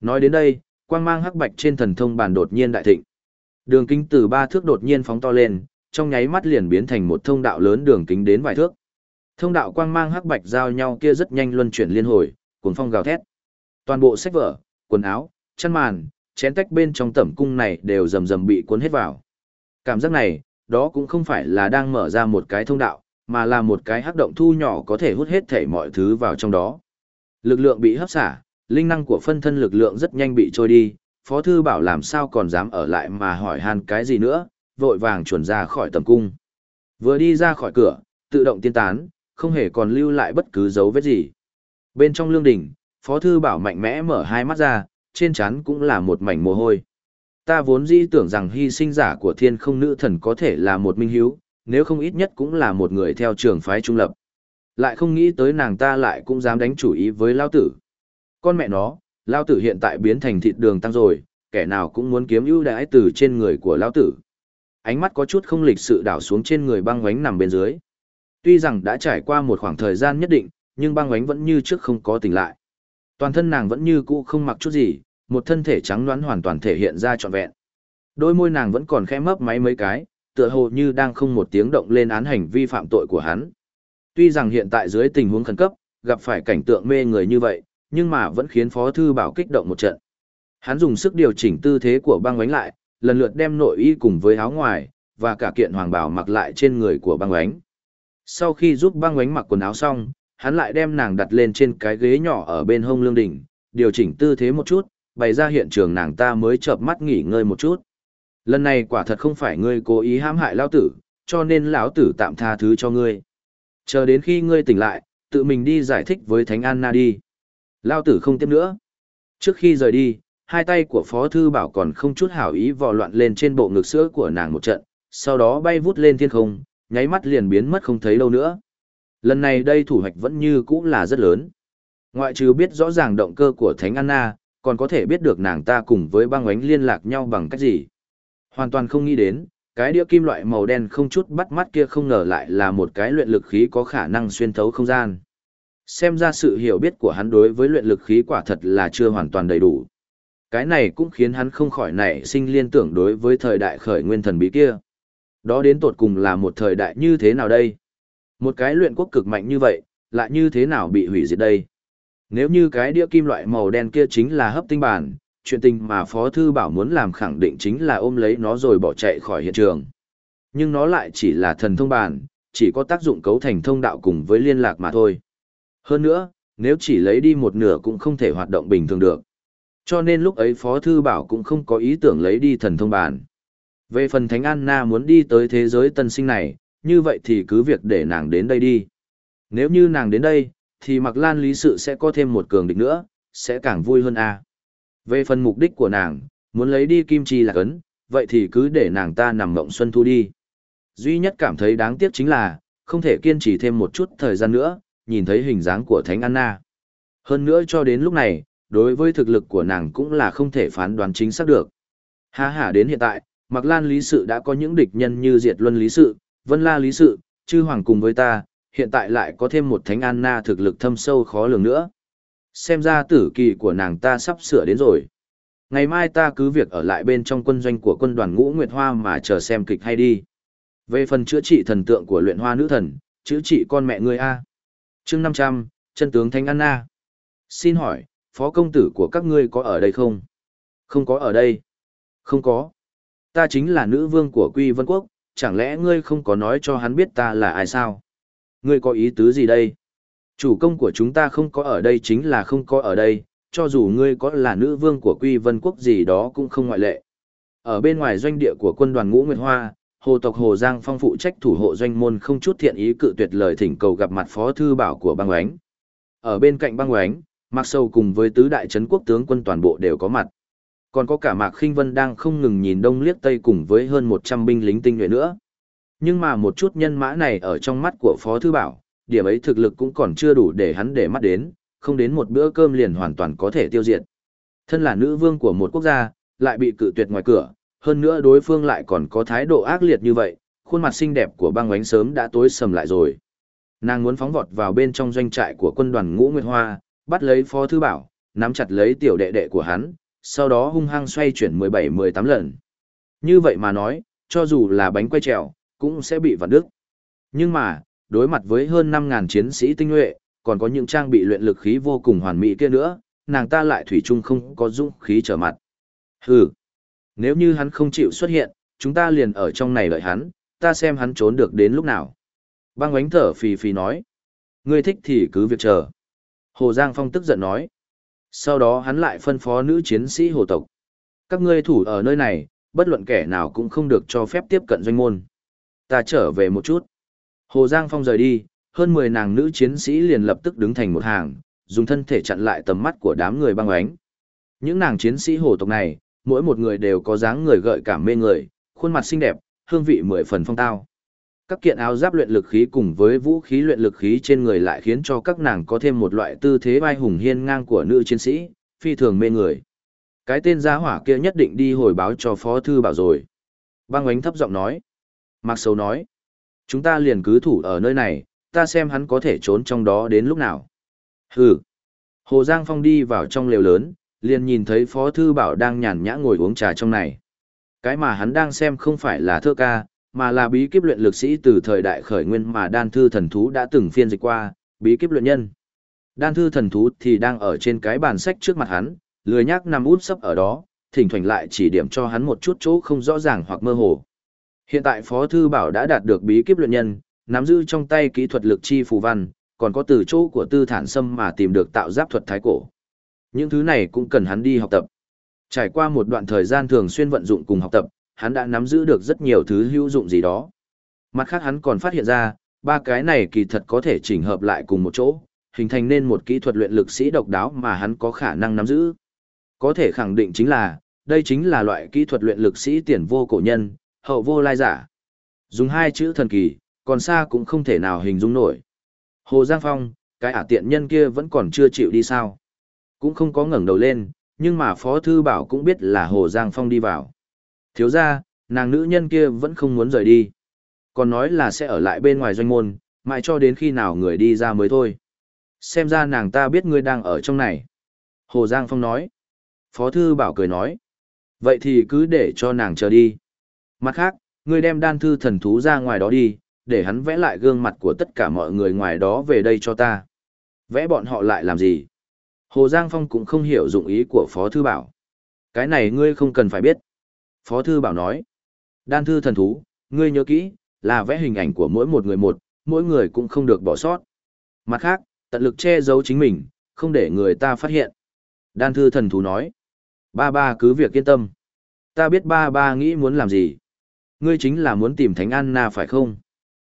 Nói đến đây, quang mang hắc bạch trên thần thông bàn đột nhiên đại thịnh. Đường kính từ ba thước đột nhiên phóng to lên, trong nháy mắt liền biến thành một thông đạo lớn đường kính đến vài thước. Thông đạo quang mang hắc bạch giao nhau kia rất nhanh luân chuyển liên hồi, cuồng phong gào thét. Toàn bộ sách vở, quần áo, chăn màn, chén tách bên trong tẩm cung này đều rầm rầm bị cuốn hết vào. Cảm giác này, đó cũng không phải là đang mở ra một cái thông đạo, mà là một cái hắc động thu nhỏ có thể hút hết thể mọi thứ vào trong đó. Lực lượng bị hấp xả, linh năng của phân thân lực lượng rất nhanh bị trôi đi, Phó Thư Bảo làm sao còn dám ở lại mà hỏi han cái gì nữa, vội vàng chuẩn ra khỏi tầm cung. Vừa đi ra khỏi cửa, tự động tiên tán, không hề còn lưu lại bất cứ dấu vết gì. Bên trong lương đỉnh, Phó Thư Bảo mạnh mẽ mở hai mắt ra, trên trán cũng là một mảnh mồ hôi. Ta vốn dĩ tưởng rằng hy sinh giả của thiên không nữ thần có thể là một minh hiếu, nếu không ít nhất cũng là một người theo trường phái trung lập. Lại không nghĩ tới nàng ta lại cũng dám đánh chủ ý với Lao Tử. Con mẹ nó, Lao Tử hiện tại biến thành thịt đường tăng rồi, kẻ nào cũng muốn kiếm ưu đãi từ trên người của Lao Tử. Ánh mắt có chút không lịch sự đảo xuống trên người băng gánh nằm bên dưới. Tuy rằng đã trải qua một khoảng thời gian nhất định, nhưng băng gánh vẫn như trước không có tỉnh lại. Toàn thân nàng vẫn như cũ không mặc chút gì, một thân thể trắng đoán hoàn toàn thể hiện ra trọn vẹn. Đôi môi nàng vẫn còn khẽ mấp máy mấy cái, tựa hồ như đang không một tiếng động lên án hành vi phạm tội của hắn. Tuy rằng hiện tại dưới tình huống khẩn cấp, gặp phải cảnh tượng mê người như vậy, nhưng mà vẫn khiến Phó Thư Bảo kích động một trận. Hắn dùng sức điều chỉnh tư thế của băng oánh lại, lần lượt đem nội y cùng với áo ngoài, và cả kiện hoàng bảo mặc lại trên người của băng oánh. Sau khi giúp băng oánh mặc quần áo xong, hắn lại đem nàng đặt lên trên cái ghế nhỏ ở bên hông lương đỉnh, điều chỉnh tư thế một chút, bày ra hiện trường nàng ta mới chợp mắt nghỉ ngơi một chút. Lần này quả thật không phải ngươi cố ý hãm hại lão tử, cho nên lão tử tạm tha thứ cho ngươi. Chờ đến khi ngươi tỉnh lại, tự mình đi giải thích với Thánh Anna đi. Lão tử không tiếp nữa. Trước khi rời đi, hai tay của Phó Thư Bảo còn không chút hảo ý vò loạn lên trên bộ ngực sữa của nàng một trận, sau đó bay vút lên thiên không, nháy mắt liền biến mất không thấy đâu nữa. Lần này đây thủ hoạch vẫn như cũ là rất lớn. Ngoại trừ biết rõ ràng động cơ của Thánh Anna, còn có thể biết được nàng ta cùng với băng ánh liên lạc nhau bằng cách gì. Hoàn toàn không nghĩ đến, cái đĩa kim loại màu đen không chút bắt mắt kia không ngờ lại là một cái luyện lực khí có khả năng xuyên thấu không gian. Xem ra sự hiểu biết của hắn đối với luyện lực khí quả thật là chưa hoàn toàn đầy đủ. Cái này cũng khiến hắn không khỏi nảy sinh liên tưởng đối với thời đại khởi nguyên thần bí kia. Đó đến tột cùng là một thời đại như thế nào đây? Một cái luyện quốc cực mạnh như vậy, lại như thế nào bị hủy diệt đây? Nếu như cái đĩa kim loại màu đen kia chính là hấp tinh bản, chuyện tình mà Phó Thư Bảo muốn làm khẳng định chính là ôm lấy nó rồi bỏ chạy khỏi hiện trường. Nhưng nó lại chỉ là thần thông bản, chỉ có tác dụng cấu thành thông đạo cùng với liên lạc mà thôi. Hơn nữa, nếu chỉ lấy đi một nửa cũng không thể hoạt động bình thường được. Cho nên lúc ấy Phó Thư Bảo cũng không có ý tưởng lấy đi thần thông bản. Về phần Thánh Anna muốn đi tới thế giới tân sinh này, như vậy thì cứ việc để nàng đến đây đi. Nếu như nàng đến đây, thì Mạc Lan lý sự sẽ có thêm một cường địch nữa, sẽ càng vui hơn a. Về phần mục đích của nàng, muốn lấy đi kim chi là cấn, vậy thì cứ để nàng ta nằm mộng xuân thu đi. Duy nhất cảm thấy đáng tiếc chính là, không thể kiên trì thêm một chút thời gian nữa, nhìn thấy hình dáng của Thánh Anna. Hơn nữa cho đến lúc này, đối với thực lực của nàng cũng là không thể phán đoán chính xác được. Ha ha đến hiện tại, Mạc Lan Lý Sự đã có những địch nhân như Diệt Luân Lý Sự, Vân La Lý Sự, Chư Hoàng cùng với ta, hiện tại lại có thêm một Thánh Anna thực lực thâm sâu khó lường nữa xem ra tử kỳ của nàng ta sắp sửa đến rồi. Ngày mai ta cứ việc ở lại bên trong quân doanh của quân đoàn ngũ Nguyệt Hoa mà chờ xem kịch hay đi. Về phần chữa trị thần tượng của luyện hoa nữ thần, chữa trị con mẹ ngươi A chương 500, chân tướng Thánh Anna. Xin hỏi, phó công tử của các ngươi có ở đây không? Không có ở đây. Không có. Ta chính là nữ vương của Quy Vân Quốc, chẳng lẽ ngươi không có nói cho hắn biết ta là ai sao? Ngươi có ý tứ gì đây? Chủ công của chúng ta không có ở đây chính là không có ở đây, cho dù ngươi có là nữ vương của Quy Vân Quốc gì đó cũng không ngoại lệ. Ở bên ngoài doanh địa của quân đoàn Ngũ Nguyệt Hoa, Hồ tộc Hồ Giang Phong phụ trách thủ hộ doanh môn không chút thiện ý cự tuyệt lời thỉnh cầu gặp mặt phó thư bảo của băng oánh. Ở bên cạnh băng oánh, Mạc Sâu cùng với tứ đại trấn quốc tướng quân toàn bộ đều có mặt. Còn có cả Mạc Khinh Vân đang không ngừng nhìn đông liếc tây cùng với hơn 100 binh lính tinh nhuệ nữa. Nhưng mà một chút nhân mã này ở trong mắt của Phó Thư Bảo, điểm ấy thực lực cũng còn chưa đủ để hắn để mắt đến, không đến một bữa cơm liền hoàn toàn có thể tiêu diệt. Thân là nữ vương của một quốc gia, lại bị cự tuyệt ngoài cửa, hơn nữa đối phương lại còn có thái độ ác liệt như vậy, khuôn mặt xinh đẹp của băng ánh sớm đã tối sầm lại rồi. Nàng muốn phóng vọt vào bên trong doanh trại của quân đoàn ngũ Nguyệt Hoa, bắt lấy Phó Thư Bảo, nắm chặt lấy tiểu đệ đệ của hắn, sau đó hung hăng xoay chuyển 17-18 lần. Như vậy mà nói, cho dù là bánh quay trèo, cũng sẽ bị vặn đứt. Nhưng mà, đối mặt với hơn 5.000 chiến sĩ tinh nhuệ, còn có những trang bị luyện lực khí vô cùng hoàn mỹ kia nữa, nàng ta lại thủy chung không có dũng khí trở mặt. Hừ, nếu như hắn không chịu xuất hiện, chúng ta liền ở trong này đợi hắn, ta xem hắn trốn được đến lúc nào. Băng ánh thở phì phì nói. Ngươi thích thì cứ việc chờ. Hồ Giang Phong tức giận nói. Sau đó hắn lại phân phó nữ chiến sĩ hồ tộc. Các ngươi thủ ở nơi này, bất luận kẻ nào cũng không được cho phép tiếp cận doanh môn. Ta trở về một chút. Hồ Giang Phong rời đi, hơn 10 nàng nữ chiến sĩ liền lập tức đứng thành một hàng, dùng thân thể chặn lại tầm mắt của đám người băng ánh. Những nàng chiến sĩ hồ tộc này, mỗi một người đều có dáng người gợi cảm mê người, khuôn mặt xinh đẹp, hương vị mười phần phong tao. Các kiện áo giáp luyện lực khí cùng với vũ khí luyện lực khí trên người lại khiến cho các nàng có thêm một loại tư thế vai hùng hiên ngang của nữ chiến sĩ, phi thường mê người. Cái tên gia hỏa kia nhất định đi hồi báo cho phó thư bảo rồi. Bang oánh thấp giọng nói. Mạc Sầu nói. Chúng ta liền cứ thủ ở nơi này, ta xem hắn có thể trốn trong đó đến lúc nào. Hừ. Hồ Giang Phong đi vào trong lều lớn, liền nhìn thấy Phó Thư Bảo đang nhàn nhã ngồi uống trà trong này. Cái mà hắn đang xem không phải là thơ ca, mà là bí kíp luyện lực sĩ từ thời đại khởi nguyên mà đan thư thần thú đã từng phiên dịch qua, bí kíp luyện nhân. Đan thư thần thú thì đang ở trên cái bàn sách trước mặt hắn, lười nhác nằm út sấp ở đó, thỉnh thoảng lại chỉ điểm cho hắn một chút chỗ không rõ ràng hoặc mơ hồ. Hiện tại Phó Thư Bảo đã đạt được bí kíp luyện nhân, nắm giữ trong tay kỹ thuật lực chi phù văn, còn có từ chỗ của tư thản sâm mà tìm được tạo giáp thuật thái cổ. Những thứ này cũng cần hắn đi học tập. Trải qua một đoạn thời gian thường xuyên vận dụng cùng học tập, hắn đã nắm giữ được rất nhiều thứ hữu dụng gì đó. Mặt khác hắn còn phát hiện ra, ba cái này kỳ thật có thể chỉnh hợp lại cùng một chỗ, hình thành nên một kỹ thuật luyện lực sĩ độc đáo mà hắn có khả năng nắm giữ. Có thể khẳng định chính là, đây chính là loại kỹ thuật luyện lực sĩ tiền vô cổ nhân, hậu vô lai giả. Dùng hai chữ thần kỳ, còn xa cũng không thể nào hình dung nổi. Hồ Giang Phong, cái ả tiện nhân kia vẫn còn chưa chịu đi sao. Cũng không có ngẩng đầu lên, nhưng mà Phó Thư Bảo cũng biết là Hồ Giang Phong đi vào. Thiếu ra, nàng nữ nhân kia vẫn không muốn rời đi. Còn nói là sẽ ở lại bên ngoài doanh môn, mãi cho đến khi nào người đi ra mới thôi. Xem ra nàng ta biết ngươi đang ở trong này. Hồ Giang Phong nói. Phó Thư Bảo cười nói. Vậy thì cứ để cho nàng chờ đi. Mặt khác, ngươi đem đan thư thần thú ra ngoài đó đi, để hắn vẽ lại gương mặt của tất cả mọi người ngoài đó về đây cho ta. Vẽ bọn họ lại làm gì? Hồ Giang Phong cũng không hiểu dụng ý của Phó Thư Bảo. Cái này ngươi không cần phải biết. Phó Thư Bảo nói. Đan thư thần thú, ngươi nhớ kỹ, là vẽ hình ảnh của mỗi một người một, mỗi người cũng không được bỏ sót. Mặt khác, tận lực che giấu chính mình, không để người ta phát hiện. Đan thư thần thú nói. Ba ba cứ việc yên tâm. Ta biết ba ba nghĩ muốn làm gì. Ngươi chính là muốn tìm Thánh Anna phải không?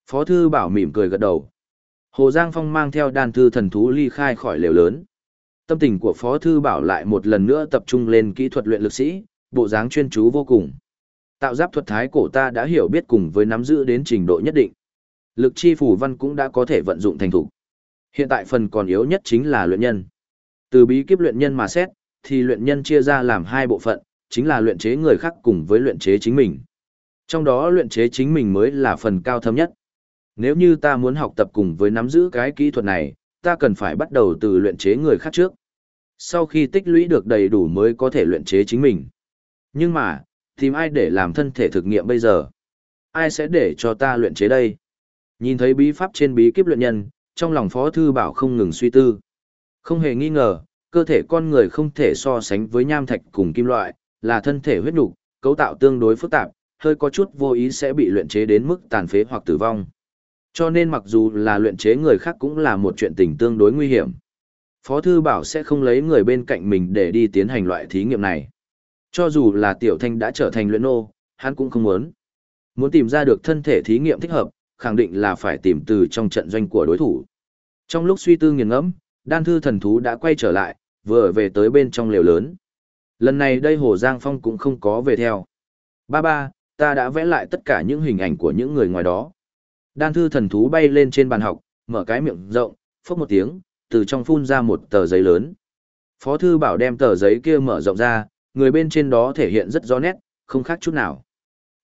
Phó thư bảo mỉm cười gật đầu. Hồ Giang Phong mang theo đan thư thần thú ly khai khỏi lều lớn. Tâm tình của Phó Thư Bảo lại một lần nữa tập trung lên kỹ thuật luyện lực sĩ, bộ dáng chuyên chú vô cùng. Tạo giáp thuật thái cổ ta đã hiểu biết cùng với nắm giữ đến trình độ nhất định. Lực chi phủ văn cũng đã có thể vận dụng thành thủ. Hiện tại phần còn yếu nhất chính là luyện nhân. Từ bí kíp luyện nhân mà xét, thì luyện nhân chia ra làm hai bộ phận, chính là luyện chế người khác cùng với luyện chế chính mình. Trong đó luyện chế chính mình mới là phần cao thâm nhất. Nếu như ta muốn học tập cùng với nắm giữ cái kỹ thuật này, ta cần phải bắt đầu từ luyện chế người khác trước sau khi tích lũy được đầy đủ mới có thể luyện chế chính mình. Nhưng mà, tìm ai để làm thân thể thực nghiệm bây giờ? Ai sẽ để cho ta luyện chế đây? Nhìn thấy bí pháp trên bí kíp luyện nhân, trong lòng Phó Thư Bảo không ngừng suy tư. Không hề nghi ngờ, cơ thể con người không thể so sánh với nham thạch cùng kim loại, là thân thể huyết nục, cấu tạo tương đối phức tạp, hơi có chút vô ý sẽ bị luyện chế đến mức tàn phế hoặc tử vong. Cho nên mặc dù là luyện chế người khác cũng là một chuyện tình tương đối nguy hiểm. Phó Thư Bảo sẽ không lấy người bên cạnh mình để đi tiến hành loại thí nghiệm này. Cho dù là Tiểu Thanh đã trở thành luyện nô, hắn cũng không muốn. Muốn tìm ra được thân thể thí nghiệm thích hợp, khẳng định là phải tìm từ trong trận doanh của đối thủ. Trong lúc suy tư nghiền ngẫm, đan thư thần thú đã quay trở lại, vừa về tới bên trong lều lớn. Lần này đây Hồ Giang Phong cũng không có về theo. Ba ba, ta đã vẽ lại tất cả những hình ảnh của những người ngoài đó. Đan thư thần thú bay lên trên bàn học, mở cái miệng rộng, phốc một tiếng, từ trong phun ra một tờ giấy lớn. Phó thư bảo đem tờ giấy kia mở rộng ra, người bên trên đó thể hiện rất rõ nét, không khác chút nào.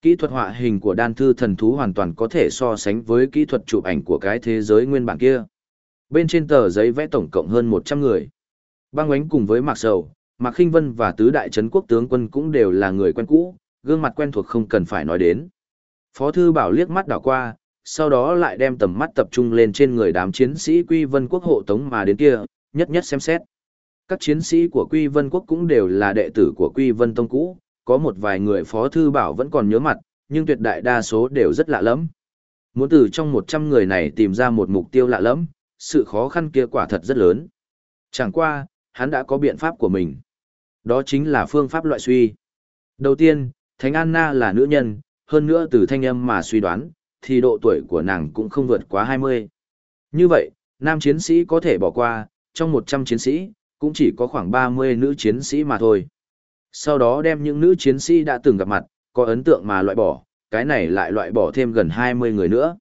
Kỹ thuật họa hình của đan thư thần thú hoàn toàn có thể so sánh với kỹ thuật chụp ảnh của cái thế giới nguyên bản kia. Bên trên tờ giấy vẽ tổng cộng hơn 100 người. Băng ánh cùng với Mạc Sầu, Mạc Khinh Vân và tứ đại trấn quốc tướng quân cũng đều là người quen cũ, gương mặt quen thuộc không cần phải nói đến. Phó thư bảo liếc mắt đảo qua, sau đó lại đem tầm mắt tập trung lên trên người đám chiến sĩ Quy Vân Quốc hộ tống mà đến kia, nhất nhất xem xét. Các chiến sĩ của Quy Vân Quốc cũng đều là đệ tử của Quy Vân Tông cũ, có một vài người Phó Thư Bảo vẫn còn nhớ mặt, nhưng tuyệt đại đa số đều rất lạ lắm. Muốn từ trong 100 người này tìm ra một mục tiêu lạ lắm, sự khó khăn kia quả thật rất lớn. Chẳng qua, hắn đã có biện pháp của mình. Đó chính là phương pháp loại suy. Đầu tiên, Thánh Anna là nữ nhân, hơn nữa từ thanh âm mà suy đoán, thì độ tuổi của nàng cũng không vượt quá 20. Như vậy, nam chiến sĩ có thể bỏ qua, trong 100 chiến sĩ, cũng chỉ có khoảng 30 nữ chiến sĩ mà thôi. Sau đó đem những nữ chiến sĩ đã từng gặp mặt, có ấn tượng mà loại bỏ, cái này lại loại bỏ thêm gần 20 người nữa.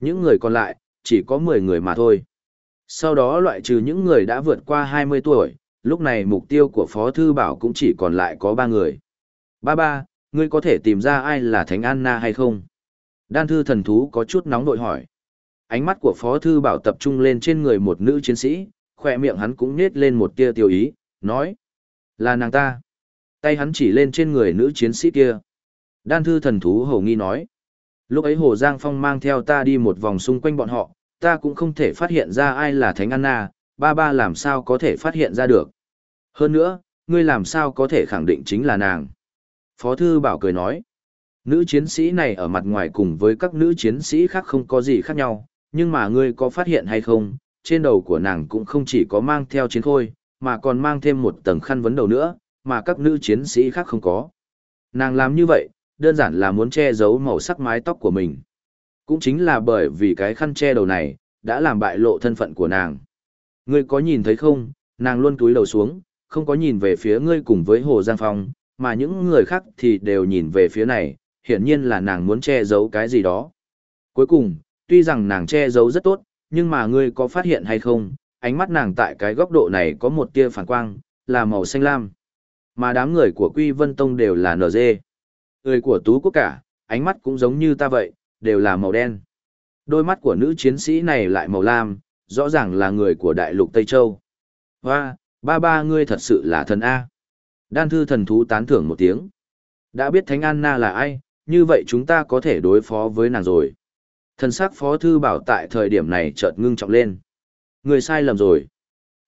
Những người còn lại, chỉ có 10 người mà thôi. Sau đó loại trừ những người đã vượt qua 20 tuổi, lúc này mục tiêu của Phó Thư Bảo cũng chỉ còn lại có 3 người. Ba ba, ngươi có thể tìm ra ai là Thánh Anna hay không? Đan thư thần thú có chút nóng nội hỏi. Ánh mắt của Phó Thư Bảo tập trung lên trên người một nữ chiến sĩ, khỏe miệng hắn cũng nết lên một tia tiêu ý, nói. Là nàng ta. Tay hắn chỉ lên trên người nữ chiến sĩ kia. Đan thư thần thú hầu nghi nói. Lúc ấy Hồ Giang Phong mang theo ta đi một vòng xung quanh bọn họ, ta cũng không thể phát hiện ra ai là Thánh Anna, ba ba làm sao có thể phát hiện ra được. Hơn nữa, ngươi làm sao có thể khẳng định chính là nàng. Phó Thư Bảo cười nói. Nữ chiến sĩ này ở mặt ngoài cùng với các nữ chiến sĩ khác không có gì khác nhau, nhưng mà ngươi có phát hiện hay không, trên đầu của nàng cũng không chỉ có mang theo chiến khôi, mà còn mang thêm một tầng khăn vấn đầu nữa, mà các nữ chiến sĩ khác không có. Nàng làm như vậy, đơn giản là muốn che giấu màu sắc mái tóc của mình. Cũng chính là bởi vì cái khăn che đầu này, đã làm bại lộ thân phận của nàng. Ngươi có nhìn thấy không, nàng luôn túi đầu xuống, không có nhìn về phía ngươi cùng với Hồ Giang Phong, mà những người khác thì đều nhìn về phía này, hiển nhiên là nàng muốn che giấu cái gì đó. Cuối cùng, tuy rằng nàng che giấu rất tốt, nhưng mà ngươi có phát hiện hay không, ánh mắt nàng tại cái góc độ này có một tia phản quang, là màu xanh lam. Mà đám người của Quy Vân Tông đều là NG. Người của Tú Quốc cả, ánh mắt cũng giống như ta vậy, đều là màu đen. Đôi mắt của nữ chiến sĩ này lại màu lam, rõ ràng là người của đại lục Tây Châu. Hoa, ba ba ngươi thật sự là thần A. Đan thư thần thú tán thưởng một tiếng. Đã biết Thánh Anna là ai, như vậy chúng ta có thể đối phó với nàng rồi. Thần sắc phó thư bảo tại thời điểm này chợt ngưng trọng lên. Người sai lầm rồi.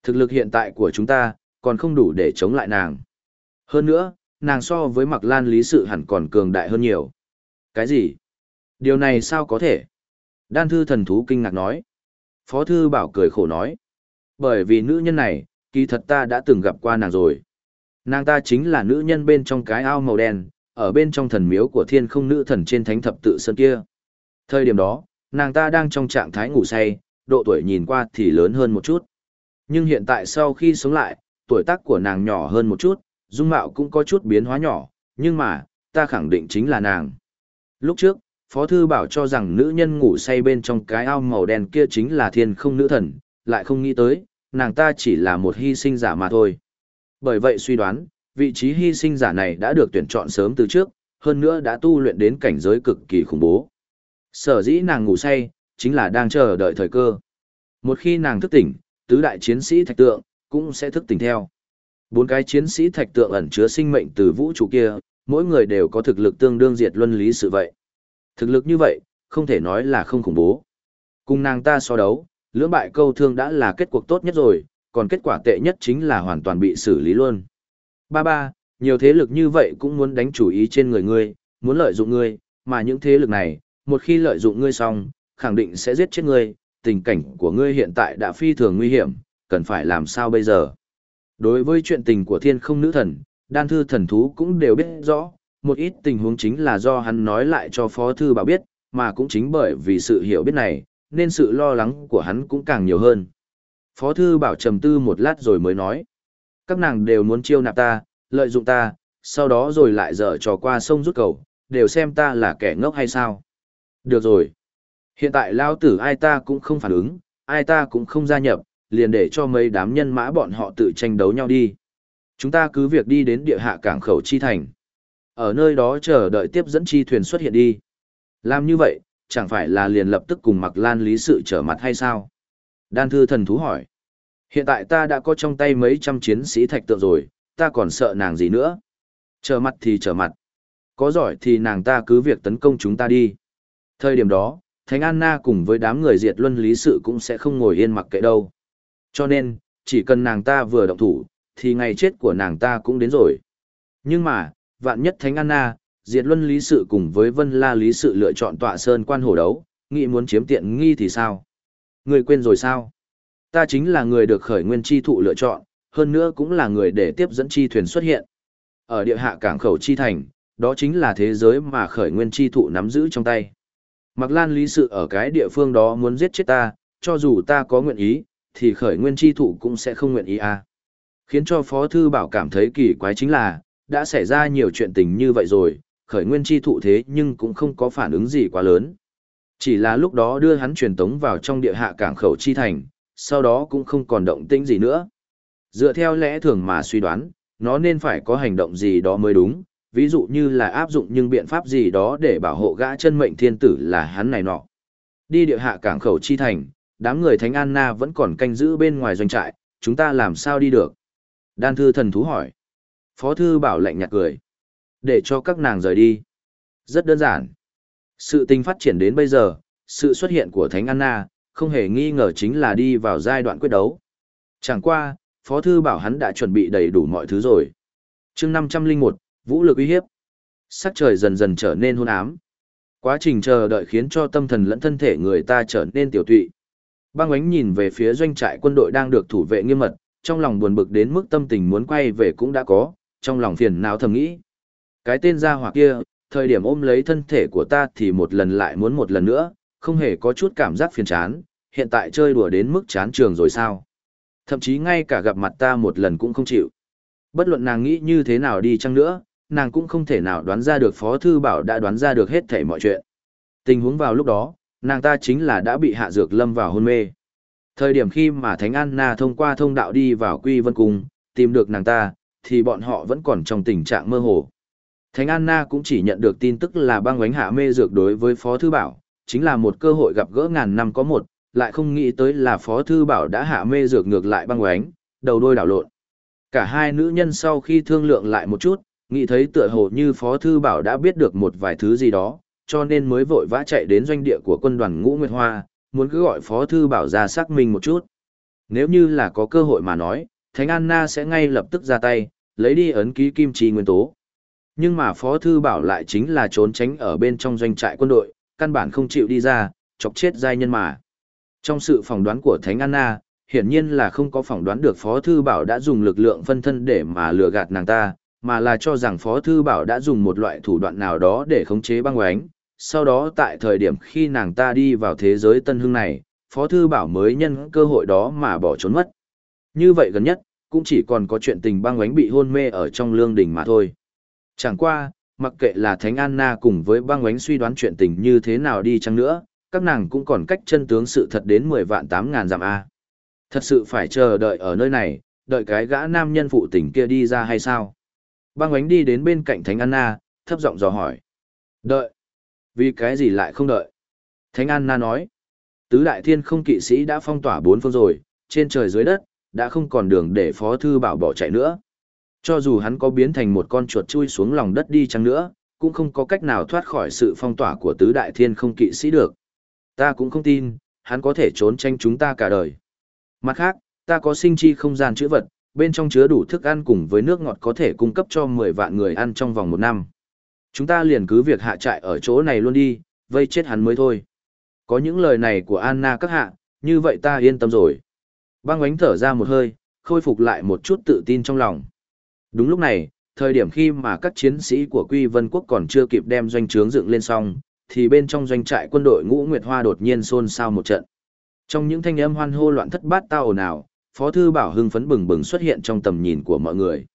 Thực lực hiện tại của chúng ta, còn không đủ để chống lại nàng. Hơn nữa, nàng so với mặc lan lý sự hẳn còn cường đại hơn nhiều. Cái gì? Điều này sao có thể? Đan thư thần thú kinh ngạc nói. Phó thư bảo cười khổ nói. Bởi vì nữ nhân này, kỳ thật ta đã từng gặp qua nàng rồi. Nàng ta chính là nữ nhân bên trong cái ao màu đen, ở bên trong thần miếu của thiên không nữ thần trên thánh thập tự sơn kia. Thời điểm đó, nàng ta đang trong trạng thái ngủ say, độ tuổi nhìn qua thì lớn hơn một chút. Nhưng hiện tại sau khi sống lại, tuổi tác của nàng nhỏ hơn một chút, dung mạo cũng có chút biến hóa nhỏ, nhưng mà, ta khẳng định chính là nàng. Lúc trước, Phó Thư Bảo cho rằng nữ nhân ngủ say bên trong cái ao màu đen kia chính là thiên không nữ thần, lại không nghĩ tới, nàng ta chỉ là một hy sinh giả mà thôi. Bởi vậy suy đoán, vị trí hy sinh giả này đã được tuyển chọn sớm từ trước, hơn nữa đã tu luyện đến cảnh giới cực kỳ khủng bố. Sở dĩ nàng ngủ say, chính là đang chờ đợi thời cơ. Một khi nàng thức tỉnh, tứ đại chiến sĩ thạch tượng, cũng sẽ thức tỉnh theo. Bốn cái chiến sĩ thạch tượng ẩn chứa sinh mệnh từ vũ trụ kia, mỗi người đều có thực lực tương đương diệt luân lý sự vậy. Thực lực như vậy, không thể nói là không khủng bố. Cùng nàng ta so đấu, lưỡng bại câu thương đã là kết cuộc tốt nhất rồi, còn kết quả tệ nhất chính là hoàn toàn bị xử lý luôn. Ba ba, nhiều thế lực như vậy cũng muốn đánh chủ ý trên người ngươi, muốn lợi dụng ngươi, mà những thế lực này, một khi lợi dụng ngươi xong, khẳng định sẽ giết chết ngươi, tình cảnh của ngươi hiện tại đã phi thường nguy hiểm, cần phải làm sao bây giờ. Đối với chuyện tình của thiên không nữ thần, đan thư thần thú cũng đều biết rõ, một ít tình huống chính là do hắn nói lại cho phó thư bảo biết, mà cũng chính bởi vì sự hiểu biết này, nên sự lo lắng của hắn cũng càng nhiều hơn. Phó thư bảo trầm tư một lát rồi mới nói, các nàng đều muốn chiêu nạp ta, lợi dụng ta, sau đó rồi lại dở trò qua sông rút cầu, đều xem ta là kẻ ngốc hay sao. Được rồi. Hiện tại lao tử ai ta cũng không phản ứng, ai ta cũng không gia nhập, liền để cho mấy đám nhân mã bọn họ tự tranh đấu nhau đi. Chúng ta cứ việc đi đến địa hạ cảng khẩu chi thành. Ở nơi đó chờ đợi tiếp dẫn chi thuyền xuất hiện đi. Làm như vậy, chẳng phải là liền lập tức cùng mặc lan lý sự trở mặt hay sao? Đan thư thần thú hỏi. Hiện tại ta đã có trong tay mấy trăm chiến sĩ thạch tượng rồi, ta còn sợ nàng gì nữa. Trở mặt thì trở mặt. Có giỏi thì nàng ta cứ việc tấn công chúng ta đi. Thời điểm đó, Thánh Anna cùng với đám người diệt luân lý sự cũng sẽ không ngồi yên mặc kệ đâu. Cho nên, chỉ cần nàng ta vừa động thủ, thì ngày chết của nàng ta cũng đến rồi. Nhưng mà, vạn nhất Thánh Anna, diệt luân lý sự cùng với vân la lý sự lựa chọn tọa sơn quan hổ đấu, nghĩ muốn chiếm tiện nghi thì sao? Người quên rồi sao? Ta chính là người được khởi nguyên chi thụ lựa chọn, hơn nữa cũng là người để tiếp dẫn chi thuyền xuất hiện. Ở địa hạ cảng khẩu chi thành, đó chính là thế giới mà khởi nguyên chi thụ nắm giữ trong tay. Mặc lan lý sự ở cái địa phương đó muốn giết chết ta, cho dù ta có nguyện ý, thì khởi nguyên chi thụ cũng sẽ không nguyện ý à. Khiến cho Phó Thư Bảo cảm thấy kỳ quái chính là, đã xảy ra nhiều chuyện tình như vậy rồi, khởi nguyên chi thụ thế nhưng cũng không có phản ứng gì quá lớn. Chỉ là lúc đó đưa hắn truyền tống vào trong địa hạ cảng khẩu chi thành, sau đó cũng không còn động tĩnh gì nữa. Dựa theo lẽ thường mà suy đoán, nó nên phải có hành động gì đó mới đúng, ví dụ như là áp dụng những biện pháp gì đó để bảo hộ gã chân mệnh thiên tử là hắn này nọ. Đi địa hạ cảng khẩu chi thành, đám người Thánh Anna vẫn còn canh giữ bên ngoài doanh trại, chúng ta làm sao đi được? Đan thư thần thú hỏi. Phó thư bảo lạnh nhạt cười. Để cho các nàng rời đi. Rất đơn giản. Sự tình phát triển đến bây giờ, sự xuất hiện của Thánh Anna, không hề nghi ngờ chính là đi vào giai đoạn quyết đấu. Chẳng qua, Phó Thư bảo hắn đã chuẩn bị đầy đủ mọi thứ rồi. chương 501, Vũ lực uy hiếp. Sắc trời dần dần trở nên hôn ám. Quá trình chờ đợi khiến cho tâm thần lẫn thân thể người ta trở nên tiểu tụy. Bang ánh nhìn về phía doanh trại quân đội đang được thủ vệ nghiêm mật, trong lòng buồn bực đến mức tâm tình muốn quay về cũng đã có, trong lòng phiền não thầm nghĩ. Cái tên gia hỏa kia, thời điểm ôm lấy thân thể của ta thì một lần lại muốn một lần nữa, không hề có chút cảm giác phiền chán, hiện tại chơi đùa đến mức chán trường rồi sao. Thậm chí ngay cả gặp mặt ta một lần cũng không chịu. Bất luận nàng nghĩ như thế nào đi chăng nữa, nàng cũng không thể nào đoán ra được Phó Thư Bảo đã đoán ra được hết thảy mọi chuyện. Tình huống vào lúc đó, nàng ta chính là đã bị hạ dược lâm vào hôn mê. Thời điểm khi mà Thánh Anna thông qua thông đạo đi vào Quy Vân Cung, tìm được nàng ta, thì bọn họ vẫn còn trong tình trạng mơ hồ. Thánh Anna cũng chỉ nhận được tin tức là băng oánh hạ mê dược đối với Phó Thư Bảo, chính là một cơ hội gặp gỡ ngàn năm có một, lại không nghĩ tới là Phó Thư Bảo đã hạ mê dược ngược lại băng oánh, đầu đôi đảo lộn. Cả hai nữ nhân sau khi thương lượng lại một chút, nghĩ thấy tựa hồ như Phó Thư Bảo đã biết được một vài thứ gì đó, cho nên mới vội vã chạy đến doanh địa của quân đoàn Ngũ Nguyệt Hoa, muốn cứ gọi Phó Thư Bảo ra xác minh một chút. Nếu như là có cơ hội mà nói, Thánh Anna sẽ ngay lập tức ra tay, lấy đi ấn ký kim trì nguyên tố. Nhưng mà Phó Thư Bảo lại chính là trốn tránh ở bên trong doanh trại quân đội, căn bản không chịu đi ra, chọc chết giai nhân mà. Trong sự phỏng đoán của Thánh Anna, hiển nhiên là không có phỏng đoán được Phó Thư Bảo đã dùng lực lượng phân thân để mà lừa gạt nàng ta, mà là cho rằng Phó Thư Bảo đã dùng một loại thủ đoạn nào đó để khống chế băng oánh. Sau đó tại thời điểm khi nàng ta đi vào thế giới tân hương này, Phó Thư Bảo mới nhân cơ hội đó mà bỏ trốn mất. Như vậy gần nhất, cũng chỉ còn có chuyện tình băng oánh bị hôn mê ở trong lương đình mà thôi. Chẳng qua, mặc kệ là Thánh Anna cùng với băng oánh suy đoán chuyện tình như thế nào đi chăng nữa, các nàng cũng còn cách chân tướng sự thật đến 10 vạn tám ngàn dặm A. Thật sự phải chờ đợi ở nơi này, đợi cái gã nam nhân phụ tình kia đi ra hay sao? Băng oánh đi đến bên cạnh Thánh Anna, thấp giọng dò hỏi. Đợi. Vì cái gì lại không đợi? Thánh Anna nói. Tứ đại thiên không kỵ sĩ đã phong tỏa bốn phương rồi, trên trời dưới đất, đã không còn đường để Phó Thư Bảo bỏ chạy nữa. Cho dù hắn có biến thành một con chuột chui xuống lòng đất đi chăng nữa, cũng không có cách nào thoát khỏi sự phong tỏa của tứ đại thiên không kỵ sĩ được. Ta cũng không tin, hắn có thể trốn tranh chúng ta cả đời. Mặt khác, ta có sinh chi không gian chữa vật, bên trong chứa đủ thức ăn cùng với nước ngọt có thể cung cấp cho 10 vạn người ăn trong vòng một năm. Chúng ta liền cứ việc hạ trại ở chỗ này luôn đi, vây chết hắn mới thôi. Có những lời này của Anna các hạ, như vậy ta yên tâm rồi. Băng ánh thở ra một hơi, khôi phục lại một chút tự tin trong lòng. Đúng lúc này, thời điểm khi mà các chiến sĩ của Quy Vân Quốc còn chưa kịp đem doanh trướng dựng lên xong, thì bên trong doanh trại quân đội Ngũ Nguyệt Hoa đột nhiên xôn xao một trận. Trong những thanh âm hoan hô loạn thất bát tao ồn ào, Phó thư Bảo hưng phấn bừng bừng xuất hiện trong tầm nhìn của mọi người.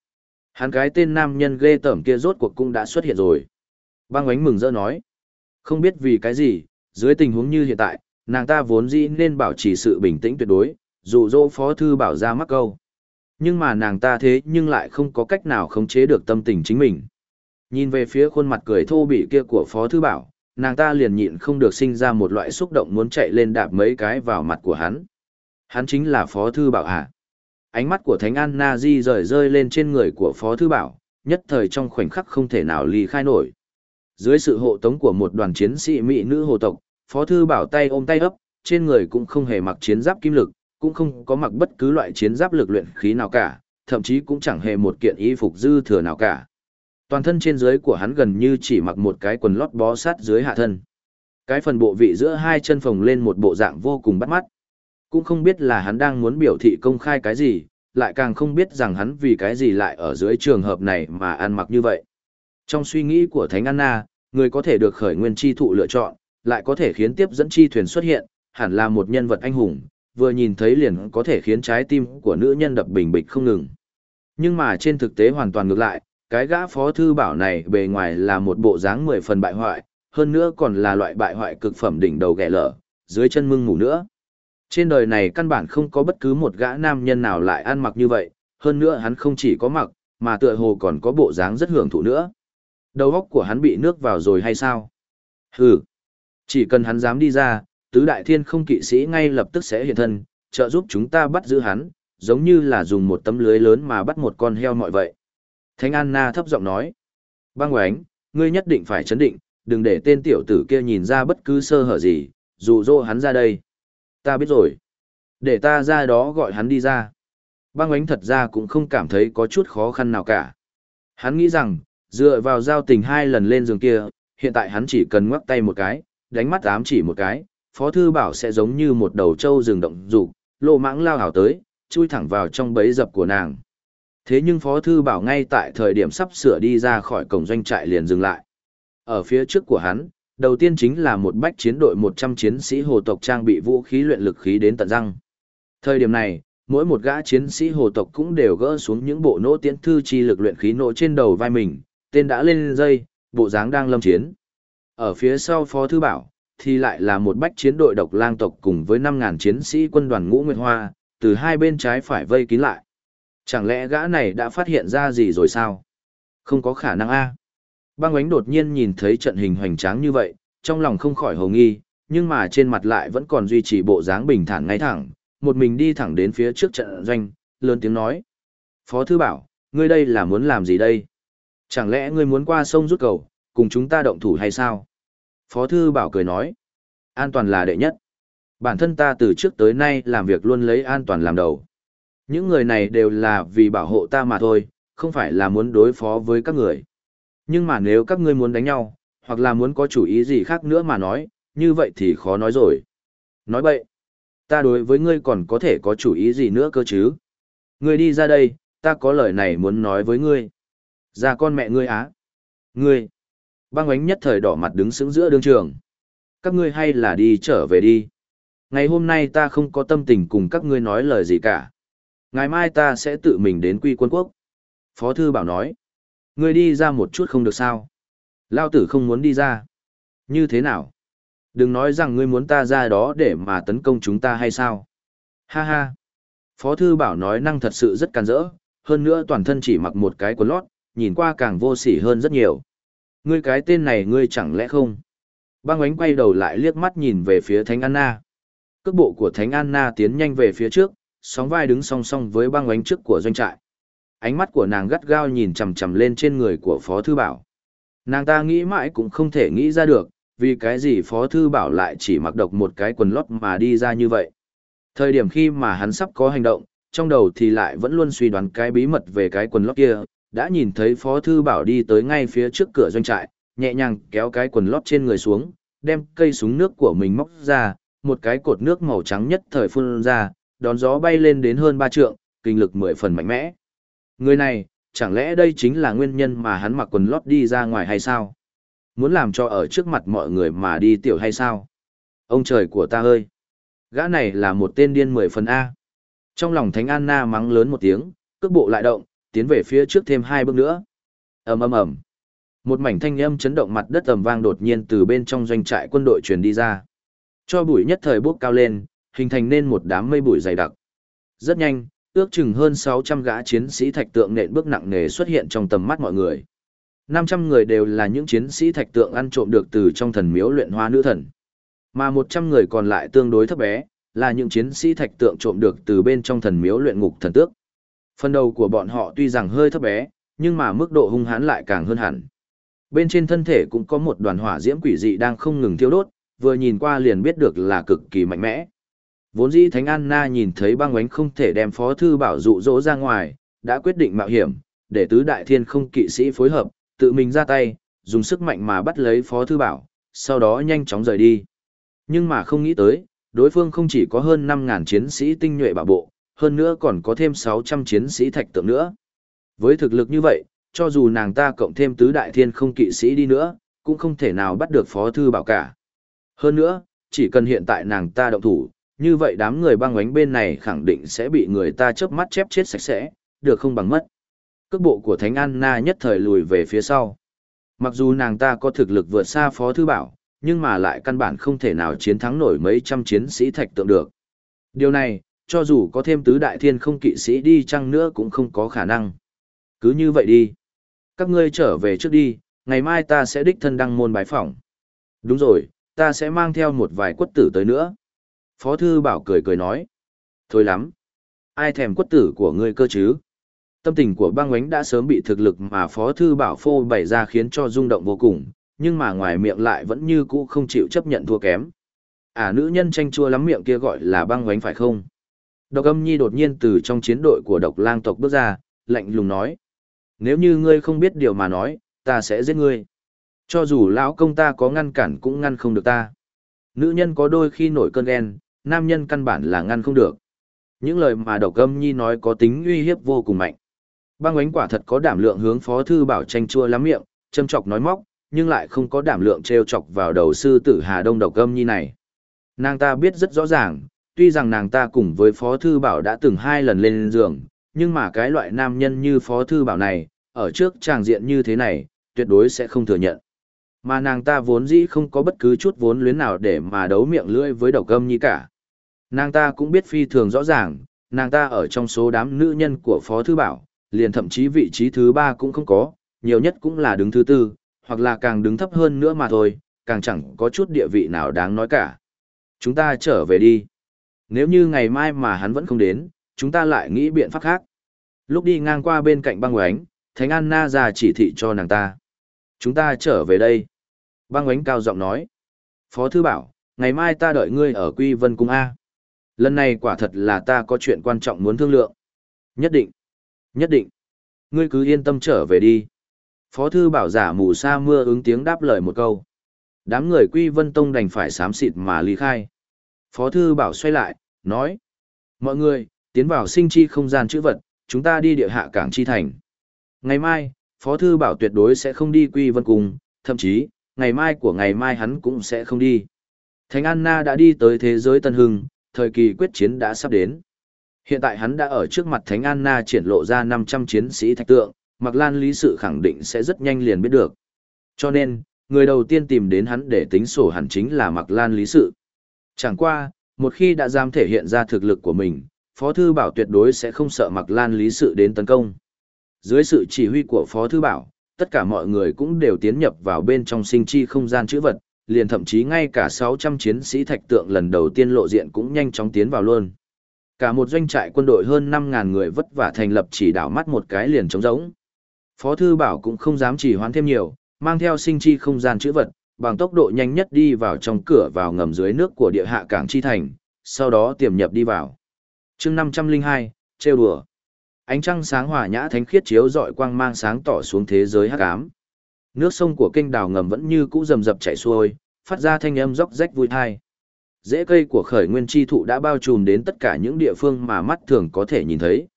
Hắn cái tên nam nhân ghê tởm kia rốt cuộc cũng đã xuất hiện rồi. Bang ánh mừng rỡ nói. Không biết vì cái gì, dưới tình huống như hiện tại, nàng ta vốn dĩ nên bảo trì sự bình tĩnh tuyệt đối, dụ dỗ Phó thư Bảo ra mắc câu. Nhưng mà nàng ta thế nhưng lại không có cách nào khống chế được tâm tình chính mình. Nhìn về phía khuôn mặt cười thô bỉ kia của Phó Thư Bảo, nàng ta liền nhịn không được sinh ra một loại xúc động muốn chạy lên đạp mấy cái vào mặt của hắn. Hắn chính là Phó Thư Bảo à? Ánh mắt của Thánh an na Di rời rơi lên trên người của Phó Thư Bảo, nhất thời trong khoảnh khắc không thể nào ly khai nổi. Dưới sự hộ tống của một đoàn chiến sĩ mỹ nữ hồ tộc, Phó Thư Bảo tay ôm tay ấp, trên người cũng không hề mặc chiến giáp kim lực, cũng không có mặc bất cứ loại chiến giáp lực luyện khí nào cả, thậm chí cũng chẳng hề một kiện y phục dư thừa nào cả. Toàn thân trên dưới của hắn gần như chỉ mặc một cái quần lót bó sát dưới hạ thân. Cái phần bộ vị giữa hai chân phồng lên một bộ dạng vô cùng bắt mắt. Cũng không biết là hắn đang muốn biểu thị công khai cái gì, lại càng không biết rằng hắn vì cái gì lại ở dưới trường hợp này mà ăn mặc như vậy. Trong suy nghĩ của Thánh Anna, người có thể được khởi nguyên chi thụ lựa chọn, lại có thể khiến tiếp dẫn chi thuyền xuất hiện, hẳn là một nhân vật anh hùng, vừa nhìn thấy liền có thể khiến trái tim của nữ nhân đập bình bịch không ngừng. Nhưng mà trên thực tế hoàn toàn ngược lại, cái gã phó thư bảo này bề ngoài là một bộ dáng mười phần bại hoại, hơn nữa còn là loại bại hoại cực phẩm đỉnh đầu ghẻ lở, dưới chân mưng ngủ nữa. Trên đời này căn bản không có bất cứ một gã nam nhân nào lại ăn mặc như vậy, hơn nữa hắn không chỉ có mặc, mà tựa hồ còn có bộ dáng rất hưởng thụ nữa. Đầu óc của hắn bị nước vào rồi hay sao? Hừ, chỉ cần hắn dám đi ra, tứ đại thiên không kỵ sĩ ngay lập tức sẽ hiện thân, trợ giúp chúng ta bắt giữ hắn, giống như là dùng một tấm lưới lớn mà bắt một con heo mọi vậy. Thánh Anna thấp giọng nói, băng oánh, ngươi nhất định phải chấn định, đừng để tên tiểu tử kia nhìn ra bất cứ sơ hở gì, dù dỗ hắn ra đây. Ta biết rồi. Để ta ra đó gọi hắn đi ra. Băng oánh thật ra cũng không cảm thấy có chút khó khăn nào cả. Hắn nghĩ rằng, dựa vào giao tình hai lần lên giường kia, hiện tại hắn chỉ cần ngoắc tay một cái, đánh mắt ám chỉ một cái, Phó Thư Bảo sẽ giống như một đầu trâu rừng động dục lộ mãng lao hảo tới, chui thẳng vào trong bẫy dập của nàng. Thế nhưng Phó Thư Bảo ngay tại thời điểm sắp sửa đi ra khỏi cổng doanh trại liền dừng lại. Ở phía trước của hắn, đầu tiên chính là một bách chiến đội 100 chiến sĩ hồ tộc trang bị vũ khí luyện lực khí đến tận răng. Thời điểm này, mỗi một gã chiến sĩ hồ tộc cũng đều gỡ xuống những bộ nỗ tiễn thư chi lực luyện khí nỗ trên đầu vai mình, tên đã lên dây, bộ dáng đang lâm chiến. Ở phía sau Phó Thư Bảo, thì lại là một bách chiến đội độc lang tộc cùng với 5.000 chiến sĩ quân đoàn ngũ Nguyệt Hoa, từ hai bên trái phải vây kín lại. Chẳng lẽ gã này đã phát hiện ra gì rồi sao? Không có khả năng a. Băng ánh đột nhiên nhìn thấy trận hình hoành tráng như vậy, trong lòng không khỏi hồ nghi, nhưng mà trên mặt lại vẫn còn duy trì bộ dáng bình thản ngay thẳng, một mình đi thẳng đến phía trước trận doanh, lớn tiếng nói. Phó Thư Bảo, ngươi đây là muốn làm gì đây? Chẳng lẽ ngươi muốn qua sông rút cầu, cùng chúng ta động thủ hay sao? Phó Thư Bảo cười nói, an toàn là đệ nhất. Bản thân ta từ trước tới nay làm việc luôn lấy an toàn làm đầu. Những người này đều là vì bảo hộ ta mà thôi, không phải là muốn đối phó với các người. Nhưng mà nếu các ngươi muốn đánh nhau, hoặc là muốn có chủ ý gì khác nữa mà nói, như vậy thì khó nói rồi. Nói bậy, ta đối với ngươi còn có thể có chủ ý gì nữa cơ chứ? Ngươi đi ra đây, ta có lời này muốn nói với ngươi. Ra con mẹ ngươi á. Ngươi. Băng ánh nhất thời đỏ mặt đứng sững giữa đường trường. Các ngươi hay là đi trở về đi. Ngày hôm nay ta không có tâm tình cùng các ngươi nói lời gì cả. Ngày mai ta sẽ tự mình đến quy quân quốc. Phó thư bảo nói. Ngươi đi ra một chút không được sao. Lao tử không muốn đi ra. Như thế nào? Đừng nói rằng ngươi muốn ta ra đó để mà tấn công chúng ta hay sao? Ha ha. Phó thư bảo nói năng thật sự rất can rỡ, hơn nữa toàn thân chỉ mặc một cái quần lót, nhìn qua càng vô sỉ hơn rất nhiều. Ngươi cái tên này ngươi chẳng lẽ không? Băng ánh quay đầu lại liếc mắt nhìn về phía Thánh Anna. Cước bộ của Thánh Anna tiến nhanh về phía trước, sóng vai đứng song song với băng ánh trước của doanh trại. Ánh mắt của nàng gắt gao nhìn chằm chằm lên trên người của Phó Thư Bảo. Nàng ta nghĩ mãi cũng không thể nghĩ ra được, vì cái gì Phó Thư Bảo lại chỉ mặc độc một cái quần lót mà đi ra như vậy. Thời điểm khi mà hắn sắp có hành động, trong đầu thì lại vẫn luôn suy đoán cái bí mật về cái quần lót kia, đã nhìn thấy Phó Thư Bảo đi tới ngay phía trước cửa doanh trại, nhẹ nhàng kéo cái quần lót trên người xuống, đem cây súng nước của mình móc ra, một cái cột nước màu trắng nhất thời phun ra, đón gió bay lên đến hơn ba trượng, kinh lực mười phần mạnh mẽ. Người này, chẳng lẽ đây chính là nguyên nhân mà hắn mặc quần lót đi ra ngoài hay sao? Muốn làm cho ở trước mặt mọi người mà đi tiểu hay sao? Ông trời của ta ơi! Gã này là một tên điên mười phần A. Trong lòng Thánh Anna mắng lớn một tiếng, cước bộ lại động, tiến về phía trước thêm hai bước nữa. ầm ầm ầm, một mảnh thanh âm chấn động mặt đất ầm vang đột nhiên từ bên trong doanh trại quân đội truyền đi ra. Cho bụi nhất thời bốc cao lên, hình thành nên một đám mây bụi dày đặc. Rất nhanh, ước chừng hơn 600 gã chiến sĩ thạch tượng nện bước nặng nề xuất hiện trong tầm mắt mọi người. 500 người đều là những chiến sĩ thạch tượng ăn trộm được từ trong thần miếu luyện hoa nữ thần. Mà 100 người còn lại tương đối thấp bé, là những chiến sĩ thạch tượng trộm được từ bên trong thần miếu luyện ngục thần tước, Phần đầu của bọn họ tuy rằng hơi thấp bé, nhưng mà mức độ hung hãn lại càng hơn hẳn. Bên trên thân thể cũng có một đoàn hỏa diễm quỷ dị đang không ngừng thiêu đốt, vừa nhìn qua liền biết được là cực kỳ mạnh mẽ. Vốn dĩ Thánh Anna nhìn thấy băng oánh không thể đem phó thư bảo dụ dỗ ra ngoài, đã quyết định mạo hiểm, để tứ đại thiên không kỵ sĩ phối hợp, tự mình ra tay, dùng sức mạnh mà bắt lấy phó thư bảo, sau đó nhanh chóng rời đi. Nhưng mà không nghĩ tới, đối phương không chỉ có hơn 5.000 chiến sĩ tinh nhuệ bảo bộ, hơn nữa còn có thêm 600 chiến sĩ thạch tượng nữa. Với thực lực như vậy, cho dù nàng ta cộng thêm tứ đại thiên không kỵ sĩ đi nữa, cũng không thể nào bắt được phó thư bảo cả. Hơn nữa, chỉ cần hiện tại nàng ta động thủ, như vậy đám người băng ánh bên này khẳng định sẽ bị người ta chớp mắt chép chết sạch sẽ, được không bằng mất. Cước bộ của Thánh Anna nhất thời lùi về phía sau. Mặc dù nàng ta có thực lực vượt xa Phó Thư Bảo, nhưng mà lại căn bản không thể nào chiến thắng nổi mấy trăm chiến sĩ thạch tượng được. Điều này, cho dù có thêm tứ đại thiên không kỵ sĩ đi chăng nữa cũng không có khả năng. Cứ như vậy đi. Các ngươi trở về trước đi, ngày mai ta sẽ đích thân đăng môn bái phỏng. Đúng rồi, ta sẽ mang theo một vài quất tử tới nữa. Phó Thư Bảo cười cười nói. Thôi lắm. Ai thèm quất tử của ngươi cơ chứ? Tâm tình của băng ánh đã sớm bị thực lực mà Phó Thư Bảo phô bày ra khiến cho rung động vô cùng, nhưng mà ngoài miệng lại vẫn như cũ không chịu chấp nhận thua kém. À nữ nhân tranh chua lắm miệng kia gọi là băng ánh phải không? Độc âm nhi đột nhiên từ trong chiến đội của độc lang tộc bước ra, lạnh lùng nói. Nếu như ngươi không biết điều mà nói, ta sẽ giết ngươi. Cho dù lão công ta có ngăn cản cũng ngăn không được ta. Nữ nhân có đôi khi nổi cơn ghen, nam nhân căn bản là ngăn không được. Những lời mà độc âm nhi nói có tính uy hiếp vô cùng mạnh. Băng ánh quả thật có đảm lượng hướng phó thư bảo tranh chua lắm miệng, châm chọc nói móc, nhưng lại không có đảm lượng treo chọc vào đầu sư tử Hà Đông độc âm nhi này. Nàng ta biết rất rõ ràng, tuy rằng nàng ta cùng với phó thư bảo đã từng hai lần lên giường, nhưng mà cái loại nam nhân như phó thư bảo này, ở trước tràng diện như thế này, tuyệt đối sẽ không thừa nhận. Mà nàng ta vốn dĩ không có bất cứ chút vốn luyến nào để mà đấu miệng lưỡi với đầu cơm như cả. Nàng ta cũng biết phi thường rõ ràng, nàng ta ở trong số đám nữ nhân của Phó Thư Bảo, liền thậm chí vị trí thứ ba cũng không có, nhiều nhất cũng là đứng thứ tư, hoặc là càng đứng thấp hơn nữa mà thôi, càng chẳng có chút địa vị nào đáng nói cả. Chúng ta trở về đi. Nếu như ngày mai mà hắn vẫn không đến, chúng ta lại nghĩ biện pháp khác. Lúc đi ngang qua bên cạnh băng oánh, Thánh anna ra chỉ thị cho nàng ta. Chúng ta trở về đây. Băng oánh cao giọng nói. Phó Thư Bảo, ngày mai ta đợi ngươi ở Quy Vân Cung A. Lần này quả thật là ta có chuyện quan trọng muốn thương lượng. Nhất định. Nhất định. Ngươi cứ yên tâm trở về đi. Phó thư bảo giả mù sa mưa ứng tiếng đáp lời một câu. Đám người quy vân tông đành phải sám xịt mà ly khai. Phó thư bảo xoay lại, nói. Mọi người, tiến vào sinh chi không gian chữ vật, chúng ta đi địa hạ cảng chi thành. Ngày mai, Phó thư bảo tuyệt đối sẽ không đi quy vân cùng, thậm chí, ngày mai của ngày mai hắn cũng sẽ không đi. Thánh Anna đã đi tới thế giới tân hưng, thời kỳ quyết chiến đã sắp đến. Hiện tại hắn đã ở trước mặt Thánh Anna triển lộ ra 500 chiến sĩ thạch tượng, Mạc Lan lý sự khẳng định sẽ rất nhanh liền biết được. Cho nên, người đầu tiên tìm đến hắn để tính sổ hẳn chính là Mạc Lan lý sự. Chẳng qua, một khi đã dám thể hiện ra thực lực của mình, Phó Thư Bảo tuyệt đối sẽ không sợ Mạc Lan lý sự đến tấn công. Dưới sự chỉ huy của Phó Thư Bảo, tất cả mọi người cũng đều tiến nhập vào bên trong sinh chi không gian chữ vật, liền thậm chí ngay cả 600 chiến sĩ thạch tượng lần đầu tiên lộ diện cũng nhanh chóng tiến vào luôn. Cả một doanh trại quân đội hơn 5.000 người vất vả thành lập chỉ đảo mắt một cái liền trống rỗng. Phó Thư Bảo cũng không dám chỉ hoán thêm nhiều, mang theo sinh chi không gian chữ vật, bằng tốc độ nhanh nhất đi vào trong cửa vào ngầm dưới nước của địa hạ cảng chi thành, sau đó tiềm nhập đi vào. chương 502, trêu đùa. Ánh trăng sáng hòa nhã thánh khiết chiếu dọi quang mang sáng tỏ xuống thế giới hắc ám. Nước sông của kênh đào ngầm vẫn như cũ rầm rập chảy xuôi, phát ra thanh âm róc rách vui thai. Rễ cây của khởi nguyên chi thụ đã bao trùm đến tất cả những địa phương mà mắt thường có thể nhìn thấy.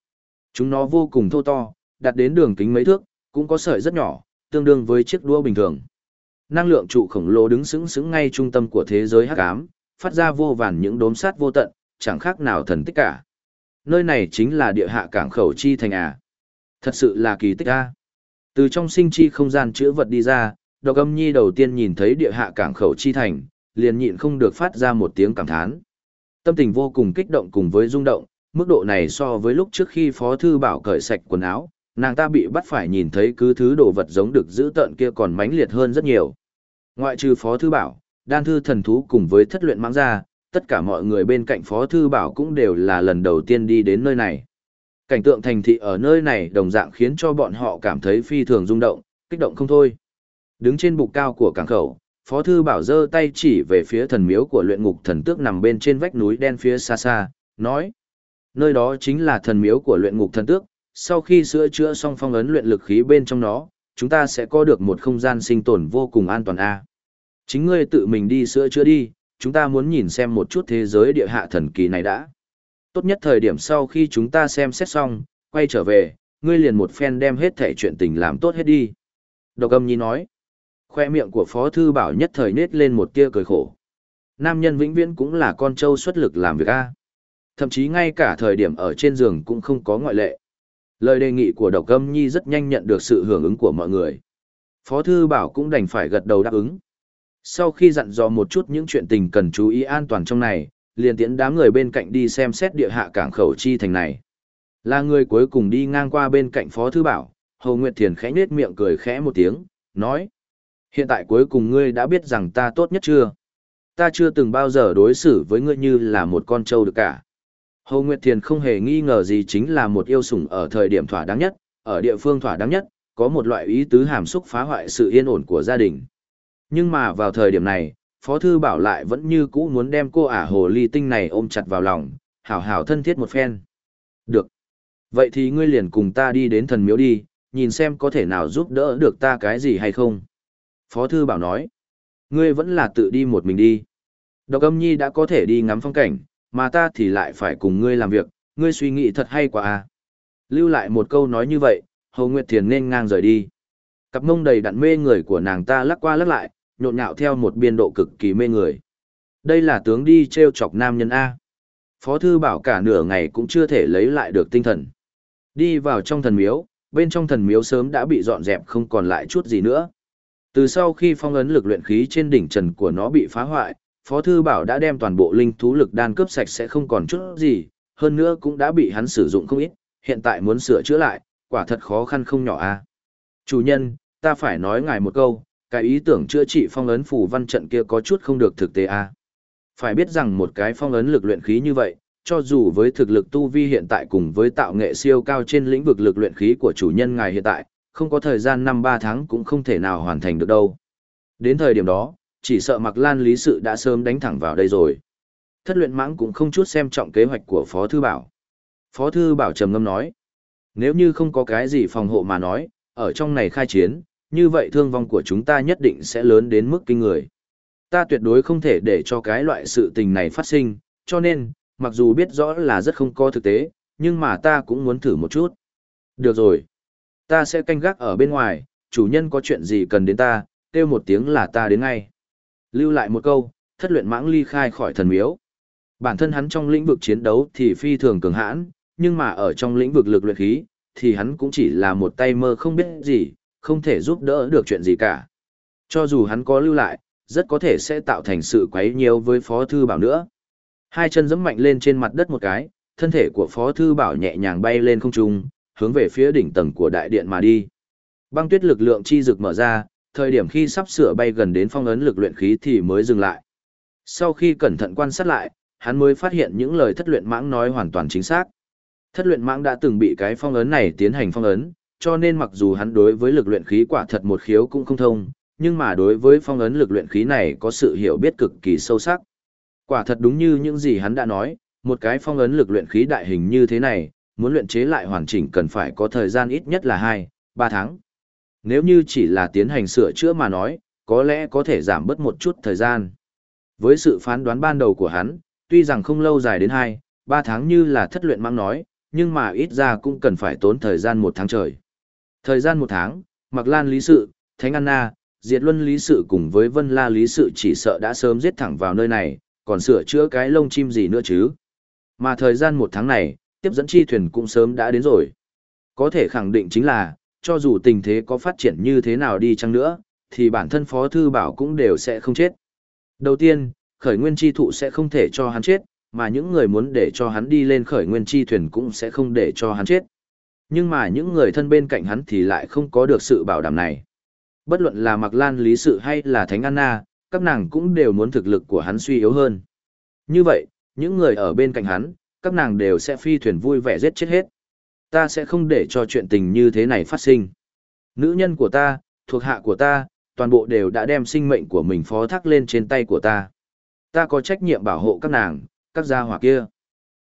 Chúng nó vô cùng thô to, đặt đến đường kính mấy thước, cũng có sợi rất nhỏ, tương đương với chiếc đũa bình thường. Năng lượng trụ khổng lồ đứng sững sững ngay trung tâm của thế giới hắc ám, phát ra vô vàn những đốm sát vô tận, chẳng khác nào thần tích cả. Nơi này chính là địa hạ cảng khẩu chi thành à. Thật sự là kỳ tích a. Từ trong sinh chi không gian chữa vật đi ra, độc âm nhi đầu tiên nhìn thấy địa hạ cảng khẩu chi thành, liền nhịn không được phát ra một tiếng cảm thán. Tâm tình vô cùng kích động cùng với rung động, mức độ này so với lúc trước khi Phó Thư Bảo cởi sạch quần áo, nàng ta bị bắt phải nhìn thấy cứ thứ đồ vật giống được giữ tận kia còn mãnh liệt hơn rất nhiều. Ngoại trừ Phó Thư Bảo, đan thư thần thú cùng với thất luyện mang ra, tất cả mọi người bên cạnh Phó Thư Bảo cũng đều là lần đầu tiên đi đến nơi này. Cảnh tượng thành thị ở nơi này đồng dạng khiến cho bọn họ cảm thấy phi thường rung động, kích động không thôi. Đứng trên bục cao của cảng khẩu, Phó Thư Bảo giơ tay chỉ về phía thần miếu của luyện ngục thần tước nằm bên trên vách núi đen phía xa xa, nói. Nơi đó chính là thần miếu của luyện ngục thần tước, sau khi sửa chữa xong phong ấn luyện lực khí bên trong nó, chúng ta sẽ có được một không gian sinh tồn vô cùng an toàn a. Chính ngươi tự mình đi sửa chữa đi, chúng ta muốn nhìn xem một chút thế giới địa hạ thần kỳ này đã. Tốt nhất thời điểm sau khi chúng ta xem xét xong, quay trở về, ngươi liền một phen đem hết thể chuyện tình làm tốt hết đi. Độc âm nhi nói, khoe miệng của Phó Thư Bảo nhất thời nết lên một tia cười khổ. Nam nhân vĩnh viễn cũng là con trâu xuất lực làm việc A. Thậm chí ngay cả thời điểm ở trên giường cũng không có ngoại lệ. Lời đề nghị của Độc âm nhi rất nhanh nhận được sự hưởng ứng của mọi người. Phó Thư Bảo cũng đành phải gật đầu đáp ứng. Sau khi dặn dò một chút những chuyện tình cần chú ý an toàn trong này, liền tiễn đám người bên cạnh đi xem xét địa hạ cảng khẩu chi thành này. Là người cuối cùng đi ngang qua bên cạnh Phó Thư Bảo, Hồ Nguyệt Thiền khẽ nết miệng cười khẽ một tiếng, nói. Hiện tại cuối cùng ngươi đã biết rằng ta tốt nhất chưa? Ta chưa từng bao giờ đối xử với ngươi như là một con trâu được cả. Hồ Nguyệt Thiền không hề nghi ngờ gì chính là một yêu sủng ở thời điểm thỏa đáng nhất, ở địa phương thỏa đáng nhất, có một loại ý tứ hàm xúc phá hoại sự yên ổn của gia đình. Nhưng mà vào thời điểm này, Phó Thư Bảo lại vẫn như cũ muốn đem cô ả hồ ly tinh này ôm chặt vào lòng, hảo hảo thân thiết một phen. Được. Vậy thì ngươi liền cùng ta đi đến thần miếu đi, nhìn xem có thể nào giúp đỡ được ta cái gì hay không. Phó Thư Bảo nói. Ngươi vẫn là tự đi một mình đi. Độc âm nhi đã có thể đi ngắm phong cảnh, mà ta thì lại phải cùng ngươi làm việc, ngươi suy nghĩ thật hay quá à. Lưu lại một câu nói như vậy, Hồ Nguyệt Thiền nên ngang rời đi. Cặp mông đầy đặn mê người của nàng ta lắc qua lắc lại, nhộn nhạo theo một biên độ cực kỳ mê người. Đây là tướng đi treo chọc nam nhân A. Phó thư bảo cả nửa ngày cũng chưa thể lấy lại được tinh thần. Đi vào trong thần miếu, bên trong thần miếu sớm đã bị dọn dẹp không còn lại chút gì nữa. Từ sau khi phong ấn lực luyện khí trên đỉnh trần của nó bị phá hoại, Phó Thư Bảo đã đem toàn bộ linh thú lực đan cướp sạch sẽ không còn chút gì, hơn nữa cũng đã bị hắn sử dụng không ít, hiện tại muốn sửa chữa lại, quả thật khó khăn không nhỏ a Chủ nhân, ta phải nói ngài một câu, cái ý tưởng chữa trị phong ấn phủ văn trận kia có chút không được thực tế a Phải biết rằng một cái phong ấn lực luyện khí như vậy, cho dù với thực lực tu vi hiện tại cùng với tạo nghệ siêu cao trên lĩnh vực lực luyện khí của chủ nhân ngài hiện tại, không có thời gian năm ba tháng cũng không thể nào hoàn thành được đâu. Đến thời điểm đó, chỉ sợ mặc lan lý sự đã sớm đánh thẳng vào đây rồi. Thất luyện mãng cũng không chút xem trọng kế hoạch của Phó Thư Bảo. Phó Thư Bảo trầm ngâm nói, nếu như không có cái gì phòng hộ mà nói, ở trong này khai chiến, như vậy thương vong của chúng ta nhất định sẽ lớn đến mức kinh người. Ta tuyệt đối không thể để cho cái loại sự tình này phát sinh, cho nên, mặc dù biết rõ là rất không có thực tế, nhưng mà ta cũng muốn thử một chút. Được rồi. Ta sẽ canh gác ở bên ngoài, chủ nhân có chuyện gì cần đến ta, kêu một tiếng là ta đến ngay. Lưu lại một câu, thất luyện mãng ly khai khỏi thần miếu. Bản thân hắn trong lĩnh vực chiến đấu thì phi thường cường hãn, nhưng mà ở trong lĩnh vực lực luyện khí, thì hắn cũng chỉ là một tay mơ không biết gì, không thể giúp đỡ được chuyện gì cả. Cho dù hắn có lưu lại, rất có thể sẽ tạo thành sự quấy nhiều với Phó Thư Bảo nữa. Hai chân giẫm mạnh lên trên mặt đất một cái, thân thể của Phó Thư Bảo nhẹ nhàng bay lên không trung, hướng về phía đỉnh tầng của đại điện mà đi. Băng tuyết lực lượng chi dực mở ra, thời điểm khi sắp sửa bay gần đến phong ấn lực luyện khí thì mới dừng lại. Sau khi cẩn thận quan sát lại, hắn mới phát hiện những lời thất luyện mãng nói hoàn toàn chính xác. Thất luyện mãng đã từng bị cái phong ấn này tiến hành phong ấn, cho nên mặc dù hắn đối với lực luyện khí quả thật một khiếu cũng không thông, nhưng mà đối với phong ấn lực luyện khí này có sự hiểu biết cực kỳ sâu sắc. Quả thật đúng như những gì hắn đã nói, một cái phong ấn lực luyện khí đại hình như thế này, muốn luyện chế lại hoàn chỉnh cần phải có thời gian ít nhất là 2, 3 tháng. Nếu như chỉ là tiến hành sửa chữa mà nói, có lẽ có thể giảm bớt một chút thời gian. Với sự phán đoán ban đầu của hắn, tuy rằng không lâu dài đến 2, 3 tháng như là thất luyện mang nói, nhưng mà ít ra cũng cần phải tốn thời gian một tháng trời. Thời gian một tháng, Mạc Lan Lý Sự, Thánh Anna, Diệt Luân Lý Sự cùng với Vân La Lý Sự chỉ sợ đã sớm giết thẳng vào nơi này, còn sửa chữa cái lông chim gì nữa chứ. Mà thời gian một tháng này, tiếp dẫn chi thuyền cũng sớm đã đến rồi. Có thể khẳng định chính là, cho dù tình thế có phát triển như thế nào đi chăng nữa, thì bản thân Phó Thư Bảo cũng đều sẽ không chết. Đầu tiên, khởi nguyên chi thụ sẽ không thể cho hắn chết, mà những người muốn để cho hắn đi lên khởi nguyên chi thuyền cũng sẽ không để cho hắn chết. Nhưng mà những người thân bên cạnh hắn thì lại không có được sự bảo đảm này. Bất luận là Mạc Lan Lý Sự hay là Thánh Anna, các nàng cũng đều muốn thực lực của hắn suy yếu hơn. Như vậy, những người ở bên cạnh hắn, các nàng đều sẽ phi thuyền vui vẻ giết chết hết. Ta sẽ không để cho chuyện tình như thế này phát sinh. Nữ nhân của ta, thuộc hạ của ta, toàn bộ đều đã đem sinh mệnh của mình phó thác lên trên tay của ta. Ta có trách nhiệm bảo hộ các nàng, các gia hỏa kia.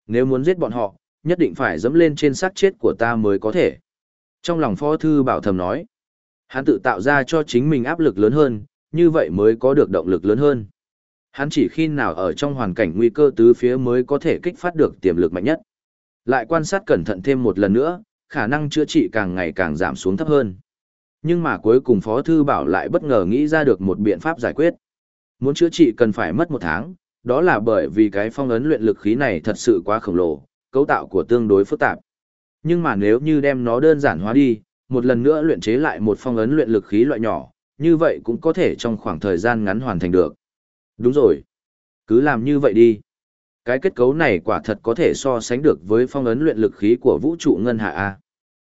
Nếu muốn giết bọn họ, nhất định phải dẫm lên trên xác chết của ta mới có thể. Trong lòng phó thư bảo thầm nói, hắn tự tạo ra cho chính mình áp lực lớn hơn, như vậy mới có được động lực lớn hơn. Hắn chỉ khi nào ở trong hoàn cảnh nguy cơ tứ phía mới có thể kích phát được tiềm lực mạnh nhất. Lại quan sát cẩn thận thêm một lần nữa, khả năng chữa trị càng ngày càng giảm xuống thấp hơn. Nhưng mà cuối cùng Phó Thư Bảo lại bất ngờ nghĩ ra được một biện pháp giải quyết. Muốn chữa trị cần phải mất một tháng, đó là bởi vì cái phong ấn luyện lực khí này thật sự quá khổng lồ, cấu tạo của tương đối phức tạp. Nhưng mà nếu như đem nó đơn giản hóa đi, một lần nữa luyện chế lại một phong ấn luyện lực khí loại nhỏ, như vậy cũng có thể trong khoảng thời gian ngắn hoàn thành được. Đúng rồi. Cứ làm như vậy đi. Cái kết cấu này quả thật có thể so sánh được với phong ấn luyện lực khí của vũ trụ ngân hạ A.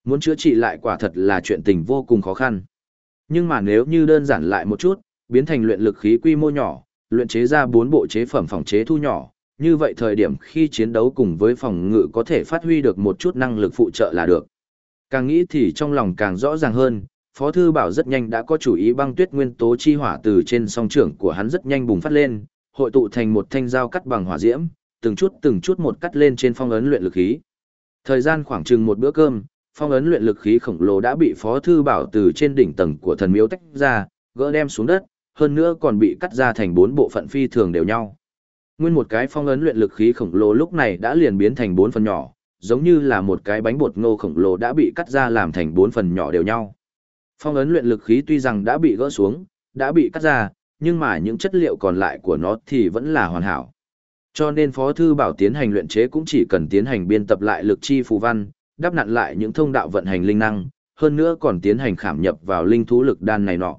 Muốn chữa trị lại quả thật là chuyện tình vô cùng khó khăn. Nhưng mà nếu như đơn giản lại một chút, biến thành luyện lực khí quy mô nhỏ, luyện chế ra bốn bộ chế phẩm phòng chế thu nhỏ, như vậy thời điểm khi chiến đấu cùng với phòng ngự có thể phát huy được một chút năng lực phụ trợ là được. Càng nghĩ thì trong lòng càng rõ ràng hơn, Phó Thư Bảo rất nhanh đã có chủ ý băng tuyết nguyên tố chi hỏa từ trên song trưởng của hắn rất nhanh bùng phát lên, hội tụ thành một thanh dao cắt bằng hỏa diễm, từng chút từng chút một cắt lên trên phong ấn luyện lực khí. Thời gian khoảng chừng một bữa cơm, phong ấn luyện lực khí khổng lồ đã bị Phó Thư Bảo từ trên đỉnh tầng của thần miếu tách ra, gỡ đem xuống đất, hơn nữa còn bị cắt ra thành bốn bộ phận phi thường đều nhau. Nguyên một cái phong ấn luyện lực khí khổng lồ lúc này đã liền biến thành bốn phần nhỏ, giống như là một cái bánh bột ngô khổng lồ đã bị cắt ra làm thành bốn phần nhỏ đều nhau. Phong ấn luyện lực khí tuy rằng đã bị gỡ xuống, đã bị cắt ra, nhưng mà những chất liệu còn lại của nó thì vẫn là hoàn hảo. Cho nên Phó Thư Bảo tiến hành luyện chế cũng chỉ cần tiến hành biên tập lại lực chi phù văn, đắp nặn lại những thông đạo vận hành linh năng, hơn nữa còn tiến hành khảm nhập vào linh thú lực đan này nọ.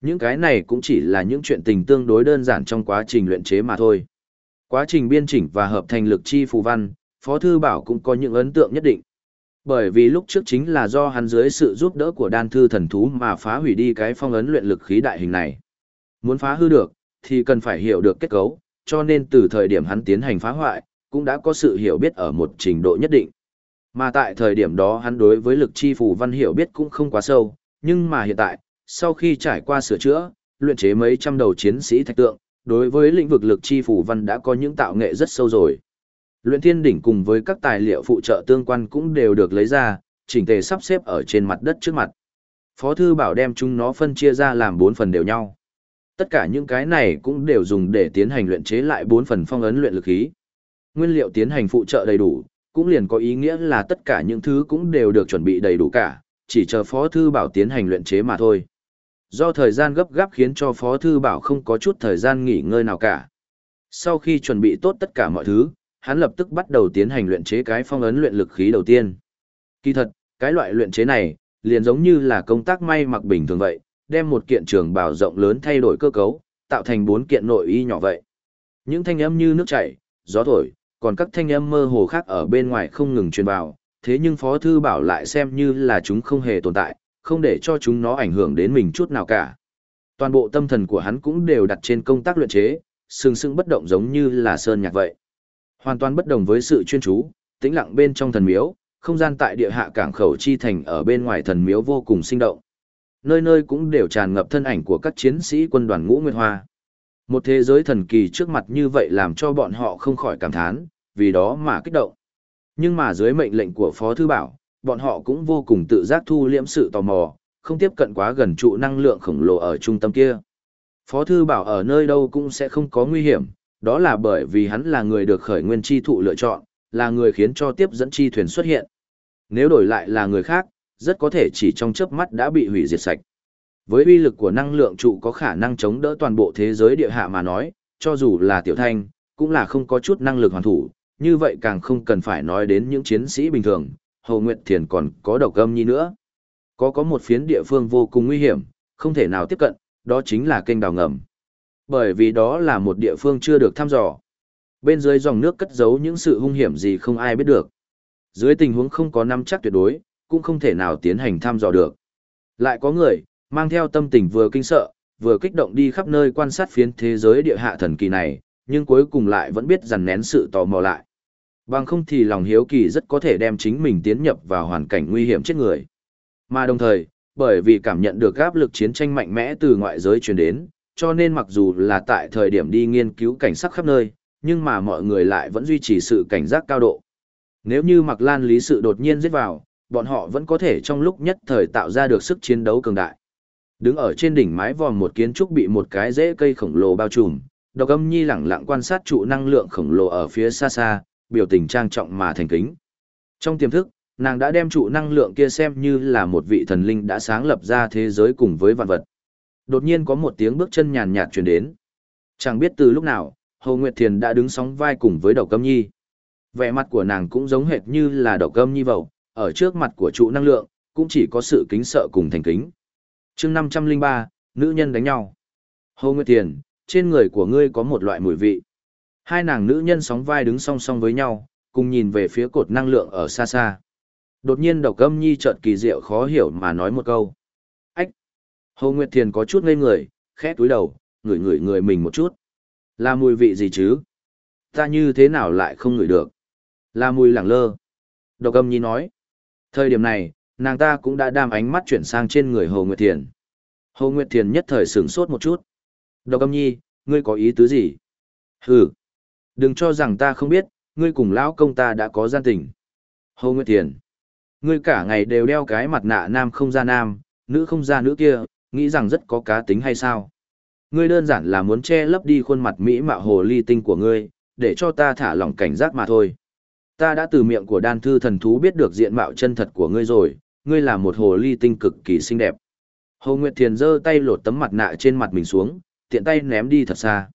Những cái này cũng chỉ là những chuyện tình tương đối đơn giản trong quá trình luyện chế mà thôi. Quá trình biên chỉnh và hợp thành lực chi phù văn, Phó Thư Bảo cũng có những ấn tượng nhất định. Bởi vì lúc trước chính là do hắn dưới sự giúp đỡ của đan thư thần thú mà phá hủy đi cái phong ấn luyện lực khí đại hình này. Muốn phá hư được, thì cần phải hiểu được kết cấu, cho nên từ thời điểm hắn tiến hành phá hoại, cũng đã có sự hiểu biết ở một trình độ nhất định. Mà tại thời điểm đó hắn đối với lực chi phù văn hiểu biết cũng không quá sâu, nhưng mà hiện tại, sau khi trải qua sửa chữa, luyện chế mấy trăm đầu chiến sĩ thạch tượng, đối với lĩnh vực lực chi phù văn đã có những tạo nghệ rất sâu rồi. Luyện thiên đỉnh cùng với các tài liệu phụ trợ tương quan cũng đều được lấy ra, chỉnh tề sắp xếp ở trên mặt đất trước mặt. Phó thư bảo đem chúng nó phân chia ra làm bốn phần đều nhau. Tất cả những cái này cũng đều dùng để tiến hành luyện chế lại bốn phần phong ấn luyện lực khí. Nguyên liệu tiến hành phụ trợ đầy đủ, cũng liền có ý nghĩa là tất cả những thứ cũng đều được chuẩn bị đầy đủ cả, chỉ chờ Phó Thư Bảo tiến hành luyện chế mà thôi. Do thời gian gấp gáp khiến cho Phó Thư Bảo không có chút thời gian nghỉ ngơi nào cả. Sau khi chuẩn bị tốt tất cả mọi thứ, hắn lập tức bắt đầu tiến hành luyện chế cái phong ấn luyện lực khí đầu tiên. Kỳ thật, cái loại luyện chế này, liền giống như là công tác may mặc bình thường vậy, đem một kiện trường bào rộng lớn thay đổi cơ cấu, tạo thành bốn kiện nội y nhỏ vậy. Những thanh âm như nước chảy, gió thổi, còn các thanh âm mơ hồ khác ở bên ngoài không ngừng truyền vào, thế nhưng Phó Thư Bảo lại xem như là chúng không hề tồn tại, không để cho chúng nó ảnh hưởng đến mình chút nào cả. Toàn bộ tâm thần của hắn cũng đều đặt trên công tác luyện chế, sừng sững bất động giống như là sơn nhạc vậy. Hoàn toàn bất đồng với sự chuyên chú, tĩnh lặng bên trong thần miếu, không gian tại địa hạ cảng khẩu chi thành ở bên ngoài thần miếu vô cùng sinh động. Nơi nơi cũng đều tràn ngập thân ảnh của các chiến sĩ quân đoàn ngũ Nguyệt Hoa. Một thế giới thần kỳ trước mặt như vậy làm cho bọn họ không khỏi cảm thán, vì đó mà kích động. Nhưng mà dưới mệnh lệnh của Phó Thư Bảo, bọn họ cũng vô cùng tự giác thu liễm sự tò mò, không tiếp cận quá gần trụ năng lượng khổng lồ ở trung tâm kia. Phó Thư Bảo ở nơi đâu cũng sẽ không có nguy hiểm, đó là bởi vì hắn là người được khởi nguyên chi thụ lựa chọn, là người khiến cho tiếp dẫn chi thuyền xuất hiện. Nếu đổi lại là người khác, rất có thể chỉ trong chớp mắt đã bị hủy diệt sạch. Với uy lực của năng lượng trụ có khả năng chống đỡ toàn bộ thế giới địa hạ mà nói, cho dù là tiểu thanh, cũng là không có chút năng lực hoàn thủ, như vậy càng không cần phải nói đến những chiến sĩ bình thường, Hầu Nguyệt Thiền còn có độc âm nhi nữa. Có có một phiến địa phương vô cùng nguy hiểm, không thể nào tiếp cận, đó chính là kênh đào ngầm. Bởi vì đó là một địa phương chưa được thăm dò. Bên dưới dòng nước cất giấu những sự hung hiểm gì không ai biết được. Dưới tình huống không có nắm chắc tuyệt đối, cũng không thể nào tiến hành thăm dò được. Lại có người, mang theo tâm tình vừa kinh sợ, vừa kích động đi khắp nơi quan sát phiến thế giới địa hạ thần kỳ này, nhưng cuối cùng lại vẫn biết dằn nén sự tò mò lại. Bằng không thì lòng hiếu kỳ rất có thể đem chính mình tiến nhập vào hoàn cảnh nguy hiểm chết người. Mà đồng thời, bởi vì cảm nhận được áp lực chiến tranh mạnh mẽ từ ngoại giới truyền đến, cho nên mặc dù là tại thời điểm đi nghiên cứu cảnh sắc khắp nơi, nhưng mà mọi người lại vẫn duy trì sự cảnh giác cao độ. Nếu như Mạc Lan lý sự đột nhiên giết vào, bọn họ vẫn có thể trong lúc nhất thời tạo ra được sức chiến đấu cường đại. Đứng ở trên đỉnh mái vòm một kiến trúc bị một cái rễ cây khổng lồ bao trùm, Độc Âm Nhi lẳng lặng quan sát trụ năng lượng khổng lồ ở phía xa xa, biểu tình trang trọng mà thành kính. Trong tiềm thức, nàng đã đem trụ năng lượng kia xem như là một vị thần linh đã sáng lập ra thế giới cùng với vạn vật. Đột nhiên có một tiếng bước chân nhàn nhạt truyền đến. Chẳng biết từ lúc nào, Hồ Nguyệt Thiền đã đứng sóng vai cùng với Độc Âm Nhi. Vẻ mặt của nàng cũng giống hệt như là Độc Âm Nhi vậy, ở trước mặt của trụ năng lượng, cũng chỉ có sự kính sợ cùng thành kính. chương 503, nữ nhân đánh nhau. Hồ Nguyệt Thiền, trên người của ngươi có một loại mùi vị. Hai nàng nữ nhân sóng vai đứng song song với nhau, cùng nhìn về phía cột năng lượng ở xa xa. Đột nhiên độc âm nhi chợt kỳ diệu khó hiểu mà nói một câu. Ách! Hồ Nguyệt Thiền có chút ngây người, khẽ túi đầu, ngửi ngửi người mình một chút. Là mùi vị gì chứ? Ta như thế nào lại không ngửi được? Là mùi lẳng lơ. Độc âm nhi nói. Thời điểm này, nàng ta cũng đã đam ánh mắt chuyển sang trên người Hồ Nguyệt Thiền. Hồ Nguyệt Thiền nhất thời sửng sốt một chút. Độc âm nhi, ngươi có ý tứ gì? Hừ! Đừng cho rằng ta không biết, ngươi cùng lão công ta đã có gian tình. Hồ Nguyệt Thiền! Ngươi cả ngày đều đeo cái mặt nạ nam không ra nam, nữ không ra nữ kia, nghĩ rằng rất có cá tính hay sao? Ngươi đơn giản là muốn che lấp đi khuôn mặt mỹ mạo hồ ly tinh của ngươi, để cho ta thả lỏng cảnh giác mà thôi. Ta đã từ miệng của đan thư thần thú biết được diện mạo chân thật của ngươi rồi, ngươi là một hồ ly tinh cực kỳ xinh đẹp. Hồ Nguyệt Thiền giơ tay lột tấm mặt nạ trên mặt mình xuống, tiện tay ném đi thật xa.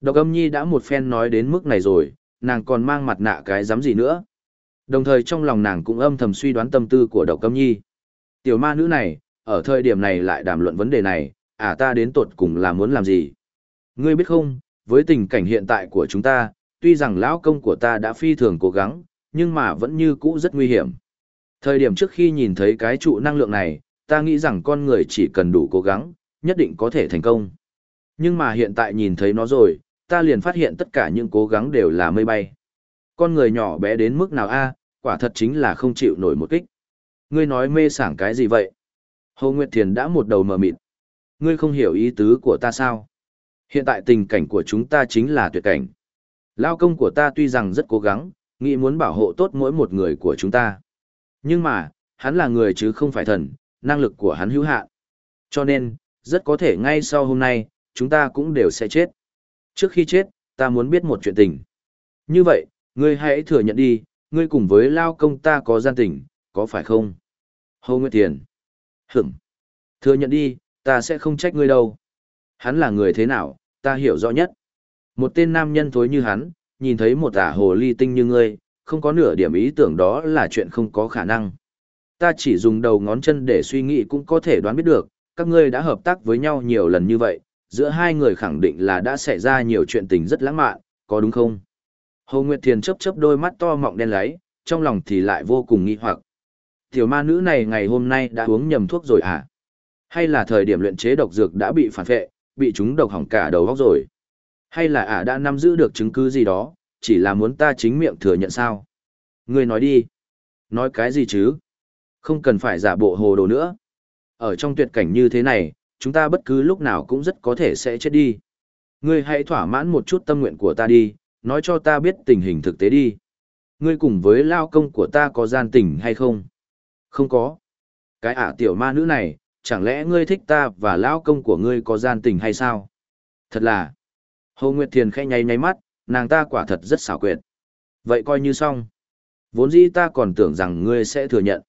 Độc âm nhi đã một phen nói đến mức này rồi, nàng còn mang mặt nạ cái dám gì nữa. Đồng thời trong lòng nàng cũng âm thầm suy đoán tâm tư của độc âm nhi. Tiểu ma nữ này, ở thời điểm này lại đàm luận vấn đề này, à ta đến tột cùng là muốn làm gì? Ngươi biết không, với tình cảnh hiện tại của chúng ta, tuy rằng lão công của ta đã phi thường cố gắng, nhưng mà vẫn như cũ rất nguy hiểm. Thời điểm trước khi nhìn thấy cái trụ năng lượng này, ta nghĩ rằng con người chỉ cần đủ cố gắng, nhất định có thể thành công. Nhưng mà hiện tại nhìn thấy nó rồi, ta liền phát hiện tất cả những cố gắng đều là mây bay. Con người nhỏ bé đến mức nào a, à, quả thật chính là không chịu nổi một kích. Ngươi nói mê sảng cái gì vậy? Hồ Nguyệt Thiền đã một đầu mờ mịt. Ngươi không hiểu ý tứ của ta sao? Hiện tại tình cảnh của chúng ta chính là tuyệt cảnh. Lao công của ta tuy rằng rất cố gắng, nghĩ muốn bảo hộ tốt mỗi một người của chúng ta. Nhưng mà, hắn là người chứ không phải thần, năng lực của hắn hữu hạn. Cho nên, rất có thể ngay sau hôm nay, chúng ta cũng đều sẽ chết. Trước khi chết, ta muốn biết một chuyện tình. Như vậy, ngươi hãy thừa nhận đi, ngươi cùng với lao công ta có gian tình, có phải không? Hầu Nguyệt Tiền. Hửm. Thừa nhận đi, ta sẽ không trách ngươi đâu. Hắn là người thế nào, ta hiểu rõ nhất. Một tên nam nhân thối như hắn, nhìn thấy một ả hồ ly tinh như ngươi, không có nửa điểm ý tưởng đó là chuyện không có khả năng. Ta chỉ dùng đầu ngón chân để suy nghĩ cũng có thể đoán biết được, các ngươi đã hợp tác với nhau nhiều lần như vậy, giữa hai người khẳng định là đã xảy ra nhiều chuyện tình rất lãng mạn, có đúng không? Hồ Nguyệt Thiền chấp chấp đôi mắt to mọng đen lấy trong lòng thì lại vô cùng nghi hoặc. Tiểu ma nữ này ngày hôm nay đã uống nhầm thuốc rồi à? Hay là thời điểm luyện chế độc dược đã bị phản vệ, bị chúng độc hỏng cả đầu óc rồi? Hay là ả đã nắm giữ được chứng cứ gì đó, chỉ là muốn ta chính miệng thừa nhận sao? Ngươi nói đi. Nói cái gì chứ? Không cần phải giả bộ hồ đồ nữa. Ở trong tuyệt cảnh như thế này, chúng ta bất cứ lúc nào cũng rất có thể sẽ chết đi. Ngươi hãy thỏa mãn một chút tâm nguyện của ta đi, nói cho ta biết tình hình thực tế đi. Ngươi cùng với lao công của ta có gian tình hay không? Không có. Cái ả tiểu ma nữ này, chẳng lẽ ngươi thích ta và lao công của ngươi có gian tình hay sao? Thật là. Hồ Nguyệt Thiền khẽ nháy nháy mắt, nàng ta quả thật rất xảo quyệt. Vậy coi như xong. Vốn dĩ ta còn tưởng rằng ngươi sẽ thừa nhận.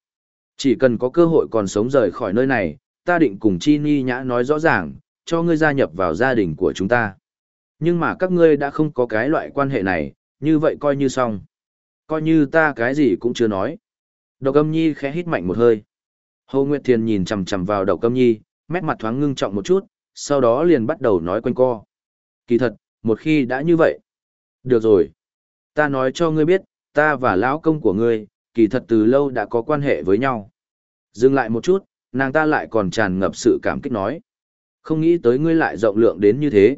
Chỉ cần có cơ hội còn sống rời khỏi nơi này, ta định cùng Chi Ni Nhã nói rõ ràng, cho ngươi gia nhập vào gia đình của chúng ta. Nhưng mà các ngươi đã không có cái loại quan hệ này, như vậy coi như xong. Coi như ta cái gì cũng chưa nói. Độc âm nhi khẽ hít mạnh một hơi. Hồ Nguyệt Thiền nhìn chằm chằm vào độc âm nhi, mét mặt thoáng ngưng trọng một chút, sau đó liền bắt đầu nói quanh co. Kỳ thật, một khi đã như vậy. Được rồi. Ta nói cho ngươi biết, ta và lão công của ngươi, kỳ thật từ lâu đã có quan hệ với nhau. Dừng lại một chút, nàng ta lại còn tràn ngập sự cảm kích nói. Không nghĩ tới ngươi lại rộng lượng đến như thế.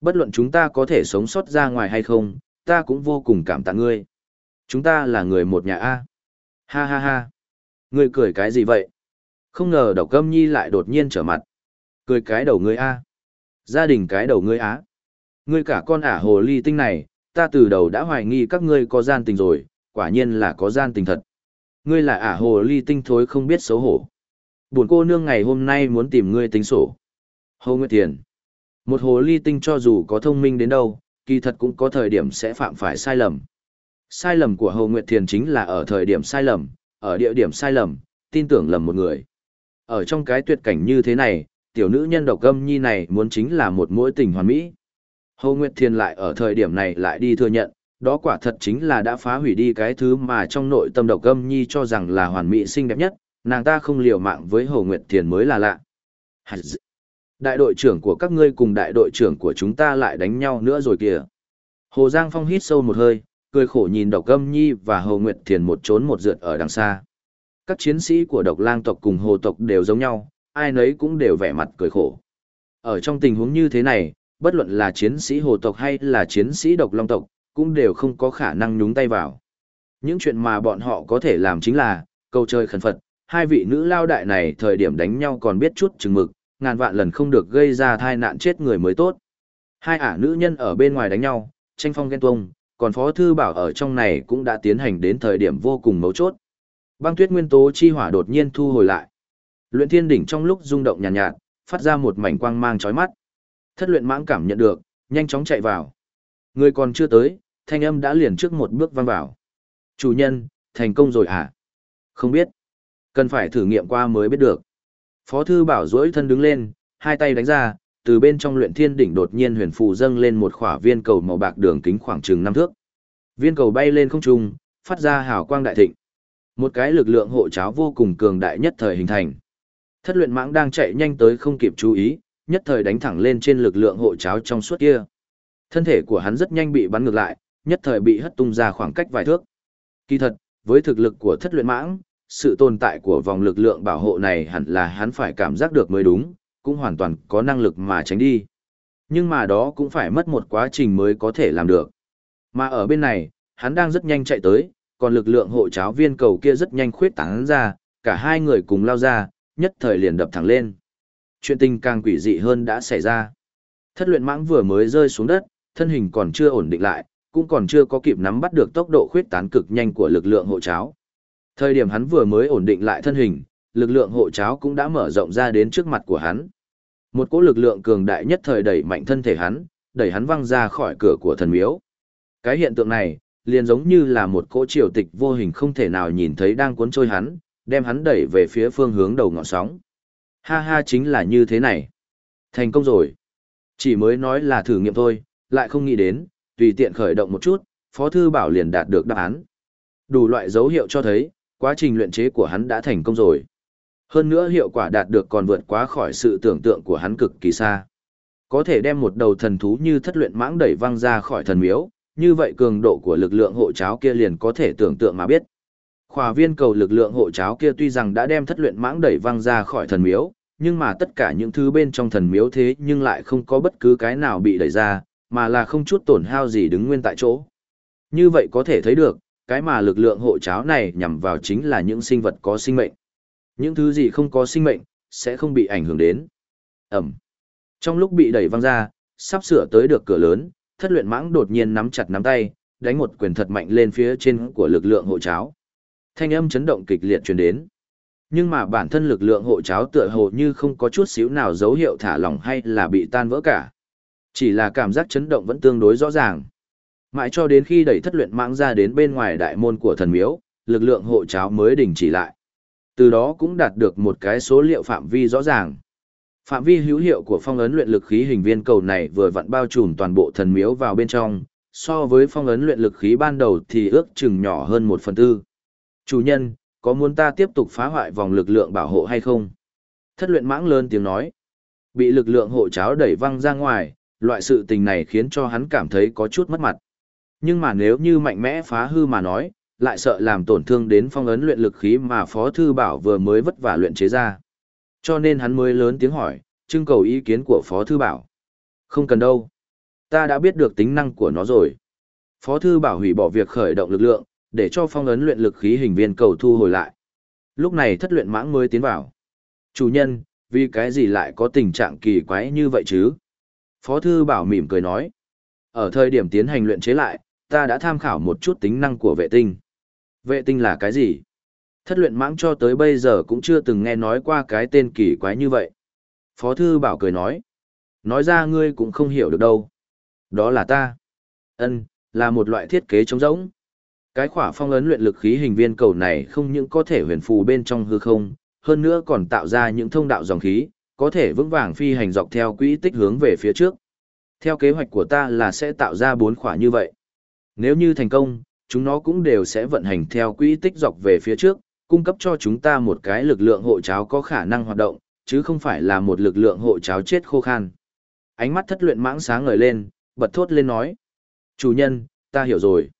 Bất luận chúng ta có thể sống sót ra ngoài hay không, ta cũng vô cùng cảm tạ ngươi. Chúng ta là người một nhà A. Ha ha ha. Ngươi cười cái gì vậy? Không ngờ độc âm nhi lại đột nhiên trở mặt. Cười cái đầu ngươi A. Gia đình cái đầu ngươi Á. Ngươi cả con ả hồ ly tinh này, ta từ đầu đã hoài nghi các ngươi có gian tình rồi, quả nhiên là có gian tình thật. Ngươi là ả hồ ly tinh thối không biết xấu hổ. Buồn cô nương ngày hôm nay muốn tìm ngươi tính sổ. Hồ Nguyệt Thiền. Một hồ ly tinh cho dù có thông minh đến đâu, kỳ thật cũng có thời điểm sẽ phạm phải sai lầm. Sai lầm của Hồ Nguyệt Thiền chính là ở thời điểm sai lầm, ở địa điểm sai lầm, tin tưởng lầm một người. Ở trong cái tuyệt cảnh như thế này, tiểu nữ nhân độc âm nhi này muốn chính là một mối tình hoàn mỹ. Hồ Nguyệt Thiền lại ở thời điểm này lại đi thừa nhận, đó quả thật chính là đã phá hủy đi cái thứ mà trong nội tâm độc âm nhi cho rằng là hoàn mỹ xinh đẹp nhất, nàng ta không liều mạng với Hồ Nguyệt Thiền mới là lạ. Đại đội trưởng của các ngươi cùng đại đội trưởng của chúng ta lại đánh nhau nữa rồi kìa. Hồ Giang Phong hít sâu một hơi, cười khổ nhìn độc âm nhi và Hồ Nguyệt Thiền một trốn một rượt ở đằng xa. Các chiến sĩ của độc lang tộc cùng hồ tộc đều giống nhau, ai nấy cũng đều vẻ mặt cười khổ. Ở trong tình huống như thế này, bất luận là chiến sĩ hồ tộc hay là chiến sĩ độc long tộc, cũng đều không có khả năng nhúng tay vào. Những chuyện mà bọn họ có thể làm chính là, câu chơi khẩn Phật, hai vị nữ lao đại này thời điểm đánh nhau còn biết chút chừng mực, ngàn vạn lần không được gây ra thai nạn chết người mới tốt. Hai ả nữ nhân ở bên ngoài đánh nhau, tranh phong ghen tuông, còn Phó Thư Bảo ở trong này cũng đã tiến hành đến thời điểm vô cùng mấu chốt. Băng tuyết nguyên tố chi hỏa đột nhiên thu hồi lại. Luyện thiên đỉnh trong lúc rung động nhàn nhạt, nhạt, phát ra một mảnh quang mang chói mắt. Thất luyện mãng cảm nhận được, nhanh chóng chạy vào. Người còn chưa tới, thanh âm đã liền trước một bước vang vào. Chủ nhân, thành công rồi à? Không biết. Cần phải thử nghiệm qua mới biết được. Phó thư bảo dỗi thân đứng lên, hai tay đánh ra, từ bên trong luyện thiên đỉnh đột nhiên huyền phù dâng lên một khỏa viên cầu màu bạc đường kính khoảng chừng năm thước. Viên cầu bay lên không trung, phát ra hào quang đại thịnh. Một cái lực lượng hộ cháo vô cùng cường đại nhất thời hình thành. Thất luyện mãng đang chạy nhanh tới không kịp chú ý, nhất thời đánh thẳng lên trên lực lượng hộ cháo trong suốt kia. Thân thể của hắn rất nhanh bị bắn ngược lại, nhất thời bị hất tung ra khoảng cách vài thước. Kỳ thật, với thực lực của thất luyện mãng, sự tồn tại của vòng lực lượng bảo hộ này hẳn là hắn phải cảm giác được mới đúng, cũng hoàn toàn có năng lực mà tránh đi. Nhưng mà đó cũng phải mất một quá trình mới có thể làm được. Mà ở bên này, hắn đang rất nhanh chạy tới, còn lực lượng hộ cháo viên cầu kia rất nhanh khuyết tán ra, cả hai người cùng lao ra, nhất thời liền đập thẳng lên. Chuyện tình càng quỷ dị hơn đã xảy ra. Thất luyện mãng vừa mới rơi xuống đất, thân hình còn chưa ổn định lại, cũng còn chưa có kịp nắm bắt được tốc độ khuyết tán cực nhanh của lực lượng hộ cháo. Thời điểm hắn vừa mới ổn định lại thân hình, lực lượng hộ cháo cũng đã mở rộng ra đến trước mặt của hắn. Một cỗ lực lượng cường đại nhất thời đẩy mạnh thân thể hắn, đẩy hắn văng ra khỏi cửa của thần miếu. Cái hiện tượng này, liền giống như là một cỗ triều tịch vô hình không thể nào nhìn thấy đang cuốn trôi hắn, đem hắn đẩy về phía phương hướng đầu ngọn sóng. Ha ha chính là như thế này. Thành công rồi. Chỉ mới nói là thử nghiệm thôi, lại không nghĩ đến, tùy tiện khởi động một chút, Phó Thư Bảo liền đạt được đáp án. Đủ loại dấu hiệu cho thấy, quá trình luyện chế của hắn đã thành công rồi. Hơn nữa hiệu quả đạt được còn vượt quá khỏi sự tưởng tượng của hắn cực kỳ xa. Có thể đem một đầu thần thú như thất luyện mãng đẩy văng ra khỏi thần miếu, như vậy cường độ của lực lượng hộ cháo kia liền có thể tưởng tượng mà biết. Khỏa viên cầu lực lượng hộ cháo kia tuy rằng đã đem thất luyện mãng đẩy văng ra khỏi thần miếu, nhưng mà tất cả những thứ bên trong thần miếu thế nhưng lại không có bất cứ cái nào bị đẩy ra, mà là không chút tổn hao gì đứng nguyên tại chỗ. Như vậy có thể thấy được, cái mà lực lượng hộ cháo này nhằm vào chính là những sinh vật có sinh mệnh. Những thứ gì không có sinh mệnh, sẽ không bị ảnh hưởng đến. Ẩm. Trong lúc bị đẩy văng ra, sắp sửa tới được cửa lớn, thất luyện mãng đột nhiên nắm chặt nắm tay, đánh một quyền thật mạnh lên phía trên của lực lượng hộ cháo. Thanh âm chấn động kịch liệt truyền đến. Nhưng mà bản thân lực lượng hộ cháo tựa hồ như không có chút xíu nào dấu hiệu thả lỏng hay là bị tan vỡ cả. Chỉ là cảm giác chấn động vẫn tương đối rõ ràng. Mãi cho đến khi đẩy thất luyện mãng ra đến bên ngoài đại môn của thần miếu, lực lượng hộ cháo mới đình chỉ lại. Từ đó cũng đạt được một cái số liệu phạm vi rõ ràng. Phạm vi hữu hiệu của phong ấn luyện lực khí hình viên cầu này vừa vặn bao trùm toàn bộ thần miếu vào bên trong, so với phong ấn luyện lực khí ban đầu thì ước chừng nhỏ hơn một phần tư. Chủ nhân, có muốn ta tiếp tục phá hoại vòng lực lượng bảo hộ hay không? Thất luyện mãng lớn tiếng nói. Bị lực lượng hộ cháo đẩy văng ra ngoài, loại sự tình này khiến cho hắn cảm thấy có chút mất mặt. Nhưng mà nếu như mạnh mẽ phá hư mà nói, lại sợ làm tổn thương đến phong ấn luyện lực khí mà Phó Thư Bảo vừa mới vất vả luyện chế ra. Cho nên hắn mới lớn tiếng hỏi, trưng cầu ý kiến của Phó Thư Bảo. Không cần đâu. Ta đã biết được tính năng của nó rồi. Phó Thư Bảo hủy bỏ việc khởi động lực lượng, để cho phong ấn luyện lực khí hình viên cầu thu hồi lại. Lúc này thất luyện mãng mới tiến vào. Chủ nhân, vì cái gì lại có tình trạng kỳ quái như vậy chứ? Phó thư bảo mỉm cười nói. Ở thời điểm tiến hành luyện chế lại, ta đã tham khảo một chút tính năng của vệ tinh. Vệ tinh là cái gì? Thất luyện mãng cho tới bây giờ cũng chưa từng nghe nói qua cái tên kỳ quái như vậy. Phó thư bảo cười nói. Nói ra ngươi cũng không hiểu được đâu. Đó là ta. ân là một loại thiết kế trống rỗng. Cái khỏa phong ấn luyện lực khí hình viên cầu này không những có thể huyền phù bên trong hư không, hơn nữa còn tạo ra những thông đạo dòng khí, có thể vững vàng phi hành dọc theo quỹ tích hướng về phía trước. Theo kế hoạch của ta là sẽ tạo ra bốn khỏa như vậy. Nếu như thành công, chúng nó cũng đều sẽ vận hành theo quỹ tích dọc về phía trước, cung cấp cho chúng ta một cái lực lượng hộ cháo có khả năng hoạt động, chứ không phải là một lực lượng hộ cháo chết khô khan. Ánh mắt thất luyện mãng sáng ngời lên, bật thốt lên nói. Chủ nhân, ta hiểu rồi.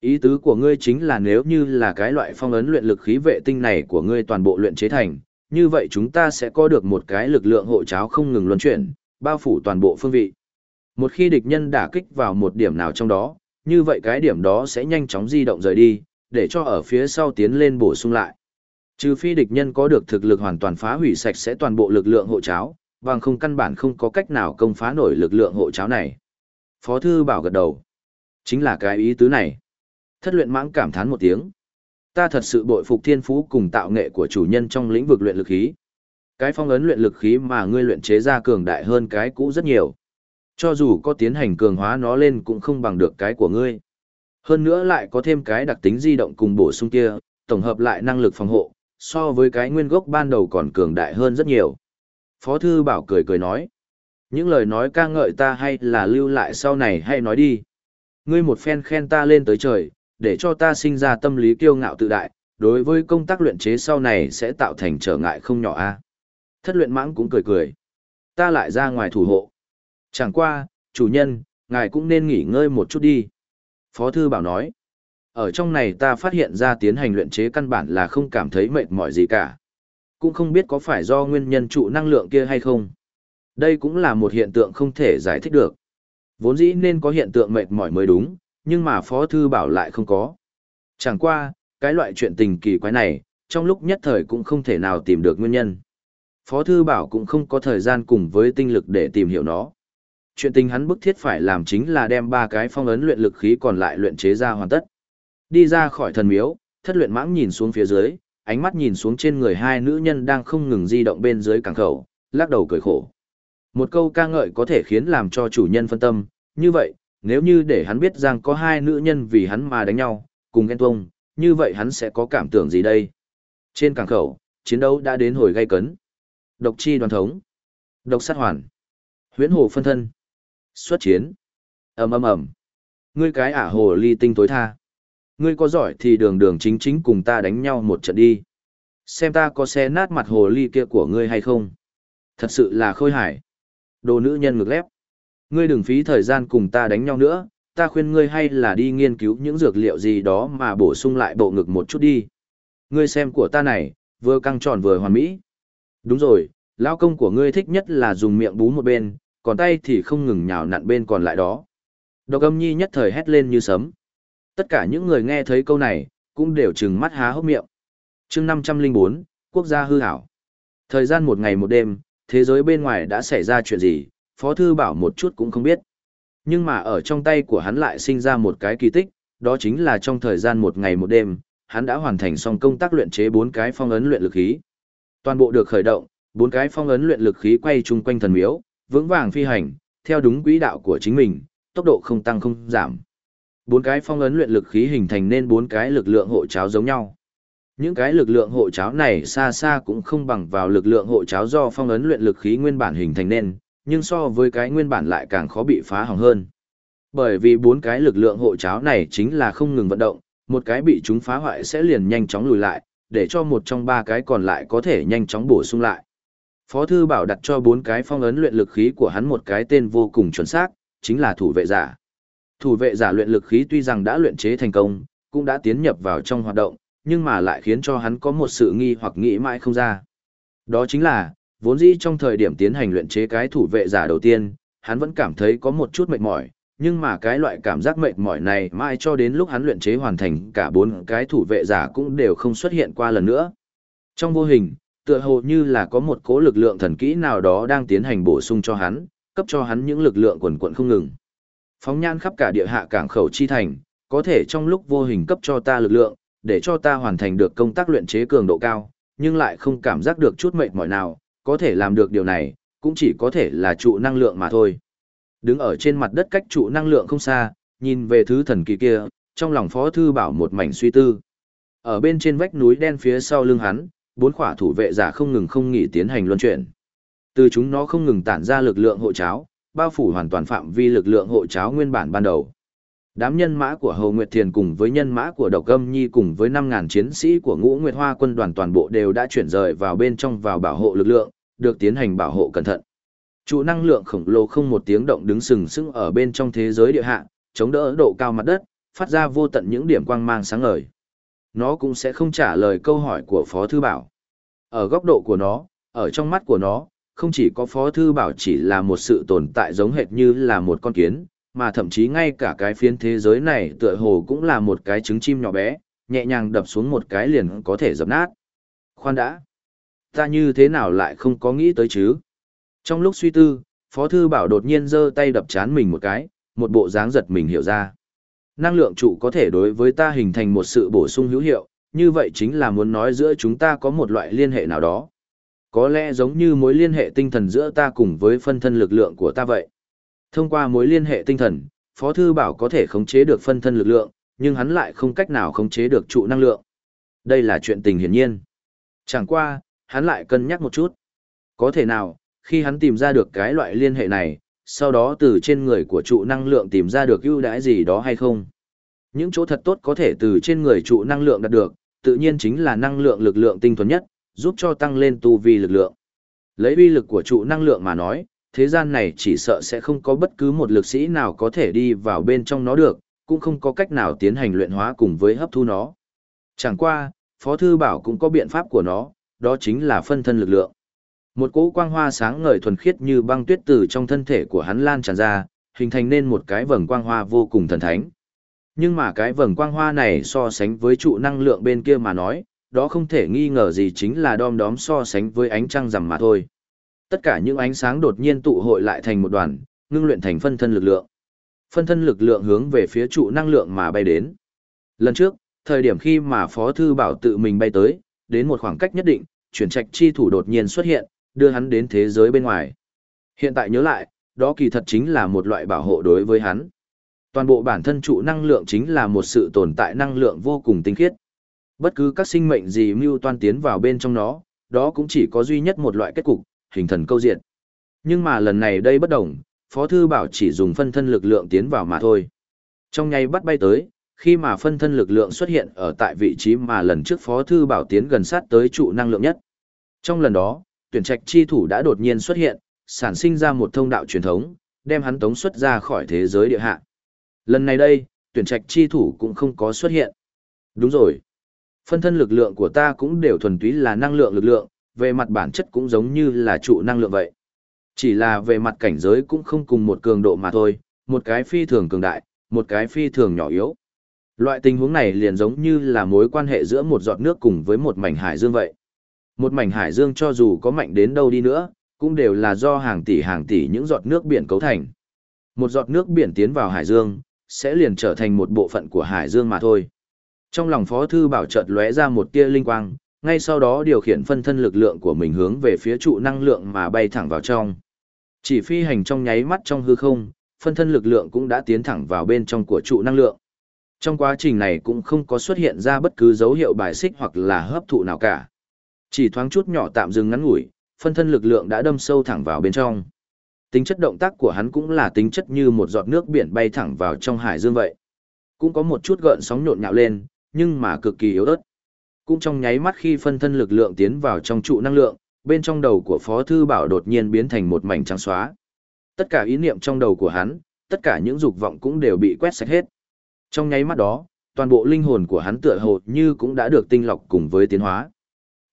Ý tứ của ngươi chính là nếu như là cái loại phong ấn luyện lực khí vệ tinh này của ngươi toàn bộ luyện chế thành, như vậy chúng ta sẽ có được một cái lực lượng hộ cháo không ngừng luân chuyển, bao phủ toàn bộ phương vị. Một khi địch nhân đả kích vào một điểm nào trong đó, như vậy cái điểm đó sẽ nhanh chóng di động rời đi, để cho ở phía sau tiến lên bổ sung lại. Trừ phi địch nhân có được thực lực hoàn toàn phá hủy sạch sẽ toàn bộ lực lượng hộ cháo, bằng không căn bản không có cách nào công phá nổi lực lượng hộ cháo này. Phó thư bảo gật đầu. Chính là cái ý tứ này. Thất luyện mãng cảm thán một tiếng. Ta thật sự bội phục thiên phú cùng tạo nghệ của chủ nhân trong lĩnh vực luyện lực khí. Cái phong ấn luyện lực khí mà ngươi luyện chế ra cường đại hơn cái cũ rất nhiều. Cho dù có tiến hành cường hóa nó lên cũng không bằng được cái của ngươi. Hơn nữa lại có thêm cái đặc tính di động cùng bổ sung kia, tổng hợp lại năng lực phòng hộ, so với cái nguyên gốc ban đầu còn cường đại hơn rất nhiều. Phó thư bảo cười cười nói. Những lời nói ca ngợi ta hay là lưu lại sau này hay nói đi. Ngươi một phen khen ta lên tới trời, để cho ta sinh ra tâm lý kiêu ngạo tự đại, đối với công tác luyện chế sau này sẽ tạo thành trở ngại không nhỏ a. Thất luyện mãng cũng cười cười. Ta lại ra ngoài thủ hộ. Chẳng qua, chủ nhân, ngài cũng nên nghỉ ngơi một chút đi. Phó thư bảo nói. Ở trong này ta phát hiện ra tiến hành luyện chế căn bản là không cảm thấy mệt mỏi gì cả. Cũng không biết có phải do nguyên nhân trụ năng lượng kia hay không. Đây cũng là một hiện tượng không thể giải thích được. Vốn dĩ nên có hiện tượng mệt mỏi mới đúng, nhưng mà Phó Thư Bảo lại không có. Chẳng qua, cái loại chuyện tình kỳ quái này, trong lúc nhất thời cũng không thể nào tìm được nguyên nhân. Phó Thư Bảo cũng không có thời gian cùng với tinh lực để tìm hiểu nó. Chuyện tình hắn bức thiết phải làm chính là đem ba cái phong ấn luyện lực khí còn lại luyện chế ra hoàn tất. Đi ra khỏi thần miếu, thất luyện mãng nhìn xuống phía dưới, ánh mắt nhìn xuống trên người hai nữ nhân đang không ngừng di động bên dưới cảng khẩu, lắc đầu cười khổ. Một câu ca ngợi có thể khiến làm cho chủ nhân phân tâm, như vậy, nếu như để hắn biết rằng có hai nữ nhân vì hắn mà đánh nhau, cùng ghen tuông, như vậy hắn sẽ có cảm tưởng gì đây? Trên cảng khẩu, chiến đấu đã đến hồi gây cấn. Độc chi đoàn thống. Độc sát hoàn. Huyễn hồ phân thân. Xuất chiến. ầm ầm ầm. Ngươi cái ả hồ ly tinh tối tha. Ngươi có giỏi thì đường đường chính chính cùng ta đánh nhau một trận đi. Xem ta có xe nát mặt hồ ly kia của ngươi hay không. Thật sự là khôi hải. Đồ nữ nhân ngược lép. Ngươi đừng phí thời gian cùng ta đánh nhau nữa, ta khuyên ngươi hay là đi nghiên cứu những dược liệu gì đó mà bổ sung lại bộ ngực một chút đi. Ngươi xem của ta này, vừa căng tròn vừa hoàn mỹ. Đúng rồi, lão công của ngươi thích nhất là dùng miệng bú một bên, còn tay thì không ngừng nhào nặn bên còn lại đó. Độc âm nhi nhất thời hét lên như sấm. Tất cả những người nghe thấy câu này, cũng đều trừng mắt há hốc miệng. chương 504, quốc gia hư hảo. Thời gian một ngày một đêm, thế giới bên ngoài đã xảy ra chuyện gì, Phó Thư Bảo một chút cũng không biết. Nhưng mà ở trong tay của hắn lại sinh ra một cái kỳ tích, đó chính là trong thời gian một ngày một đêm, hắn đã hoàn thành xong công tác luyện chế bốn cái phong ấn luyện lực khí. Toàn bộ được khởi động, bốn cái phong ấn luyện lực khí quay chung quanh thần miếu, vững vàng phi hành, theo đúng quỹ đạo của chính mình, tốc độ không tăng không giảm. Bốn cái phong ấn luyện lực khí hình thành nên bốn cái lực lượng hộ cháo giống nhau. Những cái lực lượng hộ cháo này xa xa cũng không bằng vào lực lượng hộ cháo do phong ấn luyện lực khí nguyên bản hình thành nên, nhưng so với cái nguyên bản lại càng khó bị phá hỏng hơn. Bởi vì bốn cái lực lượng hộ cháo này chính là không ngừng vận động, một cái bị chúng phá hoại sẽ liền nhanh chóng lùi lại, để cho một trong ba cái còn lại có thể nhanh chóng bổ sung lại. Phó thư bảo đặt cho bốn cái phong ấn luyện lực khí của hắn một cái tên vô cùng chuẩn xác, chính là thủ vệ giả. Thủ vệ giả luyện lực khí tuy rằng đã luyện chế thành công, cũng đã tiến nhập vào trong hoạt động, nhưng mà lại khiến cho hắn có một sự nghi hoặc nghĩ mãi không ra. Đó chính là, vốn dĩ trong thời điểm tiến hành luyện chế cái thủ vệ giả đầu tiên, hắn vẫn cảm thấy có một chút mệt mỏi, nhưng mà cái loại cảm giác mệt mỏi này mãi cho đến lúc hắn luyện chế hoàn thành cả bốn cái thủ vệ giả cũng đều không xuất hiện qua lần nữa. Trong vô hình, tựa hồ như là có một cố lực lượng thần kỹ nào đó đang tiến hành bổ sung cho hắn, cấp cho hắn những lực lượng quần quận không ngừng. Phóng nhan khắp cả địa hạ cảng khẩu chi thành, có thể trong lúc vô hình cấp cho ta lực lượng, để cho ta hoàn thành được công tác luyện chế cường độ cao, nhưng lại không cảm giác được chút mệt mỏi nào, có thể làm được điều này, cũng chỉ có thể là trụ năng lượng mà thôi. Đứng ở trên mặt đất cách trụ năng lượng không xa, nhìn về thứ thần kỳ kia, trong lòng Phó Thư Bảo một mảnh suy tư. Ở bên trên vách núi đen phía sau lưng hắn, bốn khỏa thủ vệ giả không ngừng không nghỉ tiến hành luân chuyển. Từ chúng nó không ngừng tản ra lực lượng hộ cháo, bao phủ hoàn toàn phạm vi lực lượng hộ cháo nguyên bản ban đầu. Đám nhân mã của Hầu Nguyệt Thiền cùng với nhân mã của Độc Âm Nhi cùng với 5.000 chiến sĩ của Ngũ Nguyệt Hoa quân đoàn toàn bộ đều đã chuyển rời vào bên trong vào bảo hộ lực lượng, được tiến hành bảo hộ cẩn thận. Trụ năng lượng khổng lồ không một tiếng động đứng sừng sững ở bên trong thế giới địa hạ, chống đỡ độ cao mặt đất, phát ra vô tận những điểm quang mang sáng ngời. Nó cũng sẽ không trả lời câu hỏi của Phó Thư Bảo. Ở góc độ của nó, ở trong mắt của nó, không chỉ có Phó Thư Bảo chỉ là một sự tồn tại giống hệt như là một con kiến, mà thậm chí ngay cả cái phiến thế giới này tựa hồ cũng là một cái trứng chim nhỏ bé, nhẹ nhàng đập xuống một cái liền có thể dập nát. Khoan đã! Ta như thế nào lại không có nghĩ tới chứ? Trong lúc suy tư, Phó Thư Bảo đột nhiên giơ tay đập chán mình một cái, một bộ dáng giật mình hiểu ra. Năng lượng trụ có thể đối với ta hình thành một sự bổ sung hữu hiệu, như vậy chính là muốn nói giữa chúng ta có một loại liên hệ nào đó. Có lẽ giống như mối liên hệ tinh thần giữa ta cùng với phân thân lực lượng của ta vậy. Thông qua mối liên hệ tinh thần, Phó Thư Bảo có thể khống chế được phân thân lực lượng, nhưng hắn lại không cách nào khống chế được trụ năng lượng. Đây là chuyện tình hiển nhiên. Chẳng qua, hắn lại cân nhắc một chút. Có thể nào, khi hắn tìm ra được cái loại liên hệ này, sau đó từ trên người của trụ năng lượng tìm ra được ưu đãi gì đó hay không? Những chỗ thật tốt có thể từ trên người trụ năng lượng đạt được, tự nhiên chính là năng lượng lực lượng tinh thuần nhất, giúp cho tăng lên tu vi lực lượng. Lấy uy lực của trụ năng lượng mà nói, thế gian này chỉ sợ sẽ không có bất cứ một lực sĩ nào có thể đi vào bên trong nó được, cũng không có cách nào tiến hành luyện hóa cùng với hấp thu nó. Chẳng qua, Phó Thư Bảo cũng có biện pháp của nó, đó chính là phân thân lực lượng. Một cỗ quang hoa sáng ngời thuần khiết như băng tuyết từ trong thân thể của hắn lan tràn ra, hình thành nên một cái vầng quang hoa vô cùng thần thánh. Nhưng mà cái vầng quang hoa này so sánh với trụ năng lượng bên kia mà nói, đó không thể nghi ngờ gì chính là đom đóm so sánh với ánh trăng rằm mà thôi. Tất cả những ánh sáng đột nhiên tụ hội lại thành một đoàn, ngưng luyện thành phân thân lực lượng. Phân thân lực lượng hướng về phía trụ năng lượng mà bay đến. Lần trước, thời điểm khi mà Phó Thư Bảo tự mình bay tới, đến một khoảng cách nhất định, chuyển trạch chi thủ đột nhiên xuất hiện, đưa hắn đến thế giới bên ngoài. Hiện tại nhớ lại, đó kỳ thật chính là một loại bảo hộ đối với hắn. Toàn bộ bản thân trụ năng lượng chính là một sự tồn tại năng lượng vô cùng tinh khiết. Bất cứ các sinh mệnh gì mưu toan tiến vào bên trong nó, đó cũng chỉ có duy nhất một loại kết cục, hình thần câu diện. Nhưng mà lần này đây bất đồng, Phó Thư Bảo chỉ dùng phân thân lực lượng tiến vào mà thôi. Trong nháy bắt bay tới, khi mà phân thân lực lượng xuất hiện ở tại vị trí mà lần trước Phó Thư Bảo tiến gần sát tới trụ năng lượng nhất. Trong lần đó, tuyển trạch chi thủ đã đột nhiên xuất hiện, sản sinh ra một thông đạo truyền thống, đem hắn tống xuất ra khỏi thế giới địa hạ. Lần này đây, tuyển trạch chi thủ cũng không có xuất hiện. Đúng rồi. Phân thân lực lượng của ta cũng đều thuần túy là năng lượng lực lượng, về mặt bản chất cũng giống như là trụ năng lượng vậy. Chỉ là về mặt cảnh giới cũng không cùng một cường độ mà thôi, một cái phi thường cường đại, một cái phi thường nhỏ yếu. Loại tình huống này liền giống như là mối quan hệ giữa một giọt nước cùng với một mảnh hải dương vậy. Một mảnh hải dương cho dù có mạnh đến đâu đi nữa, cũng đều là do hàng tỷ hàng tỷ những giọt nước biển cấu thành. Một giọt nước biển tiến vào hải dương, sẽ liền trở thành một bộ phận của hải dương mà thôi. Trong lòng Phó Thư Bảo chợt lóe ra một tia linh quang, ngay sau đó điều khiển phân thân lực lượng của mình hướng về phía trụ năng lượng mà bay thẳng vào trong. Chỉ phi hành trong nháy mắt trong hư không, phân thân lực lượng cũng đã tiến thẳng vào bên trong của trụ năng lượng. Trong quá trình này cũng không có xuất hiện ra bất cứ dấu hiệu bài xích hoặc là hấp thụ nào cả. Chỉ thoáng chút nhỏ tạm dừng ngắn ngủi, phân thân lực lượng đã đâm sâu thẳng vào bên trong. Tính chất động tác của hắn cũng là tính chất như một giọt nước biển bay thẳng vào trong hải dương vậy. Cũng có một chút gợn sóng nhộn nhạo lên, nhưng mà cực kỳ yếu ớt. Cũng trong nháy mắt khi phân thân lực lượng tiến vào trong trụ năng lượng, bên trong đầu của Phó Thư Bảo đột nhiên biến thành một mảnh trắng xóa. Tất cả ý niệm trong đầu của hắn, tất cả những dục vọng cũng đều bị quét sạch hết. Trong nháy mắt đó, toàn bộ linh hồn của hắn tựa hồ như cũng đã được tinh lọc cùng với tiến hóa.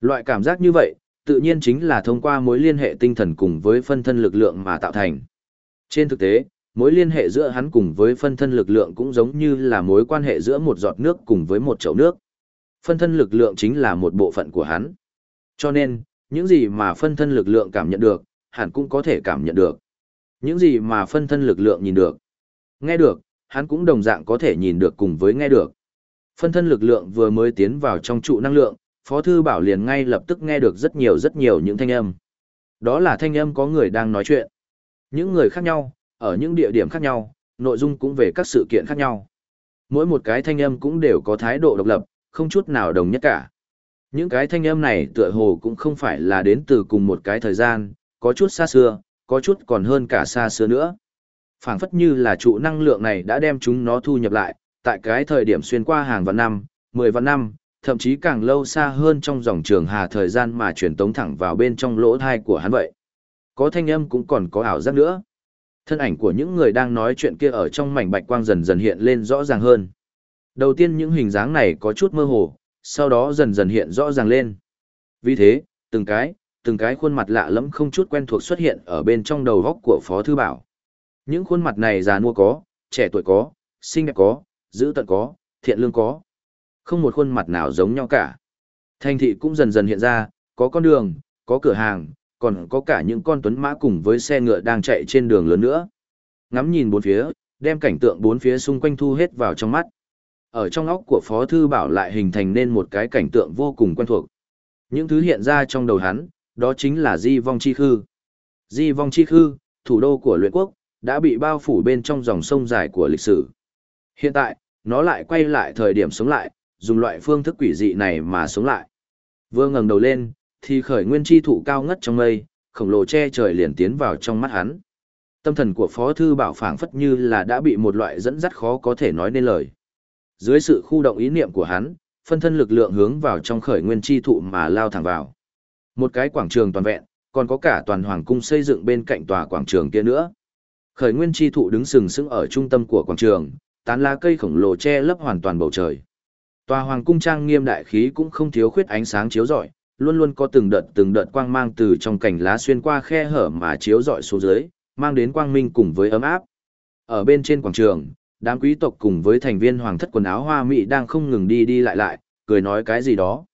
Loại cảm giác như vậy, tự nhiên chính là thông qua mối liên hệ tinh thần cùng với phân thân lực lượng mà tạo thành. Trên thực tế, mối liên hệ giữa hắn cùng với phân thân lực lượng cũng giống như là mối quan hệ giữa một giọt nước cùng với một chậu nước. Phân thân lực lượng chính là một bộ phận của hắn. Cho nên, những gì mà phân thân lực lượng cảm nhận được, hắn cũng có thể cảm nhận được. Những gì mà phân thân lực lượng nhìn được, nghe được, hắn cũng đồng dạng có thể nhìn được cùng với nghe được. Phân thân lực lượng vừa mới tiến vào trong trụ năng lượng, Phó Thư Bảo liền ngay lập tức nghe được rất nhiều rất nhiều những thanh âm. Đó là thanh âm có người đang nói chuyện. Những người khác nhau, ở những địa điểm khác nhau, nội dung cũng về các sự kiện khác nhau. Mỗi một cái thanh âm cũng đều có thái độ độc lập, không chút nào đồng nhất cả. Những cái thanh âm này tựa hồ cũng không phải là đến từ cùng một cái thời gian, có chút xa xưa, có chút còn hơn cả xa xưa nữa phảng phất như là trụ năng lượng này đã đem chúng nó thu nhập lại, tại cái thời điểm xuyên qua hàng vạn năm, mười vạn năm, thậm chí càng lâu xa hơn trong dòng trường hà thời gian mà truyền tống thẳng vào bên trong lỗ thai của hắn vậy. Có thanh âm cũng còn có ảo giác nữa. Thân ảnh của những người đang nói chuyện kia ở trong mảnh bạch quang dần dần hiện lên rõ ràng hơn. Đầu tiên những hình dáng này có chút mơ hồ, sau đó dần dần hiện rõ ràng lên. Vì thế, từng cái, từng cái khuôn mặt lạ lẫm không chút quen thuộc xuất hiện ở bên trong đầu góc của Phó Thư Bảo. Những khuôn mặt này già nua có, trẻ tuổi có, xinh đẹp có, dữ tận có, thiện lương có. Không một khuôn mặt nào giống nhau cả. Thành thị cũng dần dần hiện ra, có con đường, có cửa hàng, còn có cả những con tuấn mã cùng với xe ngựa đang chạy trên đường lớn nữa. Ngắm nhìn bốn phía, đem cảnh tượng bốn phía xung quanh thu hết vào trong mắt. Ở trong óc của Phó Thư Bảo lại hình thành nên một cái cảnh tượng vô cùng quen thuộc. Những thứ hiện ra trong đầu hắn, đó chính là Di Vong Chi Khư. Di Vong Chi Khư, thủ đô của luyện quốc, đã bị bao phủ bên trong dòng sông dài của lịch sử. Hiện tại, nó lại quay lại thời điểm sống lại, dùng loại phương thức quỷ dị này mà sống lại. Vừa ngẩng đầu lên, thì khởi nguyên chi thụ cao ngất trong mây, khổng lồ che trời liền tiến vào trong mắt hắn. Tâm thần của Phó Thư Bảo phảng phất như là đã bị một loại dẫn dắt khó có thể nói nên lời. Dưới sự khu động ý niệm của hắn, phân thân lực lượng hướng vào trong khởi nguyên chi thụ mà lao thẳng vào. Một cái quảng trường toàn vẹn, còn có cả toàn hoàng cung xây dựng bên cạnh tòa quảng trường kia nữa. Khởi nguyên chi thụ đứng sừng sững ở trung tâm của quảng trường, tán lá cây khổng lồ che lấp hoàn toàn bầu trời. Tòa hoàng cung trang nghiêm đại khí cũng không thiếu khuyết ánh sáng chiếu rọi, luôn luôn có từng đợt từng đợt quang mang từ trong cành lá xuyên qua khe hở mà chiếu rọi xuống dưới, mang đến quang minh cùng với ấm áp. Ở bên trên quảng trường, đám quý tộc cùng với thành viên hoàng thất quần áo hoa mỹ đang không ngừng đi đi lại lại, cười nói cái gì đó.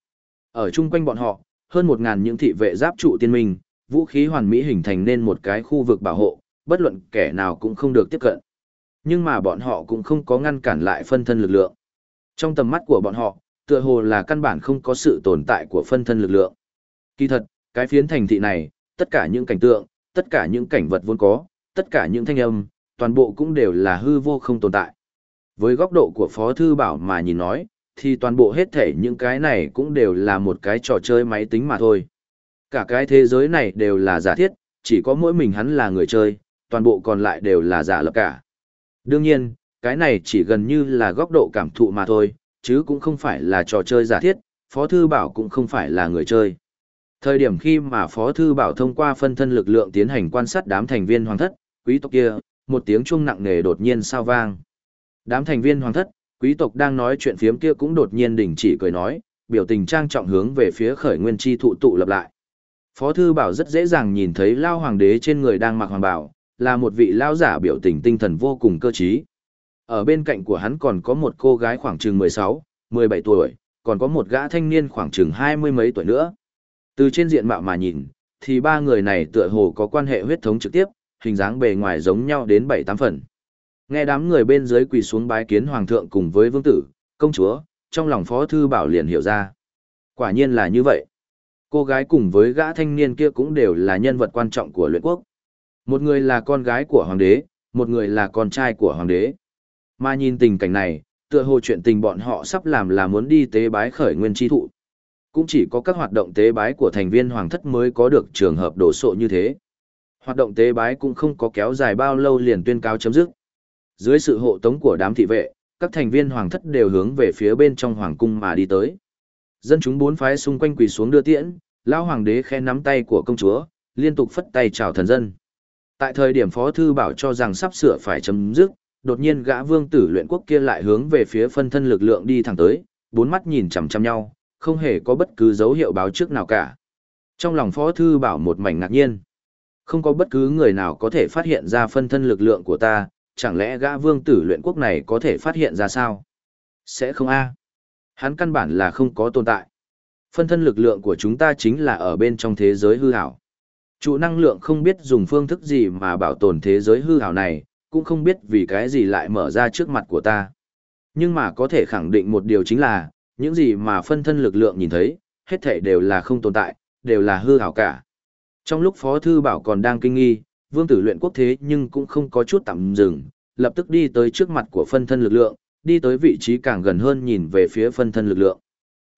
Ở chung quanh bọn họ, hơn một ngàn những thị vệ giáp trụ tiên minh, vũ khí hoàn mỹ hình thành nên một cái khu vực bảo hộ, bất luận kẻ nào cũng không được tiếp cận. Nhưng mà bọn họ cũng không có ngăn cản lại phân thân lực lượng. Trong tầm mắt của bọn họ, tựa hồ là căn bản không có sự tồn tại của phân thân lực lượng. Kỳ thật, cái phiến thành thị này, tất cả những cảnh tượng, tất cả những cảnh vật vốn có, tất cả những thanh âm, toàn bộ cũng đều là hư vô không tồn tại. Với góc độ của Phó Thư Bảo mà nhìn nói, thì toàn bộ hết thể những cái này cũng đều là một cái trò chơi máy tính mà thôi. Cả cái thế giới này đều là giả thiết, chỉ có mỗi mình hắn là người chơi, toàn bộ còn lại đều là giả lập cả. Đương nhiên, cái này chỉ gần như là góc độ cảm thụ mà thôi, chứ cũng không phải là trò chơi giả thiết, Phó Thư Bảo cũng không phải là người chơi. Thời điểm khi mà Phó Thư Bảo thông qua phân thân lực lượng tiến hành quan sát đám thành viên hoàng thất, quý tộc kia, một tiếng chuông nặng nề đột nhiên sao vang. Đám thành viên hoàng thất, quý tộc đang nói chuyện phiếm kia cũng đột nhiên đình chỉ cười nói, biểu tình trang trọng hướng về phía khởi nguyên chi thụ tụ lập lại. Phó Thư Bảo rất dễ dàng nhìn thấy Lao Hoàng đế trên người đang mặc hoàng bảo, là một vị Lao giả biểu tình tinh thần vô cùng cơ trí. Ở bên cạnh của hắn còn có một cô gái khoảng chừng 16, 17 tuổi, còn có một gã thanh niên khoảng chừng hai mươi mấy tuổi nữa. Từ trên diện mạo mà nhìn, thì ba người này tựa hồ có quan hệ huyết thống trực tiếp, hình dáng bề ngoài giống nhau đến 7-8 phần. Nghe đám người bên dưới quỳ xuống bái kiến hoàng thượng cùng với vương tử, công chúa, trong lòng phó thư bảo liền hiểu ra. Quả nhiên là như vậy. Cô gái cùng với gã thanh niên kia cũng đều là nhân vật quan trọng của luyện quốc. Một người là con gái của hoàng đế, một người là con trai của hoàng đế. Mà nhìn tình cảnh này, tựa hồ chuyện tình bọn họ sắp làm là muốn đi tế bái khởi nguyên chi thụ. Cũng chỉ có các hoạt động tế bái của thành viên hoàng thất mới có được trường hợp đổ sộ như thế. Hoạt động tế bái cũng không có kéo dài bao lâu liền tuyên cáo chấm dứt. Dưới sự hộ tống của đám thị vệ, các thành viên hoàng thất đều hướng về phía bên trong hoàng cung mà đi tới. Dân chúng bốn phái xung quanh quỳ xuống đưa tiễn, lão hoàng đế khen nắm tay của công chúa, liên tục phất tay chào thần dân. Tại thời điểm phó thư bảo cho rằng sắp sửa phải chấm dứt, đột nhiên gã vương tử luyện quốc kia lại hướng về phía phân thân lực lượng đi thẳng tới, bốn mắt nhìn chằm chằm nhau, không hề có bất cứ dấu hiệu báo trước nào cả. Trong lòng phó thư bảo một mảnh ngạc nhiên. Không có bất cứ người nào có thể phát hiện ra phân thân lực lượng của ta, chẳng lẽ gã vương tử luyện quốc này có thể phát hiện ra sao? Sẽ không a Hắn căn bản là không có tồn tại. Phân thân lực lượng của chúng ta chính là ở bên trong thế giới hư ảo. Chủ năng lượng không biết dùng phương thức gì mà bảo tồn thế giới hư ảo này, cũng không biết vì cái gì lại mở ra trước mặt của ta. Nhưng mà có thể khẳng định một điều chính là, những gì mà phân thân lực lượng nhìn thấy, hết thảy đều là không tồn tại, đều là hư ảo cả. Trong lúc Phó Thư Bảo còn đang kinh nghi, vương tử luyện quốc thế nhưng cũng không có chút tạm dừng, lập tức đi tới trước mặt của phân thân lực lượng, đi tới vị trí càng gần hơn nhìn về phía phân thân lực lượng.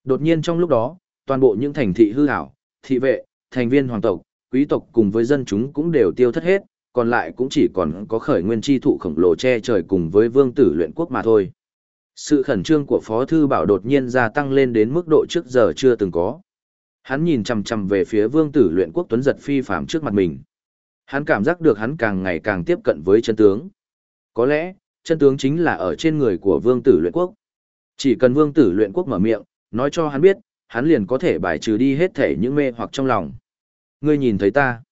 Đột nhiên trong lúc đó, toàn bộ những thành thị hư ảo, thị vệ, thành viên hoàng tộc, quý tộc cùng với dân chúng cũng đều tiêu thất hết, còn lại cũng chỉ còn có khởi nguyên chi thụ khổng lồ che trời cùng với vương tử luyện quốc mà thôi. Sự khẩn trương của Phó Thư Bảo đột nhiên gia tăng lên đến mức độ trước giờ chưa từng có. Hắn nhìn chầm chầm về phía vương tử luyện quốc tuấn giật phi phạm trước mặt mình. Hắn cảm giác được hắn càng ngày càng tiếp cận với chân tướng. Có lẽ, chân tướng chính là ở trên người của vương tử luyện quốc. Chỉ cần vương tử luyện quốc mở miệng, nói cho hắn biết, hắn liền có thể bài trừ đi hết thể những mê hoặc trong lòng. Ngươi nhìn thấy ta.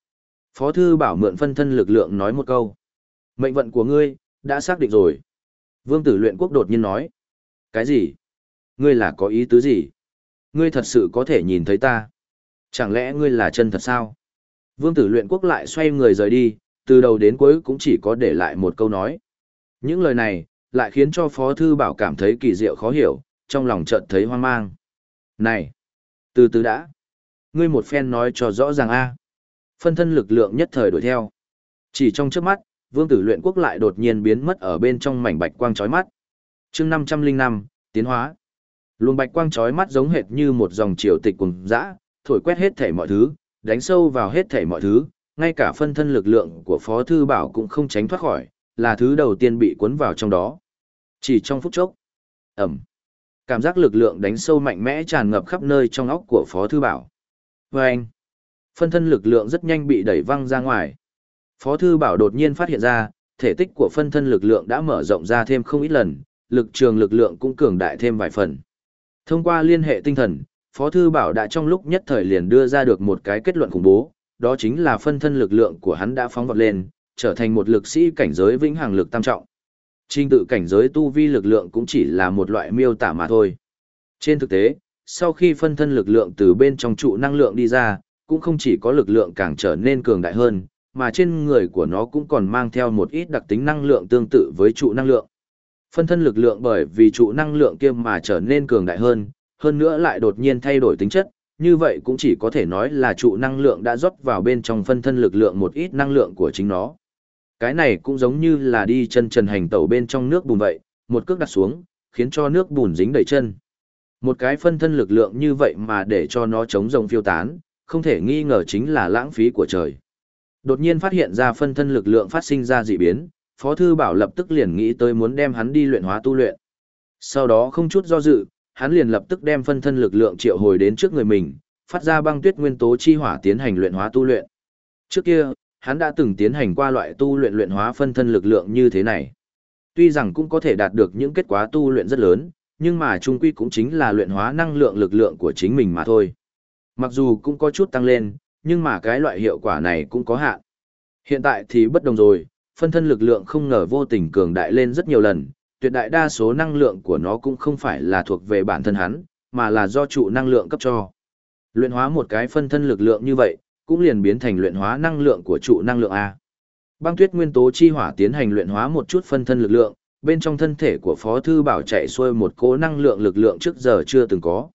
Phó thư bảo mượn phân thân lực lượng nói một câu. Mệnh vận của ngươi, đã xác định rồi. Vương tử luyện quốc đột nhiên nói. Cái gì? Ngươi là có ý tứ gì? Ngươi thật sự có thể nhìn thấy ta? Chẳng lẽ ngươi là chân thật sao? Vương tử luyện quốc lại xoay người rời đi, từ đầu đến cuối cũng chỉ có để lại một câu nói. Những lời này, lại khiến cho Phó Thư Bảo cảm thấy kỳ diệu khó hiểu, trong lòng chợt thấy hoang mang. Này! Từ từ đã! Ngươi một phen nói cho rõ ràng a Phân thân lực lượng nhất thời đuổi theo. Chỉ trong trước mắt, vương tử luyện quốc lại đột nhiên biến mất ở bên trong mảnh bạch quang chói mắt. chương 505, tiến hóa. Luồng bạch quang chói mắt giống hệt như một dòng triều tịch cùng dã, thổi quét hết thể mọi thứ, đánh sâu vào hết thể mọi thứ, ngay cả phân thân lực lượng của Phó Thư Bảo cũng không tránh thoát khỏi, là thứ đầu tiên bị cuốn vào trong đó. Chỉ trong phút chốc, ẩm, cảm giác lực lượng đánh sâu mạnh mẽ tràn ngập khắp nơi trong óc của Phó Thư Bảo. Và anh, phân thân lực lượng rất nhanh bị đẩy văng ra ngoài. Phó Thư Bảo đột nhiên phát hiện ra, thể tích của phân thân lực lượng đã mở rộng ra thêm không ít lần, lực trường lực lượng cũng cường đại thêm vài phần. Thông qua liên hệ tinh thần, Phó Thư Bảo đã trong lúc nhất thời liền đưa ra được một cái kết luận khủng bố, đó chính là phân thân lực lượng của hắn đã phóng vọt lên, trở thành một lực sĩ cảnh giới vĩnh hằng lực tam trọng. Trình tự cảnh giới tu vi lực lượng cũng chỉ là một loại miêu tả mà thôi. Trên thực tế, sau khi phân thân lực lượng từ bên trong trụ năng lượng đi ra, cũng không chỉ có lực lượng càng trở nên cường đại hơn, mà trên người của nó cũng còn mang theo một ít đặc tính năng lượng tương tự với trụ năng lượng. Phân thân lực lượng bởi vì trụ năng lượng kia mà trở nên cường đại hơn, hơn nữa lại đột nhiên thay đổi tính chất, như vậy cũng chỉ có thể nói là trụ năng lượng đã rót vào bên trong phân thân lực lượng một ít năng lượng của chính nó. Cái này cũng giống như là đi chân trần hành tẩu bên trong nước bùn vậy, một cước đặt xuống, khiến cho nước bùn dính đầy chân. Một cái phân thân lực lượng như vậy mà để cho nó chống rồng phiêu tán, không thể nghi ngờ chính là lãng phí của trời. Đột nhiên phát hiện ra phân thân lực lượng phát sinh ra dị biến, Phó Thư Bảo lập tức liền nghĩ tới muốn đem hắn đi luyện hóa tu luyện. Sau đó không chút do dự, hắn liền lập tức đem phân thân lực lượng triệu hồi đến trước người mình, phát ra băng tuyết nguyên tố chi hỏa tiến hành luyện hóa tu luyện. Trước kia, hắn đã từng tiến hành qua loại tu luyện luyện hóa phân thân lực lượng như thế này. Tuy rằng cũng có thể đạt được những kết quả tu luyện rất lớn, nhưng mà trung quy cũng chính là luyện hóa năng lượng lực lượng của chính mình mà thôi. Mặc dù cũng có chút tăng lên, nhưng mà cái loại hiệu quả này cũng có hạn. Hiện tại thì bất đồng rồi, phân thân lực lượng không ngờ vô tình cường đại lên rất nhiều lần, tuyệt đại đa số năng lượng của nó cũng không phải là thuộc về bản thân hắn, mà là do trụ năng lượng cấp cho. Luyện hóa một cái phân thân lực lượng như vậy, cũng liền biến thành luyện hóa năng lượng của trụ năng lượng A. Băng tuyết nguyên tố chi hỏa tiến hành luyện hóa một chút phân thân lực lượng, bên trong thân thể của Phó Thư Bảo chạy xuôi một cỗ năng lượng lực lượng trước giờ chưa từng có.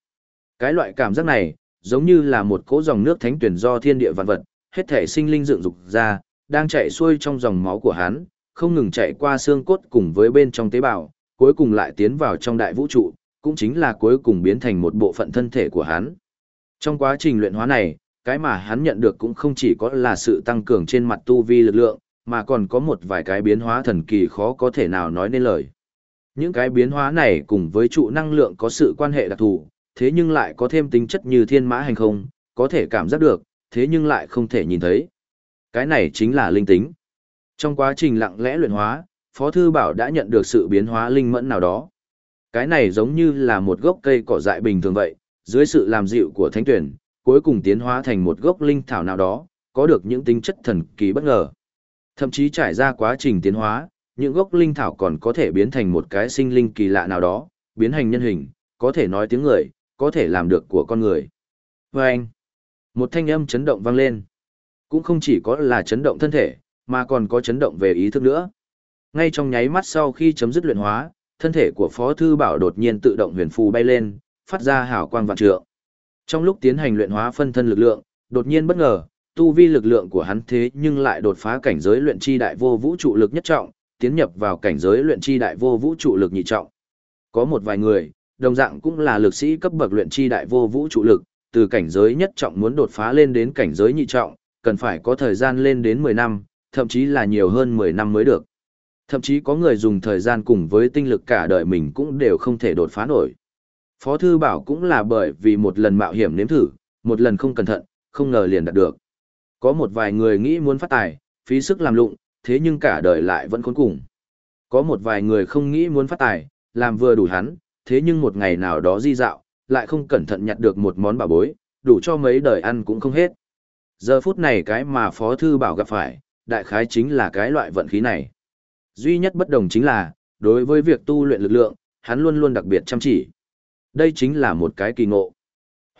Cái loại cảm giác này, giống như là một cỗ dòng nước thánh tuyển do thiên địa vạn vật, hết thể sinh linh dựng dục ra, đang chạy xuôi trong dòng máu của hắn, không ngừng chạy qua xương cốt cùng với bên trong tế bào, cuối cùng lại tiến vào trong đại vũ trụ, cũng chính là cuối cùng biến thành một bộ phận thân thể của hắn. Trong quá trình luyện hóa này, cái mà hắn nhận được cũng không chỉ có là sự tăng cường trên mặt tu vi lực lượng, mà còn có một vài cái biến hóa thần kỳ khó có thể nào nói nên lời. Những cái biến hóa này cùng với trụ năng lượng có sự quan hệ đặc thù, thế nhưng lại có thêm tính chất như thiên mã hành không, có thể cảm giác được, thế nhưng lại không thể nhìn thấy. Cái này chính là linh tính. Trong quá trình lặng lẽ luyện hóa, Phó Thư Bảo đã nhận được sự biến hóa linh mẫn nào đó. Cái này giống như là một gốc cây cỏ dại bình thường vậy, dưới sự làm dịu của thánh tuyển, cuối cùng tiến hóa thành một gốc linh thảo nào đó, có được những tính chất thần kỳ bất ngờ. Thậm chí trải ra quá trình tiến hóa, những gốc linh thảo còn có thể biến thành một cái sinh linh kỳ lạ nào đó, biến thành nhân hình, có thể nói tiếng người, có thể làm được của con người. Và anh, một thanh âm chấn động vang lên. Cũng không chỉ có là chấn động thân thể, mà còn có chấn động về ý thức nữa. Ngay trong nháy mắt sau khi chấm dứt luyện hóa, thân thể của Phó Thư Bảo đột nhiên tự động huyền phù bay lên, phát ra hào quang vạn trượng. Trong lúc tiến hành luyện hóa phân thân lực lượng, đột nhiên bất ngờ, tu vi lực lượng của hắn thế nhưng lại đột phá cảnh giới luyện chi đại vô vũ trụ lực nhất trọng, tiến nhập vào cảnh giới luyện chi đại vô vũ trụ lực nhị trọng. Có một vài người, đồng dạng cũng là lực sĩ cấp bậc luyện chi đại vô vũ trụ lực, từ cảnh giới nhất trọng muốn đột phá lên đến cảnh giới nhị trọng, cần phải có thời gian lên đến 10 năm, thậm chí là nhiều hơn 10 năm mới được. Thậm chí có người dùng thời gian cùng với tinh lực cả đời mình cũng đều không thể đột phá nổi. Phó Thư Bảo cũng là bởi vì một lần mạo hiểm nếm thử, một lần không cẩn thận, không ngờ liền đạt được. Có một vài người nghĩ muốn phát tài, phí sức làm lụng, thế nhưng cả đời lại vẫn khốn cùng. Có một vài người không nghĩ muốn phát tài, làm vừa đủ hắn, thế nhưng một ngày nào đó di dạo, lại không cẩn thận nhặt được một món bảo bối, đủ cho mấy đời ăn cũng không hết. Giờ phút này cái mà Phó Thư Bảo gặp phải, đại khái chính là cái loại vận khí này. Duy nhất bất đồng chính là, đối với việc tu luyện lực lượng, hắn luôn luôn đặc biệt chăm chỉ. Đây chính là một cái kỳ ngộ.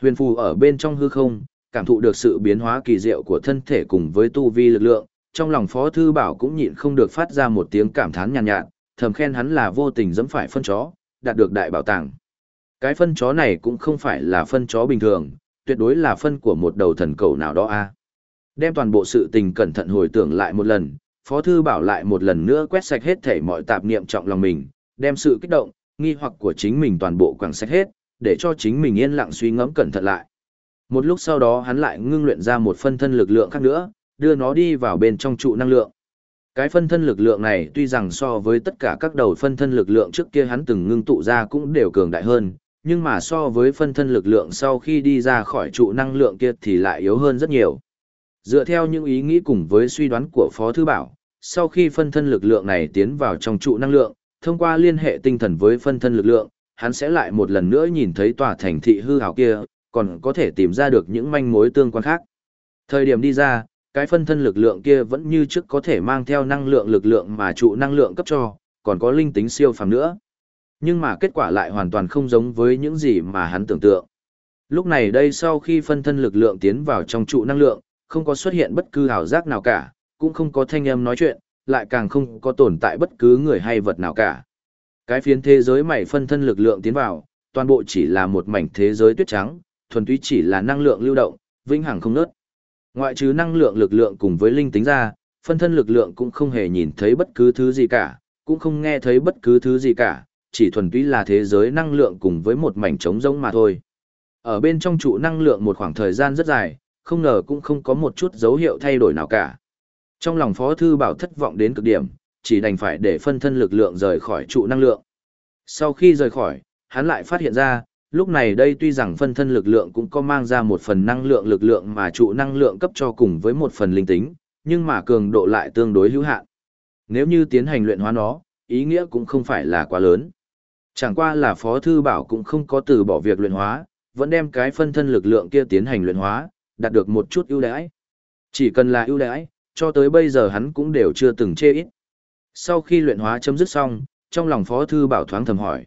Huyền phù ở bên trong hư không, cảm thụ được sự biến hóa kỳ diệu của thân thể cùng với tu vi lực lượng, trong lòng Phó Thư Bảo cũng nhịn không được phát ra một tiếng cảm thán nhàn nhạt, nhạt, thầm khen hắn là vô tình dẫm phải phân chó, đạt được đại bảo tàng. Cái phân chó này cũng không phải là phân chó bình thường, tuyệt đối là phân của một đầu thần cầu nào đó a. Đem toàn bộ sự tình cẩn thận hồi tưởng lại một lần, Phó Thư Bảo lại một lần nữa quét sạch hết thể mọi tạp niệm trọng lòng mình, đem sự kích động, nghi hoặc của chính mình toàn bộ quẳng sạch hết, để cho chính mình yên lặng suy ngẫm cẩn thận lại. Một lúc sau đó hắn lại ngưng luyện ra một phân thân lực lượng khác nữa, đưa nó đi vào bên trong trụ năng lượng. Cái phân thân lực lượng này tuy rằng so với tất cả các đầu phân thân lực lượng trước kia hắn từng ngưng tụ ra cũng đều cường đại hơn, nhưng mà so với phân thân lực lượng sau khi đi ra khỏi trụ năng lượng kia thì lại yếu hơn rất nhiều. Dựa theo những ý nghĩ cùng với suy đoán của Phó Thư Bảo, sau khi phân thân lực lượng này tiến vào trong trụ năng lượng, thông qua liên hệ tinh thần với phân thân lực lượng, hắn sẽ lại một lần nữa nhìn thấy tòa thành thị hư hào kia, còn có thể tìm ra được những manh mối tương quan khác. Thời điểm đi ra, cái phân thân lực lượng kia vẫn như trước có thể mang theo năng lượng lực lượng mà trụ năng lượng cấp cho, còn có linh tính siêu phàm nữa. Nhưng mà kết quả lại hoàn toàn không giống với những gì mà hắn tưởng tượng. Lúc này đây sau khi phân thân lực lượng tiến vào trong trụ năng lượng, không có xuất hiện bất cứ hào giác nào cả, cũng không có thanh âm nói chuyện, lại càng không có tồn tại bất cứ người hay vật nào cả. Cái phiến thế giới mảy phân thân lực lượng tiến vào, toàn bộ chỉ là một mảnh thế giới tuyết trắng, thuần túy chỉ là năng lượng lưu động, vĩnh hằng không nớt. Ngoại trừ năng lượng lực lượng cùng với linh tính ra, phân thân lực lượng cũng không hề nhìn thấy bất cứ thứ gì cả, cũng không nghe thấy bất cứ thứ gì cả, chỉ thuần túy là thế giới năng lượng cùng với một mảnh trống rỗng mà thôi. Ở bên trong trụ năng lượng một khoảng thời gian rất dài, không ngờ cũng không có một chút dấu hiệu thay đổi nào cả. Trong lòng Phó Thư Bảo thất vọng đến cực điểm, chỉ đành phải để phân thân lực lượng rời khỏi trụ năng lượng. Sau khi rời khỏi, hắn lại phát hiện ra, lúc này đây tuy rằng phân thân lực lượng cũng có mang ra một phần năng lượng lực lượng mà trụ năng lượng cấp cho cùng với một phần linh tính, nhưng mà cường độ lại tương đối hữu hạn. Nếu như tiến hành luyện hóa nó, ý nghĩa cũng không phải là quá lớn. Chẳng qua là Phó Thư Bảo cũng không có từ bỏ việc luyện hóa, vẫn đem cái phân thân lực lượng kia tiến hành luyện hóa, đạt được một chút ưu đãi. Chỉ cần là ưu đãi, cho tới bây giờ hắn cũng đều chưa từng chê ít. Sau khi luyện hóa chấm dứt xong, trong lòng Phó Thư Bảo thoáng thầm hỏi.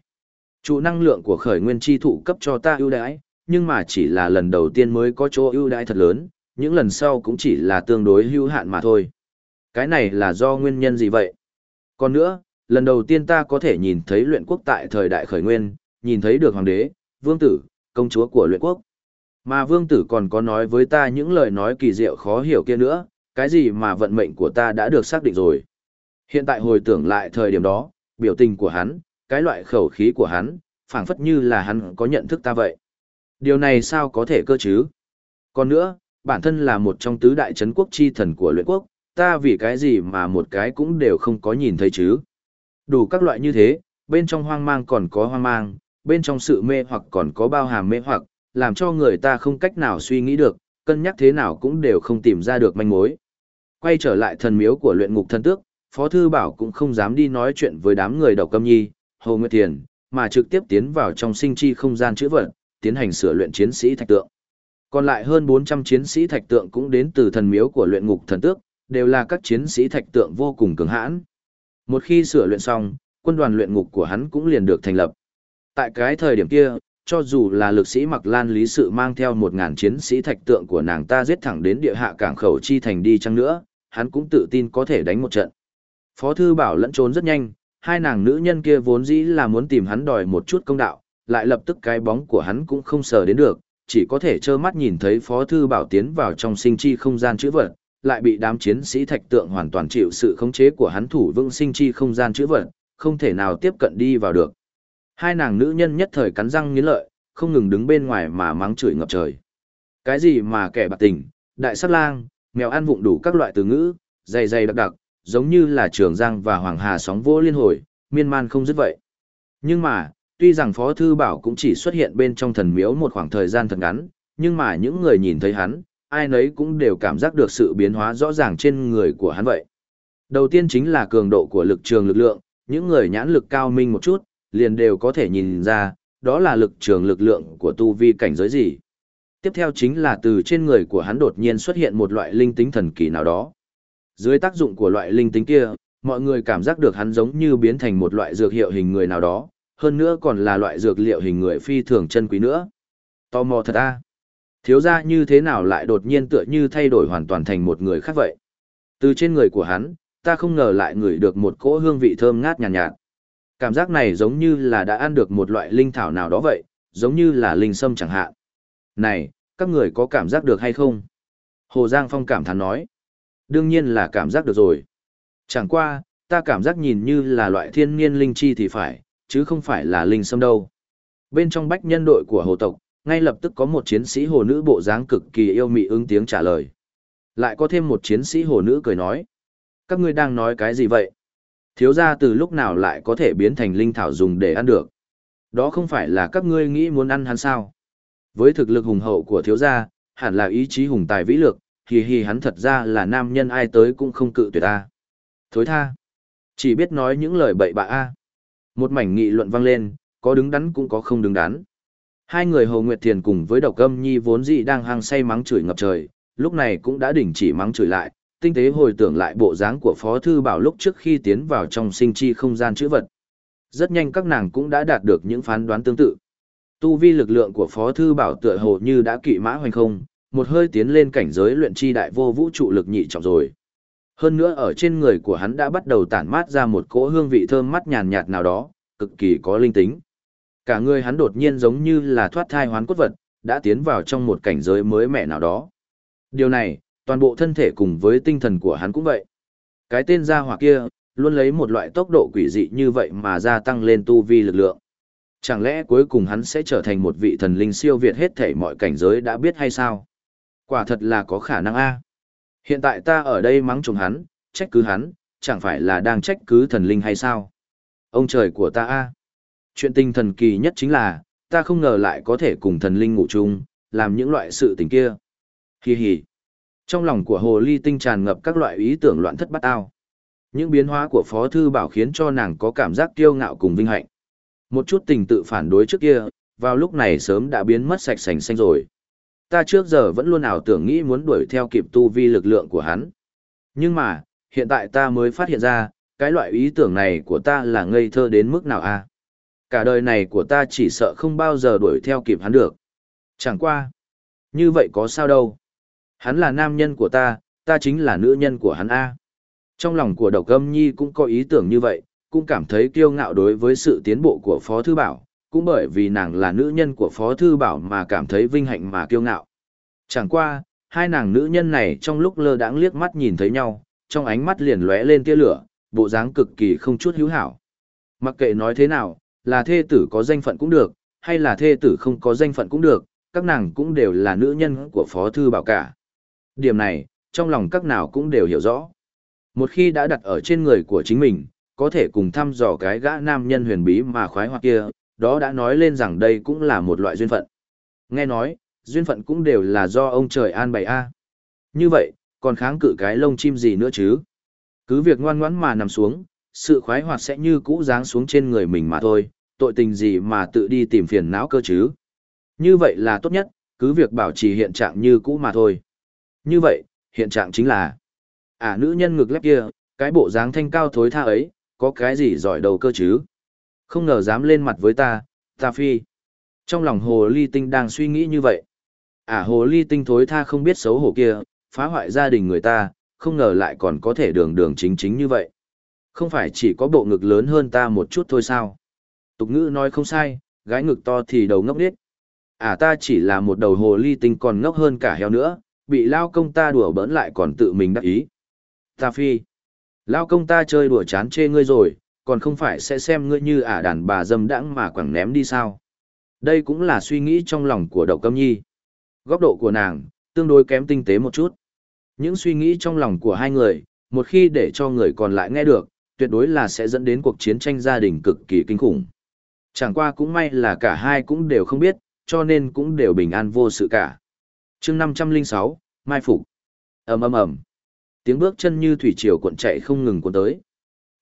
Chủ năng lượng của khởi nguyên chi thụ cấp cho ta ưu đãi, nhưng mà chỉ là lần đầu tiên mới có chỗ ưu đãi thật lớn, những lần sau cũng chỉ là tương đối hữu hạn mà thôi. Cái này là do nguyên nhân gì vậy? Còn nữa, lần đầu tiên ta có thể nhìn thấy luyện quốc tại thời đại khởi nguyên, nhìn thấy được hoàng đế, vương tử, công chúa của luyện quốc. Mà vương tử còn có nói với ta những lời nói kỳ diệu khó hiểu kia nữa, cái gì mà vận mệnh của ta đã được xác định rồi. Hiện tại hồi tưởng lại thời điểm đó, biểu tình của hắn, cái loại khẩu khí của hắn, phảng phất như là hắn có nhận thức ta vậy. Điều này sao có thể cơ chứ? Còn nữa, bản thân là một trong tứ đại chấn quốc chi thần của luyện quốc, ta vì cái gì mà một cái cũng đều không có nhìn thấy chứ? Đủ các loại như thế, bên trong hoang mang còn có hoang mang, bên trong sự mê hoặc còn có bao hàm mê hoặc, làm cho người ta không cách nào suy nghĩ được, cân nhắc thế nào cũng đều không tìm ra được manh mối. Quay trở lại thần miếu của luyện ngục thân tước, Phó Thư Bảo cũng không dám đi nói chuyện với đám người độc câm nhi, Hồ Nguyệt Thiền, mà trực tiếp tiến vào trong sinh chi không gian chữ vật, tiến hành sửa luyện chiến sĩ thạch tượng. Còn lại hơn 400 chiến sĩ thạch tượng cũng đến từ thần miếu của luyện ngục thần tước, đều là các chiến sĩ thạch tượng vô cùng cứng hãn. Một khi sửa luyện xong, quân đoàn luyện ngục của hắn cũng liền được thành lập. Tại cái thời điểm kia, cho dù là lực sĩ mặc lan lý sự mang theo 1.000 chiến sĩ thạch tượng của nàng ta giết thẳng đến địa hạ cảng khẩu chi thành đi chăng nữa, hắn cũng tự tin có thể đánh một trận. Phó thư bảo lẫn trốn rất nhanh, hai nàng nữ nhân kia vốn dĩ là muốn tìm hắn đòi một chút công đạo, lại lập tức cái bóng của hắn cũng không sờ đến được, chỉ có thể trơ mắt nhìn thấy Phó Thư Bảo tiến vào trong sinh chi không gian chữ vật, lại bị đám chiến sĩ thạch tượng hoàn toàn chịu sự khống chế của hắn thủ vững sinh chi không gian chữ vật, không thể nào tiếp cận đi vào được. Hai nàng nữ nhân nhất thời cắn răng nghiến lợi, không ngừng đứng bên ngoài mà mắng chửi ngập trời. Cái gì mà kẻ bạc tình, đại sát lang, mèo ăn vụng đủ các loại từ ngữ, dày dày đặc đặc, giống như là Trường Giang và Hoàng Hà sóng vỗ liên hồi, miên man không dứt vậy. Nhưng mà, tuy rằng Phó Thư Bảo cũng chỉ xuất hiện bên trong thần miếu một khoảng thời gian thật ngắn, nhưng mà những người nhìn thấy hắn, ai nấy cũng đều cảm giác được sự biến hóa rõ ràng trên người của hắn vậy. Đầu tiên chính là cường độ của lực trường lực lượng, những người nhãn lực cao minh một chút, liền đều có thể nhìn ra, đó là lực trường lực lượng của tu vi cảnh giới gì. Tiếp theo chính là từ trên người của hắn đột nhiên xuất hiện một loại linh tính thần kỳ nào đó. Dưới tác dụng của loại linh tính kia, mọi người cảm giác được hắn giống như biến thành một loại dược hiệu hình người nào đó, hơn nữa còn là loại dược liệu hình người phi thường chân quý nữa. Tò mò thật a. Thiếu gia như thế nào lại đột nhiên tựa như thay đổi hoàn toàn thành một người khác vậy? Từ trên người của hắn, ta không ngờ lại ngửi được một cỗ hương vị thơm ngát nhàn nhạt, nhạt. Cảm giác này giống như là đã ăn được một loại linh thảo nào đó vậy, giống như là linh sâm chẳng hạn. Này, các người có cảm giác được hay không? Hồ Giang Phong cảm thán nói. Đương nhiên là cảm giác được rồi. Chẳng qua, ta cảm giác nhìn như là loại thiên niên linh chi thì phải, chứ không phải là linh sâm đâu. Bên trong bách nhân đội của hồ tộc, ngay lập tức có một chiến sĩ hồ nữ bộ dáng cực kỳ yêu mị ứng tiếng trả lời. Lại có thêm một chiến sĩ hồ nữ cười nói. Các ngươi đang nói cái gì vậy? Thiếu gia từ lúc nào lại có thể biến thành linh thảo dùng để ăn được? Đó không phải là các ngươi nghĩ muốn ăn hắn sao? Với thực lực hùng hậu của thiếu gia, hẳn là ý chí hùng tài vĩ lược, hì hì hắn thật ra là nam nhân ai tới cũng không cự tuyệt ta. Thối tha. Chỉ biết nói những lời bậy bạ a. Một mảnh nghị luận vang lên, có đứng đắn cũng có không đứng đắn. Hai người Hồ Nguyệt Thiền cùng với Độc Âm Nhi vốn dị đang hăng say mắng chửi ngập trời, lúc này cũng đã đình chỉ mắng chửi lại, tinh tế hồi tưởng lại bộ dáng của Phó Thư Bảo lúc trước khi tiến vào trong sinh chi không gian chữ vật. Rất nhanh các nàng cũng đã đạt được những phán đoán tương tự. Tu vi lực lượng của Phó Thư Bảo tựa hồ như đã kỵ mã hoành không, một hơi tiến lên cảnh giới luyện chi đại vô vũ trụ lực nhị trọng rồi. Hơn nữa ở trên người của hắn đã bắt đầu tản mát ra một cỗ hương vị thơm mắt nhàn nhạt nào đó, cực kỳ có linh tính. Cả người hắn đột nhiên giống như là thoát thai hoán cốt vật, đã tiến vào trong một cảnh giới mới mẻ nào đó. Điều này, toàn bộ thân thể cùng với tinh thần của hắn cũng vậy. Cái tên gia hỏa kia, luôn lấy một loại tốc độ quỷ dị như vậy mà gia tăng lên tu vi lực lượng. Chẳng lẽ cuối cùng hắn sẽ trở thành một vị thần linh siêu việt hết thể mọi cảnh giới đã biết hay sao? Quả thật là có khả năng a. Hiện tại ta ở đây mắng chồng hắn, trách cứ hắn, chẳng phải là đang trách cứ thần linh hay sao? Ông trời của ta a. Chuyện tinh thần kỳ nhất chính là, ta không ngờ lại có thể cùng thần linh ngủ chung, làm những loại sự tình kia. Hi hi. Trong lòng của hồ ly tinh tràn ngập các loại ý tưởng loạn thất bát ao. Những biến hóa của Phó Thư Bảo khiến cho nàng có cảm giác kiêu ngạo cùng vinh hạnh. Một chút tình tự phản đối trước kia, vào lúc này sớm đã biến mất sạch sành xanh rồi. Ta trước giờ vẫn luôn ảo tưởng nghĩ muốn đuổi theo kịp tu vi lực lượng của hắn. Nhưng mà, hiện tại ta mới phát hiện ra, cái loại ý tưởng này của ta là ngây thơ đến mức nào a Cả đời này của ta chỉ sợ không bao giờ đuổi theo kịp hắn được. Chẳng qua. Như vậy có sao đâu. Hắn là nam nhân của ta, ta chính là nữ nhân của hắn A. Trong lòng của độc âm nhi cũng có ý tưởng như vậy, cũng cảm thấy kiêu ngạo đối với sự tiến bộ của Phó Thư Bảo, cũng bởi vì nàng là nữ nhân của Phó Thư Bảo mà cảm thấy vinh hạnh mà kiêu ngạo. Chẳng qua, hai nàng nữ nhân này trong lúc lơ đãng liếc mắt nhìn thấy nhau, trong ánh mắt liền lóe lên tia lửa, bộ dáng cực kỳ không chút hữu hảo. Mặc kệ nói thế nào, là thê tử có danh phận cũng được, hay là thê tử không có danh phận cũng được, các nàng cũng đều là nữ nhân của Phó Thư Bảo cả. Điểm này, trong lòng các nào cũng đều hiểu rõ. Một khi đã đặt ở trên người của chính mình, có thể cùng thăm dò cái gã nam nhân huyền bí mà khoái hoặc kia, đó đã nói lên rằng đây cũng là một loại duyên phận. Nghe nói, duyên phận cũng đều là do ông trời an bày a. Như vậy, còn kháng cự cái lông chim gì nữa chứ? Cứ việc ngoan ngoãn mà nằm xuống, sự khoái hoạt sẽ như cũ dáng xuống trên người mình mà thôi, tội tình gì mà tự đi tìm phiền não cơ chứ. Như vậy là tốt nhất, cứ việc bảo trì hiện trạng như cũ mà thôi. Như vậy, hiện trạng chính là, à nữ nhân ngực lép kia, cái bộ dáng thanh cao thối tha ấy, có cái gì giỏi đầu cơ chứ? Không ngờ dám lên mặt với ta, ta phi. Trong lòng hồ ly tinh đang suy nghĩ như vậy. À hồ ly tinh thối tha không biết xấu hổ kia, phá hoại gia đình người ta, không ngờ lại còn có thể đường đường chính chính như vậy. Không phải chỉ có bộ ngực lớn hơn ta một chút thôi sao? Tục ngữ nói không sai, gái ngực to thì đầu ngốc điếc. À ta chỉ là một đầu hồ ly tinh còn ngốc hơn cả heo nữa, bị lao công ta đùa bỡn lại còn tự mình đắc ý. Ta phi. Lao công ta chơi đùa chán chê ngươi rồi, còn không phải sẽ xem ngươi như ả đàn bà dâm đãng mà quẳng ném đi sao. Đây cũng là suy nghĩ trong lòng của đậu câm nhi. Góc độ của nàng, tương đối kém tinh tế một chút. Những suy nghĩ trong lòng của hai người, một khi để cho người còn lại nghe được, tuyệt đối là sẽ dẫn đến cuộc chiến tranh gia đình cực kỳ kinh khủng. Chẳng qua cũng may là cả hai cũng đều không biết, cho nên cũng đều bình an vô sự cả. chương 506, Mai Phục. ầm ầm ầm Tiếng bước chân như thủy triều cuộn chạy không ngừng cuốn tới.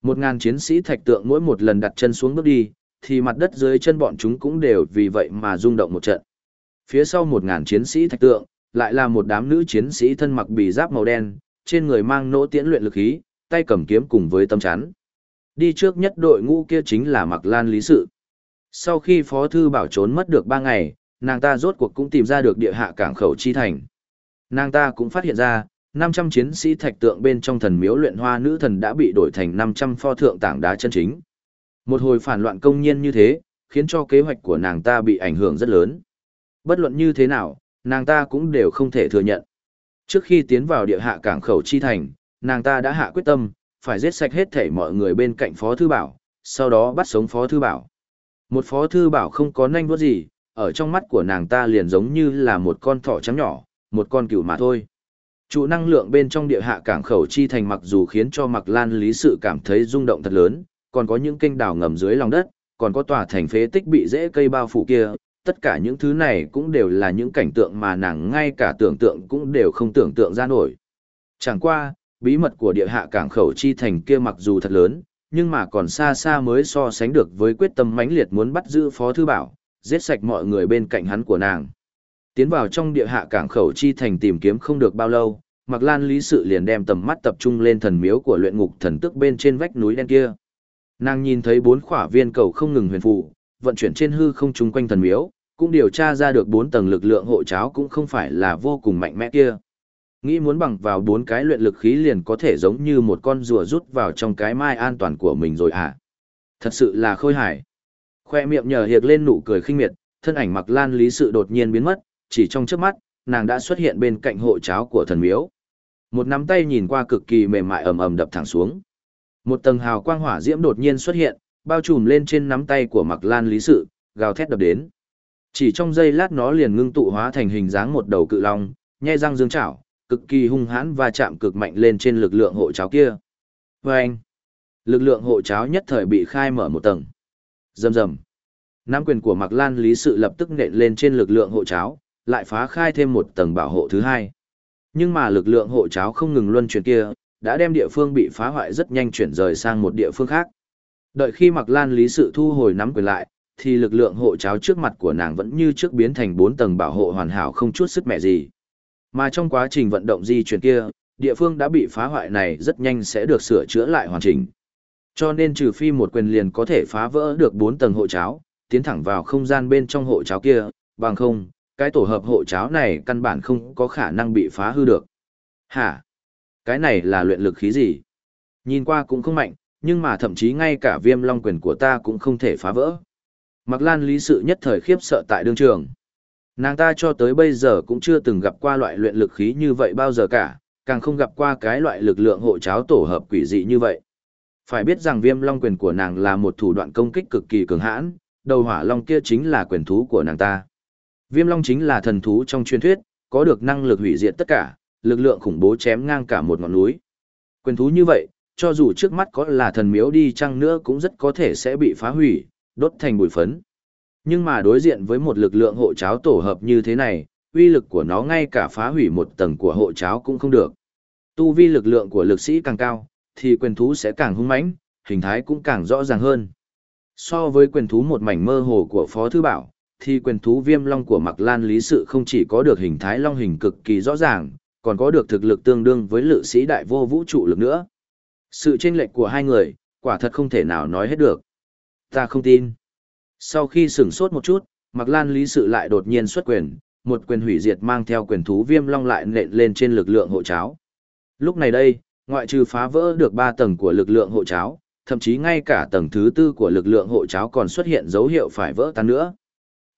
Một ngàn chiến sĩ thạch tượng mỗi một lần đặt chân xuống bước đi, thì mặt đất dưới chân bọn chúng cũng đều vì vậy mà rung động một trận. Phía sau một ngàn chiến sĩ thạch tượng, lại là một đám nữ chiến sĩ thân mặc bì giáp màu đen, trên người mang nỗ tiễn luyện lực khí, tay cầm kiếm cùng với tâm chắn. Đi trước nhất đội ngũ kia chính là Mặc Lan Lý Sự. Sau khi Phó Thư Bảo trốn mất được 3 ngày, nàng ta rốt cuộc cũng tìm ra được địa hạ cảng khẩu chi thành. Nàng ta cũng phát hiện ra, 500 chiến sĩ thạch tượng bên trong thần miếu luyện hoa nữ thần đã bị đổi thành 500 pho thượng tảng đá chân chính. Một hồi phản loạn công nhiên như thế, khiến cho kế hoạch của nàng ta bị ảnh hưởng rất lớn. Bất luận như thế nào, nàng ta cũng đều không thể thừa nhận. Trước khi tiến vào địa hạ cảng khẩu chi thành, nàng ta đã hạ quyết tâm, phải giết sạch hết thảy mọi người bên cạnh Phó Thư Bảo, sau đó bắt sống Phó Thư Bảo. Một Phó Thư Bảo không có nanh vuốt gì, ở trong mắt của nàng ta liền giống như là một con thỏ trắng nhỏ, một con cừu mà thôi. Trụ năng lượng bên trong địa hạ cảng khẩu chi thành mặc dù khiến cho Mặc Lan Lý Sự cảm thấy rung động thật lớn, còn có những kênh đào ngầm dưới lòng đất, còn có tòa thành phế tích bị rễ cây bao phủ kia, tất cả những thứ này cũng đều là những cảnh tượng mà nàng ngay cả tưởng tượng cũng đều không tưởng tượng ra nổi. Chẳng qua, bí mật của địa hạ cảng khẩu chi thành kia mặc dù thật lớn, nhưng mà còn xa xa mới so sánh được với quyết tâm mãnh liệt muốn bắt giữ Phó Thư Bảo, giết sạch mọi người bên cạnh hắn của nàng. Tiến vào trong địa hạ cảng khẩu chi thành tìm kiếm không được bao lâu, Mạc Lan Lý Sự liền đem tầm mắt tập trung lên thần miếu của luyện ngục thần tức bên trên vách núi đen kia. Nàng nhìn thấy bốn khỏa viên cầu không ngừng huyền phụ, vận chuyển trên hư không trung quanh thần miếu, cũng điều tra ra được bốn tầng lực lượng hộ cháo cũng không phải là vô cùng mạnh mẽ kia. Nghĩ muốn bằng vào bốn cái luyện lực khí liền có thể giống như một con rùa rút vào trong cái mai an toàn của mình rồi à. Thật sự là khôi hài. Khoe miệng nhờ hiệt lên nụ cười khinh miệt, thân ảnh mặc lan lý sự đột nhiên biến mất, chỉ trong chớp mắt, nàng đã xuất hiện bên cạnh hộ cháo của thần miếu. Một nắm tay nhìn qua cực kỳ mềm mại ầm ầm đập thẳng xuống. Một tầng hào quang hỏa diễm đột nhiên xuất hiện, bao trùm lên trên nắm tay của mặc lan lý sự, gào thét đập đến. Chỉ trong giây lát nó liền ngưng tụ hóa thành hình dáng một đầu cự long, nhe răng dương chảo, cực kỳ hung hãn và chạm cực mạnh lên trên lực lượng hộ cháo kia. Và anh, lực lượng hộ cháo nhất thời bị khai mở một tầng. Rầm rầm. Nam quyền của Mạc Lan Lý Sự lập tức nện lên trên lực lượng hộ cháo, lại phá khai thêm một tầng bảo hộ thứ hai. Nhưng mà lực lượng hộ cháo không ngừng luân chuyển kia, đã đem địa phương bị phá hoại rất nhanh chuyển rời sang một địa phương khác. Đợi khi Mạc Lan Lý Sự thu hồi nắm quyền lại, thì lực lượng hộ cháo trước mặt của nàng vẫn như trước biến thành bốn tầng bảo hộ hoàn hảo không chút sức mẹ gì. Mà trong quá trình vận động di chuyển kia, địa phương đã bị phá hoại này rất nhanh sẽ được sửa chữa lại hoàn chỉnh. Cho nên trừ phi một quyền liền có thể phá vỡ được bốn tầng hộ cháo, tiến thẳng vào không gian bên trong hộ cháo kia, bằng không, cái tổ hợp hộ cháo này căn bản không có khả năng bị phá hư được. Hả? Cái này là luyện lực khí gì? Nhìn qua cũng không mạnh, nhưng mà thậm chí ngay cả viêm long quyền của ta cũng không thể phá vỡ. Mặc Lan lý sự nhất thời khiếp sợ tại đương trường. Nàng ta cho tới bây giờ cũng chưa từng gặp qua loại luyện lực khí như vậy bao giờ cả, càng không gặp qua cái loại lực lượng hộ cháo tổ hợp quỷ dị như vậy. Phải biết rằng viêm long quyền của nàng là một thủ đoạn công kích cực kỳ cường hãn, đầu hỏa long kia chính là quyền thú của nàng ta. Viêm long chính là thần thú trong truyền thuyết, có được năng lực hủy diệt tất cả, lực lượng khủng bố chém ngang cả một ngọn núi. Quyền thú như vậy, cho dù trước mắt có là thần miếu đi chăng nữa cũng rất có thể sẽ bị phá hủy, đốt thành bụi phấn. Nhưng mà đối diện với một lực lượng hộ cháo tổ hợp như thế này, uy lực của nó ngay cả phá hủy một tầng của hộ cháo cũng không được. Tu vi lực lượng của lực sĩ càng cao, thì quyền thú sẽ càng hung mãnh, hình thái cũng càng rõ ràng hơn. So với quyền thú một mảnh mơ hồ của Phó Thư Bảo, thì quyền thú viêm long của Mạc Lan Lý Sự không chỉ có được hình thái long hình cực kỳ rõ ràng, còn có được thực lực tương đương với lự sĩ đại vô vũ trụ lực nữa. Sự chênh lệch của hai người, quả thật không thể nào nói hết được. Ta không tin. Sau khi sửng sốt một chút, Mạc Lan Lý Sự lại đột nhiên xuất quyền, một quyền hủy diệt mang theo quyền thú viêm long lại nện lên trên lực lượng hộ cháo. Lúc này đây, ngoại trừ phá vỡ được ba tầng của lực lượng hộ cháo, thậm chí ngay cả tầng thứ tư của lực lượng hộ cháo còn xuất hiện dấu hiệu phải vỡ tan nữa.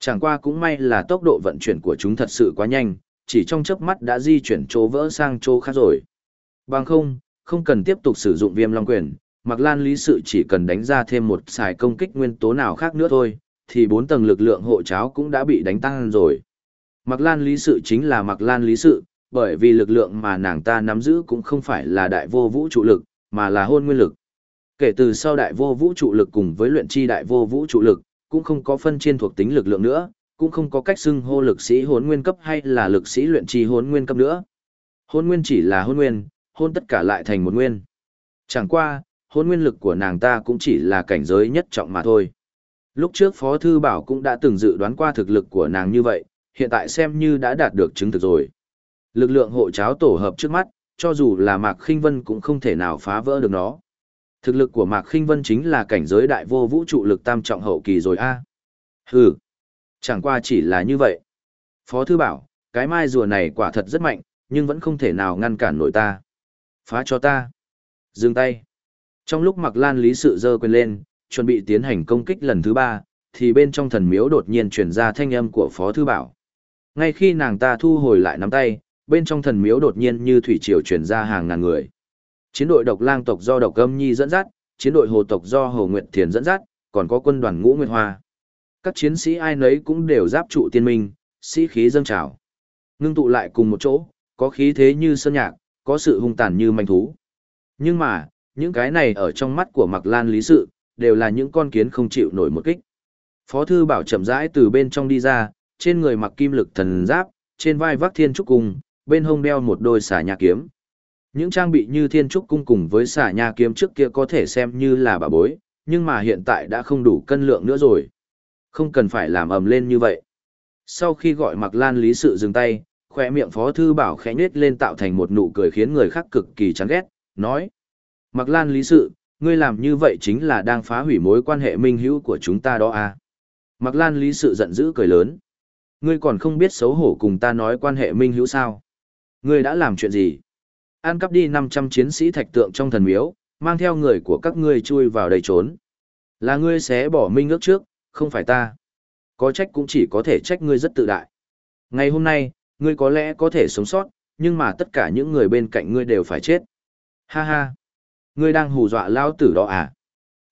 Chẳng qua cũng may là tốc độ vận chuyển của chúng thật sự quá nhanh, chỉ trong chớp mắt đã di chuyển chỗ vỡ sang chỗ khác rồi. Bằng không, không cần tiếp tục sử dụng viêm long quyền, Mạc Lan Lý Sự chỉ cần đánh ra thêm một xài công kích nguyên tố nào khác nữa thôi, thì bốn tầng lực lượng hộ cháo cũng đã bị đánh tăng rồi. Mạc Lan Lý Sự chính là Mạc Lan Lý Sự, bởi vì lực lượng mà nàng ta nắm giữ cũng không phải là đại vô vũ trụ lực, mà là hôn nguyên lực. Kể từ sau đại vô vũ trụ lực cùng với luyện chi đại vô vũ trụ lực, cũng không có phân chia thuộc tính lực lượng nữa, cũng không có cách xưng hô lực sĩ hốn nguyên cấp hay là lực sĩ luyện trì hốn nguyên cấp nữa. Hôn nguyên chỉ là hôn nguyên, hôn tất cả lại thành một nguyên. Chẳng qua, hôn nguyên lực của nàng ta cũng chỉ là cảnh giới nhất trọng mà thôi. Lúc trước Phó Thư Bảo cũng đã từng dự đoán qua thực lực của nàng như vậy, hiện tại xem như đã đạt được chứng thực rồi. Lực lượng hộ cháo tổ hợp trước mắt, cho dù là Mạc Khinh Vân cũng không thể nào phá vỡ được nó. Thực lực của Mạc Khinh Vân chính là cảnh giới đại vô vũ trụ lực tam trọng hậu kỳ rồi a. Hừ, chẳng qua chỉ là như vậy. Phó thư bảo, cái mai rùa này quả thật rất mạnh, nhưng vẫn không thể nào ngăn cản nổi ta. Phá cho ta. Dừng tay. Trong lúc Mạc Lan Lý sự dơ quên lên, chuẩn bị tiến hành công kích lần thứ ba, thì bên trong thần miếu đột nhiên truyền ra thanh âm của Phó thư bảo. Ngay khi nàng ta thu hồi lại nắm tay, bên trong thần miếu đột nhiên như thủy triều truyền ra hàng ngàn người. Chiến đội độc lang tộc do độc âm nhi dẫn dắt, chiến đội hồ tộc do hồ nguyệt thiền dẫn dắt, còn có quân đoàn ngũ nguyệt hoa. Các chiến sĩ ai nấy cũng đều giáp trụ tiên minh, sĩ khí dâng trào. Ngưng tụ lại cùng một chỗ, có khí thế như sơn nhạc, có sự hung tàn như manh thú. Nhưng mà, những cái này ở trong mắt của Mạc Lan Lý Sự, đều là những con kiến không chịu nổi một kích. Phó thư bảo chậm rãi từ bên trong đi ra, trên người mặc kim lực thần giáp, trên vai vác thiên trúc cung, bên hông đeo một đôi xà nhà kiếm. Những trang bị như thiên trúc cung cùng với xà nha kiếm trước kia có thể xem như là bà bối, nhưng mà hiện tại đã không đủ cân lượng nữa rồi. Không cần phải làm ầm lên như vậy. Sau khi gọi Mạc Lan lý sự dừng tay, khỏe miệng phó thư bảo khẽ nết lên tạo thành một nụ cười khiến người khác cực kỳ chán ghét, nói. Mạc Lan lý sự, ngươi làm như vậy chính là đang phá hủy mối quan hệ minh hữu của chúng ta đó à. Mạc Lan lý sự giận dữ cười lớn. Ngươi còn không biết xấu hổ cùng ta nói quan hệ minh hữu sao? Ngươi đã làm chuyện gì? An cắp đi 500 chiến sĩ thạch tượng trong thần miếu, mang theo người của các ngươi chui vào đây trốn. Là ngươi sẽ bỏ minh ước trước, không phải ta. Có trách cũng chỉ có thể trách ngươi rất tự đại. Ngày hôm nay, ngươi có lẽ có thể sống sót, nhưng mà tất cả những người bên cạnh ngươi đều phải chết. Ha ha! Ngươi đang hù dọa lao tử đó à?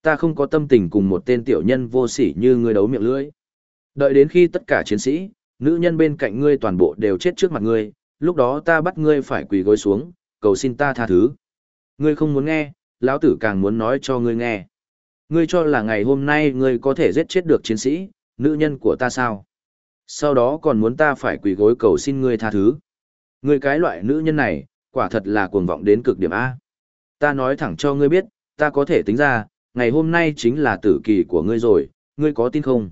Ta không có tâm tình cùng một tên tiểu nhân vô sỉ như ngươi đấu miệng lưỡi. Đợi đến khi tất cả chiến sĩ, nữ nhân bên cạnh ngươi toàn bộ đều chết trước mặt ngươi, lúc đó ta bắt ngươi phải quỳ gối xuống, cầu xin ta tha thứ. Ngươi không muốn nghe, lão tử càng muốn nói cho ngươi nghe. Ngươi cho là ngày hôm nay ngươi có thể giết chết được chiến sĩ, nữ nhân của ta sao? Sau đó còn muốn ta phải quỳ gối cầu xin ngươi tha thứ. Ngươi cái loại nữ nhân này, quả thật là cuồng vọng đến cực điểm A. Ta nói thẳng cho ngươi biết, ta có thể tính ra, ngày hôm nay chính là tử kỳ của ngươi rồi, ngươi có tin không?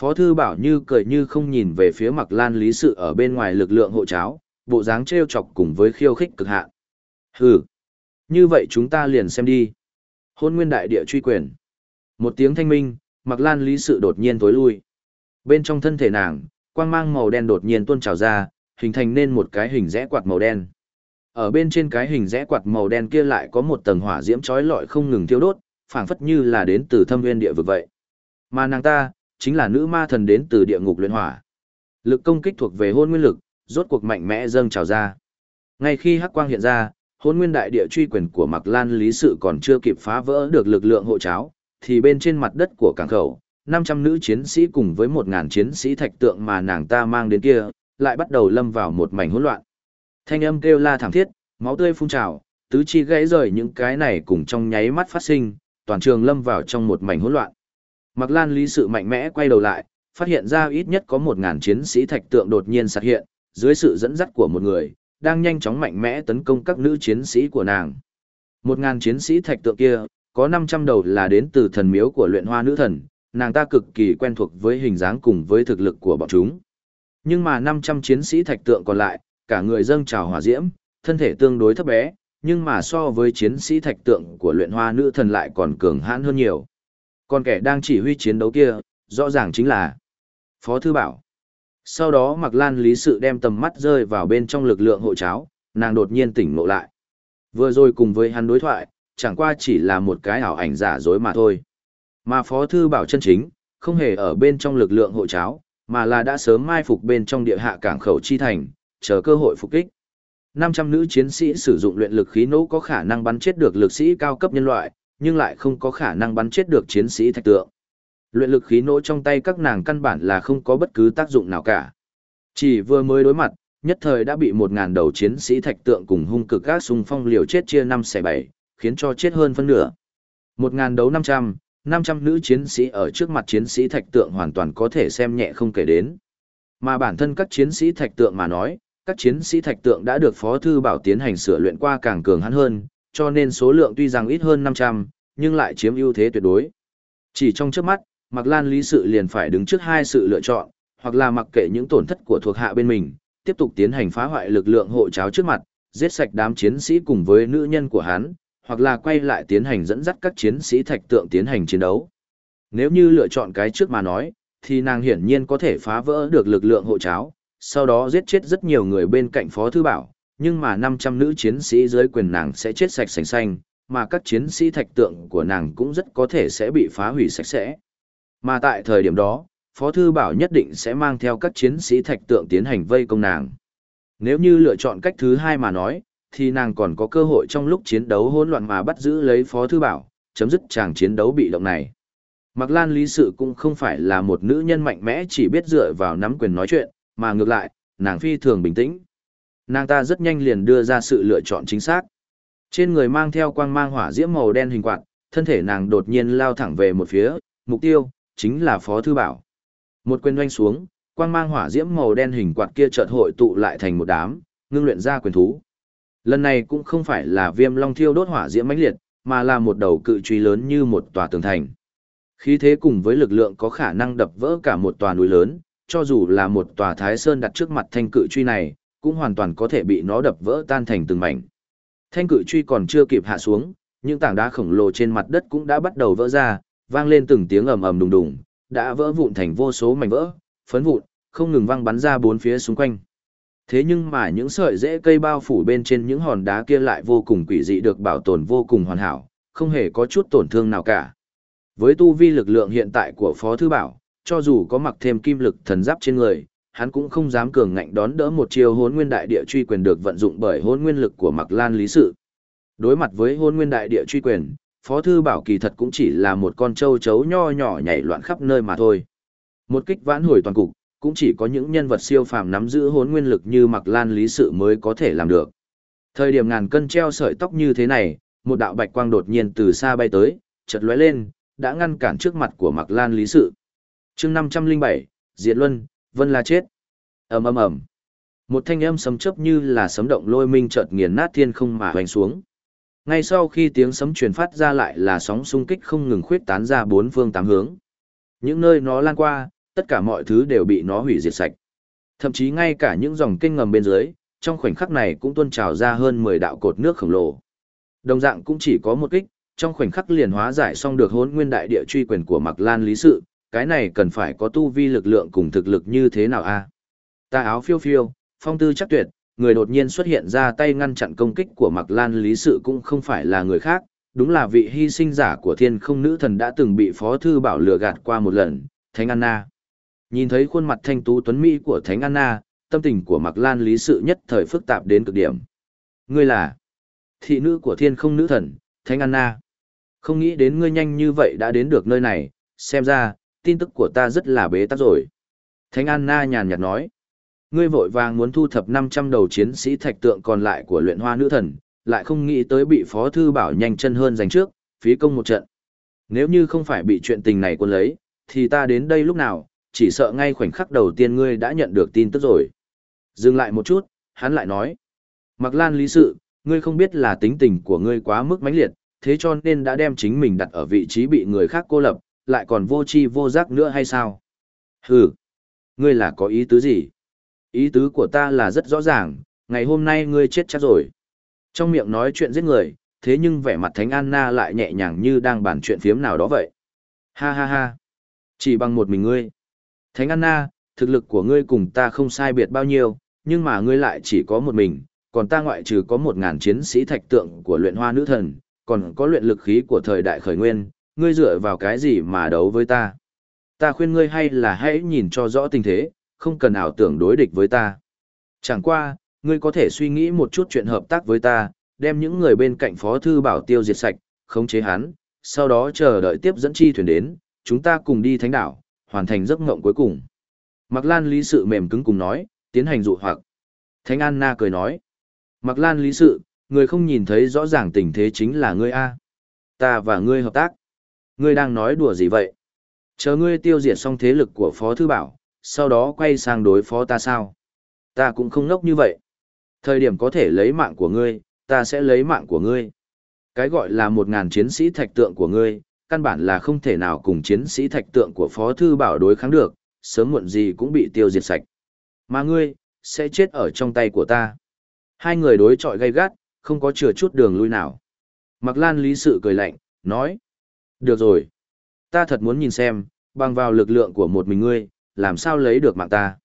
Phó thư bảo như cười như không nhìn về phía mặt lan lý sự ở bên ngoài lực lượng hộ cháo, bộ dáng trêu chọc cùng với khiêu khích cực hạn. Hừ, như vậy chúng ta liền xem đi. Hôn nguyên đại địa truy quyền. Một tiếng thanh minh, Mặc Lan Lý Sự đột nhiên tối lui. Bên trong thân thể nàng, quang mang màu đen đột nhiên tuôn trào ra, hình thành nên một cái hình rẽ quạt màu đen. Ở bên trên cái hình rẽ quạt màu đen kia lại có một tầng hỏa diễm chói lọi không ngừng thiêu đốt, phảng phất như là đến từ thâm nguyên địa vực vậy. Mà nàng ta, chính là nữ ma thần đến từ địa ngục luyện hỏa. Lực công kích thuộc về hôn nguyên lực, rốt cuộc mạnh mẽ dâng trào ra. Ngay khi hắc quang hiện ra, hôn nguyên đại địa truy quyền của Mạc Lan Lý Sự còn chưa kịp phá vỡ được lực lượng hộ cháo, thì bên trên mặt đất của cảng khẩu, 500 nữ chiến sĩ cùng với 1.000 chiến sĩ thạch tượng mà nàng ta mang đến kia, lại bắt đầu lâm vào một mảnh hỗn loạn. Thanh âm kêu la thảm thiết, máu tươi phun trào, tứ chi gãy rời những cái này cùng trong nháy mắt phát sinh, toàn trường lâm vào trong một mảnh hỗn loạn. Mạc Lan Lý Sự mạnh mẽ quay đầu lại, phát hiện ra ít nhất có 1.000 chiến sĩ thạch tượng đột nhiên xuất hiện, dưới sự dẫn dắt của một người, đang nhanh chóng mạnh mẽ tấn công các nữ chiến sĩ của nàng. Một ngàn chiến sĩ thạch tượng kia, có 500 đầu là đến từ thần miếu của luyện hoa nữ thần, nàng ta cực kỳ quen thuộc với hình dáng cùng với thực lực của bọn chúng. Nhưng mà 500 chiến sĩ thạch tượng còn lại, cả người dâng trào hỏa diễm, thân thể tương đối thấp bé, nhưng mà so với chiến sĩ thạch tượng của luyện hoa nữ thần lại còn cường hãn hơn nhiều. Còn kẻ đang chỉ huy chiến đấu kia, rõ ràng chính là Phó Thư Bảo. Sau đó Mạc Lan Lý Sự đem tầm mắt rơi vào bên trong lực lượng hộ cháo, nàng đột nhiên tỉnh ngộ lại. Vừa rồi cùng với hắn đối thoại, chẳng qua chỉ là một cái ảo ảnh giả dối mà thôi. Mà Phó Thư Bảo chân chính, không hề ở bên trong lực lượng hộ cháo, mà là đã sớm mai phục bên trong địa hạ cảng khẩu chi thành, chờ cơ hội phục kích. 500 nữ chiến sĩ sử dụng luyện lực khí nỗ có khả năng bắn chết được lực sĩ cao cấp nhân loại, nhưng lại không có khả năng bắn chết được chiến sĩ thạch tượng. Luyện lực khí nỗ trong tay các nàng căn bản là không có bất cứ tác dụng nào cả. Chỉ vừa mới đối mặt, nhất thời đã bị một ngàn đầu chiến sĩ thạch tượng cùng hung cực các xung phong liều chết chia 5 xẻ 7, khiến cho chết hơn phân nửa. Một ngàn đấu 500, 500 nữ chiến sĩ ở trước mặt chiến sĩ thạch tượng hoàn toàn có thể xem nhẹ không kể đến. Mà bản thân các chiến sĩ thạch tượng mà nói, các chiến sĩ thạch tượng đã được Phó Thư Bảo tiến hành sửa luyện qua càng cường hắn hơn, cho nên số lượng tuy rằng ít hơn 500, nhưng lại chiếm ưu thế tuyệt đối. Chỉ trong trước mắt, Mạc Lan Lý Sự liền phải đứng trước hai sự lựa chọn, hoặc là mặc kệ những tổn thất của thuộc hạ bên mình, tiếp tục tiến hành phá hoại lực lượng hộ cháo trước mặt, giết sạch đám chiến sĩ cùng với nữ nhân của hắn, hoặc là quay lại tiến hành dẫn dắt các chiến sĩ thạch tượng tiến hành chiến đấu. Nếu như lựa chọn cái trước mà nói, thì nàng hiển nhiên có thể phá vỡ được lực lượng hộ cháo, sau đó giết chết rất nhiều người bên cạnh Phó Thư Bảo, nhưng mà 500 nữ chiến sĩ dưới quyền nàng sẽ chết sạch sành xanh, mà các chiến sĩ thạch tượng của nàng cũng rất có thể sẽ bị phá hủy sạch sẽ. Mà tại thời điểm đó, Phó Thư Bảo nhất định sẽ mang theo các chiến sĩ thạch tượng tiến hành vây công nàng. Nếu như lựa chọn cách thứ hai mà nói, thì nàng còn có cơ hội trong lúc chiến đấu hỗn loạn mà bắt giữ lấy Phó Thư Bảo, chấm dứt chàng chiến đấu bị động này. Mạc Lan Lý Sự cũng không phải là một nữ nhân mạnh mẽ chỉ biết dựa vào nắm quyền nói chuyện, mà ngược lại, nàng phi thường bình tĩnh. Nàng ta rất nhanh liền đưa ra sự lựa chọn chính xác. Trên người mang theo quang mang hỏa diễm màu đen hình quạt, thân thể nàng đột nhiên lao thẳng về một phía, mục tiêu, chính là Phó Thư Bảo. Một quyền doanh xuống, quang mang hỏa diễm màu đen hình quạt kia chợt hội tụ lại thành một đám, ngưng luyện ra quyền thú. Lần này cũng không phải là viêm long thiêu đốt hỏa diễm mãnh liệt, mà là một đầu cự truy lớn như một tòa tường thành. Khí thế cùng với lực lượng có khả năng đập vỡ cả một tòa núi lớn, cho dù là một tòa thái sơn đặt trước mặt thanh cự truy này, cũng hoàn toàn có thể bị nó đập vỡ tan thành từng mảnh. Thanh cự truy còn chưa kịp hạ xuống, những tảng đá khổng lồ trên mặt đất cũng đã bắt đầu vỡ ra, vang lên từng tiếng ầm ầm đùng đùng, đã vỡ vụn thành vô số mảnh vỡ, phấn vụn, không ngừng văng bắn ra bốn phía xung quanh. Thế nhưng mà những sợi rễ cây bao phủ bên trên những hòn đá kia lại vô cùng quỷ dị được bảo tồn vô cùng hoàn hảo, không hề có chút tổn thương nào cả. Với tu vi lực lượng hiện tại của Phó Thư Bảo, cho dù có mặc thêm kim lực thần giáp trên người, hắn cũng không dám cường ngạnh đón đỡ một chiêu hốn nguyên đại địa truy quyền được vận dụng bởi hốn nguyên lực của Mạc Lan Lý Sự. Đối mặt với hôn nguyên đại địa truy quyền, Phó Thư Bảo kỳ thật cũng chỉ là một con trâu chấu nho nhỏ nhảy loạn khắp nơi mà thôi. Một kích vãn hồi toàn cục, cũng chỉ có những nhân vật siêu phàm nắm giữ hốn nguyên lực như Mạc Lan Lý Sự mới có thể làm được. Thời điểm ngàn cân treo sợi tóc như thế này, một đạo bạch quang đột nhiên từ xa bay tới, chợt lóe lên, đã ngăn cản trước mặt của Mạc Lan Lý Sự. chương 507, Diệt Luân, Vân La chết. ầm ầm ầm Một thanh âm sấm chớp như là sấm động lôi minh chợt nghiền nát thiên không mà hoành xuống. Ngay sau khi tiếng sấm truyền phát ra lại là sóng xung kích không ngừng khuyết tán ra bốn phương tám hướng. Những nơi nó lan qua, tất cả mọi thứ đều bị nó hủy diệt sạch. Thậm chí ngay cả những dòng kênh ngầm bên dưới, trong khoảnh khắc này cũng tuôn trào ra hơn 10 đạo cột nước khổng lồ. Đồng dạng cũng chỉ có một kích, trong khoảnh khắc liền hóa giải xong được hốn nguyên đại địa truy quyền của Mạc Lan Lý Sự, cái này cần phải có tu vi lực lượng cùng thực lực như thế nào a? Ta áo phiêu phiêu, phong tư chắc tuyệt, người đột nhiên xuất hiện ra tay ngăn chặn công kích của Mạc Lan Lý Sự cũng không phải là người khác, đúng là vị hy sinh giả của thiên không nữ thần đã từng bị Phó Thư Bảo lừa gạt qua một lần, Thánh Anna. Nhìn thấy khuôn mặt thanh tú tuấn Mỹ của Thánh Anna, tâm tình của Mạc Lan Lý Sự nhất thời phức tạp đến cực điểm. Ngươi là thị nữ của thiên không nữ thần, Thánh Anna. Không nghĩ đến ngươi nhanh như vậy đã đến được nơi này, xem ra, tin tức của ta rất là bế tắc rồi. Thánh Anna nhàn nhạt nói, ngươi vội vàng muốn thu thập 500 đầu chiến sĩ thạch tượng còn lại của luyện hoa nữ thần, lại không nghĩ tới bị Phó Thư Bảo nhanh chân hơn giành trước, phí công một trận. Nếu như không phải bị chuyện tình này quân lấy, thì ta đến đây lúc nào, chỉ sợ ngay khoảnh khắc đầu tiên ngươi đã nhận được tin tức rồi. Dừng lại một chút, hắn lại nói. Mặc lan lý sự, ngươi không biết là tính tình của ngươi quá mức mãnh liệt, thế cho nên đã đem chính mình đặt ở vị trí bị người khác cô lập, lại còn vô chi vô giác nữa hay sao? Hừ, ngươi là có ý tứ gì? Ý tứ của ta là rất rõ ràng, ngày hôm nay ngươi chết chắc rồi. Trong miệng nói chuyện giết người, thế nhưng vẻ mặt Thánh Anna lại nhẹ nhàng như đang bàn chuyện phiếm nào đó vậy. Ha ha ha, chỉ bằng một mình ngươi. Thánh Anna, thực lực của ngươi cùng ta không sai biệt bao nhiêu, nhưng mà ngươi lại chỉ có một mình, còn ta ngoại trừ có một ngàn chiến sĩ thạch tượng của luyện hoa nữ thần, còn có luyện lực khí của thời đại khởi nguyên, ngươi dựa vào cái gì mà đấu với ta? Ta khuyên ngươi hay là hãy nhìn cho rõ tình thế, không cần ảo tưởng đối địch với ta. Chẳng qua, ngươi có thể suy nghĩ một chút chuyện hợp tác với ta, đem những người bên cạnh phó thư bảo tiêu diệt sạch, khống chế hắn, sau đó chờ đợi tiếp dẫn chi thuyền đến, chúng ta cùng đi thánh đảo, hoàn thành giấc mộng cuối cùng. Mạc Lan lý sự mềm cứng cùng nói, tiến hành dụ hoặc. Thánh Anna cười nói, Mạc Lan lý sự, người không nhìn thấy rõ ràng tình thế chính là ngươi A. Ta và ngươi hợp tác. Ngươi đang nói đùa gì vậy? Chờ ngươi tiêu diệt xong thế lực của Phó Thư Bảo, sau đó quay sang đối phó ta sao? Ta cũng không ngốc như vậy. Thời điểm có thể lấy mạng của ngươi, ta sẽ lấy mạng của ngươi. Cái gọi là một ngàn chiến sĩ thạch tượng của ngươi, căn bản là không thể nào cùng chiến sĩ thạch tượng của Phó Thư Bảo đối kháng được, sớm muộn gì cũng bị tiêu diệt sạch. Mà ngươi, sẽ chết ở trong tay của ta. Hai người đối chọi gay gắt, không có chừa chút đường lui nào. Mặc Lan lý sự cười lạnh, nói. Được rồi. Ta thật muốn nhìn xem, bằng vào lực lượng của một mình ngươi, làm sao lấy được mạng ta.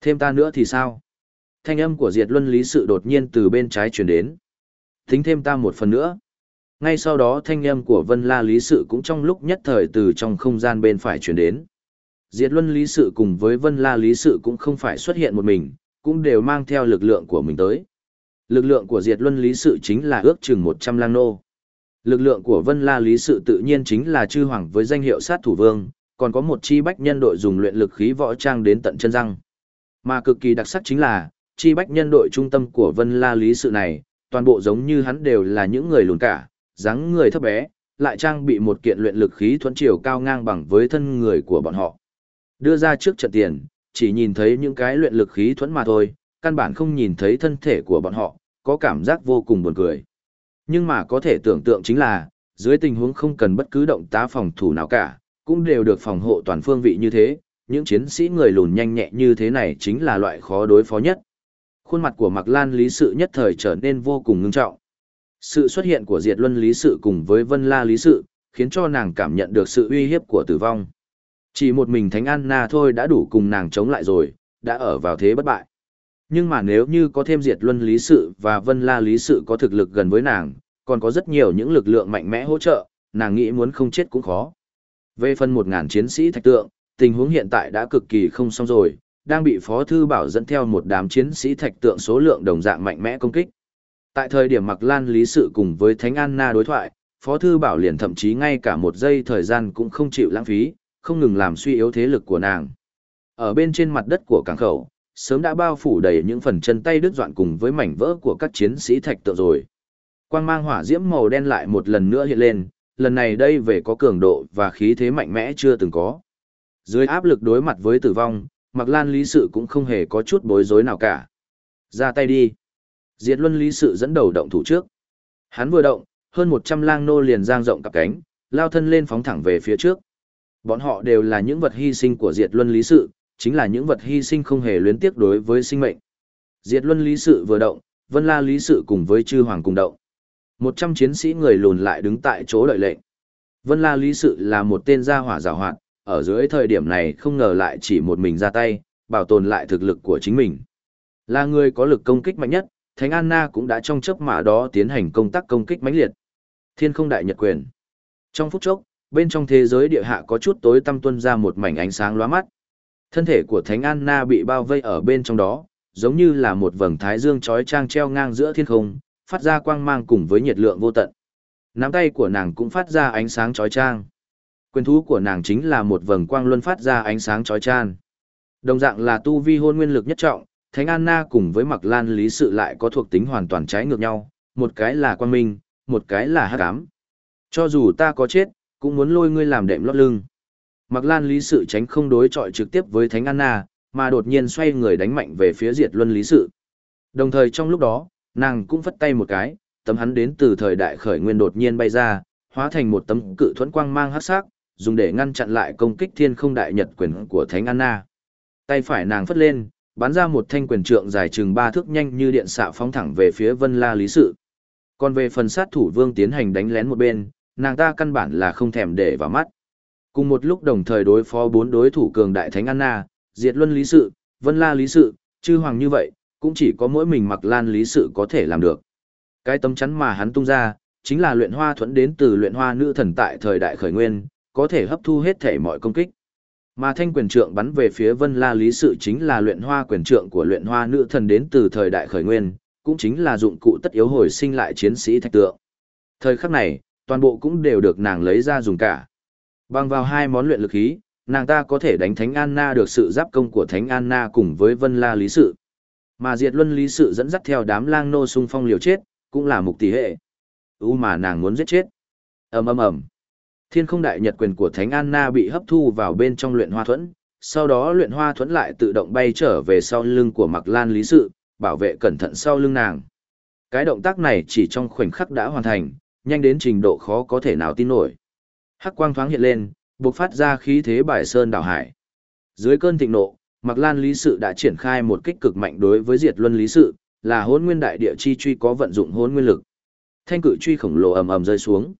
Thêm ta nữa thì sao? Thanh âm của Diệt Luân lý sự đột nhiên từ bên trái truyền đến. Tính thêm ta một phần nữa. Ngay sau đó thanh âm của Vân La lý sự cũng trong lúc nhất thời từ trong không gian bên phải truyền đến. Diệt Luân lý sự cùng với Vân La lý sự cũng không phải xuất hiện một mình, cũng đều mang theo lực lượng của mình tới. Lực lượng của Diệt Luân lý sự chính là ước chừng 100 lang nô. Lực lượng của Vân La lý sự tự nhiên chính là chư hoàng với danh hiệu sát thủ vương, còn có một chi bách nhân đội dùng luyện lực khí võ trang đến tận chân răng. Mà cực kỳ đặc sắc chính là, chi bách nhân đội trung tâm của Vân La lý sự này, toàn bộ giống như hắn đều là những người lùn cả, dáng người thấp bé, lại trang bị một kiện luyện lực khí thuẫn chiều cao ngang bằng với thân người của bọn họ. Đưa ra trước trận tiền, chỉ nhìn thấy những cái luyện lực khí thuẫn mà thôi, căn bản không nhìn thấy thân thể của bọn họ, có cảm giác vô cùng buồn cười. Nhưng mà có thể tưởng tượng chính là, dưới tình huống không cần bất cứ động tá phòng thủ nào cả, cũng đều được phòng hộ toàn phương vị như thế, những chiến sĩ người lùn nhanh nhẹ như thế này chính là loại khó đối phó nhất. Khuôn mặt của Mạc Lan Lý Sự nhất thời trở nên vô cùng ngưng trọng. Sự xuất hiện của Diệt Luân Lý Sự cùng với Vân La Lý Sự, khiến cho nàng cảm nhận được sự uy hiếp của tử vong. Chỉ một mình Thánh An Na thôi đã đủ cùng nàng chống lại rồi, đã ở vào thế bất bại. Nhưng mà nếu như có thêm Diệt Luân Lý Sự và Vân La Lý Sự có thực lực gần với nàng, còn có rất nhiều những lực lượng mạnh mẽ hỗ trợ, nàng nghĩ muốn không chết cũng khó. Về phần một ngàn chiến sĩ thạch tượng, tình huống hiện tại đã cực kỳ không xong rồi, đang bị Phó Thư Bảo dẫn theo một đám chiến sĩ thạch tượng số lượng đồng dạng mạnh mẽ công kích. Tại thời điểm Mặc Lan Lý Sự cùng với Thánh Anna đối thoại, Phó Thư Bảo liền thậm chí ngay cả một giây thời gian cũng không chịu lãng phí, không ngừng làm suy yếu thế lực của nàng. Ở bên trên mặt đất của cảng khẩu, sớm đã bao phủ đầy những phần chân tay đứt đoạn cùng với mảnh vỡ của các chiến sĩ thạch tượng rồi. Quang mang hỏa diễm màu đen lại một lần nữa hiện lên, lần này đây về có cường độ và khí thế mạnh mẽ chưa từng có. Dưới áp lực đối mặt với tử vong, Mạc Lan Lý Sự cũng không hề có chút bối rối nào cả. Ra tay đi. Diệt Luân Lý Sự dẫn đầu động thủ trước. Hắn vừa động, hơn 100 lang nô liền giang rộng cặp cánh, lao thân lên phóng thẳng về phía trước. Bọn họ đều là những vật hy sinh của Diệt Luân Lý Sự, chính là những vật hy sinh không hề luyến tiếc đối với sinh mệnh. Diệt Luân Lý Sự vừa động, Vân La Lý Sự cùng với Chư Hoàng cùng động. Một trăm chiến sĩ người lùn lại đứng tại chỗ đợi lệnh. Vân La Lý Sự là một tên gia hỏa giảo hoạt, ở dưới thời điểm này không ngờ lại chỉ một mình ra tay, bảo tồn lại thực lực của chính mình. Là người có lực công kích mạnh nhất, Thánh Anna cũng đã trong chớp mã đó tiến hành công tác công kích mãnh liệt. Thiên không đại nhật quyền. Trong phút chốc, bên trong thế giới địa hạ có chút tối tăm tuân ra một mảnh ánh sáng lóa mắt. Thân thể của Thánh Anna bị bao vây ở bên trong đó, giống như là một vầng thái dương chói trang treo ngang giữa thiên không, phát ra quang mang cùng với nhiệt lượng vô tận. Nắm tay của nàng cũng phát ra ánh sáng chói chang. Quyền thú của nàng chính là một vầng quang luân phát ra ánh sáng chói chan. Đồng dạng là tu vi hôn nguyên lực nhất trọng, Thánh Anna cùng với Mặc Lan Lý Sự lại có thuộc tính hoàn toàn trái ngược nhau, một cái là quang minh, một cái là hắc ám. Cho dù ta có chết, cũng muốn lôi ngươi làm đệm lót lưng. Mặc Lan Lý Sự tránh không đối chọi trực tiếp với Thánh Anna, mà đột nhiên xoay người đánh mạnh về phía Diệt Luân Lý Sự. Đồng thời trong lúc đó, nàng cũng phất tay một cái, tấm hắn đến từ thời đại khởi nguyên đột nhiên bay ra, hóa thành một tấm cự thuẫn quang mang hắc sắc, dùng để ngăn chặn lại công kích thiên không đại nhật quyền của Thánh Anna. Tay phải nàng phất lên, bắn ra một thanh quyền trượng dài chừng ba thước nhanh như điện xạ phóng thẳng về phía Vân La Lý Sự. Còn về phần sát thủ vương tiến hành đánh lén một bên, nàng ta căn bản là không thèm để vào mắt. Cùng một lúc đồng thời đối phó bốn đối thủ cường đại Thánh Anna, Diệt Luân Lý Sự, Vân La Lý Sự, chư hoàng như vậy, cũng chỉ có mỗi mình mặc lan Lý Sự có thể làm được. Cái tấm chắn mà hắn tung ra, chính là luyện hoa thuẫn đến từ luyện hoa nữ thần tại thời đại khởi nguyên, có thể hấp thu hết thể mọi công kích. Mà thanh quyền trượng bắn về phía Vân La Lý Sự chính là luyện hoa quyền trượng của luyện hoa nữ thần đến từ thời đại khởi nguyên, cũng chính là dụng cụ tất yếu hồi sinh lại chiến sĩ thạch tượng. Thời khắc này, toàn bộ cũng đều được nàng lấy ra dùng cả. Bằng vào hai món luyện lực khí, nàng ta có thể đánh Thánh Anna được sự giáp công của Thánh Anna cùng với Vân La Lý Sự. Mà Diệt Luân Lý Sự dẫn dắt theo đám lang nô xung phong liều chết, cũng là mục tỷ hệ. U mà nàng muốn giết chết. ầm ầm ầm. Thiên không đại nhật quyền của Thánh Anna bị hấp thu vào bên trong luyện hoa thuẫn, sau đó luyện hoa thuẫn lại tự động bay trở về sau lưng của Mạc Lan Lý Sự, bảo vệ cẩn thận sau lưng nàng. Cái động tác này chỉ trong khoảnh khắc đã hoàn thành, nhanh đến trình độ khó có thể nào tin nổi. Hắc quang thoáng hiện lên, bộc phát ra khí thế bài sơn đảo hải. Dưới cơn thịnh nộ, Mạc Lan Lý Sự đã triển khai một kích cực mạnh đối với Diệt Luân Lý Sự, là Hỗn nguyên đại địa chi truy có vận dụng Hỗn nguyên lực. Thanh cự truy khổng lồ ầm ầm rơi xuống.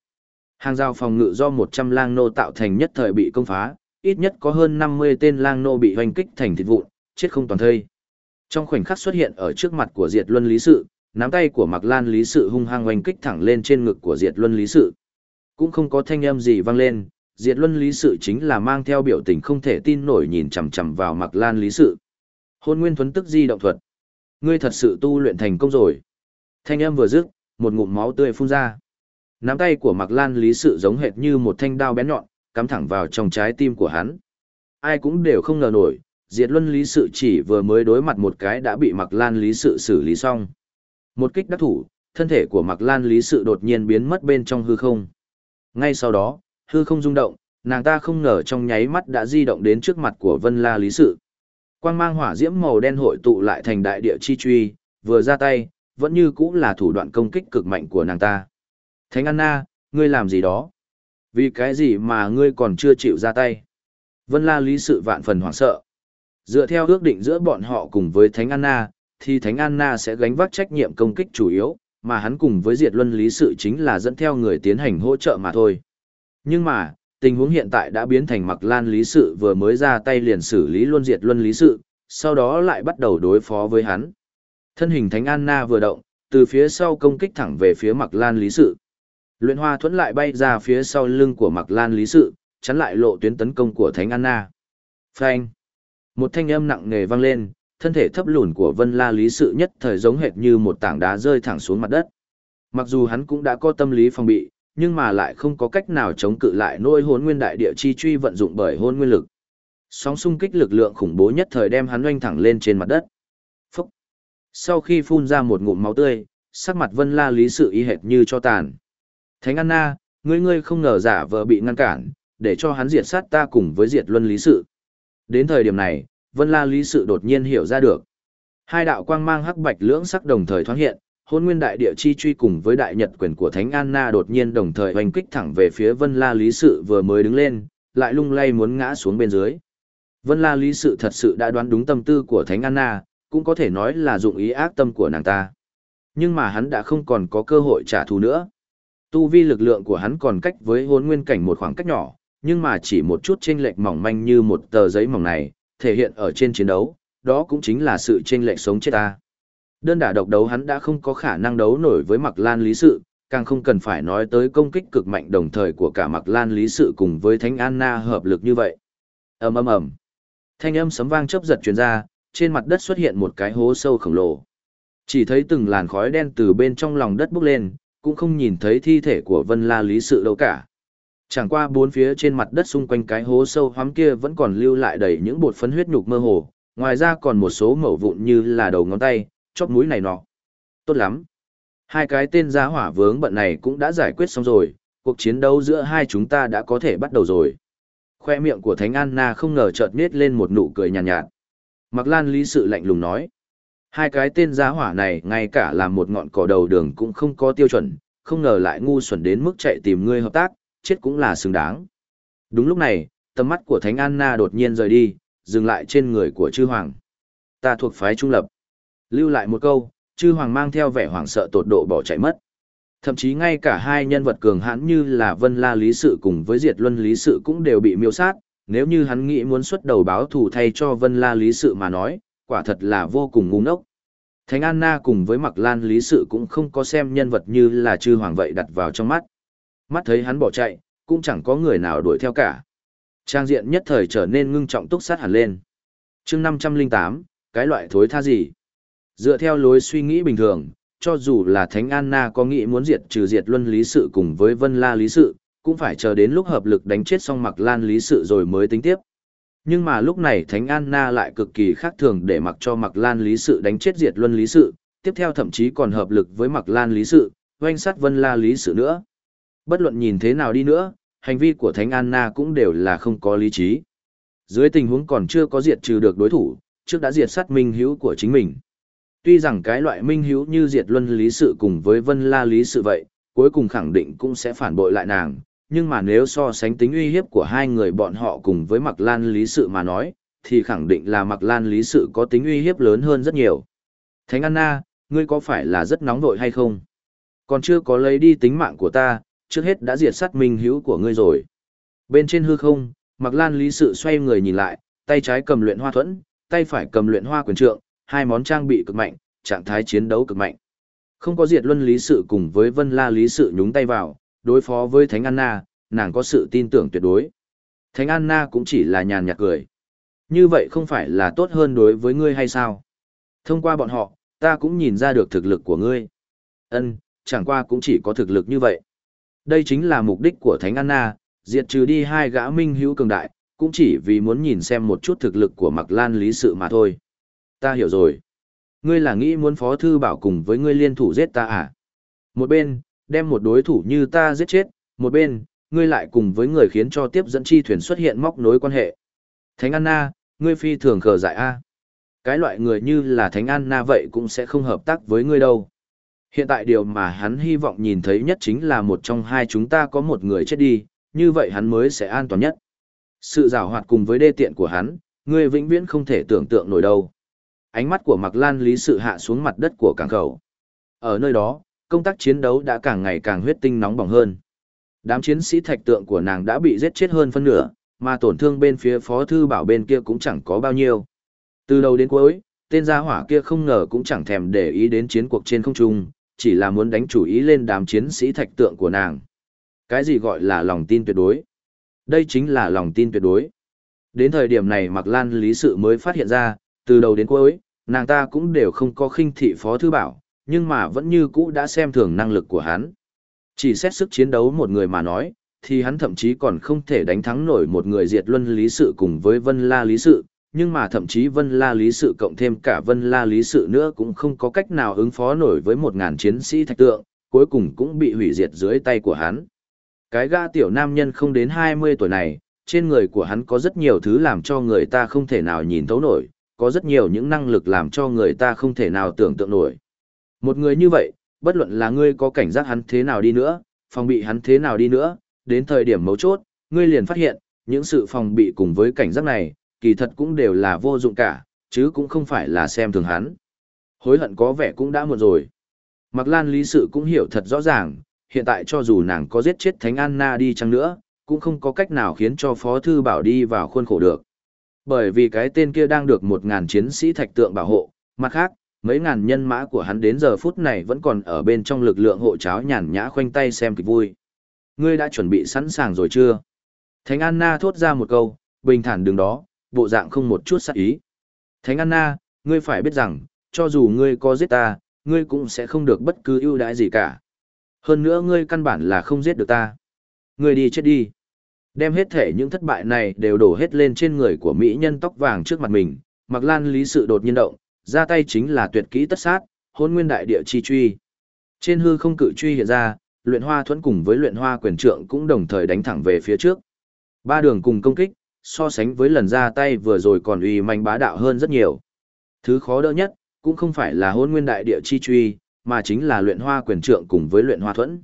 Hàng rào phòng ngự do 100 lang nô tạo thành nhất thời bị công phá, ít nhất có hơn 50 tên lang nô bị hoành kích thành thịt vụn, chết không toàn thây. Trong khoảnh khắc xuất hiện ở trước mặt của Diệt Luân Lý Sự, nắm tay của Mạc Lan Lý Sự hung hăng hoành kích thẳng lên trên ngực của Diệt Luân Lý Sự. Cũng không có thanh âm gì vang lên, Diệt Luân Lý Sự chính là mang theo biểu tình không thể tin nổi nhìn chằm chằm vào Mạc Lan Lý Sự. Hôn Nguyên Thuấn tức di động thuật. Ngươi thật sự tu luyện thành công rồi. Thanh âm vừa dứt, một ngụm máu tươi phun ra. Nắm tay của Mạc Lan Lý Sự giống hệt như một thanh đao bén nhọn, cắm thẳng vào trong trái tim của hắn. Ai cũng đều không ngờ nổi, Diệt Luân Lý Sự chỉ vừa mới đối mặt một cái đã bị Mạc Lan Lý Sự xử lý xong. Một kích đắc thủ, thân thể của Mạc Lan Lý Sự đột nhiên biến mất bên trong hư không. Ngay sau đó, hư không rung động, nàng ta không ngờ trong nháy mắt đã di động đến trước mặt của Vân La Lý Sự. Quang mang hỏa diễm màu đen hội tụ lại thành đại địa chi truy, vừa ra tay, vẫn như cũng là thủ đoạn công kích cực mạnh của nàng ta. Thánh Anna, ngươi làm gì đó? Vì cái gì mà ngươi còn chưa chịu ra tay? Vân La Lý Sự vạn phần hoảng sợ. Dựa theo ước định giữa bọn họ cùng với Thánh Anna, thì Thánh Anna sẽ gánh vác trách nhiệm công kích chủ yếu, mà hắn cùng với Diệt Luân Lý Sự chính là dẫn theo người tiến hành hỗ trợ mà thôi. Nhưng mà, tình huống hiện tại đã biến thành mặc lan Lý Sự vừa mới ra tay liền xử lý luôn Diệt Luân Lý Sự, sau đó lại bắt đầu đối phó với hắn. Thân hình Thánh Anna vừa động, từ phía sau công kích thẳng về phía mặc lan Lý Sự. Luyện hoa thuẫn lại bay ra phía sau lưng của mặc lan Lý Sự, chắn lại lộ tuyến tấn công của Thánh Anna. Phanh! Một thanh âm nặng nề vang lên, thân thể thấp lùn của Vân La Lý Sự nhất thời giống hệt như một tảng đá rơi thẳng xuống mặt đất. Mặc dù hắn cũng đã có tâm lý phòng bị, nhưng mà lại không có cách nào chống cự lại nỗi hồn nguyên đại địa chi truy vận dụng bởi hồn nguyên lực. Sóng xung kích lực lượng khủng bố nhất thời đem hắn oanh thẳng lên trên mặt đất. Phúc! Sau khi phun ra một ngụm máu tươi, sắc mặt Vân La Lý Sự y hệt như cho tàn. Thánh Anna, ngươi ngươi không ngờ giả vờ bị ngăn cản, để cho hắn diệt sát ta cùng với diệt luân lý sự. Đến thời điểm này, Vân La Lý Sự đột nhiên hiểu ra được. Hai đạo quang mang hắc bạch lưỡng sắc đồng thời thoáng hiện, hôn nguyên đại địa chi truy cùng với đại nhật quyền của Thánh Anna đột nhiên đồng thời hoành kích thẳng về phía Vân La Lý Sự vừa mới đứng lên, lại lung lay muốn ngã xuống bên dưới. Vân La Lý Sự thật sự đã đoán đúng tâm tư của Thánh Anna, cũng có thể nói là dụng ý ác tâm của nàng ta. Nhưng mà hắn đã không còn có cơ hội trả thù nữa. Tu vi lực lượng của hắn còn cách với hôn nguyên cảnh một khoảng cách nhỏ, nhưng mà chỉ một chút chênh lệch mỏng manh như một tờ giấy mỏng này, thể hiện ở trên chiến đấu, đó cũng chính là sự chênh lệch sống chết ta. Đơn đả độc đấu hắn đã không có khả năng đấu nổi với Mạc Lan Lý Sự, càng không cần phải nói tới công kích cực mạnh đồng thời của cả Mạc Lan Lý Sự cùng với Thánh Anna hợp lực như vậy. ầm ầm ầm, thanh âm sấm vang chớp giật truyền ra, trên mặt đất xuất hiện một cái hố sâu khổng lồ. Chỉ thấy từng làn khói đen từ bên trong lòng đất bốc lên, cũng không nhìn thấy thi thể của Vân La Lý Sự đâu cả. Chẳng qua bốn phía trên mặt đất xung quanh cái hố sâu hoắm kia vẫn còn lưu lại đầy những bột phấn huyết nhục mơ hồ, ngoài ra còn một số mẩu vụn như là đầu ngón tay, chóp mũi này nọ. Tốt lắm. Hai cái tên giá hỏa vướng bận này cũng đã giải quyết xong rồi, cuộc chiến đấu giữa hai chúng ta đã có thể bắt đầu rồi. Khoe miệng của Thánh Anna không ngờ chợt nết lên một nụ cười nhàn nhạt, nhạt. Mặc Lan lý sự lạnh lùng nói. Hai cái tên giá hỏa này ngay cả làm một ngọn cỏ đầu đường cũng không có tiêu chuẩn, không ngờ lại ngu xuẩn đến mức chạy tìm ngươi hợp tác, chết cũng là xứng đáng. Đúng lúc này, tầm mắt của Thánh Anna đột nhiên rời đi, dừng lại trên người của chư hoàng. Ta thuộc phái trung lập. Lưu lại một câu, chư hoàng mang theo vẻ hoảng sợ tột độ bỏ chạy mất. Thậm chí ngay cả hai nhân vật cường hãn như là Vân La Lý Sự cùng với Diệt Luân Lý Sự cũng đều bị miêu sát, nếu như hắn nghĩ muốn xuất đầu báo thù thay cho Vân La Lý Sự mà nói, quả thật là vô cùng ngu ngốc. Thánh Anna cùng với Mặc Lan Lý Sự cũng không có xem nhân vật như là chư hoàng vậy đặt vào trong mắt. Mắt thấy hắn bỏ chạy, cũng chẳng có người nào đuổi theo cả. Trang diện nhất thời trở nên ngưng trọng túc sát hẳn lên. chương 508, cái loại thối tha gì? Dựa theo lối suy nghĩ bình thường, cho dù là Thánh Anna có nghĩ muốn diệt trừ diệt luân lý sự cùng với Vân La lý sự, cũng phải chờ đến lúc hợp lực đánh chết xong Mặc Lan lý sự rồi mới tính tiếp. Nhưng mà lúc này Thánh Anna lại cực kỳ khác thường để mặc cho Mặc Lan lý sự đánh chết diệt luân lý sự, tiếp theo thậm chí còn hợp lực với Mặc Lan lý sự, oanh sát Vân La lý sự nữa. Bất luận nhìn thế nào đi nữa, hành vi của Thánh Anna cũng đều là không có lý trí. Dưới tình huống còn chưa có diệt trừ được đối thủ, trước đã diệt sát minh hữu của chính mình. Tuy rằng cái loại minh hữu như diệt luân lý sự cùng với vân la lý sự vậy, cuối cùng khẳng định cũng sẽ phản bội lại nàng, nhưng mà nếu so sánh tính uy hiếp của hai người bọn họ cùng với mặc lan lý sự mà nói, thì khẳng định là mặc lan lý sự có tính uy hiếp lớn hơn rất nhiều. Thánh Anna, ngươi có phải là rất nóng vội hay không? Còn chưa có lấy đi tính mạng của ta, trước hết đã diệt sát minh hữu của ngươi rồi. Bên trên hư không, mặc lan lý sự xoay người nhìn lại, tay trái cầm luyện hoa thuẫn, tay phải cầm luyện hoa quyền trượng, hai món trang bị cực mạnh, trạng thái chiến đấu cực mạnh. Không có diệt luân lý sự cùng với vân la lý sự nhúng tay vào, đối phó với Thánh Anna, nàng có sự tin tưởng tuyệt đối. Thánh Anna cũng chỉ là nhàn nhạt cười. Như vậy không phải là tốt hơn đối với ngươi hay sao? Thông qua bọn họ, ta cũng nhìn ra được thực lực của ngươi. Ân, chẳng qua cũng chỉ có thực lực như vậy. Đây chính là mục đích của Thánh Anna, diệt trừ đi hai gã minh hữu cường đại, cũng chỉ vì muốn nhìn xem một chút thực lực của Mạc Lan lý sự mà thôi. Ta hiểu rồi. Ngươi là nghĩ muốn Phó Thư Bảo cùng với ngươi liên thủ giết ta à? Một bên, đem một đối thủ như ta giết chết, một bên, ngươi lại cùng với người khiến cho tiếp dẫn chi thuyền xuất hiện móc nối quan hệ. Thánh Anna, ngươi phi thường khờ dại a. Cái loại người như là Thánh Anna vậy cũng sẽ không hợp tác với ngươi đâu. Hiện tại điều mà hắn hy vọng nhìn thấy nhất chính là một trong hai chúng ta có một người chết đi, như vậy hắn mới sẽ an toàn nhất. Sự rào hoạt cùng với đê tiện của hắn, ngươi vĩnh viễn không thể tưởng tượng nổi đâu ánh mắt của Mạc Lan Lý Sự hạ xuống mặt đất của cảng khẩu. Ở nơi đó, công tác chiến đấu đã càng ngày càng huyết tinh nóng bỏng hơn. Đám chiến sĩ thạch tượng của nàng đã bị giết chết hơn phân nửa, mà tổn thương bên phía phó thư bảo bên kia cũng chẳng có bao nhiêu. Từ đầu đến cuối, tên gia hỏa kia không ngờ cũng chẳng thèm để ý đến chiến cuộc trên không trung, chỉ là muốn đánh chủ ý lên đám chiến sĩ thạch tượng của nàng. Cái gì gọi là lòng tin tuyệt đối? Đây chính là lòng tin tuyệt đối. Đến thời điểm này Mạc Lan Lý Sự mới phát hiện ra, từ đầu đến cuối, nàng ta cũng đều không có khinh thị Phó Thư Bảo, nhưng mà vẫn như cũ đã xem thường năng lực của hắn. Chỉ xét sức chiến đấu một người mà nói, thì hắn thậm chí còn không thể đánh thắng nổi một người diệt luân lý sự cùng với Vân La lý sự, nhưng mà thậm chí Vân La lý sự cộng thêm cả Vân La lý sự nữa cũng không có cách nào ứng phó nổi với một ngàn chiến sĩ thạch tượng, cuối cùng cũng bị hủy diệt dưới tay của hắn. Cái ga tiểu nam nhân không đến 20 tuổi này, trên người của hắn có rất nhiều thứ làm cho người ta không thể nào nhìn thấu nổi, có rất nhiều những năng lực làm cho người ta không thể nào tưởng tượng nổi. Một người như vậy, bất luận là ngươi có cảnh giác hắn thế nào đi nữa, phòng bị hắn thế nào đi nữa, đến thời điểm mấu chốt, ngươi liền phát hiện, những sự phòng bị cùng với cảnh giác này, kỳ thật cũng đều là vô dụng cả, chứ cũng không phải là xem thường hắn. Hối hận có vẻ cũng đã muộn rồi. Mặc Lan lý sự cũng hiểu thật rõ ràng, hiện tại cho dù nàng có giết chết Thánh Anna đi chăng nữa, cũng không có cách nào khiến cho Phó Thư Bảo đi vào khuôn khổ được. Bởi vì cái tên kia đang được một ngàn chiến sĩ thạch tượng bảo hộ, mặt khác, mấy ngàn nhân mã của hắn đến giờ phút này vẫn còn ở bên trong lực lượng hộ cháo nhàn nhã khoanh tay xem kịch vui. Ngươi đã chuẩn bị sẵn sàng rồi chưa? Thánh Anna thốt ra một câu, bình thản đường đó, bộ dạng không một chút sắc ý. Thánh Anna, ngươi phải biết rằng, cho dù ngươi có giết ta, ngươi cũng sẽ không được bất cứ ưu đãi gì cả. Hơn nữa ngươi căn bản là không giết được ta. Ngươi đi chết đi. Đem hết thể những thất bại này đều đổ hết lên trên người của mỹ nhân tóc vàng trước mặt mình, Mặc Lan lý sự đột nhiên động, ra tay chính là tuyệt kỹ tất sát, hôn nguyên đại địa chi truy. Trên hư không cự truy hiện ra, luyện hoa thuẫn cùng với luyện hoa quyền trượng cũng đồng thời đánh thẳng về phía trước. Ba đường cùng công kích, so sánh với lần ra tay vừa rồi còn uy manh bá đạo hơn rất nhiều. Thứ khó đỡ nhất, cũng không phải là hôn nguyên đại địa chi truy, mà chính là luyện hoa quyền trượng cùng với luyện hoa thuẫn.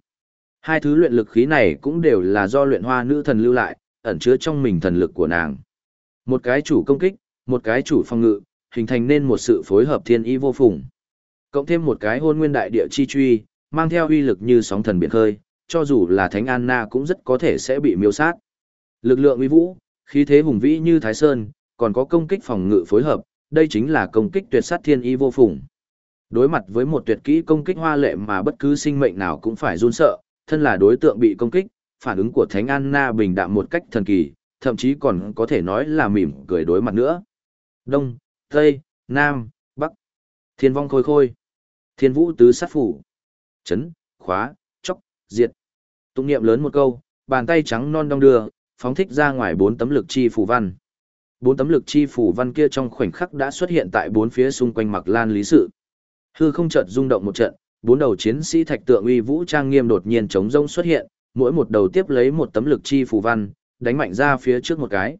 Hai thứ luyện lực khí này cũng đều là do luyện hoa nữ thần lưu lại, ẩn chứa trong mình thần lực của nàng. Một cái chủ công kích, một cái chủ phòng ngự, hình thành nên một sự phối hợp thiên ý vô phùng. Cộng thêm một cái hôn nguyên đại địa chi truy, mang theo uy lực như sóng thần biển khơi, cho dù là Thánh Anna cũng rất có thể sẽ bị miêu sát. Lực lượng uy vũ, khí thế hùng vĩ như Thái Sơn, còn có công kích phòng ngự phối hợp, đây chính là công kích tuyệt sát thiên ý vô phùng. Đối mặt với một tuyệt kỹ công kích hoa lệ mà bất cứ sinh mệnh nào cũng phải run sợ, thân là đối tượng bị công kích, phản ứng của Thánh Anna bình đạm một cách thần kỳ, thậm chí còn có thể nói là mỉm cười đối mặt nữa. Đông, Tây, Nam, Bắc. Thiên vong khôi khôi. Thiên vũ tứ sát phủ. Chấn, khóa, chóc, diệt. Tụng niệm lớn một câu, bàn tay trắng non đong đưa, phóng thích ra ngoài bốn tấm lực chi phủ văn. Bốn tấm lực chi phủ văn kia trong khoảnh khắc đã xuất hiện tại bốn phía xung quanh mặc lan lý sự. Hư không chợt rung động một trận, bốn đầu chiến sĩ thạch tượng uy vũ trang nghiêm đột nhiên chống rông xuất hiện, mỗi một đầu tiếp lấy một tấm lực chi phủ văn, đánh mạnh ra phía trước một cái.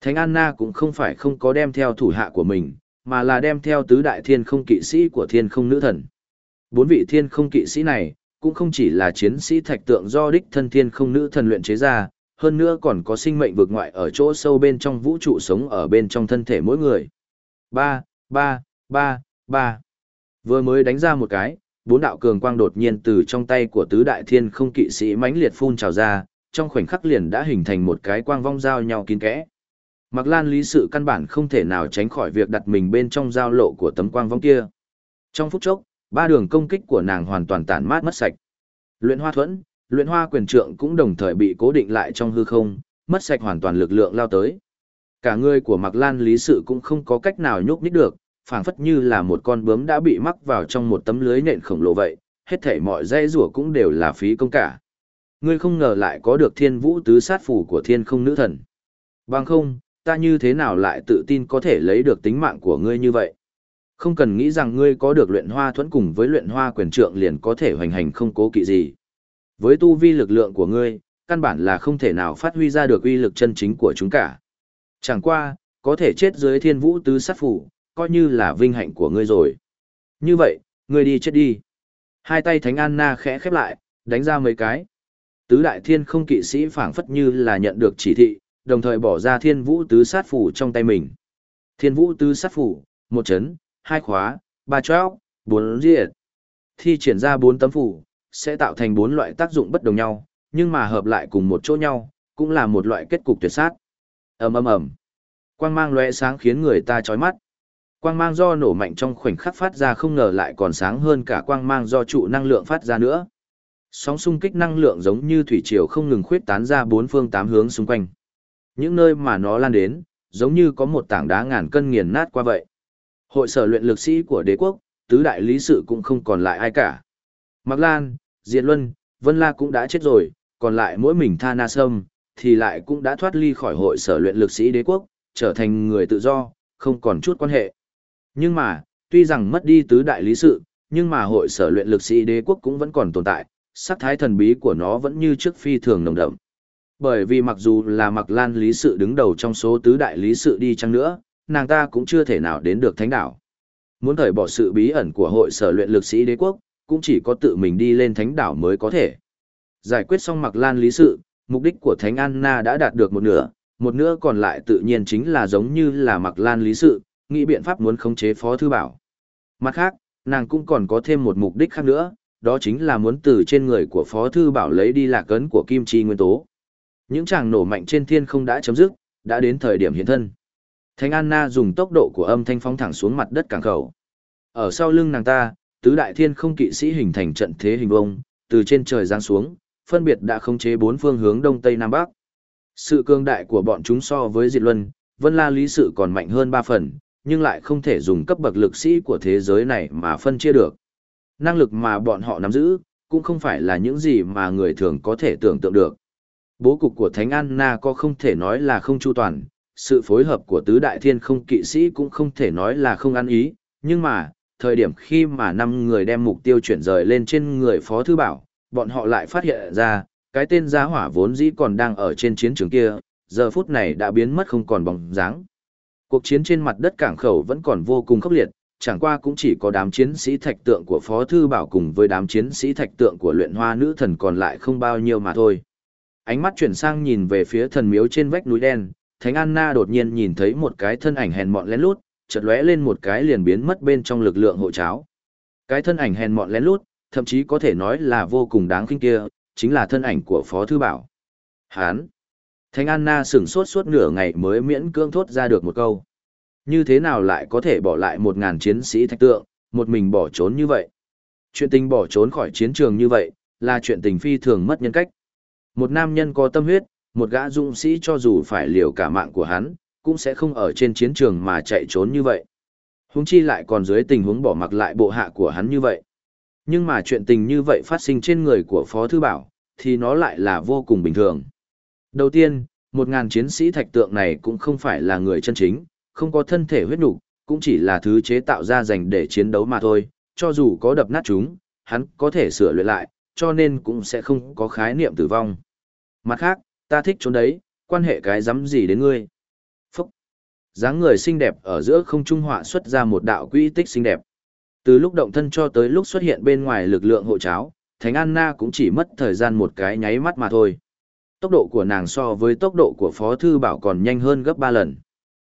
Thánh Anna cũng không phải không có đem theo thủ hạ của mình, mà là đem theo tứ đại thiên không kỵ sĩ của thiên không nữ thần. Bốn vị thiên không kỵ sĩ này, cũng không chỉ là chiến sĩ thạch tượng do đích thân thiên không nữ thần luyện chế ra, hơn nữa còn có sinh mệnh vực ngoại ở chỗ sâu bên trong vũ trụ sống ở bên trong thân thể mỗi người. Ba, ba, ba, ba. Vừa mới đánh ra một cái, bốn đạo cường quang đột nhiên từ trong tay của tứ đại thiên không kỵ sĩ mãnh liệt phun trào ra, trong khoảnh khắc liền đã hình thành một cái quang vong giao nhau kín kẽ. Mặc Lan lý sự căn bản không thể nào tránh khỏi việc đặt mình bên trong giao lộ của tấm quang vong kia. Trong phút chốc, ba đường công kích của nàng hoàn toàn tản mát mất sạch. Luyện hoa thuẫn, luyện hoa quyền trượng cũng đồng thời bị cố định lại trong hư không, mất sạch hoàn toàn lực lượng lao tới. Cả người của Mạc Lan lý sự cũng không có cách nào nhúc nhích được, phảng phất như là một con bướm đã bị mắc vào trong một tấm lưới nện khổng lồ vậy, hết thảy mọi dây rủa cũng đều là phí công cả. Ngươi không ngờ lại có được thiên vũ tứ sát phủ của thiên không nữ thần. Bằng không, ta như thế nào lại tự tin có thể lấy được tính mạng của ngươi như vậy? Không cần nghĩ rằng ngươi có được luyện hoa thuẫn cùng với luyện hoa quyền trượng liền có thể hoành hành không cố kỵ gì. Với tu vi lực lượng của ngươi, căn bản là không thể nào phát huy ra được uy lực chân chính của chúng cả. Chẳng qua, có thể chết dưới thiên vũ tứ sát phủ, coi như là vinh hạnh của ngươi rồi. Như vậy, ngươi đi chết đi. Hai tay Thánh Anna khẽ khép lại, đánh ra mấy cái. Tứ đại thiên không kỵ sĩ phảng phất như là nhận được chỉ thị, đồng thời bỏ ra thiên vũ tứ sát phủ trong tay mình. Thiên vũ tứ sát phủ, một chấn, hai khóa, ba chóc, bốn diệt. Thi triển ra bốn tấm phủ, sẽ tạo thành bốn loại tác dụng bất đồng nhau, nhưng mà hợp lại cùng một chỗ nhau, cũng là một loại kết cục tuyệt sát. ầm ầm ầm, quang mang lóe sáng khiến người ta chói mắt. Quang mang do nổ mạnh trong khoảnh khắc phát ra không ngờ lại còn sáng hơn cả quang mang do trụ năng lượng phát ra nữa. Sóng xung kích năng lượng giống như thủy triều không ngừng khuyết tán ra bốn phương tám hướng xung quanh. Những nơi mà nó lan đến, giống như có một tảng đá ngàn cân nghiền nát qua vậy. Hội sở luyện lực sĩ của đế quốc, tứ đại lý sự cũng không còn lại ai cả. Mạc Lan, Diệt Luân, Vân La cũng đã chết rồi, còn lại mỗi mình Tha Na Sâm, thì lại cũng đã thoát ly khỏi hội sở luyện lực sĩ đế quốc, trở thành người tự do, không còn chút quan hệ. Nhưng mà, tuy rằng mất đi tứ đại lý sự, nhưng mà hội sở luyện lực sĩ đế quốc cũng vẫn còn tồn tại, sắc thái thần bí của nó vẫn như trước phi thường nồng đậm. Bởi vì mặc dù là Mạc Lan lý sự đứng đầu trong số tứ đại lý sự đi chăng nữa, nàng ta cũng chưa thể nào đến được thánh đảo. Muốn thời bỏ sự bí ẩn của hội sở luyện lực sĩ đế quốc, cũng chỉ có tự mình đi lên thánh đảo mới có thể. Giải quyết xong Mạc Lan lý sự, mục đích của Thánh Anna đã đạt được một nửa, một nửa còn lại tự nhiên chính là giống như là Mạc Lan lý sự, nghĩ biện pháp muốn khống chế Phó Thư Bảo. Mặt khác, nàng cũng còn có thêm một mục đích khác nữa, đó chính là muốn từ trên người của Phó Thư Bảo lấy đi lạc ấn của Kim Chi Nguyên Tố. Những chàng nổ mạnh trên thiên không đã chấm dứt, đã đến thời điểm hiện thân. Thánh Anna dùng tốc độ của âm thanh phóng thẳng xuống mặt đất cảng khẩu. Ở sau lưng nàng ta, tứ đại thiên không kỵ sĩ hình thành trận thế hình vông, từ trên trời giáng xuống, phân biệt đã khống chế bốn phương hướng đông tây nam bắc. Sự cương đại của bọn chúng so với Diệt Luân, Vân La Lý Sự còn mạnh hơn ba phần, nhưng lại không thể dùng cấp bậc lực sĩ của thế giới này mà phân chia được. Năng lực mà bọn họ nắm giữ, cũng không phải là những gì mà người thường có thể tưởng tượng được. Bố cục của Thánh Anna có không thể nói là không chu toàn, sự phối hợp của tứ đại thiên không kỵ sĩ cũng không thể nói là không ăn ý, nhưng mà, thời điểm khi mà năm người đem mục tiêu chuyển rời lên trên người Phó Thư Bảo, bọn họ lại phát hiện ra, cái tên giá hỏa vốn dĩ còn đang ở trên chiến trường kia, giờ phút này đã biến mất không còn bóng dáng. Cuộc chiến trên mặt đất cảng khẩu vẫn còn vô cùng khốc liệt, chẳng qua cũng chỉ có đám chiến sĩ thạch tượng của Phó Thư Bảo cùng với đám chiến sĩ thạch tượng của luyện hoa nữ thần còn lại không bao nhiêu mà thôi. Ánh mắt chuyển sang nhìn về phía thần miếu trên vách núi đen, Thánh Anna đột nhiên nhìn thấy một cái thân ảnh hèn mọn lén lút, chợt lóe lên một cái liền biến mất bên trong lực lượng hộ cháo. Cái thân ảnh hèn mọn lén lút, thậm chí có thể nói là vô cùng đáng kinh kia, chính là thân ảnh của Phó Thư Bảo. Hán! Thánh Anna sửng sốt suốt nửa ngày mới miễn cưỡng thốt ra được một câu. Như thế nào lại có thể bỏ lại một ngàn chiến sĩ thạch tượng, một mình bỏ trốn như vậy? Chuyện tình bỏ trốn khỏi chiến trường như vậy, là chuyện tình phi thường mất nhân cách. Một nam nhân có tâm huyết, một gã dũng sĩ cho dù phải liều cả mạng của hắn, cũng sẽ không ở trên chiến trường mà chạy trốn như vậy. Húng chi lại còn dưới tình huống bỏ mặc lại bộ hạ của hắn như vậy. Nhưng mà chuyện tình như vậy phát sinh trên người của Phó Thư Bảo, thì nó lại là vô cùng bình thường. Đầu tiên, một ngàn chiến sĩ thạch tượng này cũng không phải là người chân chính, không có thân thể huyết nục, cũng chỉ là thứ chế tạo ra dành để chiến đấu mà thôi, cho dù có đập nát chúng, hắn có thể sửa luyện lại, cho nên cũng sẽ không có khái niệm tử vong. Mặt khác, ta thích trốn đấy, quan hệ cái dám gì đến ngươi. Phúc! dáng người xinh đẹp ở giữa không trung họa xuất ra một đạo quỹ tích xinh đẹp. Từ lúc động thân cho tới lúc xuất hiện bên ngoài lực lượng hộ cháo, Thánh Anna cũng chỉ mất thời gian một cái nháy mắt mà thôi. Tốc độ của nàng so với tốc độ của Phó Thư Bảo còn nhanh hơn gấp 3 lần.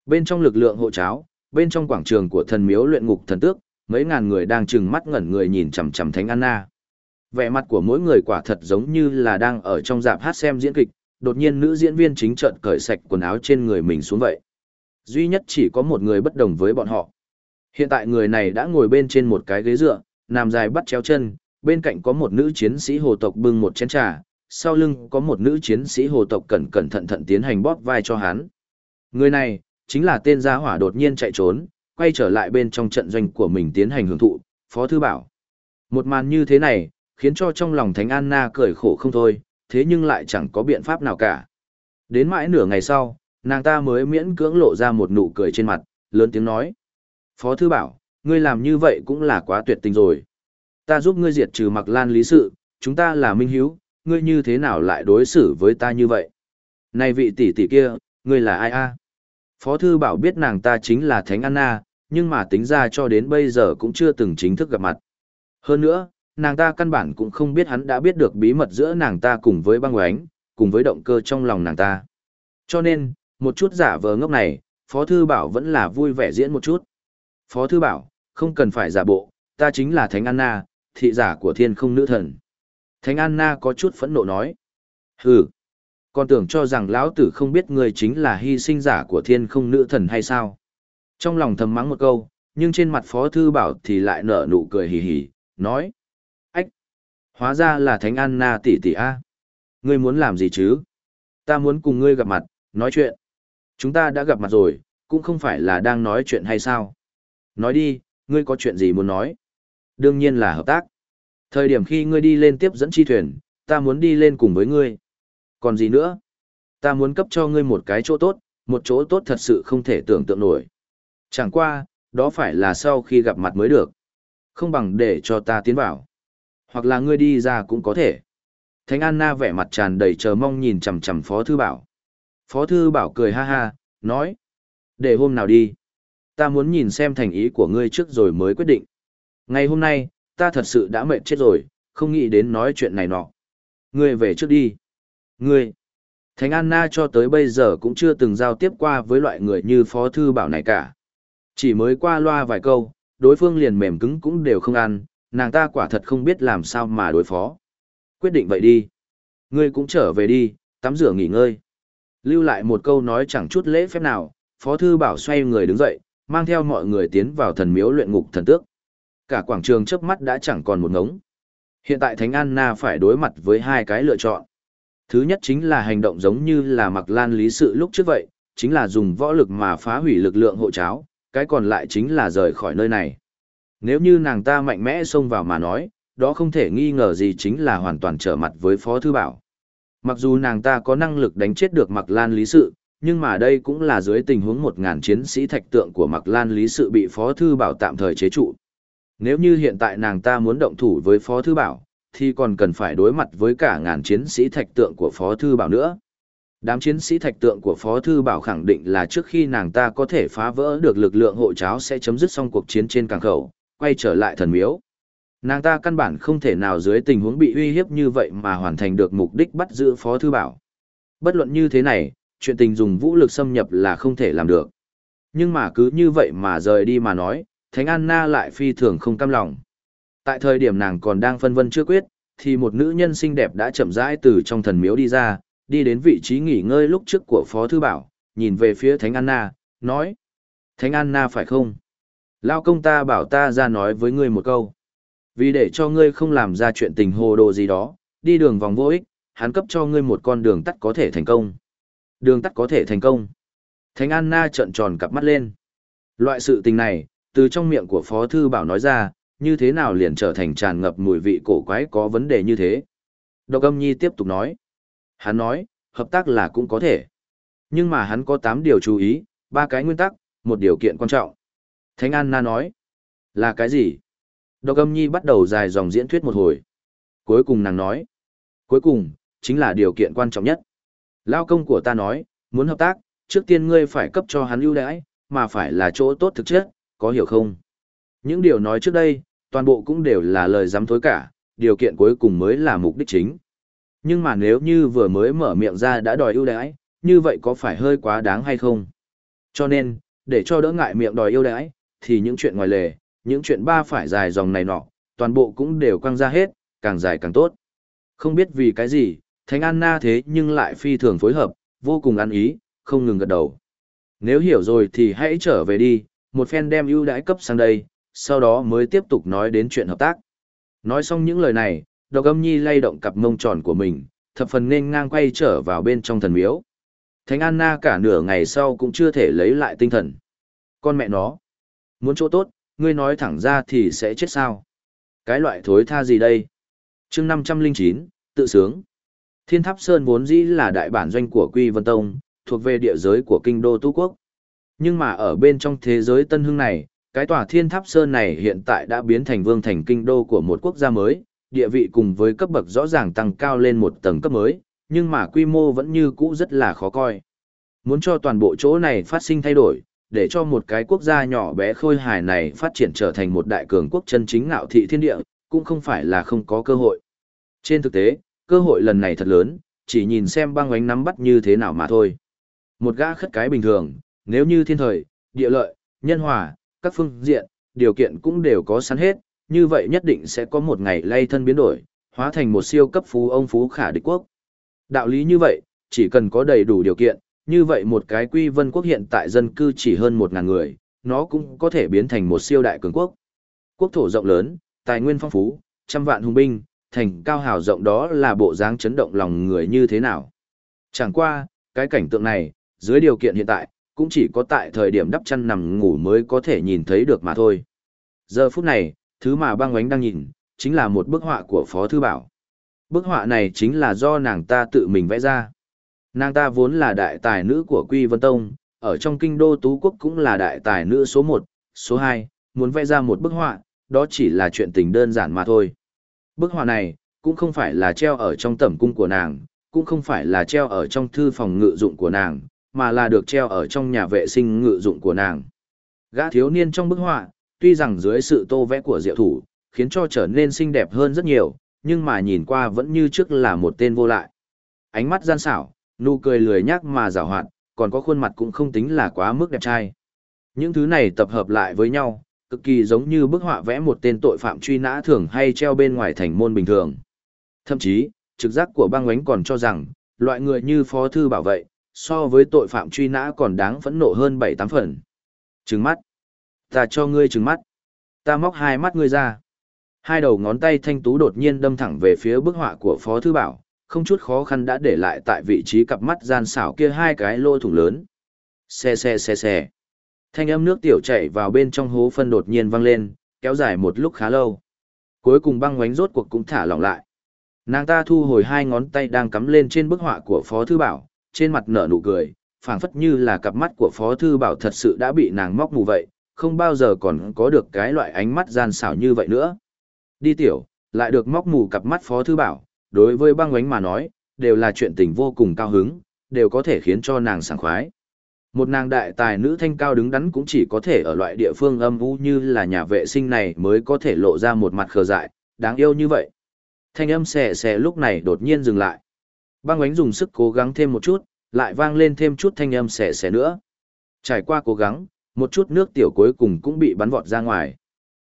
Bên trong lực lượng hộ cháo, bên trong quảng trường của thần miếu luyện ngục thần tước, mấy ngàn người đang chừng mắt ngẩn người nhìn chằm chằm Thánh Anna. Vẻ mặt của mỗi người quả thật giống như là đang ở trong dạp hát xem diễn kịch, đột nhiên nữ diễn viên chính trận cởi sạch quần áo trên người mình xuống vậy. Duy nhất chỉ có một người bất đồng với bọn họ. Hiện tại người này đã ngồi bên trên một cái ghế dựa, nằm dài bắt chéo chân, bên cạnh có một nữ chiến sĩ hồ tộc bưng một chén trà, sau lưng có một nữ chiến sĩ hồ tộc cẩn cẩn thận thận tiến hành bóp vai cho hắn. Người này, chính là tên gia hỏa đột nhiên chạy trốn, quay trở lại bên trong trận doanh của mình tiến hành hưởng thụ, Phó Thư Bảo. Một màn như thế này, khiến cho trong lòng Thánh Anna cười khổ không thôi, thế nhưng lại chẳng có biện pháp nào cả. Đến mãi nửa ngày sau, nàng ta mới miễn cưỡng lộ ra một nụ cười trên mặt, lớn tiếng nói. Phó Thư Bảo, ngươi làm như vậy cũng là quá tuyệt tình rồi. Ta giúp ngươi diệt trừ mặc lan lý sự, chúng ta là minh hiếu, ngươi như thế nào lại đối xử với ta như vậy? Này vị tỷ tỷ kia, ngươi là ai a? Phó Thư Bảo biết nàng ta chính là Thánh Anna, nhưng mà tính ra cho đến bây giờ cũng chưa từng chính thức gặp mặt. Hơn nữa, nàng ta căn bản cũng không biết hắn đã biết được bí mật giữa nàng ta cùng với băng oánh, cùng với động cơ trong lòng nàng ta. Cho nên, một chút giả vờ ngốc này, Phó Thư Bảo vẫn là vui vẻ diễn một chút. Phó Thư Bảo, không cần phải giả bộ, ta chính là Thánh Anna, thị giả của thiên không nữ thần. Thánh Anna có chút phẫn nộ nói. Hừ, còn tưởng cho rằng lão tử không biết người chính là hy sinh giả của thiên không nữ thần hay sao. Trong lòng thầm mắng một câu, nhưng trên mặt Phó Thư Bảo thì lại nở nụ cười hì hì, nói. Ách, hóa ra là Thánh Anna tỷ tỷ A. Ngươi muốn làm gì chứ? Ta muốn cùng ngươi gặp mặt, nói chuyện. Chúng ta đã gặp mặt rồi, cũng không phải là đang nói chuyện hay sao? Nói đi, ngươi có chuyện gì muốn nói? Đương nhiên là hợp tác. Thời điểm khi ngươi đi lên tiếp dẫn chi thuyền, ta muốn đi lên cùng với ngươi. Còn gì nữa? Ta muốn cấp cho ngươi một cái chỗ tốt, một chỗ tốt thật sự không thể tưởng tượng nổi. Chẳng qua, đó phải là sau khi gặp mặt mới được. Không bằng để cho ta tiến vào. Hoặc là ngươi đi ra cũng có thể. Thánh Anna vẻ mặt tràn đầy chờ mong nhìn chằm chằm Phó Thư Bảo. Phó Thư Bảo cười ha ha, nói. Để hôm nào đi. Ta muốn nhìn xem thành ý của ngươi trước rồi mới quyết định. Ngày hôm nay, ta thật sự đã mệt chết rồi, không nghĩ đến nói chuyện này nọ. Ngươi về trước đi. Ngươi. Thánh Anna cho tới bây giờ cũng chưa từng giao tiếp qua với loại người như Phó Thư Bảo này cả. Chỉ mới qua loa vài câu, đối phương liền mềm cứng cũng đều không ăn, nàng ta quả thật không biết làm sao mà đối phó. Quyết định vậy đi. Ngươi cũng trở về đi, tắm rửa nghỉ ngơi. Lưu lại một câu nói chẳng chút lễ phép nào, Phó Thư Bảo xoay người đứng dậy, mang theo mọi người tiến vào thần miếu luyện ngục thần tước. Cả quảng trường trước mắt đã chẳng còn một ngống. Hiện tại Thánh Anna phải đối mặt với hai cái lựa chọn. Thứ nhất chính là hành động giống như là mặc lan lý sự lúc trước vậy, chính là dùng võ lực mà phá hủy lực lượng hộ cháo, cái còn lại chính là rời khỏi nơi này. Nếu như nàng ta mạnh mẽ xông vào mà nói, đó không thể nghi ngờ gì chính là hoàn toàn trở mặt với Phó Thư Bảo. Mặc dù nàng ta có năng lực đánh chết được Mạc Lan Lý Sự, nhưng mà đây cũng là dưới tình huống một ngàn chiến sĩ thạch tượng của Mạc Lan Lý Sự bị Phó Thư Bảo tạm thời chế trụ. Nếu như hiện tại nàng ta muốn động thủ với Phó Thư Bảo, thì còn cần phải đối mặt với cả ngàn chiến sĩ thạch tượng của Phó Thư Bảo nữa. Đám chiến sĩ thạch tượng của Phó Thư Bảo khẳng định là trước khi nàng ta có thể phá vỡ được lực lượng hộ cháo sẽ chấm dứt xong cuộc chiến trên càng khẩu, quay trở lại thần miếu. Nàng ta căn bản không thể nào dưới tình huống bị uy hiếp như vậy mà hoàn thành được mục đích bắt giữ Phó Thư Bảo. Bất luận như thế này, chuyện tình dùng vũ lực xâm nhập là không thể làm được. Nhưng mà cứ như vậy mà rời đi mà nói, Thánh Anna lại phi thường không cam lòng. Tại thời điểm nàng còn đang phân vân chưa quyết, thì một nữ nhân xinh đẹp đã chậm rãi từ trong thần miếu đi ra, đi đến vị trí nghỉ ngơi lúc trước của Phó Thư Bảo, nhìn về phía Thánh Anna, nói. Thánh Anna phải không? Lao công ta bảo ta ra nói với ngươi một câu. Vì để cho ngươi không làm ra chuyện tình hồ đồ gì đó, đi đường vòng vô ích, hắn cấp cho ngươi một con đường tắt có thể thành công. Đường tắt có thể thành công. Thánh Anna trợn tròn cặp mắt lên. Loại sự tình này, từ trong miệng của Phó Thư Bảo nói ra, như thế nào liền trở thành tràn ngập mùi vị cổ quái có vấn đề như thế. Độc âm nhi tiếp tục nói. Hắn nói, hợp tác là cũng có thể. Nhưng mà hắn có 8 điều chú ý, ba cái nguyên tắc, một điều kiện quan trọng. Thánh Anna nói. Là cái gì? Độc âm nhi bắt đầu dài dòng diễn thuyết một hồi. Cuối cùng nàng nói. Cuối cùng, chính là điều kiện quan trọng nhất. Lao công của ta nói, muốn hợp tác, trước tiên ngươi phải cấp cho hắn ưu đãi, mà phải là chỗ tốt thực chất, có hiểu không? Những điều nói trước đây, toàn bộ cũng đều là lời dám thối cả, điều kiện cuối cùng mới là mục đích chính. Nhưng mà nếu như vừa mới mở miệng ra đã đòi ưu đãi, như vậy có phải hơi quá đáng hay không? Cho nên, để cho đỡ ngại miệng đòi ưu đãi, thì những chuyện ngoài lề, những chuyện ba phải dài dòng này nọ, toàn bộ cũng đều quăng ra hết, càng dài càng tốt. Không biết vì cái gì, Thánh Anna thế nhưng lại phi thường phối hợp, vô cùng ăn ý, không ngừng gật đầu. Nếu hiểu rồi thì hãy trở về đi, một phen đem ưu đãi cấp sang đây, sau đó mới tiếp tục nói đến chuyện hợp tác. Nói xong những lời này, độc âm nhi lay động cặp mông tròn của mình, thập phần nên ngang quay trở vào bên trong thần miếu. Thánh Anna cả nửa ngày sau cũng chưa thể lấy lại tinh thần. Con mẹ nó, muốn chỗ tốt, ngươi nói thẳng ra thì sẽ chết sao? Cái loại thối tha gì đây? chương 509, tự sướng. Thiên Tháp Sơn vốn dĩ là đại bản doanh của Quy Vân Tông, thuộc về địa giới của kinh đô Tu Quốc. Nhưng mà ở bên trong thế giới tân hưng này, cái tòa Thiên Tháp Sơn này hiện tại đã biến thành vương thành kinh đô của một quốc gia mới, địa vị cùng với cấp bậc rõ ràng tăng cao lên một tầng cấp mới, nhưng mà quy mô vẫn như cũ rất là khó coi. Muốn cho toàn bộ chỗ này phát sinh thay đổi, để cho một cái quốc gia nhỏ bé khôi hài này phát triển trở thành một đại cường quốc chân chính ngạo thị thiên địa, cũng không phải là không có cơ hội. Trên thực tế, cơ hội lần này thật lớn, chỉ nhìn xem băng ánh nắm bắt như thế nào mà thôi. Một gã khất cái bình thường, nếu như thiên thời, địa lợi, nhân hòa, các phương diện, điều kiện cũng đều có sẵn hết, như vậy nhất định sẽ có một ngày lay thân biến đổi, hóa thành một siêu cấp phú ông phú khả địch quốc. Đạo lý như vậy, chỉ cần có đầy đủ điều kiện, như vậy một cái quy vân quốc hiện tại dân cư chỉ hơn 1.000 người, nó cũng có thể biến thành một siêu đại cường quốc. Quốc thổ rộng lớn, tài nguyên phong phú, trăm vạn hùng binh, thành cao hào rộng đó là bộ dáng chấn động lòng người như thế nào. Chẳng qua, cái cảnh tượng này, dưới điều kiện hiện tại, cũng chỉ có tại thời điểm đắp chăn nằm ngủ mới có thể nhìn thấy được mà thôi. Giờ phút này, thứ mà băng ánh đang nhìn, chính là một bức họa của Phó Thư Bảo. Bức họa này chính là do nàng ta tự mình vẽ ra. Nàng ta vốn là đại tài nữ của Quy Vân Tông, ở trong kinh đô Tú Quốc cũng là đại tài nữ số 1, số 2, muốn vẽ ra một bức họa, đó chỉ là chuyện tình đơn giản mà thôi. Bức họa này, cũng không phải là treo ở trong tẩm cung của nàng, cũng không phải là treo ở trong thư phòng ngự dụng của nàng, mà là được treo ở trong nhà vệ sinh ngự dụng của nàng. Gã thiếu niên trong bức họa, tuy rằng dưới sự tô vẽ của diệu thủ, khiến cho trở nên xinh đẹp hơn rất nhiều, nhưng mà nhìn qua vẫn như trước là một tên vô lại. Ánh mắt gian xảo, nụ cười lười nhác mà rào hoạt, còn có khuôn mặt cũng không tính là quá mức đẹp trai. Những thứ này tập hợp lại với nhau, cực kỳ giống như bức họa vẽ một tên tội phạm truy nã thường hay treo bên ngoài thành môn bình thường. Thậm chí, trực giác của băng ánh còn cho rằng, loại người như phó thư bảo vệ, so với tội phạm truy nã còn đáng phẫn nộ hơn 7-8 phần. Trừng mắt. Ta cho ngươi trừng mắt. Ta móc hai mắt ngươi ra. Hai đầu ngón tay thanh tú đột nhiên đâm thẳng về phía bức họa của Phó Thư Bảo, không chút khó khăn đã để lại tại vị trí cặp mắt gian xảo kia hai cái lô thủng lớn. Xe xe xe xe. Thanh âm nước tiểu chảy vào bên trong hố phân đột nhiên vang lên, kéo dài một lúc khá lâu. Cuối cùng băng ngoánh rốt cuộc cũng thả lỏng lại. Nàng ta thu hồi hai ngón tay đang cắm lên trên bức họa của Phó Thư Bảo, trên mặt nở nụ cười, phảng phất như là cặp mắt của Phó Thư Bảo thật sự đã bị nàng móc mù vậy, không bao giờ còn có được cái loại ánh mắt gian xảo như vậy nữa. Đi tiểu, lại được móc mù cặp mắt Phó Thư Bảo, đối với băng ánh mà nói, đều là chuyện tình vô cùng cao hứng, đều có thể khiến cho nàng sảng khoái. Một nàng đại tài nữ thanh cao đứng đắn cũng chỉ có thể ở loại địa phương âm u như là nhà vệ sinh này mới có thể lộ ra một mặt khờ dại, đáng yêu như vậy. Thanh âm xè xè lúc này đột nhiên dừng lại. Băng ánh dùng sức cố gắng thêm một chút, lại vang lên thêm chút thanh âm xẻ xẻ nữa. Trải qua cố gắng, một chút nước tiểu cuối cùng cũng bị bắn vọt ra ngoài.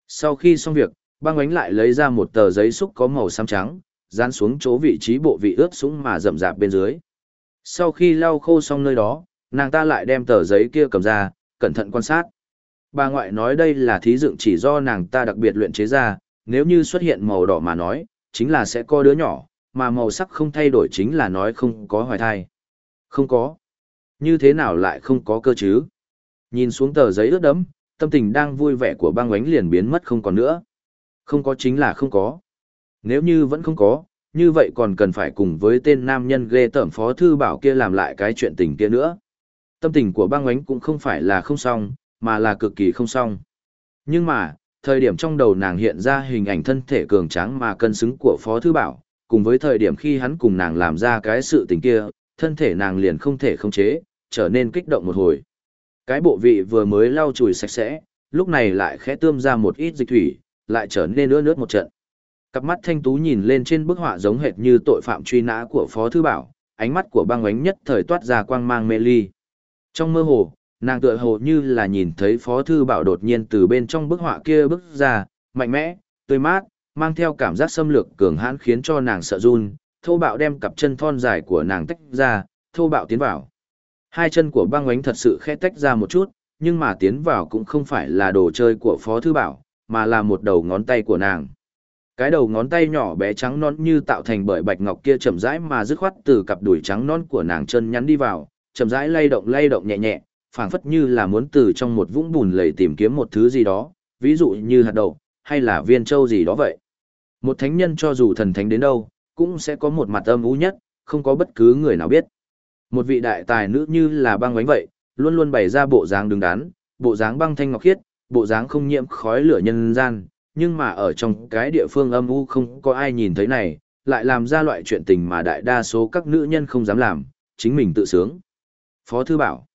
Sau khi xong việc, băng ánh lại lấy ra một tờ giấy xúc có màu xám trắng, dán xuống chỗ vị trí bộ vị ướt súng mà rậm rạp bên dưới. Sau khi lau khô xong nơi đó, nàng ta lại đem tờ giấy kia cầm ra, cẩn thận quan sát. Bà ngoại nói đây là thí dựng chỉ do nàng ta đặc biệt luyện chế ra, nếu như xuất hiện màu đỏ mà nói, chính là sẽ có đứa nhỏ, mà màu sắc không thay đổi chính là nói không có hoài thai. Không có. Như thế nào lại không có cơ chứ? Nhìn xuống tờ giấy ướt đẫm, tâm tình đang vui vẻ của băng ánh liền biến mất không còn nữa. Không có chính là không có. Nếu như vẫn không có, như vậy còn cần phải cùng với tên nam nhân ghê tởm phó thư bảo kia làm lại cái chuyện tình kia nữa. Tâm tình của băng ánh cũng không phải là không xong, mà là cực kỳ không xong. Nhưng mà, thời điểm trong đầu nàng hiện ra hình ảnh thân thể cường tráng mà cân xứng của phó thư bảo, cùng với thời điểm khi hắn cùng nàng làm ra cái sự tình kia, thân thể nàng liền không thể khống chế, trở nên kích động một hồi. Cái bộ vị vừa mới lau chùi sạch sẽ, lúc này lại khẽ tươm ra một ít dịch thủy, lại trở nên ướt nước một trận. Cặp mắt thanh tú nhìn lên trên bức họa giống hệt như tội phạm truy nã của Phó Thư Bảo, ánh mắt của băng ánh nhất thời toát ra quang mang mê ly. Trong mơ hồ, nàng tựa hồ như là nhìn thấy Phó Thư Bảo đột nhiên từ bên trong bức họa kia bước ra, mạnh mẽ, tươi mát, mang theo cảm giác xâm lược cường hãn khiến cho nàng sợ run, thô bạo đem cặp chân thon dài của nàng tách ra, thô bạo tiến vào. Hai chân của băng ánh thật sự khẽ tách ra một chút, nhưng mà tiến vào cũng không phải là đồ chơi của Phó Thư Bảo, mà là một đầu ngón tay của nàng. Cái đầu ngón tay nhỏ bé trắng non như tạo thành bởi bạch ngọc kia chậm rãi mà dứt khoát từ cặp đùi trắng non của nàng chân nhắn đi vào, chậm rãi lay động lay động nhẹ nhẹ, phảng phất như là muốn từ trong một vũng bùn lầy tìm kiếm một thứ gì đó, ví dụ như hạt đậu, hay là viên châu gì đó vậy. Một thánh nhân cho dù thần thánh đến đâu, cũng sẽ có một mặt âm u nhất, không có bất cứ người nào biết. Một vị đại tài nữ như là băng bánh vậy, luôn luôn bày ra bộ dáng đứng đắn, bộ dáng băng thanh ngọc khiết, bộ dáng không nhiễm khói lửa nhân gian, nhưng mà ở trong cái địa phương âm u không có ai nhìn thấy này, lại làm ra loại chuyện tình mà đại đa số các nữ nhân không dám làm, chính mình tự sướng. Phó Thư bảo,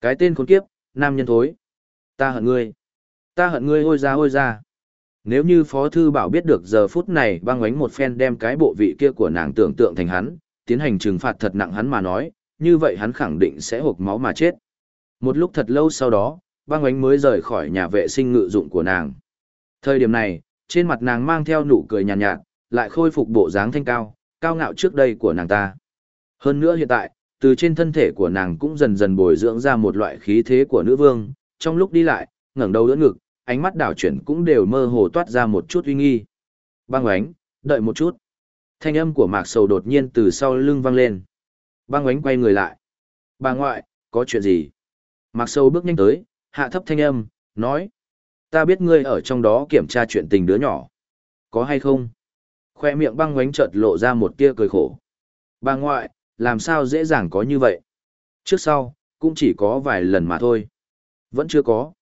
cái tên khốn kiếp, nam nhân thối. Ta hận ngươi. Ta hận ngươi hôi ra hôi ra. Nếu như Phó Thư Bảo biết được giờ phút này băng ánh một phen đem cái bộ vị kia của nàng tưởng tượng thành hắn, tiến hành trừng phạt thật nặng hắn mà nói, như vậy hắn khẳng định sẽ hộp máu mà chết. Một lúc thật lâu sau đó, băng ánh mới rời khỏi nhà vệ sinh ngự dụng của nàng. Thời điểm này, trên mặt nàng mang theo nụ cười nhàn nhạt, nhạt, lại khôi phục bộ dáng thanh cao, cao ngạo trước đây của nàng ta. Hơn nữa hiện tại, từ trên thân thể của nàng cũng dần dần bồi dưỡng ra một loại khí thế của nữ vương, trong lúc đi lại, ngẩng đầu đỡ ngực, ánh mắt đảo chuyển cũng đều mơ hồ toát ra một chút uy nghi. Băng oánh, đợi một chút. Thanh âm của Mạc Sầu đột nhiên từ sau lưng vang lên. Băng oánh quay người lại. Bà ngoại, có chuyện gì? Mạc Sầu bước nhanh tới, hạ thấp thanh âm, nói. Ta biết ngươi ở trong đó kiểm tra chuyện tình đứa nhỏ. Có hay không? Khoe miệng băng oánh chợt lộ ra một tia cười khổ. Bà ngoại, làm sao dễ dàng có như vậy? Trước sau, cũng chỉ có vài lần mà thôi. Vẫn chưa có.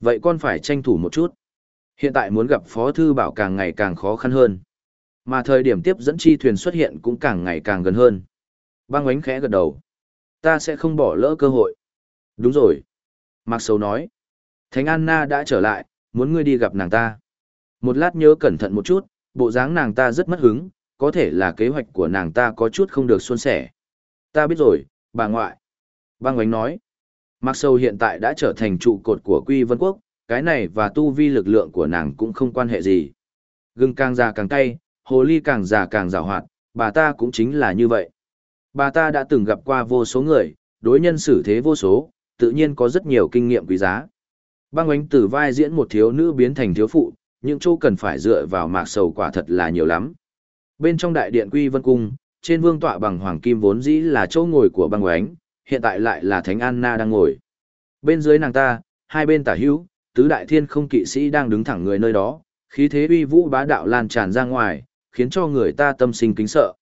Vậy con phải tranh thủ một chút. Hiện tại muốn gặp Phó Thư Bảo càng ngày càng khó khăn hơn. Mà thời điểm tiếp dẫn chi thuyền xuất hiện cũng càng ngày càng gần hơn. Băng ánh khẽ gật đầu. Ta sẽ không bỏ lỡ cơ hội. Đúng rồi. Mạc Sầu nói. Thánh Anna đã trở lại, muốn ngươi đi gặp nàng ta. Một lát nhớ cẩn thận một chút, bộ dáng nàng ta rất mất hứng, có thể là kế hoạch của nàng ta có chút không được suôn sẻ. Ta biết rồi, bà ngoại. Băng ánh nói. Mặc sâu hiện tại đã trở thành trụ cột của Quy Vân Quốc, cái này và tu vi lực lượng của nàng cũng không quan hệ gì. Gừng càng già càng cay, hồ ly càng già càng rào hoạt, bà ta cũng chính là như vậy. Bà ta đã từng gặp qua vô số người, đối nhân xử thế vô số, tự nhiên có rất nhiều kinh nghiệm quý giá. Băng ánh từ vai diễn một thiếu nữ biến thành thiếu phụ, những chỗ cần phải dựa vào mạc sầu quả thật là nhiều lắm. Bên trong đại điện Quy Vân Cung, trên vương tọa bằng hoàng kim vốn dĩ là chỗ ngồi của băng ánh, hiện tại lại là Thánh Anna đang ngồi. Bên dưới nàng ta, hai bên tả hữu, tứ đại thiên không kỵ sĩ đang đứng thẳng người nơi đó, khí thế uy vũ bá đạo lan tràn ra ngoài, khiến cho người ta tâm sinh kính sợ.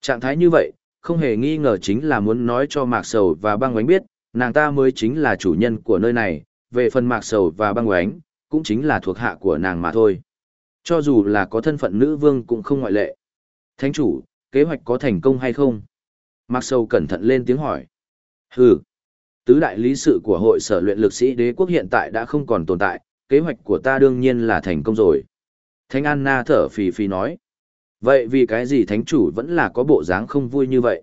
Trạng thái như vậy, không hề nghi ngờ chính là muốn nói cho Mạc Sầu và băng oánh biết, nàng ta mới chính là chủ nhân của nơi này, về phần Mạc Sầu và băng oánh, cũng chính là thuộc hạ của nàng mà thôi. Cho dù là có thân phận nữ vương cũng không ngoại lệ. Thánh chủ, kế hoạch có thành công hay không? Mạc Sầu cẩn thận lên tiếng hỏi. Hừ. Tứ đại lý sự của hội sở luyện lực sĩ đế quốc hiện tại đã không còn tồn tại, kế hoạch của ta đương nhiên là thành công rồi. Thánh Anna thở phì phì nói. Vậy vì cái gì thánh chủ vẫn là có bộ dáng không vui như vậy?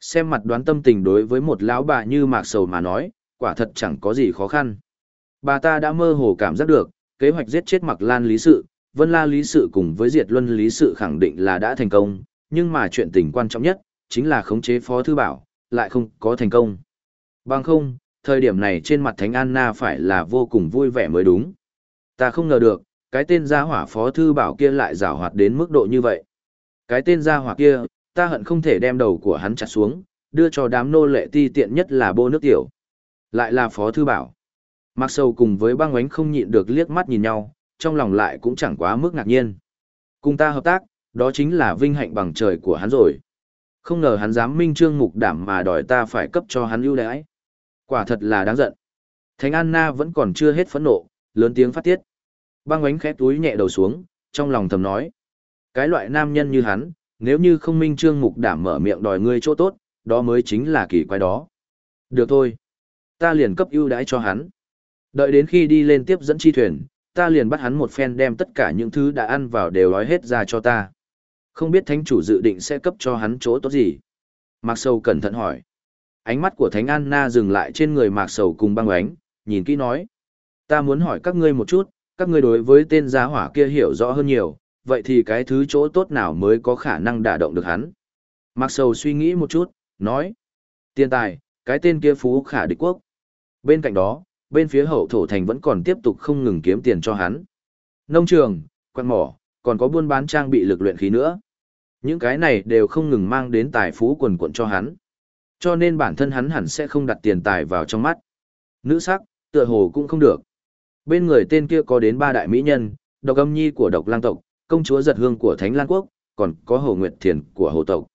Xem mặt đoán tâm tình đối với một lão bà như mạc sầu mà nói, quả thật chẳng có gì khó khăn. Bà ta đã mơ hồ cảm giác được, kế hoạch giết chết mặc lan lý sự, vân la lý sự cùng với diệt luân lý sự khẳng định là đã thành công, nhưng mà chuyện tình quan trọng nhất, chính là khống chế phó thư bảo, lại không có thành công. Bằng không, thời điểm này trên mặt Thánh Anna phải là vô cùng vui vẻ mới đúng. Ta không ngờ được, cái tên gia hỏa phó thư bảo kia lại rào hoạt đến mức độ như vậy. Cái tên gia hỏa kia, ta hận không thể đem đầu của hắn chặt xuống, đưa cho đám nô lệ ti tiện nhất là bô nước tiểu. Lại là phó thư bảo. Mặc sâu cùng với băng ánh không nhịn được liếc mắt nhìn nhau, trong lòng lại cũng chẳng quá mức ngạc nhiên. Cùng ta hợp tác, đó chính là vinh hạnh bằng trời của hắn rồi. Không ngờ hắn dám minh trương mục đảm mà đòi ta phải cấp cho hắn ưu đãi. Quả thật là đáng giận. Thánh Anna vẫn còn chưa hết phẫn nộ, lớn tiếng phát tiết. Băng ánh khẽ túi nhẹ đầu xuống, trong lòng thầm nói. Cái loại nam nhân như hắn, nếu như không minh trương mục đảm mở miệng đòi ngươi chỗ tốt, đó mới chính là kỳ quái đó. Được thôi. Ta liền cấp ưu đãi cho hắn. Đợi đến khi đi lên tiếp dẫn chi thuyền, ta liền bắt hắn một phen đem tất cả những thứ đã ăn vào đều nói hết ra cho ta. Không biết thánh chủ dự định sẽ cấp cho hắn chỗ tốt gì. Mạc Sầu cẩn thận hỏi. Ánh mắt của Thánh Anna dừng lại trên người Mạc Sầu cùng băng ánh, nhìn kỹ nói. Ta muốn hỏi các ngươi một chút, các ngươi đối với tên giá hỏa kia hiểu rõ hơn nhiều, vậy thì cái thứ chỗ tốt nào mới có khả năng đả động được hắn? Mạc Sầu suy nghĩ một chút, nói. Tiền tài, cái tên kia phú khả địch quốc. Bên cạnh đó, bên phía hậu thổ thành vẫn còn tiếp tục không ngừng kiếm tiền cho hắn. Nông trường, quan mỏ, còn có buôn bán trang bị lực luyện khí nữa. Những cái này đều không ngừng mang đến tài phú quần quận cho hắn. Cho nên bản thân hắn hẳn sẽ không đặt tiền tài vào trong mắt. Nữ sắc, tựa hồ cũng không được. Bên người tên kia có đến ba đại mỹ nhân, độc âm nhi của độc lang tộc, công chúa giật hương của thánh lang quốc, còn có hồ nguyệt thiền của hồ tộc.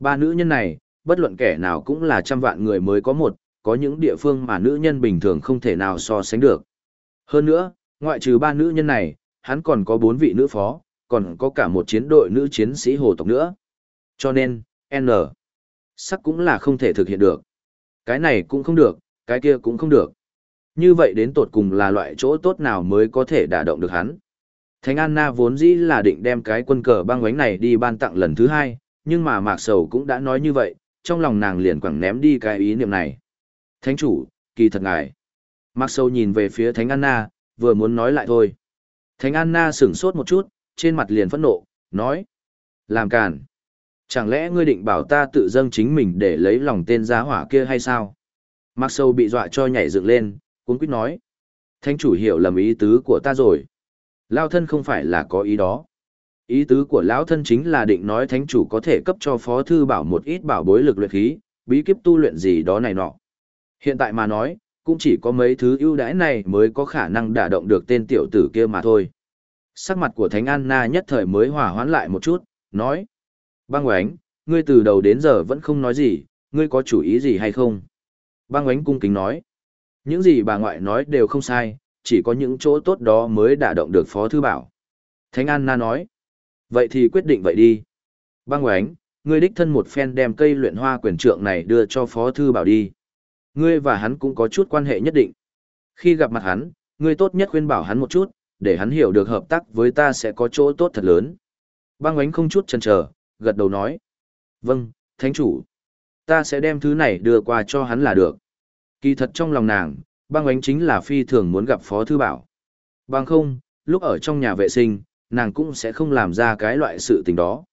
Ba nữ nhân này, bất luận kẻ nào cũng là trăm vạn người mới có một, có những địa phương mà nữ nhân bình thường không thể nào so sánh được. Hơn nữa, ngoại trừ ba nữ nhân này, hắn còn có bốn vị nữ phó, còn có cả một chiến đội nữ chiến sĩ hồ tộc nữa. Cho nên, N. Sắc cũng là không thể thực hiện được. Cái này cũng không được, cái kia cũng không được. Như vậy đến tột cùng là loại chỗ tốt nào mới có thể đả động được hắn. Thánh Anna vốn dĩ là định đem cái quân cờ băng quánh này đi ban tặng lần thứ hai, nhưng mà Mạc Sầu cũng đã nói như vậy, trong lòng nàng liền quẳng ném đi cái ý niệm này. Thánh chủ, kỳ thật ngài. Mạc Sầu nhìn về phía Thánh Anna, vừa muốn nói lại thôi. Thánh Anna sửng sốt một chút, trên mặt liền phẫn nộ, nói. Làm càn. Chẳng lẽ ngươi định bảo ta tự dâng chính mình để lấy lòng tên giá hỏa kia hay sao? Mạc Sâu bị dọa cho nhảy dựng lên, cuốn quýt nói. Thánh chủ hiểu lầm ý tứ của ta rồi. Lao thân không phải là có ý đó. Ý tứ của lão thân chính là định nói thánh chủ có thể cấp cho phó thư bảo một ít bảo bối lực luyện khí, bí kíp tu luyện gì đó này nọ. Hiện tại mà nói, cũng chỉ có mấy thứ ưu đãi này mới có khả năng đả động được tên tiểu tử kia mà thôi. Sắc mặt của Thánh Anna nhất thời mới hòa hoãn lại một chút, nói. Băng oánh, ngươi từ đầu đến giờ vẫn không nói gì, ngươi có chủ ý gì hay không? Băng oánh cung kính nói. Những gì bà ngoại nói đều không sai, chỉ có những chỗ tốt đó mới đả động được Phó Thư Bảo. Thánh Anna nói. Vậy thì quyết định vậy đi. Băng oánh, ngươi đích thân một phen đem cây luyện hoa quyền trượng này đưa cho Phó Thư Bảo đi. Ngươi và hắn cũng có chút quan hệ nhất định. Khi gặp mặt hắn, ngươi tốt nhất khuyên bảo hắn một chút, để hắn hiểu được hợp tác với ta sẽ có chỗ tốt thật lớn. Băng ánh không chút chần chờ, gật đầu nói. Vâng, thánh chủ. Ta sẽ đem thứ này đưa qua cho hắn là được. Kỳ thật trong lòng nàng, băng ánh chính là phi thường muốn gặp Phó Thư Bảo. Băng không, lúc ở trong nhà vệ sinh, nàng cũng sẽ không làm ra cái loại sự tình đó.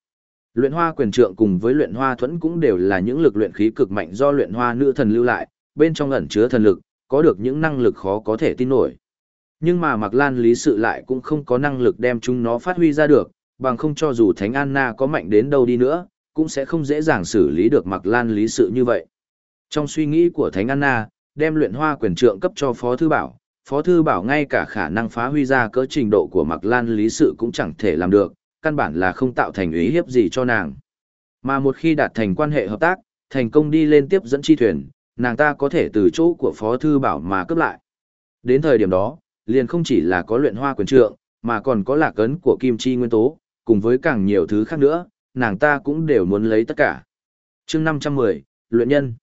Luyện hoa quyền trượng cùng với luyện hoa thuẫn cũng đều là những lực luyện khí cực mạnh do luyện hoa nữ thần lưu lại, bên trong ẩn chứa thần lực, có được những năng lực khó có thể tin nổi. Nhưng mà Mạc Lan lý sự lại cũng không có năng lực đem chúng nó phát huy ra được, bằng không cho dù Thánh Anna có mạnh đến đâu đi nữa, cũng sẽ không dễ dàng xử lý được Mạc Lan lý sự như vậy. Trong suy nghĩ của Thánh Anna, đem luyện hoa quyền trượng cấp cho Phó Thư Bảo, Phó Thư Bảo ngay cả khả năng phá huy ra cỡ trình độ của Mạc Lan lý sự cũng chẳng thể làm được, căn bản là không tạo thành ý hiếp gì cho nàng. Mà một khi đạt thành quan hệ hợp tác, thành công đi lên tiếp dẫn chi thuyền, nàng ta có thể từ chỗ của Phó Thư Bảo mà cướp lại. Đến thời điểm đó, liền không chỉ là có luyện hoa quyền trượng, mà còn có lạc ấn của kim chi nguyên tố, cùng với càng nhiều thứ khác nữa, nàng ta cũng đều muốn lấy tất cả. chương 510, Luyện Nhân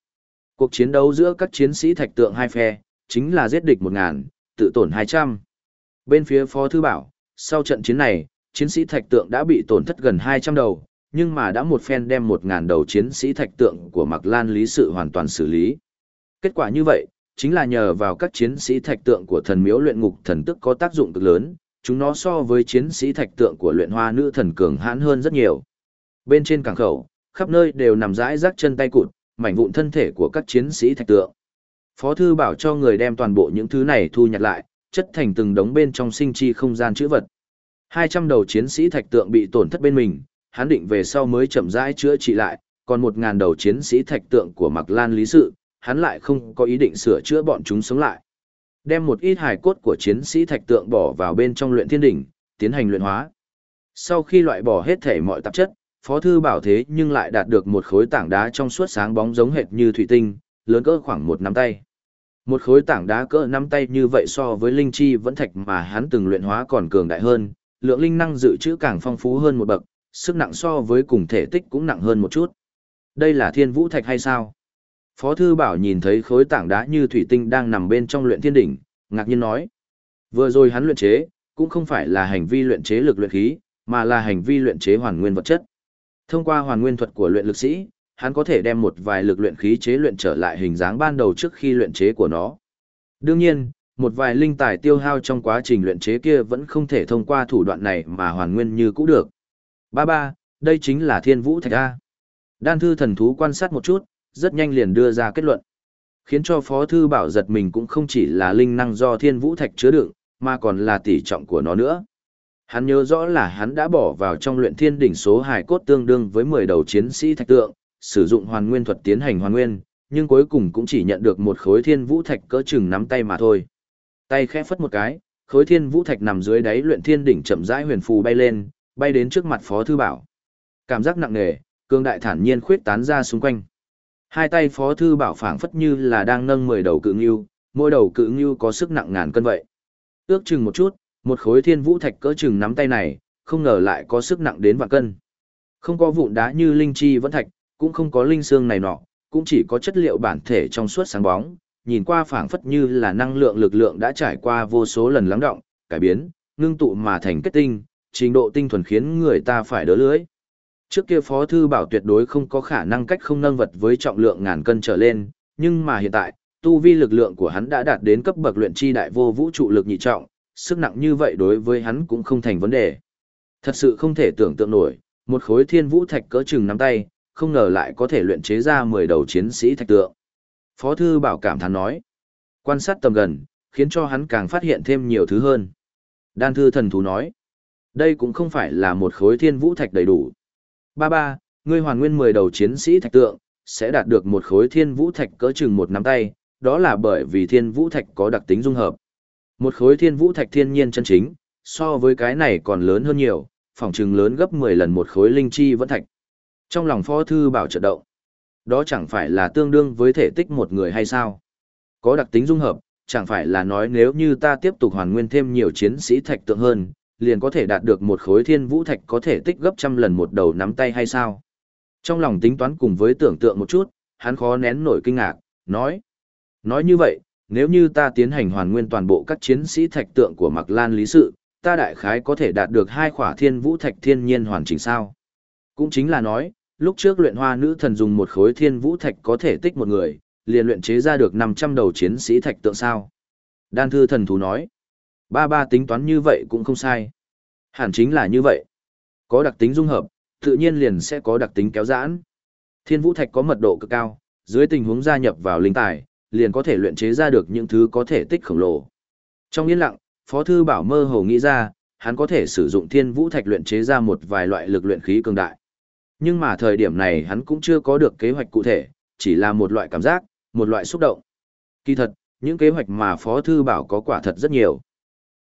Cuộc chiến đấu giữa các chiến sĩ thạch tượng hai phe, chính là giết địch 1.000, tự tổn 200. Bên phía Phó Thư Bảo, sau trận chiến này, chiến sĩ thạch tượng đã bị tổn thất gần 200 đầu, nhưng mà đã một phen đem 1.000 đầu chiến sĩ thạch tượng của Mạc Lan Lý Sự hoàn toàn xử lý. Kết quả như vậy, chính là nhờ vào các chiến sĩ thạch tượng của thần miếu luyện ngục thần tức có tác dụng cực lớn, chúng nó so với chiến sĩ thạch tượng của luyện hoa nữ thần cường hãn hơn rất nhiều. Bên trên cảng khẩu, khắp nơi đều nằm rãi rác chân tay cụt, mảnh vụn thân thể của các chiến sĩ thạch tượng. Phó thư bảo cho người đem toàn bộ những thứ này thu nhặt lại, chất thành từng đống bên trong sinh chi không gian chữ vật. 200 đầu chiến sĩ thạch tượng bị tổn thất bên mình, hắn định về sau mới chậm rãi chữa trị lại, còn 1000 đầu chiến sĩ thạch tượng của Mạc Lan Lý Sự, hắn lại không có ý định sửa chữa bọn chúng sống lại. Đem một ít hài cốt của chiến sĩ thạch tượng bỏ vào bên trong luyện thiên đỉnh, tiến hành luyện hóa. Sau khi loại bỏ hết thể mọi tạp chất, Phó thư bảo thế nhưng lại đạt được một khối tảng đá trong suốt sáng bóng giống hệt như thủy tinh, lớn cỡ khoảng một nắm tay. Một khối tảng đá cỡ nắm tay như vậy so với linh chi vẫn thạch mà hắn từng luyện hóa còn cường đại hơn, lượng linh năng dự trữ càng phong phú hơn một bậc, sức nặng so với cùng thể tích cũng nặng hơn một chút. Đây là thiên vũ thạch hay sao? Phó Thư Bảo nhìn thấy khối tảng đá như thủy tinh đang nằm bên trong luyện thiên đỉnh, ngạc nhiên nói. Vừa rồi hắn luyện chế, cũng không phải là hành vi luyện chế lực luyện khí, mà là hành vi luyện chế hoàn nguyên vật chất. Thông qua hoàn nguyên thuật của luyện lực sĩ, hắn có thể đem một vài lực luyện khí chế luyện trở lại hình dáng ban đầu trước khi luyện chế của nó. Đương nhiên, một vài linh tài tiêu hao trong quá trình luyện chế kia vẫn không thể thông qua thủ đoạn này mà hoàn nguyên như cũ được. Ba ba, đây chính là thiên vũ thạch A. Đan thư thần thú quan sát một chút, rất nhanh liền đưa ra kết luận. Khiến cho Phó Thư Bảo giật mình cũng không chỉ là linh năng do thiên vũ thạch chứa đựng, mà còn là tỷ trọng của nó nữa. Hắn nhớ rõ là hắn đã bỏ vào trong luyện thiên đỉnh số hài cốt tương đương với 10 đầu chiến sĩ thạch tượng, sử dụng hoàn nguyên thuật tiến hành hoàn nguyên, nhưng cuối cùng cũng chỉ nhận được một khối thiên vũ thạch cỡ chừng nắm tay mà thôi. Tay khẽ phất một cái, khối thiên vũ thạch nằm dưới đáy luyện thiên đỉnh chậm rãi huyền phù bay lên, bay đến trước mặt Phó Thư Bảo. Cảm giác nặng nề, cương đại thản nhiên khuyết tán ra xung quanh. Hai tay Phó Thư Bảo phảng phất như là đang nâng 10 đầu cự ngưu, mỗi đầu cự ngưu có sức nặng ngàn cân vậy. Ước chừng một chút, một khối thiên vũ thạch cỡ chừng nắm tay này, không ngờ lại có sức nặng đến vạn cân. Không có vụn đá như linh chi vẫn thạch, cũng không có linh xương này nọ, cũng chỉ có chất liệu bản thể trong suốt sáng bóng, nhìn qua phảng phất như là năng lượng lực lượng đã trải qua vô số lần lắng động, cải biến, ngưng tụ mà thành kết tinh, trình độ tinh thuần khiến người ta phải đỡ lưới. Trước kia Phó Thư Bảo tuyệt đối không có khả năng cách không nâng vật với trọng lượng ngàn cân trở lên, nhưng mà hiện tại, tu vi lực lượng của hắn đã đạt đến cấp bậc luyện chi đại vô vũ trụ lực nhị trọng, sức nặng như vậy đối với hắn cũng không thành vấn đề. Thật sự không thể tưởng tượng nổi, một khối thiên vũ thạch cỡ chừng nắm tay, không ngờ lại có thể luyện chế ra 10 đầu chiến sĩ thạch tượng. Phó thư bảo cảm thán nói, quan sát tầm gần, khiến cho hắn càng phát hiện thêm nhiều thứ hơn. Đan thư thần thú nói, đây cũng không phải là một khối thiên vũ thạch đầy đủ. Ba ba, ngươi hoàn nguyên 10 đầu chiến sĩ thạch tượng, sẽ đạt được một khối thiên vũ thạch cỡ chừng một nắm tay, đó là bởi vì thiên vũ thạch có đặc tính dung hợp. Một khối thiên vũ thạch thiên nhiên chân chính, so với cái này còn lớn hơn nhiều, phòng trừng lớn gấp 10 lần một khối linh chi vẫn thạch. Trong lòng phó thư bảo trợ động, đó chẳng phải là tương đương với thể tích một người hay sao? Có đặc tính dung hợp, chẳng phải là nói nếu như ta tiếp tục hoàn nguyên thêm nhiều chiến sĩ thạch tượng hơn, liền có thể đạt được một khối thiên vũ thạch có thể tích gấp trăm lần một đầu nắm tay hay sao? Trong lòng tính toán cùng với tưởng tượng một chút, hắn khó nén nổi kinh ngạc, nói. Nói như vậy, nếu như ta tiến hành hoàn nguyên toàn bộ các chiến sĩ thạch tượng của Mạc Lan Lý Sự, ta đại khái có thể đạt được hai khỏa thiên vũ thạch thiên nhiên hoàn chỉnh sao? Cũng chính là nói, lúc trước luyện hoa nữ thần dùng một khối thiên vũ thạch có thể tích một người, liền luyện chế ra được 500 đầu chiến sĩ thạch tượng sao? Đan thư thần thú nói. Ba ba tính toán như vậy cũng không sai. Hẳn chính là như vậy. Có đặc tính dung hợp, tự nhiên liền sẽ có đặc tính kéo giãn. Thiên vũ thạch có mật độ cực cao, dưới tình huống gia nhập vào linh tài, liền có thể luyện chế ra được những thứ có thể tích khổng lồ. Trong yên lặng, Phó Thư Bảo mơ hồ nghĩ ra, hắn có thể sử dụng thiên vũ thạch luyện chế ra một vài loại lực luyện khí cường đại. Nhưng mà thời điểm này hắn cũng chưa có được kế hoạch cụ thể, chỉ là một loại cảm giác, một loại xúc động. Kỳ thật, những kế hoạch mà Phó Thư Bảo có quả thật rất nhiều.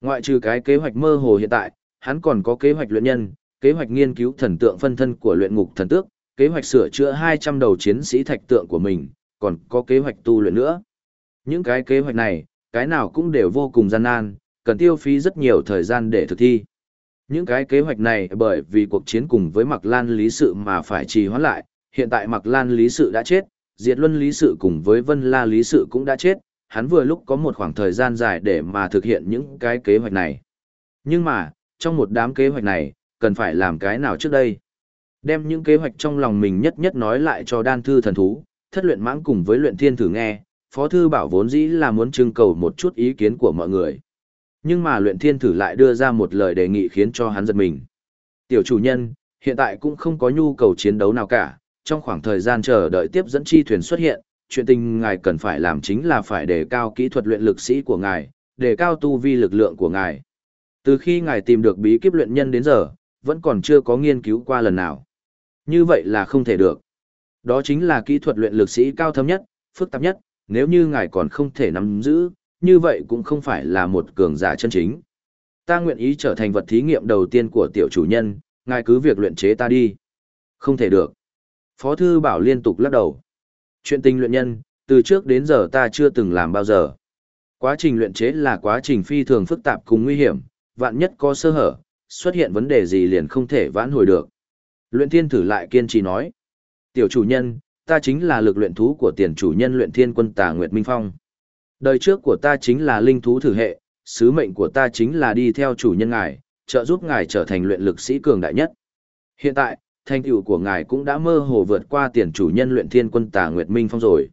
Ngoại trừ cái kế hoạch mơ hồ hiện tại, hắn còn có kế hoạch luyện nhân, kế hoạch nghiên cứu thần tượng phân thân của luyện ngục thần tước, kế hoạch sửa chữa 200 đầu chiến sĩ thạch tượng của mình, còn có kế hoạch tu luyện nữa. Những cái kế hoạch này, cái nào cũng đều vô cùng gian nan, cần tiêu phí rất nhiều thời gian để thực thi. Những cái kế hoạch này bởi vì cuộc chiến cùng với Mạc Lan Lý Sự mà phải trì hoãn lại, hiện tại Mạc Lan Lý Sự đã chết, Diệt Luân Lý Sự cùng với Vân La Lý Sự cũng đã chết, hắn vừa lúc có một khoảng thời gian dài để mà thực hiện những cái kế hoạch này. Nhưng mà, trong một đám kế hoạch này, cần phải làm cái nào trước đây. Đem những kế hoạch trong lòng mình nhất nhất nói lại cho đan thư thần thú, thất luyện mãng cùng với luyện thiên thử nghe, phó thư bảo vốn dĩ là muốn trưng cầu một chút ý kiến của mọi người. Nhưng mà luyện thiên thử lại đưa ra một lời đề nghị khiến cho hắn giật mình. Tiểu chủ nhân, hiện tại cũng không có nhu cầu chiến đấu nào cả, trong khoảng thời gian chờ đợi tiếp dẫn chi thuyền xuất hiện, chuyện tình ngài cần phải làm chính là phải đề cao kỹ thuật luyện lực sĩ của ngài, đề cao tu vi lực lượng của ngài. Từ khi ngài tìm được bí kíp luyện nhân đến giờ, vẫn còn chưa có nghiên cứu qua lần nào. Như vậy là không thể được. Đó chính là kỹ thuật luyện lực sĩ cao thâm nhất, phức tạp nhất, nếu như ngài còn không thể nắm giữ, như vậy cũng không phải là một cường giả chân chính. Ta nguyện ý trở thành vật thí nghiệm đầu tiên của tiểu chủ nhân, ngài cứ việc luyện chế ta đi. Không thể được. Phó thư bảo liên tục lắc đầu. Chuyện tình luyện nhân, từ trước đến giờ ta chưa từng làm bao giờ. Quá trình luyện chế là quá trình phi thường phức tạp cùng nguy hiểm, vạn nhất có sơ hở, xuất hiện vấn đề gì liền không thể vãn hồi được. Luyện thiên thử lại kiên trì nói. Tiểu chủ nhân, ta chính là lực luyện thú của tiền chủ nhân luyện thiên quân tà Nguyệt Minh Phong. Đời trước của ta chính là linh thú thử hệ, sứ mệnh của ta chính là đi theo chủ nhân ngài, trợ giúp ngài trở thành luyện lực sĩ cường đại nhất. Hiện tại, thành tựu của ngài cũng đã mơ hồ vượt qua tiền chủ nhân luyện thiên quân tà Nguyệt Minh Phong rồi.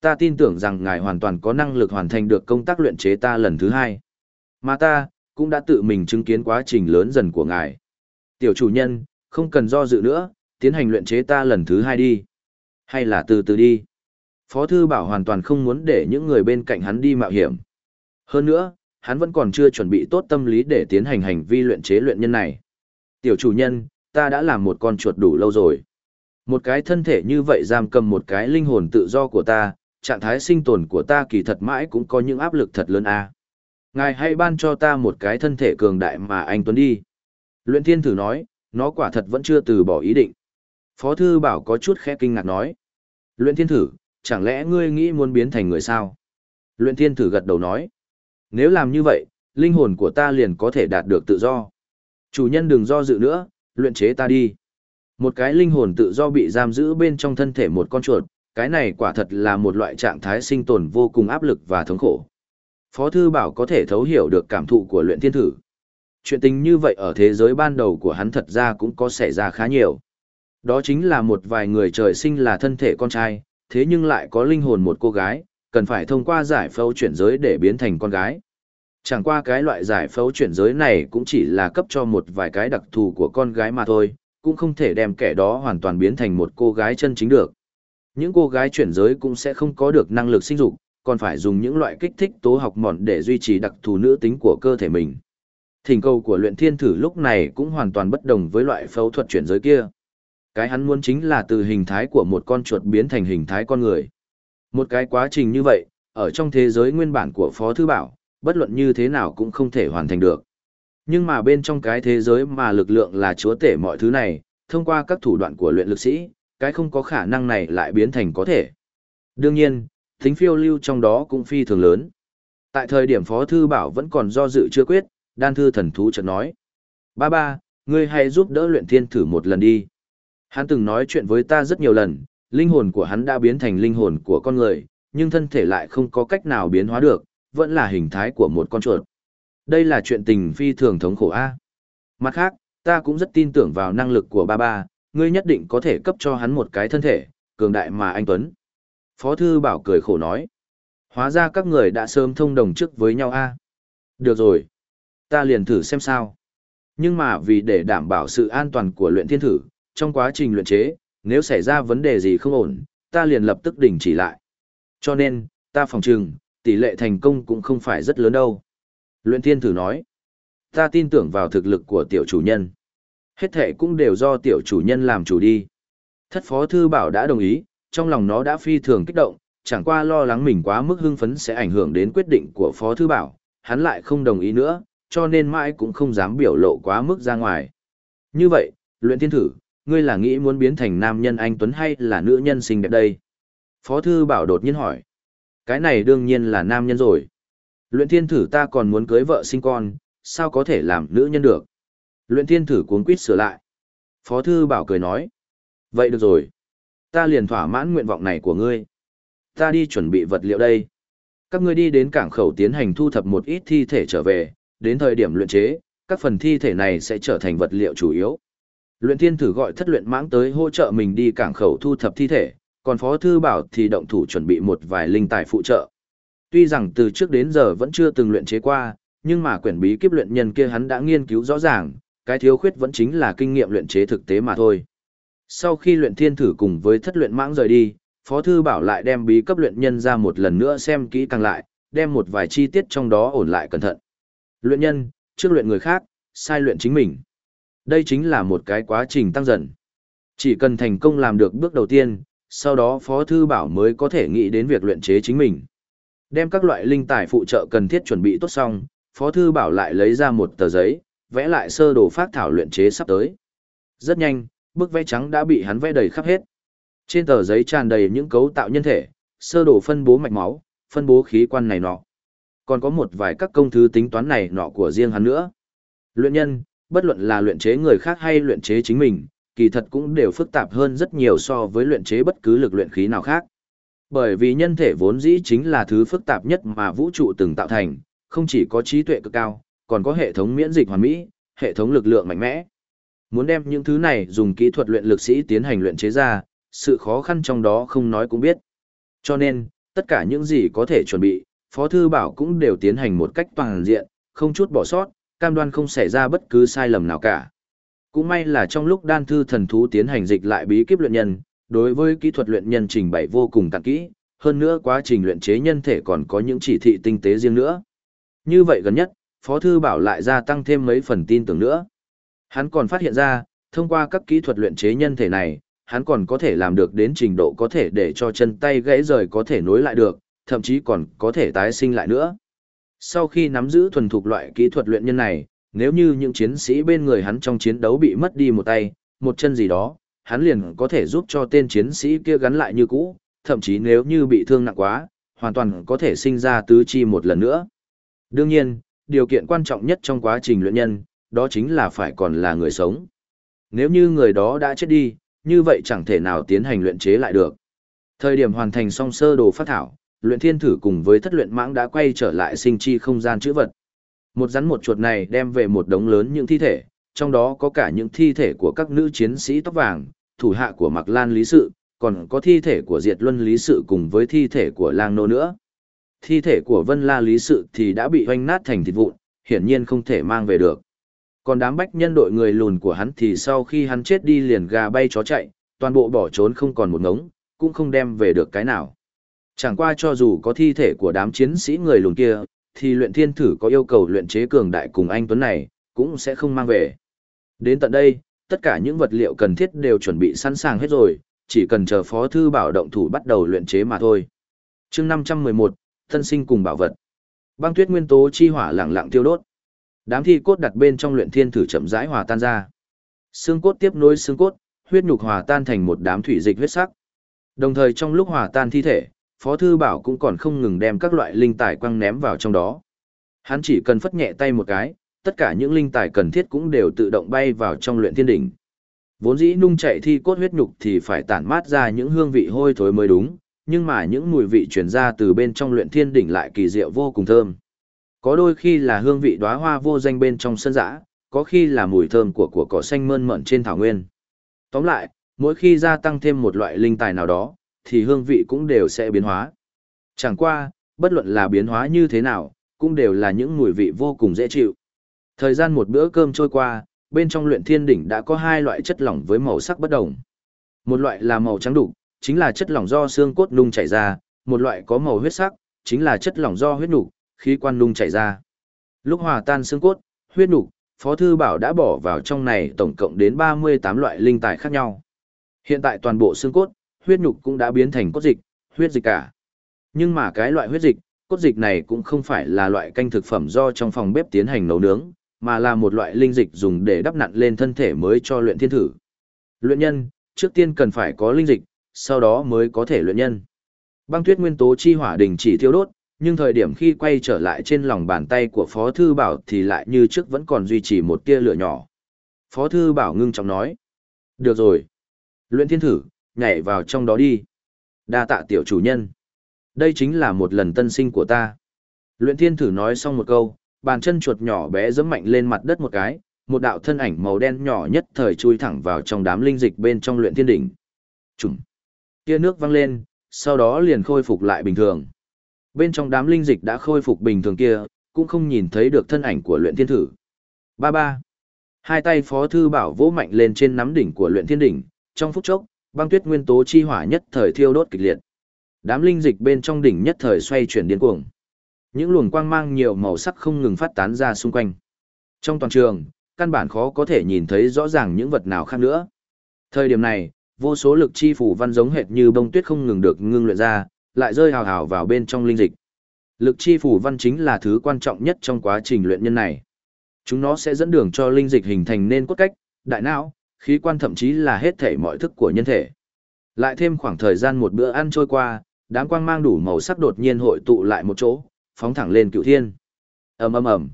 Ta tin tưởng rằng ngài hoàn toàn có năng lực hoàn thành được công tác luyện chế ta lần thứ hai. Mà ta, cũng đã tự mình chứng kiến quá trình lớn dần của ngài. Tiểu chủ nhân, không cần do dự nữa, tiến hành luyện chế ta lần thứ hai đi. Hay là từ từ đi. Phó Thư Bảo hoàn toàn không muốn để những người bên cạnh hắn đi mạo hiểm. Hơn nữa, hắn vẫn còn chưa chuẩn bị tốt tâm lý để tiến hành hành vi luyện chế luyện nhân này. Tiểu chủ nhân, ta đã làm một con chuột đủ lâu rồi. Một cái thân thể như vậy giam cầm một cái linh hồn tự do của ta, trạng thái sinh tồn của ta kỳ thật mãi cũng có những áp lực thật lớn a. Ngài hãy ban cho ta một cái thân thể cường đại mà anh Tuấn đi. Luyện thiên thử nói, nó quả thật vẫn chưa từ bỏ ý định. Phó thư bảo có chút khẽ kinh ngạc nói. Luyện thiên thử, chẳng lẽ ngươi nghĩ muốn biến thành người sao? Luyện thiên thử gật đầu nói. Nếu làm như vậy, linh hồn của ta liền có thể đạt được tự do. Chủ nhân đừng do dự nữa, luyện chế ta đi. Một cái linh hồn tự do bị giam giữ bên trong thân thể một con chuột, cái này quả thật là một loại trạng thái sinh tồn vô cùng áp lực và thống khổ. Phó Thư Bảo có thể thấu hiểu được cảm thụ của luyện thiên thử. Chuyện tình như vậy ở thế giới ban đầu của hắn thật ra cũng có xảy ra khá nhiều. Đó chính là một vài người trời sinh là thân thể con trai, thế nhưng lại có linh hồn một cô gái, cần phải thông qua giải phẫu chuyển giới để biến thành con gái. Chẳng qua cái loại giải phẫu chuyển giới này cũng chỉ là cấp cho một vài cái đặc thù của con gái mà thôi, cũng không thể đem kẻ đó hoàn toàn biến thành một cô gái chân chính được. Những cô gái chuyển giới cũng sẽ không có được năng lực sinh dục, còn phải dùng những loại kích thích tố học mòn để duy trì đặc thù nữ tính của cơ thể mình. Thỉnh cầu của luyện thiên thử lúc này cũng hoàn toàn bất đồng với loại phẫu thuật chuyển giới kia. Cái hắn muốn chính là từ hình thái của một con chuột biến thành hình thái con người. Một cái quá trình như vậy, ở trong thế giới nguyên bản của Phó Thư Bảo, bất luận như thế nào cũng không thể hoàn thành được. Nhưng mà bên trong cái thế giới mà lực lượng là chúa tể mọi thứ này, thông qua các thủ đoạn của luyện lực sĩ, cái không có khả năng này lại biến thành có thể. Đương nhiên, tính phiêu lưu trong đó cũng phi thường lớn. Tại thời điểm Phó Thư Bảo vẫn còn do dự chưa quyết, đan thư thần thú chợt nói. Ba ba, ngươi hãy giúp đỡ luyện thiên thử một lần đi. Hắn từng nói chuyện với ta rất nhiều lần, linh hồn của hắn đã biến thành linh hồn của con người, nhưng thân thể lại không có cách nào biến hóa được, vẫn là hình thái của một con chuột. Đây là chuyện tình phi thường thống khổ a. Mặt khác, ta cũng rất tin tưởng vào năng lực của ba ba, ngươi nhất định có thể cấp cho hắn một cái thân thể, cường đại mà anh Tuấn. Phó Thư Bảo cười khổ nói. Hóa ra các người đã sớm thông đồng trước với nhau a Được rồi. Ta liền thử xem sao. Nhưng mà vì để đảm bảo sự an toàn của luyện thiên thử, trong quá trình luyện chế, nếu xảy ra vấn đề gì không ổn, ta liền lập tức đình chỉ lại. Cho nên, ta phòng trừng, tỷ lệ thành công cũng không phải rất lớn đâu. Luyện thiên thử nói, ta tin tưởng vào thực lực của tiểu chủ nhân. Hết thể cũng đều do tiểu chủ nhân làm chủ đi. Thất phó thư bảo đã đồng ý, trong lòng nó đã phi thường kích động, chẳng qua lo lắng mình quá mức hưng phấn sẽ ảnh hưởng đến quyết định của phó thư bảo, hắn lại không đồng ý nữa, cho nên mãi cũng không dám biểu lộ quá mức ra ngoài. Như vậy, luyện thiên thử, ngươi là nghĩ muốn biến thành nam nhân anh Tuấn hay là nữ nhân xinh đẹp đây? Phó thư bảo đột nhiên hỏi. Cái này đương nhiên là nam nhân rồi. Luyện thiên thử ta còn muốn cưới vợ sinh con, sao có thể làm nữ nhân được? Luyện thiên thử cuốn quýt sửa lại. Phó thư bảo cười nói. Vậy được rồi. Ta liền thỏa mãn nguyện vọng này của ngươi. Ta đi chuẩn bị vật liệu đây. Các ngươi đi đến cảng khẩu tiến hành thu thập một ít thi thể trở về, đến thời điểm luyện chế, các phần thi thể này sẽ trở thành vật liệu chủ yếu. Luyện thiên thử gọi thất luyện mãng tới hỗ trợ mình đi cảng khẩu thu thập thi thể, còn phó thư bảo thì động thủ chuẩn bị một vài linh tài phụ trợ. Tuy rằng từ trước đến giờ vẫn chưa từng luyện chế qua, nhưng mà quyển bí kíp luyện nhân kia hắn đã nghiên cứu rõ ràng, cái thiếu khuyết vẫn chính là kinh nghiệm luyện chế thực tế mà thôi. Sau khi luyện thiên thử cùng với thất luyện mãng rời đi, Phó Thư Bảo lại đem bí cấp luyện nhân ra một lần nữa xem kỹ càng lại, đem một vài chi tiết trong đó ổn lại cẩn thận. Luyện nhân, trước luyện người khác, sai luyện chính mình. Đây chính là một cái quá trình tăng dần. Chỉ cần thành công làm được bước đầu tiên, sau đó Phó Thư Bảo mới có thể nghĩ đến việc luyện chế chính mình. Đem các loại linh tài phụ trợ cần thiết chuẩn bị tốt xong, Phó Thư Bảo lại lấy ra một tờ giấy, vẽ lại sơ đồ phát thảo luyện chế sắp tới. Rất nhanh, bức vẽ trắng đã bị hắn vẽ đầy khắp hết. Trên tờ giấy tràn đầy những cấu tạo nhân thể, sơ đồ phân bố mạch máu, phân bố khí quan này nọ. Còn có một vài các công thứ tính toán này nọ của riêng hắn nữa. Luyện nhân, bất luận là luyện chế người khác hay luyện chế chính mình, kỳ thật cũng đều phức tạp hơn rất nhiều so với luyện chế bất cứ lực luyện khí nào khác. Bởi vì nhân thể vốn dĩ chính là thứ phức tạp nhất mà vũ trụ từng tạo thành, không chỉ có trí tuệ cực cao, còn có hệ thống miễn dịch hoàn mỹ, hệ thống lực lượng mạnh mẽ. Muốn đem những thứ này dùng kỹ thuật luyện lực sĩ tiến hành luyện chế ra, sự khó khăn trong đó không nói cũng biết. Cho nên, tất cả những gì có thể chuẩn bị, Phó Thư Bảo cũng đều tiến hành một cách toàn diện, không chút bỏ sót, cam đoan không xảy ra bất cứ sai lầm nào cả. Cũng may là trong lúc đan thư thần thú tiến hành dịch lại bí kíp luyện nhân, đối với kỹ thuật luyện nhân trình bày vô cùng tặng kỹ, hơn nữa quá trình luyện chế nhân thể còn có những chỉ thị tinh tế riêng nữa. Như vậy gần nhất, Phó Thư Bảo lại gia tăng thêm mấy phần tin tưởng nữa. Hắn còn phát hiện ra, thông qua các kỹ thuật luyện chế nhân thể này, hắn còn có thể làm được đến trình độ có thể để cho chân tay gãy rời có thể nối lại được, thậm chí còn có thể tái sinh lại nữa. Sau khi nắm giữ thuần thục loại kỹ thuật luyện nhân này, nếu như những chiến sĩ bên người hắn trong chiến đấu bị mất đi một tay, một chân gì đó, hắn liền có thể giúp cho tên chiến sĩ kia gắn lại như cũ, thậm chí nếu như bị thương nặng quá, hoàn toàn có thể sinh ra tứ chi một lần nữa. Đương nhiên, điều kiện quan trọng nhất trong quá trình luyện nhân, đó chính là phải còn là người sống. Nếu như người đó đã chết đi, như vậy chẳng thể nào tiến hành luyện chế lại được. Thời điểm hoàn thành xong sơ đồ phát thảo, luyện thiên thử cùng với thất luyện mãng đã quay trở lại sinh chi không gian chữ vật. Một rắn một chuột này đem về một đống lớn những thi thể, trong đó có cả những thi thể của các nữ chiến sĩ tóc vàng, thủ hạ của Mạc Lan Lý Sự, còn có thi thể của Diệt Luân Lý Sự cùng với thi thể của Lang Nô nữa. Thi thể của Vân La Lý Sự thì đã bị hoanh nát thành thịt vụn, hiển nhiên không thể mang về được. Còn đám bách nhân đội người lùn của hắn thì sau khi hắn chết đi liền gà bay chó chạy, toàn bộ bỏ trốn không còn một ngống, cũng không đem về được cái nào. Chẳng qua cho dù có thi thể của đám chiến sĩ người lùn kia, thì luyện thiên thử có yêu cầu luyện chế cường đại cùng anh Tuấn này, cũng sẽ không mang về. Đến tận đây, tất cả những vật liệu cần thiết đều chuẩn bị sẵn sàng hết rồi, chỉ cần chờ Phó Thư Bảo động thủ bắt đầu luyện chế mà thôi. chương 511, thân sinh cùng bảo vật. Băng tuyết nguyên tố chi hỏa lặng lặng tiêu đốt. Đám thi cốt đặt bên trong luyện thiên thử chậm rãi hòa tan ra. Xương cốt tiếp nối xương cốt, huyết nhục hòa tan thành một đám thủy dịch huyết sắc. Đồng thời trong lúc hòa tan thi thể, Phó Thư Bảo cũng còn không ngừng đem các loại linh tài quăng ném vào trong đó. Hắn chỉ cần phất nhẹ tay một cái, tất cả những linh tài cần thiết cũng đều tự động bay vào trong luyện thiên đỉnh. Vốn dĩ nung chạy thi cốt huyết nhục thì phải tản mát ra những hương vị hôi thối mới đúng, nhưng mà những mùi vị truyền ra từ bên trong luyện thiên đỉnh lại kỳ diệu vô cùng thơm. Có đôi khi là hương vị đóa hoa vô danh bên trong sân dã, có khi là mùi thơm của của cỏ xanh mơn mởn trên thảo nguyên. Tóm lại, mỗi khi gia tăng thêm một loại linh tài nào đó, thì hương vị cũng đều sẽ biến hóa. Chẳng qua, bất luận là biến hóa như thế nào, cũng đều là những mùi vị vô cùng dễ chịu. Thời gian một bữa cơm trôi qua, bên trong luyện thiên đỉnh đã có hai loại chất lỏng với màu sắc bất đồng. Một loại là màu trắng đục, chính là chất lỏng do xương cốt nung chảy ra, một loại có màu huyết sắc, chính là chất lỏng do huyết nục, khí quan nung chảy ra. Lúc hòa tan xương cốt, huyết nục, Phó Thư Bảo đã bỏ vào trong này tổng cộng đến 38 loại linh tài khác nhau. Hiện tại toàn bộ xương cốt, huyết nhục cũng đã biến thành cốt dịch, huyết dịch cả. Nhưng mà cái loại huyết dịch, cốt dịch này cũng không phải là loại canh thực phẩm do trong phòng bếp tiến hành nấu nướng, mà là một loại linh dịch dùng để đắp nặn lên thân thể mới cho luyện thiên thử. Luyện nhân, trước tiên cần phải có linh dịch, sau đó mới có thể luyện nhân. Băng tuyết nguyên tố chi hỏa đình chỉ thiêu đốt, nhưng thời điểm khi quay trở lại trên lòng bàn tay của Phó Thư Bảo thì lại như trước vẫn còn duy trì một tia lửa nhỏ. Phó Thư Bảo ngưng trọng nói. Được rồi. Luyện thiên thử, nhảy vào trong đó đi. đa tạ tiểu chủ nhân. Đây chính là một lần tân sinh của ta. Luyện thiên thử nói xong một câu, bàn chân chuột nhỏ bé giẫm mạnh lên mặt đất một cái, một đạo thân ảnh màu đen nhỏ nhất thời chui thẳng vào trong đám linh dịch bên trong luyện thiên đỉnh. Trùng. Tia nước văng lên, sau đó liền khôi phục lại bình thường. Bên trong đám linh dịch đã khôi phục bình thường kia, cũng không nhìn thấy được thân ảnh của luyện thiên thử. Ba ba. Hai tay phó thư bảo vỗ mạnh lên trên nắm đỉnh của luyện thiên đỉnh, trong phút chốc, băng tuyết nguyên tố chi hỏa nhất thời thiêu đốt kịch liệt. Đám linh dịch bên trong đỉnh nhất thời xoay chuyển điên cuồng. Những luồng quang mang nhiều màu sắc không ngừng phát tán ra xung quanh. Trong toàn trường, căn bản khó có thể nhìn thấy rõ ràng những vật nào khác nữa. Thời điểm này, vô số lực chi phủ văn giống hệt như bông tuyết không ngừng được ngưng luyện ra, lại rơi hào hào vào bên trong linh dịch. Lực chi phủ văn chính là thứ quan trọng nhất trong quá trình luyện nhân này. Chúng nó sẽ dẫn đường cho linh dịch hình thành nên cốt cách, đại não, khí quan thậm chí là hết thể mọi thức của nhân thể. Lại thêm khoảng thời gian một bữa ăn trôi qua, đám quang mang đủ màu sắc đột nhiên hội tụ lại một chỗ, phóng thẳng lên cựu thiên. ầm ầm ầm,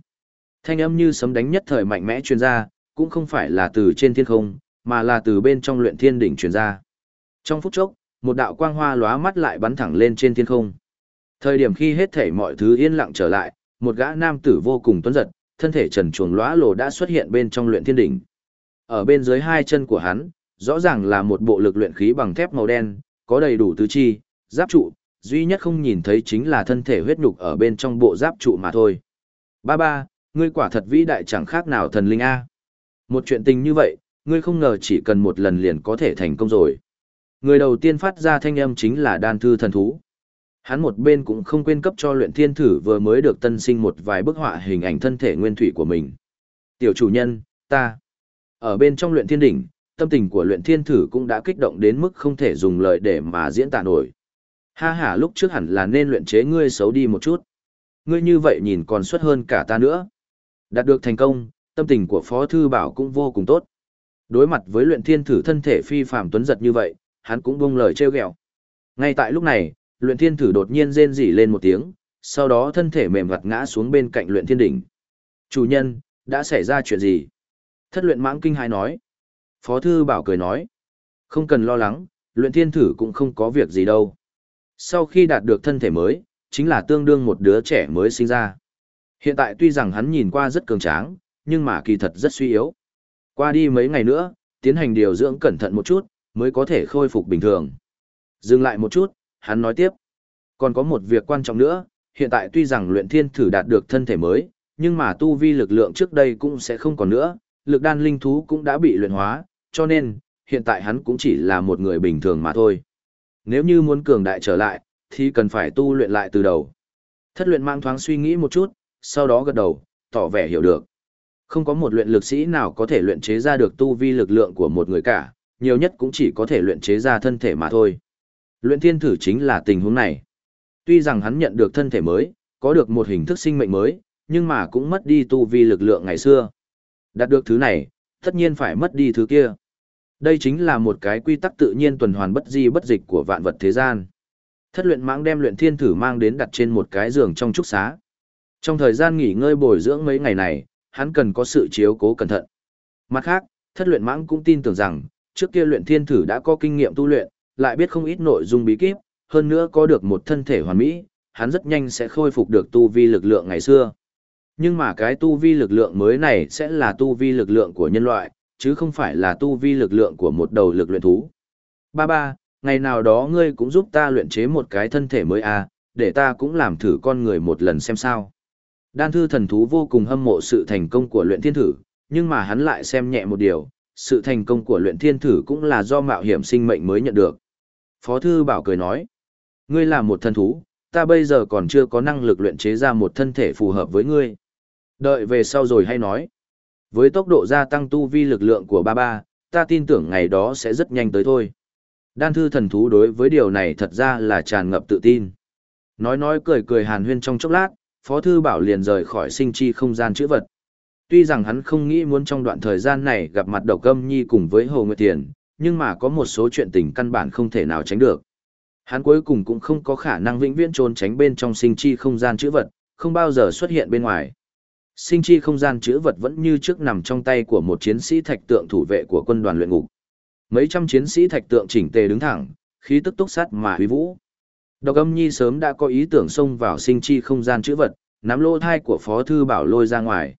thanh âm như sấm đánh nhất thời mạnh mẽ truyền ra, cũng không phải là từ trên thiên không, mà là từ bên trong luyện thiên đỉnh truyền ra. Trong phút chốc, một đạo quang hoa lóa mắt lại bắn thẳng lên trên thiên không. Thời điểm khi hết thể mọi thứ yên lặng trở lại, một gã nam tử vô cùng tuấn giật, thân thể trần truồng lóa lồ đã xuất hiện bên trong luyện thiên đỉnh. Ở bên dưới hai chân của hắn, rõ ràng là một bộ lực luyện khí bằng thép màu đen, có đầy đủ tứ chi, giáp trụ, duy nhất không nhìn thấy chính là thân thể huyết nhục ở bên trong bộ giáp trụ mà thôi. Ba ba, ngươi quả thật vĩ đại chẳng khác nào thần linh A. Một chuyện tình như vậy, ngươi không ngờ chỉ cần một lần liền có thể thành công rồi. Người đầu tiên phát ra thanh âm chính là đan thư thần thú. Hắn một bên cũng không quên cấp cho luyện thiên thử vừa mới được tân sinh một vài bức họa hình ảnh thân thể nguyên thủy của mình. Tiểu chủ nhân, ta. Ở bên trong luyện thiên đỉnh, tâm tình của luyện thiên thử cũng đã kích động đến mức không thể dùng lời để mà diễn tả nổi. Ha ha lúc trước hẳn là nên luyện chế ngươi xấu đi một chút. Ngươi như vậy nhìn còn xuất hơn cả ta nữa. Đạt được thành công, tâm tình của Phó Thư Bảo cũng vô cùng tốt. Đối mặt với luyện thiên thử thân thể phi phàm tuấn giật như vậy, hắn cũng buông lời trêu ghẹo. Ngay tại lúc này, luyện thiên thử đột nhiên rên rỉ lên một tiếng, sau đó thân thể mềm vặt ngã xuống bên cạnh luyện thiên đỉnh. Chủ nhân, đã xảy ra chuyện gì? Thất luyện mãng kinh hài nói. Phó thư bảo cười nói. Không cần lo lắng, luyện thiên thử cũng không có việc gì đâu. Sau khi đạt được thân thể mới, chính là tương đương một đứa trẻ mới sinh ra. Hiện tại tuy rằng hắn nhìn qua rất cường tráng, nhưng mà kỳ thật rất suy yếu. Qua đi mấy ngày nữa, tiến hành điều dưỡng cẩn thận một chút, mới có thể khôi phục bình thường. Dừng lại một chút, hắn nói tiếp. Còn có một việc quan trọng nữa, hiện tại tuy rằng luyện thiên thử đạt được thân thể mới, nhưng mà tu vi lực lượng trước đây cũng sẽ không còn nữa, lực đan linh thú cũng đã bị luyện hóa, cho nên, hiện tại hắn cũng chỉ là một người bình thường mà thôi. Nếu như muốn cường đại trở lại, thì cần phải tu luyện lại từ đầu. Thất luyện mang thoáng suy nghĩ một chút, sau đó gật đầu, tỏ vẻ hiểu được. Không có một luyện lực sĩ nào có thể luyện chế ra được tu vi lực lượng của một người cả, nhiều nhất cũng chỉ có thể luyện chế ra thân thể mà thôi. Luyện thiên thử chính là tình huống này. Tuy rằng hắn nhận được thân thể mới, có được một hình thức sinh mệnh mới, nhưng mà cũng mất đi tu vi lực lượng ngày xưa. Đạt được thứ này, tất nhiên phải mất đi thứ kia. Đây chính là một cái quy tắc tự nhiên tuần hoàn bất di bất dịch của vạn vật thế gian. Thất luyện mãng đem luyện thiên thử mang đến đặt trên một cái giường trong trúc xá. Trong thời gian nghỉ ngơi bồi dưỡng mấy ngày này, hắn cần có sự chiếu cố cẩn thận. Mặt khác, thất luyện mãng cũng tin tưởng rằng, trước kia luyện thiên thử đã có kinh nghiệm tu luyện, lại biết không ít nội dung bí kíp, hơn nữa có được một thân thể hoàn mỹ, hắn rất nhanh sẽ khôi phục được tu vi lực lượng ngày xưa. Nhưng mà cái tu vi lực lượng mới này sẽ là tu vi lực lượng của nhân loại, chứ không phải là tu vi lực lượng của một đầu lực luyện thú. Ba ba, ngày nào đó ngươi cũng giúp ta luyện chế một cái thân thể mới à, để ta cũng làm thử con người một lần xem sao. Đan thư thần thú vô cùng hâm mộ sự thành công của luyện thiên thử, nhưng mà hắn lại xem nhẹ một điều, sự thành công của luyện thiên thử cũng là do mạo hiểm sinh mệnh mới nhận được. Phó thư bảo cười nói, ngươi là một thần thú, ta bây giờ còn chưa có năng lực luyện chế ra một thân thể phù hợp với ngươi. Đợi về sau rồi hay nói. Với tốc độ gia tăng tu vi lực lượng của ba ba, ta tin tưởng ngày đó sẽ rất nhanh tới thôi. Đan thư thần thú đối với điều này thật ra là tràn ngập tự tin. Nói nói cười cười hàn huyên trong chốc lát, Phó Thư Bảo liền rời khỏi sinh chi không gian chữ vật. Tuy rằng hắn không nghĩ muốn trong đoạn thời gian này gặp mặt đầu câm nhi cùng với Hồ Nguyệt Tiền, nhưng mà có một số chuyện tình căn bản không thể nào tránh được. Hắn cuối cùng cũng không có khả năng vĩnh viễn trốn tránh bên trong sinh chi không gian chữ vật, không bao giờ xuất hiện bên ngoài. Sinh chi không gian chữ vật vẫn như trước nằm trong tay của một chiến sĩ thạch tượng thủ vệ của quân đoàn luyện ngục. Mấy trăm chiến sĩ thạch tượng chỉnh tề đứng thẳng, khí tức túc sát mà huy vũ. Độc âm nhi sớm đã có ý tưởng xông vào sinh chi không gian chữ vật, nắm lô thai của Phó Thư Bảo lôi ra ngoài.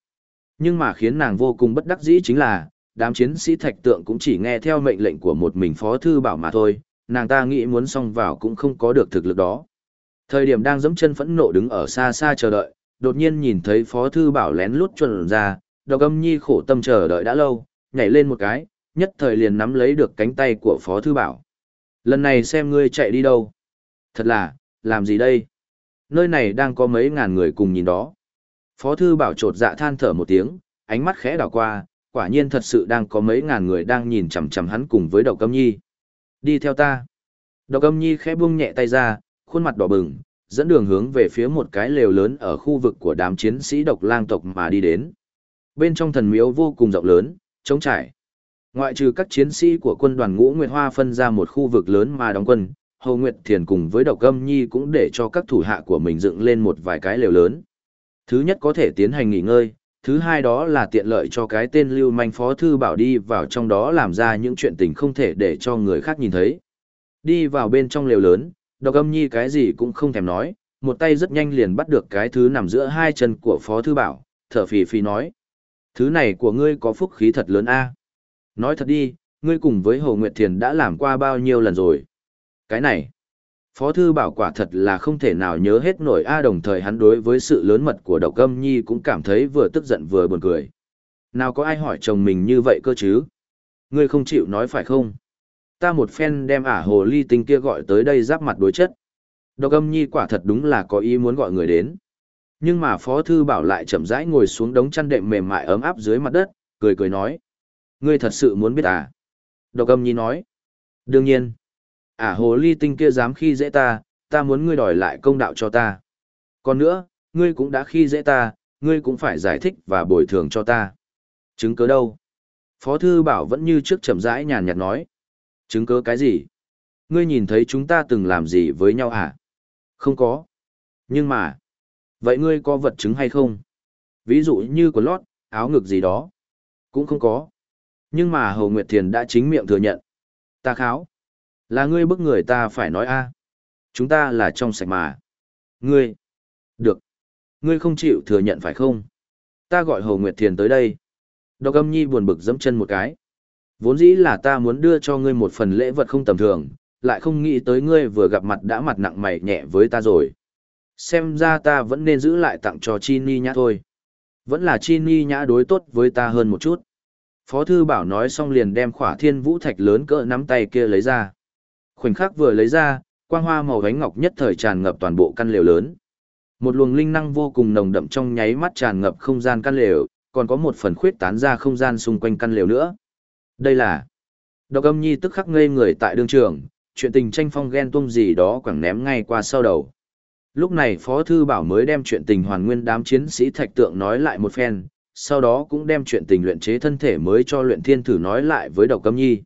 Nhưng mà khiến nàng vô cùng bất đắc dĩ chính là, đám chiến sĩ thạch tượng cũng chỉ nghe theo mệnh lệnh của một mình Phó Thư Bảo mà thôi, nàng ta nghĩ muốn xông vào cũng không có được thực lực đó. Thời điểm đang giẫm chân phẫn nộ đứng ở xa xa chờ đợi, đột nhiên nhìn thấy Phó Thư Bảo lén lút chuẩn ra, độc âm nhi khổ tâm chờ đợi đã lâu, nhảy lên một cái, nhất thời liền nắm lấy được cánh tay của Phó Thư Bảo. Lần này xem ngươi chạy đi đâu. Thật là, làm gì đây? Nơi này đang có mấy ngàn người cùng nhìn đó. Phó Thư Bảo trột dạ than thở một tiếng, ánh mắt khẽ đảo qua, quả nhiên thật sự đang có mấy ngàn người đang nhìn chằm chằm hắn cùng với độc âm nhi. Đi theo ta. Độc âm nhi khẽ buông nhẹ tay ra, khuôn mặt đỏ bừng, dẫn đường hướng về phía một cái lều lớn ở khu vực của đám chiến sĩ độc lang tộc mà đi đến. Bên trong thần miếu vô cùng rộng lớn, trống trải. Ngoại trừ các chiến sĩ của quân đoàn ngũ Nguyệt Hoa phân ra một khu vực lớn mà đóng quân, Hồ Nguyệt Thiền cùng với Độc Âm Nhi cũng để cho các thủ hạ của mình dựng lên một vài cái lều lớn. Thứ nhất có thể tiến hành nghỉ ngơi, thứ hai đó là tiện lợi cho cái tên lưu manh phó thư bảo đi vào trong đó làm ra những chuyện tình không thể để cho người khác nhìn thấy. Đi vào bên trong lều lớn, Độc Âm Nhi cái gì cũng không thèm nói, một tay rất nhanh liền bắt được cái thứ nằm giữa hai chân của phó thư bảo, thở phì phì nói. Thứ này của ngươi có phúc khí thật lớn a Nói thật đi, ngươi cùng với Hồ Nguyệt Thiền đã làm qua bao nhiêu lần rồi. Cái này, Phó Thư Bảo quả thật là không thể nào nhớ hết nổi A đồng thời hắn đối với sự lớn mật của độc âm nhi cũng cảm thấy vừa tức giận vừa buồn cười. Nào có ai hỏi chồng mình như vậy cơ chứ? Ngươi không chịu nói phải không? Ta một phen đem ả hồ ly tinh kia gọi tới đây giáp mặt đối chất. Độc âm nhi quả thật đúng là có ý muốn gọi người đến. Nhưng mà Phó Thư Bảo lại chậm rãi ngồi xuống đống chăn đệm mềm mại ấm áp dưới mặt đất, cười cười nói. Ngươi thật sự muốn biết à? Độc âm nhi nói. Đương nhiên. À hồ ly tinh kia dám khi dễ ta, ta muốn ngươi đòi lại công đạo cho ta. Còn nữa, ngươi cũng đã khi dễ ta, ngươi cũng phải giải thích và bồi thường cho ta. Chứng cứ đâu? Phó thư bảo vẫn như trước chậm rãi nhàn nhạt nói. Chứng cớ cái gì? Ngươi nhìn thấy chúng ta từng làm gì với nhau à? Không có. Nhưng mà, vậy ngươi có vật chứng hay không? Ví dụ như quần lót, áo ngực gì đó. Cũng không có. Nhưng mà Hầu Nguyệt Thiền đã chính miệng thừa nhận. Ta kháo. Là ngươi bức người ta phải nói a Chúng ta là trong sạch mà. Ngươi. Được. Ngươi không chịu thừa nhận phải không? Ta gọi Hầu Nguyệt Thiền tới đây. Độc âm nhi buồn bực dẫm chân một cái. Vốn dĩ là ta muốn đưa cho ngươi một phần lễ vật không tầm thường, lại không nghĩ tới ngươi vừa gặp mặt đã mặt nặng mày nhẹ với ta rồi. Xem ra ta vẫn nên giữ lại tặng cho Chi Ni nhã thôi. Vẫn là Chi Ni nhã đối tốt với ta hơn một chút. Phó thư bảo nói xong liền đem khỏa thiên vũ thạch lớn cỡ nắm tay kia lấy ra. Khoảnh khắc vừa lấy ra, quang hoa màu gánh ngọc nhất thời tràn ngập toàn bộ căn lều lớn. Một luồng linh năng vô cùng nồng đậm trong nháy mắt tràn ngập không gian căn lều, còn có một phần khuyết tán ra không gian xung quanh căn lều nữa. Đây là Độc âm nhi tức khắc ngây người tại đương trường, chuyện tình tranh phong ghen tuông gì đó quẳng ném ngay qua sau đầu. Lúc này Phó Thư Bảo mới đem chuyện tình hoàn nguyên đám chiến sĩ thạch tượng nói lại một phen, sau đó cũng đem chuyện tình luyện chế thân thể mới cho luyện thiên thử nói lại với độc âm nhi.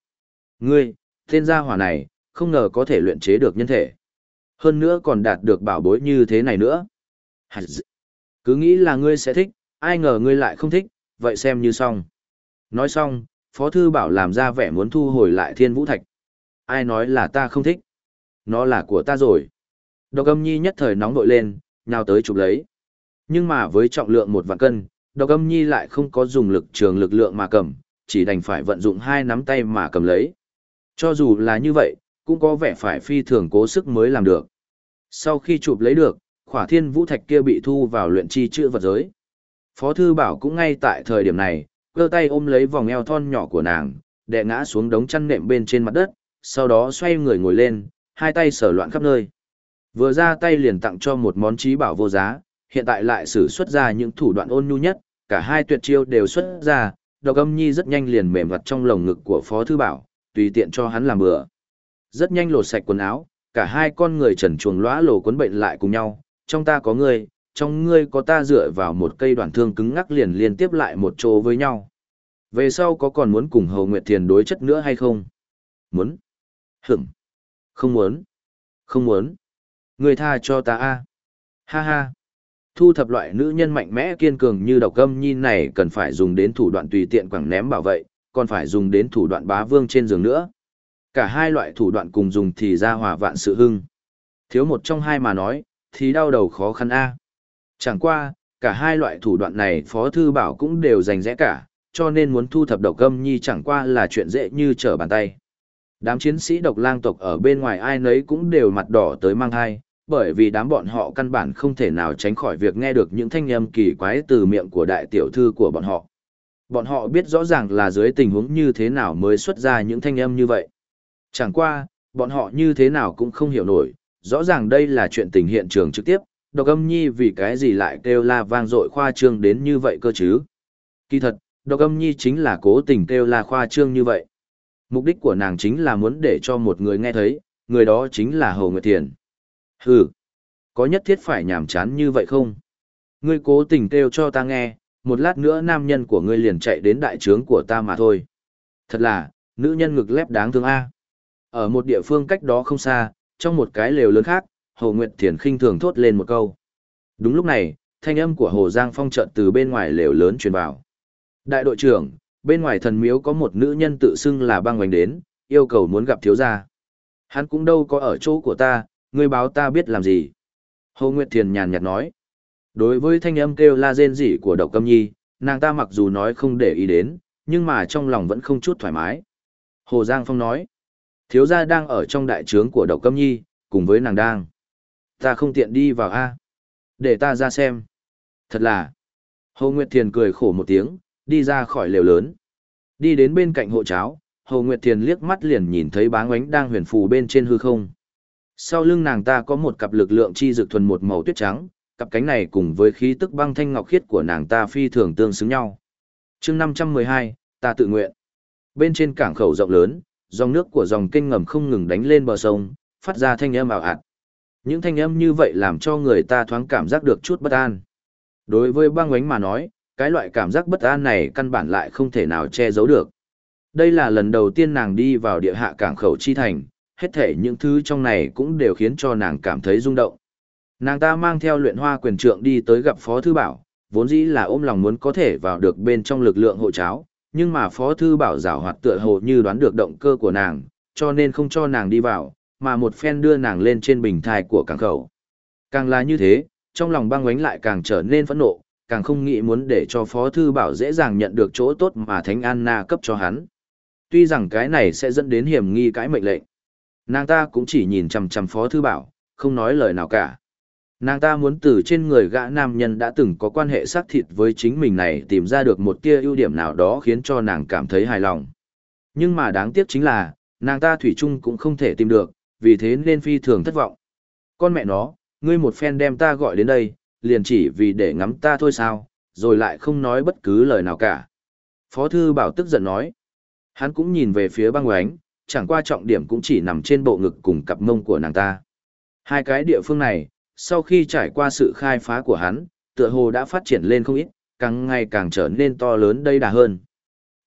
Ngươi, tên gia hỏa này, không ngờ có thể luyện chế được nhân thể. Hơn nữa còn đạt được bảo bối như thế này nữa. Cứ nghĩ là ngươi sẽ thích, ai ngờ ngươi lại không thích, vậy xem như xong. Nói xong, Phó Thư Bảo làm ra vẻ muốn thu hồi lại thiên vũ thạch. Ai nói là ta không thích? Nó là của ta rồi. Độc âm nhi nhất thời nóng nội lên, nhào tới chụp lấy. Nhưng mà với trọng lượng một vạn cân, độc âm nhi lại không có dùng lực trường lực lượng mà cầm, chỉ đành phải vận dụng hai nắm tay mà cầm lấy. Cho dù là như vậy, cũng có vẻ phải phi thường cố sức mới làm được. Sau khi chụp lấy được, khỏa thiên vũ thạch kia bị thu vào luyện chi chữ vật giới. Phó thư bảo cũng ngay tại thời điểm này, cơ tay ôm lấy vòng eo thon nhỏ của nàng, đè ngã xuống đống chăn nệm bên trên mặt đất, sau đó xoay người ngồi lên, hai tay sở loạn khắp nơi. Vừa ra tay liền tặng cho một món trí bảo vô giá, hiện tại lại sử xuất ra những thủ đoạn ôn nhu nhất, cả hai tuyệt chiêu đều xuất ra, độc âm nhi rất nhanh liền mềm vặt trong lồng ngực của Phó Thư Bảo, tùy tiện cho hắn làm bữa. Rất nhanh lột sạch quần áo, cả hai con người trần chuồng lóa lồ cuốn bệnh lại cùng nhau, trong ta có người trong ngươi có ta dựa vào một cây đoạn thương cứng ngắc liền liên tiếp lại một chỗ với nhau. Về sau có còn muốn cùng Hầu Nguyệt Thiền đối chất nữa hay không? Muốn. Hửm. Không muốn. Không muốn. Người tha cho ta a Ha ha. Thu thập loại nữ nhân mạnh mẽ kiên cường như độc gâm nhi này cần phải dùng đến thủ đoạn tùy tiện quẳng ném bảo vệ, còn phải dùng đến thủ đoạn bá vương trên giường nữa. Cả hai loại thủ đoạn cùng dùng thì ra hòa vạn sự hưng. Thiếu một trong hai mà nói, thì đau đầu khó khăn a. Chẳng qua, cả hai loại thủ đoạn này Phó Thư Bảo cũng đều dành rẽ cả, cho nên muốn thu thập độc âm nhi chẳng qua là chuyện dễ như trở bàn tay. Đám chiến sĩ độc lang tộc ở bên ngoài ai nấy cũng đều mặt đỏ tới mang hai, bởi vì đám bọn họ căn bản không thể nào tránh khỏi việc nghe được những thanh âm kỳ quái từ miệng của đại tiểu thư của bọn họ. Bọn họ biết rõ ràng là dưới tình huống như thế nào mới xuất ra những thanh âm như vậy. Chẳng qua, bọn họ như thế nào cũng không hiểu nổi, rõ ràng đây là chuyện tình hiện trường trực tiếp, độc âm nhi vì cái gì lại kêu la vang dội khoa trương đến như vậy cơ chứ. Kỳ thật, độc âm nhi chính là cố tình kêu la khoa trương như vậy. Mục đích của nàng chính là muốn để cho một người nghe thấy, người đó chính là Hồ Nguyệt Thiền. Hừ, có nhất thiết phải nhảm chán như vậy không? Ngươi cố tình kêu cho ta nghe, một lát nữa nam nhân của ngươi liền chạy đến đại trướng của ta mà thôi. Thật là, nữ nhân ngực lép đáng thương A. Ở một địa phương cách đó không xa, trong một cái lều lớn khác, Hồ Nguyệt Thiền khinh thường thốt lên một câu. Đúng lúc này, thanh âm của Hồ Giang Phong chợt từ bên ngoài lều lớn truyền vào. Đại đội trưởng, bên ngoài thần miếu có một nữ nhân tự xưng là băng hoành đến, yêu cầu muốn gặp thiếu gia. Hắn cũng đâu có ở chỗ của ta, ngươi báo ta biết làm gì. Hồ Nguyệt Thiền nhàn nhạt nói. Đối với thanh âm kêu la rên rỉ của độc câm nhi, nàng ta mặc dù nói không để ý đến, nhưng mà trong lòng vẫn không chút thoải mái. Hồ Giang Phong nói. Thiếu gia đang ở trong đại trướng của độc câm nhi, cùng với nàng đang. Ta không tiện đi vào A. Để ta ra xem. Thật là. Hồ Nguyệt Thiền cười khổ một tiếng, đi ra khỏi lều lớn. Đi đến bên cạnh hộ cháo, Hồ Nguyệt Thiền liếc mắt liền nhìn thấy bá ngoánh đang huyền phù bên trên hư không. Sau lưng nàng ta có một cặp lực lượng chi dược thuần một màu tuyết trắng, cặp cánh này cùng với khí tức băng thanh ngọc khiết của nàng ta phi thường tương xứng nhau. chương 512, ta tự nguyện. Bên trên cảng khẩu rộng lớn, dòng nước của dòng kênh ngầm không ngừng đánh lên bờ sông, phát ra thanh âm ảo ạt. Những thanh âm như vậy làm cho người ta thoáng cảm giác được chút bất an. Đối với băng ánh mà nói, cái loại cảm giác bất an này căn bản lại không thể nào che giấu được. Đây là lần đầu tiên nàng đi vào địa hạ cảng khẩu chi thành, hết thể những thứ trong này cũng đều khiến cho nàng cảm thấy rung động. Nàng ta mang theo luyện hoa quyền trượng đi tới gặp Phó Thư Bảo, vốn dĩ là ôm lòng muốn có thể vào được bên trong lực lượng hộ cháo, nhưng mà Phó Thư Bảo rào hoạt tựa hồ như đoán được động cơ của nàng, cho nên không cho nàng đi vào, mà một phen đưa nàng lên trên bình thai của cảng khẩu. Càng là như thế, trong lòng băng oánh lại càng trở nên phẫn nộ, càng không nghĩ muốn để cho Phó Thư Bảo dễ dàng nhận được chỗ tốt mà Thánh Anna cấp cho hắn. Tuy rằng cái này sẽ dẫn đến hiểm nghi cái mệnh lệnh. Nàng ta cũng chỉ nhìn chằm chằm Phó Thư Bảo, không nói lời nào cả. Nàng ta muốn từ trên người gã nam nhân đã từng có quan hệ xác thịt với chính mình này tìm ra được một tia ưu điểm nào đó khiến cho nàng cảm thấy hài lòng. Nhưng mà đáng tiếc chính là, nàng ta thủy chung cũng không thể tìm được, vì thế nên phi thường thất vọng. Con mẹ nó, ngươi một phen đem ta gọi đến đây, liền chỉ vì để ngắm ta thôi sao, rồi lại không nói bất cứ lời nào cả. Phó thư bảo tức giận nói. Hắn cũng nhìn về phía băng oánh, chẳng qua trọng điểm cũng chỉ nằm trên bộ ngực cùng cặp mông của nàng ta. Hai cái địa phương này, sau khi trải qua sự khai phá của hắn, tựa hồ đã phát triển lên không ít, càng ngày càng trở nên to lớn đây đà hơn.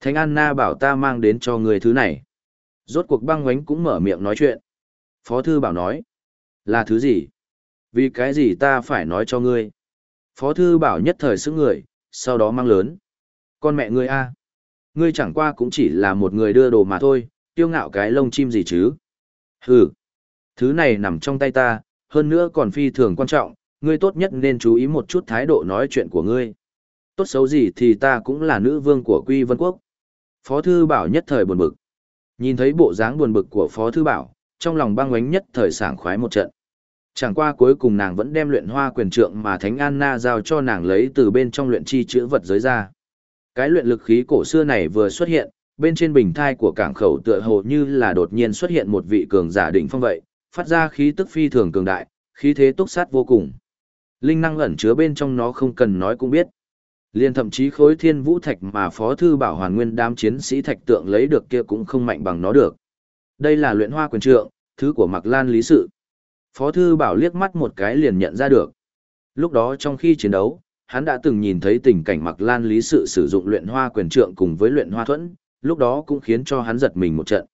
Thánh Anna bảo ta mang đến cho người thứ này. Rốt cuộc băng oánh cũng mở miệng nói chuyện. Phó thư bảo nói. Là thứ gì? Vì cái gì ta phải nói cho ngươi? Phó thư bảo nhất thời sức người, sau đó mang lớn. Con mẹ ngươi a Ngươi chẳng qua cũng chỉ là một người đưa đồ mà thôi, tiêu ngạo cái lông chim gì chứ? Hừ, thứ này nằm trong tay ta, hơn nữa còn phi thường quan trọng, ngươi tốt nhất nên chú ý một chút thái độ nói chuyện của ngươi. Tốt xấu gì thì ta cũng là nữ vương của Quy Vân Quốc. Phó Thư Bảo nhất thời buồn bực. Nhìn thấy bộ dáng buồn bực của Phó Thư Bảo, trong lòng băng ánh nhất thời sảng khoái một trận. Chẳng qua cuối cùng nàng vẫn đem luyện hoa quyền trượng mà Thánh Anna giao cho nàng lấy từ bên trong luyện chi chữ vật giới ra. Cái luyện lực khí cổ xưa này vừa xuất hiện, bên trên bình thai của cảng khẩu tựa hồ như là đột nhiên xuất hiện một vị cường giả đỉnh phong vậy, phát ra khí tức phi thường cường đại, khí thế túc sát vô cùng. Linh năng ẩn chứa bên trong nó không cần nói cũng biết. Liên thậm chí khối thiên vũ thạch mà phó thư bảo hoàn nguyên đám chiến sĩ thạch tượng lấy được kia cũng không mạnh bằng nó được. Đây là luyện hoa quyền trượng, thứ của Mạc Lan lý sự. Phó thư bảo liếc mắt một cái liền nhận ra được. Lúc đó trong khi chiến đấu, hắn đã từng nhìn thấy tình cảnh Mạc Lan lý sự sử dụng luyện hoa quyền trượng cùng với luyện hoa thuẫn, lúc đó cũng khiến cho hắn giật mình một trận.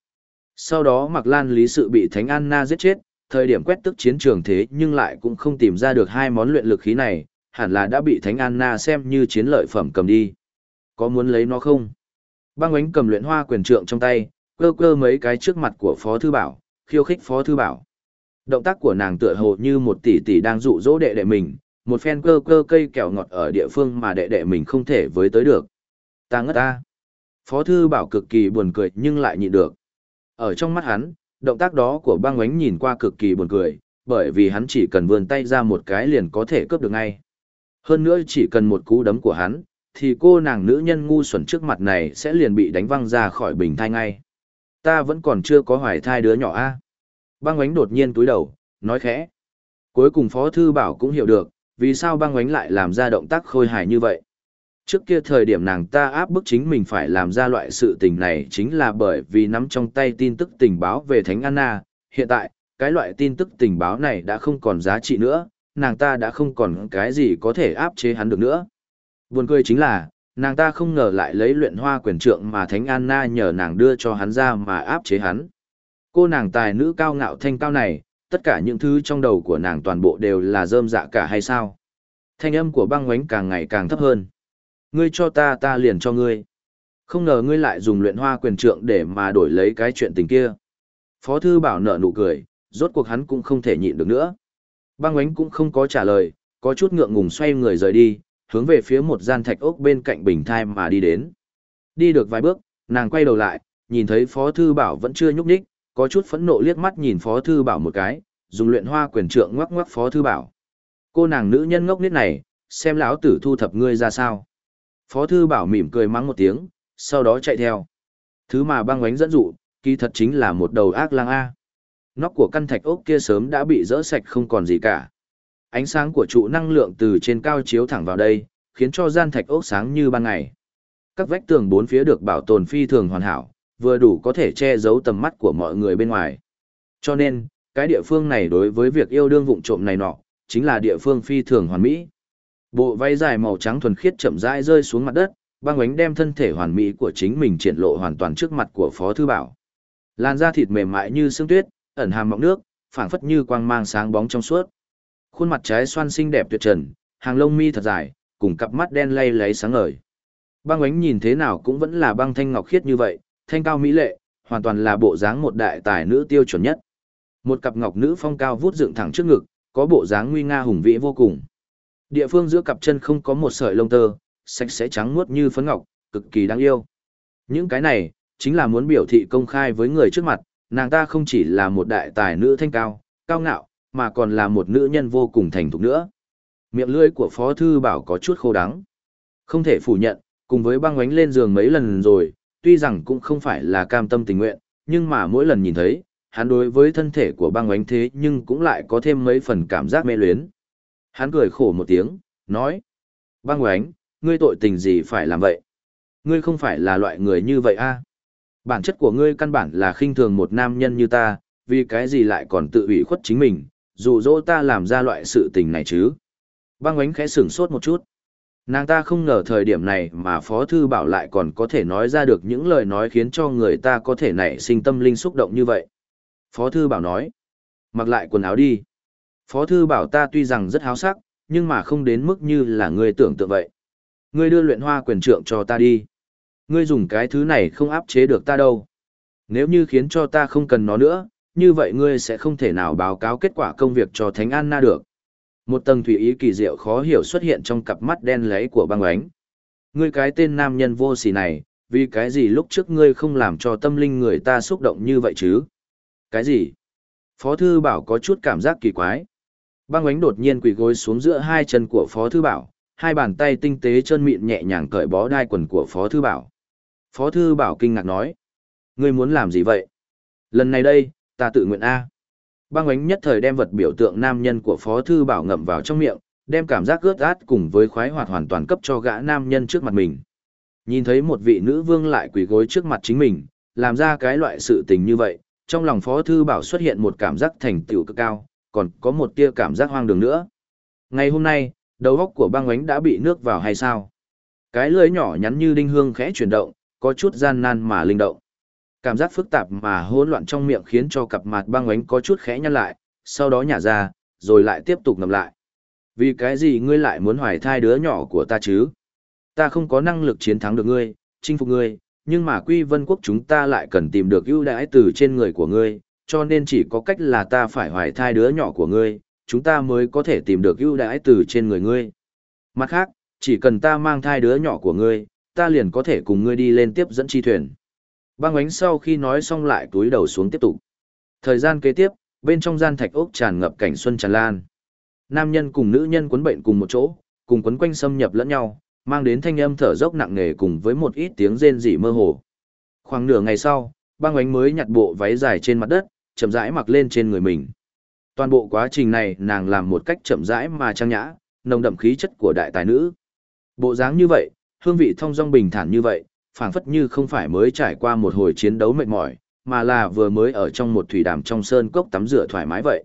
Sau đó Mạc Lan lý sự bị Thánh Anna giết chết, thời điểm quét tức chiến trường thế nhưng lại cũng không tìm ra được hai món luyện lực khí này, hẳn là đã bị Thánh Anna xem như chiến lợi phẩm cầm đi. Có muốn lấy nó không? Băng ánh cầm luyện hoa quyền trượng trong tay, cơ cơ mấy cái trước mặt của Phó Thư Bảo, khiêu khích Phó Thư Bảo. Động tác của nàng tựa hồ như một tỷ tỷ đang dụ dỗ đệ đệ mình, một phen cơ cơ cây kẹo ngọt ở địa phương mà đệ đệ mình không thể với tới được. Ta ngất ta. Phó thư bảo cực kỳ buồn cười nhưng lại nhịn được. Ở trong mắt hắn, động tác đó của băng ánh nhìn qua cực kỳ buồn cười, bởi vì hắn chỉ cần vươn tay ra một cái liền có thể cướp được ngay. Hơn nữa chỉ cần một cú đấm của hắn, thì cô nàng nữ nhân ngu xuẩn trước mặt này sẽ liền bị đánh văng ra khỏi bình thai ngay. Ta vẫn còn chưa có hoài thai đứa nhỏ a Băng ánh đột nhiên túi đầu, nói khẽ. Cuối cùng Phó Thư Bảo cũng hiểu được, vì sao băng ánh lại làm ra động tác khôi hài như vậy. Trước kia thời điểm nàng ta áp bức chính mình phải làm ra loại sự tình này chính là bởi vì nắm trong tay tin tức tình báo về Thánh Anna. Hiện tại, cái loại tin tức tình báo này đã không còn giá trị nữa, nàng ta đã không còn cái gì có thể áp chế hắn được nữa. Buồn cười chính là, nàng ta không ngờ lại lấy luyện hoa quyền trượng mà Thánh Anna nhờ nàng đưa cho hắn ra mà áp chế hắn. Cô nàng tài nữ cao ngạo thanh cao này, tất cả những thứ trong đầu của nàng toàn bộ đều là rơm dạ cả hay sao? Thanh âm của băng ngoánh càng ngày càng thấp hơn. Ngươi cho ta ta liền cho ngươi. Không ngờ ngươi lại dùng luyện hoa quyền trượng để mà đổi lấy cái chuyện tình kia. Phó thư bảo nở nụ cười, rốt cuộc hắn cũng không thể nhịn được nữa. Băng ngoánh cũng không có trả lời, có chút ngượng ngùng xoay người rời đi, hướng về phía một gian thạch ốc bên cạnh bình thai mà đi đến. Đi được vài bước, nàng quay đầu lại, nhìn thấy Phó Thư Bảo vẫn chưa nhúc nhích, có chút phẫn nộ liếc mắt nhìn Phó Thư Bảo một cái, dùng luyện hoa quyền trượng ngoắc ngoắc Phó Thư Bảo. Cô nàng nữ nhân ngốc nít này, xem lão tử thu thập ngươi ra sao. Phó Thư Bảo mỉm cười mắng một tiếng, sau đó chạy theo. Thứ mà băng ánh dẫn dụ, kỳ thật chính là một đầu ác lang A. Nóc của căn thạch ốc kia sớm đã bị rỡ sạch không còn gì cả. Ánh sáng của trụ năng lượng từ trên cao chiếu thẳng vào đây, khiến cho gian thạch ốc sáng như ban ngày. Các vách tường bốn phía được bảo tồn phi thường hoàn hảo, vừa đủ có thể che giấu tầm mắt của mọi người bên ngoài. Cho nên, cái địa phương này đối với việc yêu đương vụng trộm này nọ, chính là địa phương phi thường hoàn mỹ. Bộ váy dài màu trắng thuần khiết chậm rãi rơi xuống mặt đất, băng ánh đem thân thể hoàn mỹ của chính mình triển lộ hoàn toàn trước mặt của Phó Thư Bảo. Làn da thịt mềm mại như sương tuyết, ẩn hàm mọng nước, phảng phất như quang mang sáng bóng trong suốt. Khuôn mặt trái xoan xinh đẹp tuyệt trần, hàng lông mi thật dài, cùng cặp mắt đen lay lấy sáng ngời. Băng ánh nhìn thế nào cũng vẫn là băng thanh ngọc khiết như vậy, thanh cao mỹ lệ, hoàn toàn là bộ dáng một đại tài nữ tiêu chuẩn nhất. Một cặp ngọc nữ phong cao vút dựng thẳng trước ngực, có bộ dáng nguy nga hùng vĩ vô cùng. Địa phương giữa cặp chân không có một sợi lông tơ, sạch sẽ trắng muốt như phấn ngọc, cực kỳ đáng yêu. Những cái này, chính là muốn biểu thị công khai với người trước mặt, nàng ta không chỉ là một đại tài nữ thanh cao, cao ngạo, mà còn là một nữ nhân vô cùng thành thục nữa. Miệng lưỡi của Phó Thư Bảo có chút khô đắng. Không thể phủ nhận, cùng với băng ánh lên giường mấy lần rồi, tuy rằng cũng không phải là cam tâm tình nguyện, nhưng mà mỗi lần nhìn thấy, hắn đối với thân thể của băng ánh thế nhưng cũng lại có thêm mấy phần cảm giác mê luyến. Hắn cười khổ một tiếng, nói. Băng ánh, ngươi tội tình gì phải làm vậy? Ngươi không phải là loại người như vậy a Bản chất của ngươi căn bản là khinh thường một nam nhân như ta, vì cái gì lại còn tự ủy khuất chính mình, dụ dỗ ta làm ra loại sự tình này chứ. Băng ánh khẽ sửng sốt một chút. Nàng ta không ngờ thời điểm này mà Phó Thư Bảo lại còn có thể nói ra được những lời nói khiến cho người ta có thể nảy sinh tâm linh xúc động như vậy. Phó Thư Bảo nói, mặc lại quần áo đi. Phó Thư Bảo ta tuy rằng rất háo sắc, nhưng mà không đến mức như là người tưởng tượng vậy. Ngươi đưa luyện hoa quyền trượng cho ta đi. Ngươi dùng cái thứ này không áp chế được ta đâu. Nếu như khiến cho ta không cần nó nữa, như vậy ngươi sẽ không thể nào báo cáo kết quả công việc cho Thánh An Na được. Một tầng thủy ý kỳ diệu khó hiểu xuất hiện trong cặp mắt đen lấy của băng ánh. Ngươi cái tên nam nhân vô sỉ này, vì cái gì lúc trước ngươi không làm cho tâm linh người ta xúc động như vậy chứ? Cái gì? Phó Thư Bảo có chút cảm giác kỳ quái. Băng ánh đột nhiên quỳ gối xuống giữa hai chân của Phó Thư Bảo, hai bàn tay tinh tế chân mịn nhẹ nhàng cởi bó đai quần của Phó Thư Bảo. Phó Thư Bảo kinh ngạc nói. Ngươi muốn làm gì vậy? Lần này đây, ta tự nguyện A. Băng ánh nhất thời đem vật biểu tượng nam nhân của Phó Thư Bảo ngậm vào trong miệng, đem cảm giác ướt át cùng với khoái hoạt hoàn toàn cấp cho gã nam nhân trước mặt mình. Nhìn thấy một vị nữ vương lại quỳ gối trước mặt chính mình, làm ra cái loại sự tình như vậy, trong lòng Phó Thư Bảo xuất hiện một cảm giác thành tựu cực cao, còn có một tia cảm giác hoang đường nữa. Ngày hôm nay, đầu góc của băng ánh đã bị nước vào hay sao? Cái lưới nhỏ nhắn như đinh hương khẽ chuyển động, có chút gian nan mà linh động. Cảm giác phức tạp mà hỗn loạn trong miệng khiến cho cặp mặt băng ánh có chút khẽ nhăn lại, sau đó nhả ra, rồi lại tiếp tục ngầm lại. Vì cái gì ngươi lại muốn hoài thai đứa nhỏ của ta chứ? Ta không có năng lực chiến thắng được ngươi, chinh phục ngươi, nhưng mà quy vân quốc chúng ta lại cần tìm được ưu đãi từ trên người của ngươi, cho nên chỉ có cách là ta phải hoài thai đứa nhỏ của ngươi, chúng ta mới có thể tìm được ưu đãi từ trên người ngươi. Mặt khác, chỉ cần ta mang thai đứa nhỏ của ngươi, ta liền có thể cùng ngươi đi lên tiếp dẫn chi thuyền. Băng ánh sau khi nói xong lại túi đầu xuống tiếp tục. Thời gian kế tiếp, bên trong gian thạch ốc tràn ngập cảnh xuân tràn lan. Nam nhân cùng nữ nhân quấn bệnh cùng một chỗ, cùng quấn quanh xâm nhập lẫn nhau, mang đến thanh âm thở dốc nặng nề cùng với một ít tiếng rên rỉ mơ hồ. Khoảng nửa ngày sau, băng ánh mới nhặt bộ váy dài trên mặt đất, chậm rãi mặc lên trên người mình. Toàn bộ quá trình này nàng làm một cách chậm rãi mà trang nhã, nồng đậm khí chất của đại tài nữ. Bộ dáng như vậy, hương vị thông dong bình thản như vậy, phảng phất như không phải mới trải qua một hồi chiến đấu mệt mỏi, mà là vừa mới ở trong một thủy đàm trong sơn cốc tắm rửa thoải mái vậy.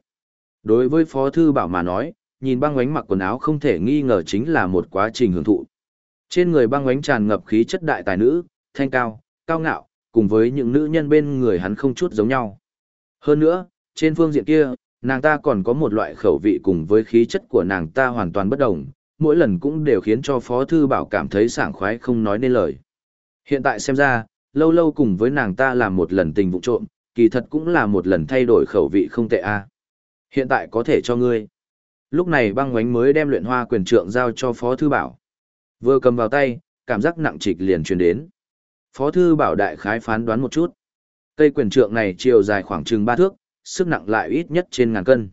Đối với Phó Thư Bảo mà nói, nhìn băng ánh mặc quần áo không thể nghi ngờ chính là một quá trình hưởng thụ. Trên người băng ánh tràn ngập khí chất đại tài nữ, thanh cao, cao ngạo, cùng với những nữ nhân bên người hắn không chút giống nhau. Hơn nữa, trên phương diện kia, nàng ta còn có một loại khẩu vị cùng với khí chất của nàng ta hoàn toàn bất đồng, mỗi lần cũng đều khiến cho Phó Thư Bảo cảm thấy sảng khoái không nói nên lời. Hiện tại xem ra, lâu lâu cùng với nàng ta làm một lần tình vụ trộm, kỳ thật cũng là một lần thay đổi khẩu vị không tệ a. Hiện tại có thể cho ngươi. Lúc này băng ngoánh mới đem luyện hoa quyền trượng giao cho Phó Thư Bảo. Vừa cầm vào tay, cảm giác nặng trịch liền truyền đến. Phó Thư Bảo đại khái phán đoán một chút. Cây quyền trượng này chiều dài khoảng chừng 3 thước, sức nặng lại ít nhất trên ngàn cân.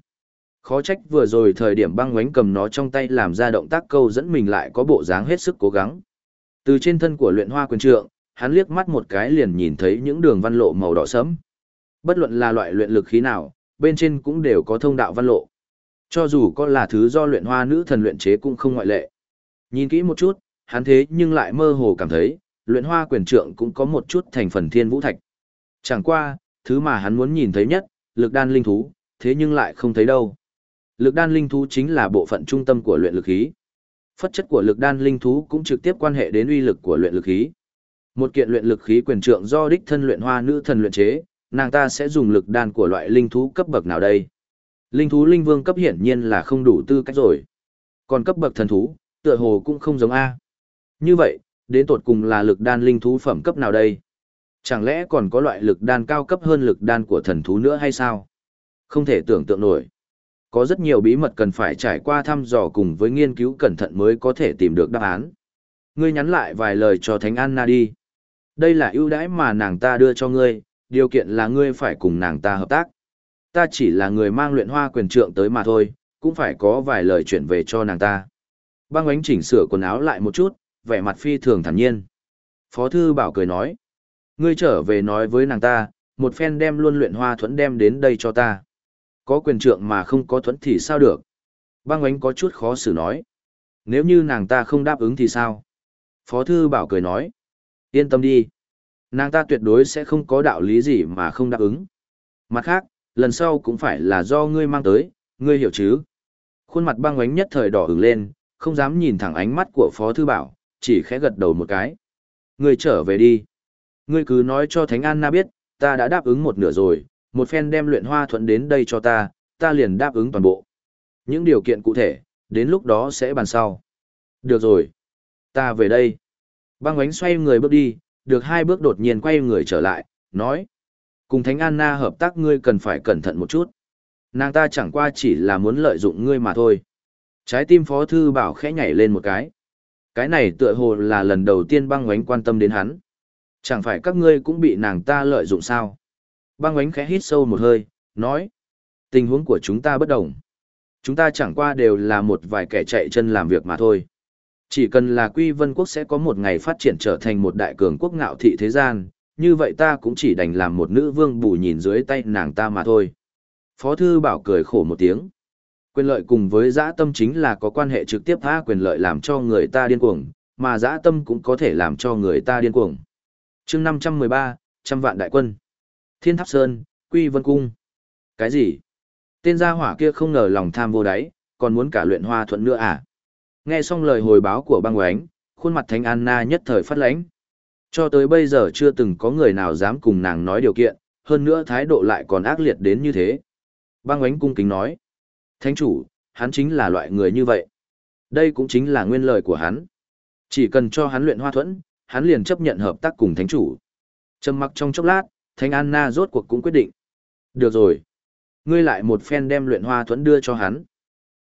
Khó trách vừa rồi thời điểm băng ngoánh cầm nó trong tay làm ra động tác câu dẫn mình lại có bộ dáng hết sức cố gắng. Từ trên thân của luyện hoa quyền trượng, hắn liếc mắt một cái liền nhìn thấy những đường văn lộ màu đỏ sẫm. Bất luận là loại luyện lực khí nào, bên trên cũng đều có thông đạo văn lộ. Cho dù có là thứ do luyện hoa nữ thần luyện chế cũng không ngoại lệ. Nhìn kỹ một chút, hắn thế nhưng lại mơ hồ cảm thấy, luyện hoa quyền trượng cũng có một chút thành phần thiên vũ thạch. Chẳng qua, thứ mà hắn muốn nhìn thấy nhất, lực đan linh thú, thế nhưng lại không thấy đâu. Lực đan linh thú chính là bộ phận trung tâm của luyện lực khí. Phất chất của lực đan linh thú cũng trực tiếp quan hệ đến uy lực của luyện lực khí. Một kiện luyện lực khí quyền trượng do đích thân luyện hoa nữ thần luyện chế, nàng ta sẽ dùng lực đan của loại linh thú cấp bậc nào đây? Linh thú linh vương cấp hiển nhiên là không đủ tư cách rồi. Còn cấp bậc thần thú, tựa hồ cũng không giống A. Như vậy, đến tột cùng là lực đan linh thú phẩm cấp nào đây? Chẳng lẽ còn có loại lực đan cao cấp hơn lực đan của thần thú nữa hay sao? Không thể tưởng tượng nổi. Có rất nhiều bí mật cần phải trải qua thăm dò cùng với nghiên cứu cẩn thận mới có thể tìm được đáp án. Ngươi nhắn lại vài lời cho Thánh Anna đi. Đây là ưu đãi mà nàng ta đưa cho ngươi, điều kiện là ngươi phải cùng nàng ta hợp tác. Ta chỉ là người mang luyện hoa quyền trượng tới mà thôi, cũng phải có vài lời chuyển về cho nàng ta. Băng ánh chỉnh sửa quần áo lại một chút, vẻ mặt phi thường thản nhiên. Phó thư bảo cười nói. Ngươi trở về nói với nàng ta, một phen đem luôn luyện hoa thuẫn đem đến đây cho ta. Có quyền trượng mà không có thuẫn thì sao được? Băng ánh có chút khó xử nói. Nếu như nàng ta không đáp ứng thì sao? Phó thư bảo cười nói. Yên tâm đi. Nàng ta tuyệt đối sẽ không có đạo lý gì mà không đáp ứng. Mặt khác, lần sau cũng phải là do ngươi mang tới, ngươi hiểu chứ? Khuôn mặt băng ánh nhất thời đỏ ửng lên, không dám nhìn thẳng ánh mắt của Phó Thư Bảo, chỉ khẽ gật đầu một cái. Ngươi trở về đi. Ngươi cứ nói cho Thánh An Na biết, ta đã đáp ứng một nửa rồi, một phen đem luyện hoa thuận đến đây cho ta, ta liền đáp ứng toàn bộ. Những điều kiện cụ thể, đến lúc đó sẽ bàn sau. Được rồi. Ta về đây. Băng ánh xoay người bước đi, được hai bước đột nhiên quay người trở lại, nói. Cùng Thánh Anna hợp tác ngươi cần phải cẩn thận một chút. Nàng ta chẳng qua chỉ là muốn lợi dụng ngươi mà thôi. Trái tim Phó Thư Bảo khẽ nhảy lên một cái. Cái này tựa hồ là lần đầu tiên băng ánh quan tâm đến hắn. Chẳng phải các ngươi cũng bị nàng ta lợi dụng sao? Băng ánh khẽ hít sâu một hơi, nói. Tình huống của chúng ta bất đồng. Chúng ta chẳng qua đều là một vài kẻ chạy chân làm việc mà thôi. Chỉ cần là Quy Vân Quốc sẽ có một ngày phát triển trở thành một đại cường quốc ngạo thị thế gian, như vậy ta cũng chỉ đành làm một nữ vương bù nhìn dưới tay nàng ta mà thôi. Phó Thư Bảo cười khổ một tiếng. Quyền lợi cùng với dã tâm chính là có quan hệ trực tiếp tha quyền lợi làm cho người ta điên cuồng, mà dã tâm cũng có thể làm cho người ta điên cuồng. chương 513, trăm vạn đại quân. Thiên Tháp Sơn, Quy Vân Cung. Cái gì? Tên gia hỏa kia không ngờ lòng tham vô đáy, còn muốn cả luyện hoa thuận nữa à? Nghe xong lời hồi báo của băng oánh, khuôn mặt Thánh Anna nhất thời phát lãnh. Cho tới bây giờ chưa từng có người nào dám cùng nàng nói điều kiện, hơn nữa thái độ lại còn ác liệt đến như thế. Băng oánh cung kính nói. Thánh chủ, hắn chính là loại người như vậy. Đây cũng chính là nguyên lời của hắn. Chỉ cần cho hắn luyện hoa thuẫn, hắn liền chấp nhận hợp tác cùng thánh chủ. Trầm mặc trong chốc lát, Thánh Anna rốt cuộc cũng quyết định. Được rồi. Ngươi lại một phen đem luyện hoa thuẫn đưa cho hắn.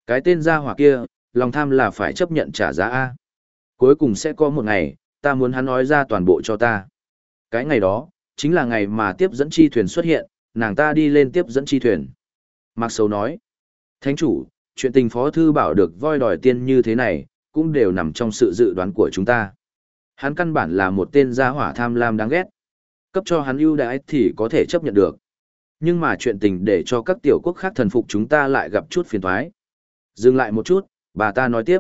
Cái tên gia hỏa kia, lòng tham là phải chấp nhận trả giá A. Cuối cùng sẽ có một ngày, ta muốn hắn nói ra toàn bộ cho ta. Cái ngày đó, chính là ngày mà tiếp dẫn chi thuyền xuất hiện, nàng ta đi lên tiếp dẫn chi thuyền. Mạc Sầu nói, Thánh chủ, chuyện tình phó thư bảo được voi đòi tiên như thế này, cũng đều nằm trong sự dự đoán của chúng ta. Hắn căn bản là một tên gia hỏa tham lam đáng ghét. Cấp cho hắn ưu đãi thì có thể chấp nhận được. Nhưng mà chuyện tình để cho các tiểu quốc khác thần phục chúng ta lại gặp chút phiền thoái. Dừng lại một chút, bà ta nói tiếp.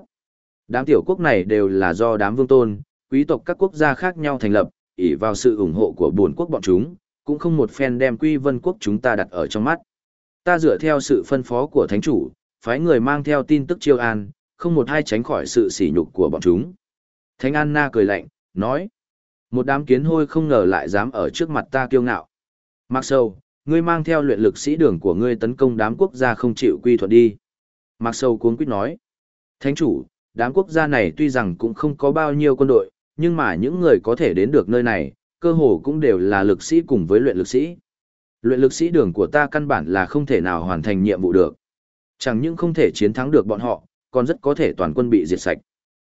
Đám tiểu quốc này đều là do đám vương tôn, quý tộc các quốc gia khác nhau thành lập, ỷ vào sự ủng hộ của buồn quốc bọn chúng, cũng không một phen đem quy vân quốc chúng ta đặt ở trong mắt. Ta dựa theo sự phân phó của thánh chủ, phái người mang theo tin tức chiêu an, không một ai tránh khỏi sự sỉ nhục của bọn chúng. Thánh Anna cười lạnh, nói. Một đám kiến hôi không ngờ lại dám ở trước mặt ta kiêu ngạo. Mặc sâu, ngươi mang theo luyện lực sĩ đường của ngươi tấn công đám quốc gia không chịu quy thuận đi. Mặc sâu cuốn quýt nói. Thánh chủ, đám quốc gia này tuy rằng cũng không có bao nhiêu quân đội, nhưng mà những người có thể đến được nơi này, cơ hồ cũng đều là lực sĩ cùng với luyện lực sĩ. Luyện lực sĩ đường của ta căn bản là không thể nào hoàn thành nhiệm vụ được. Chẳng những không thể chiến thắng được bọn họ, còn rất có thể toàn quân bị diệt sạch.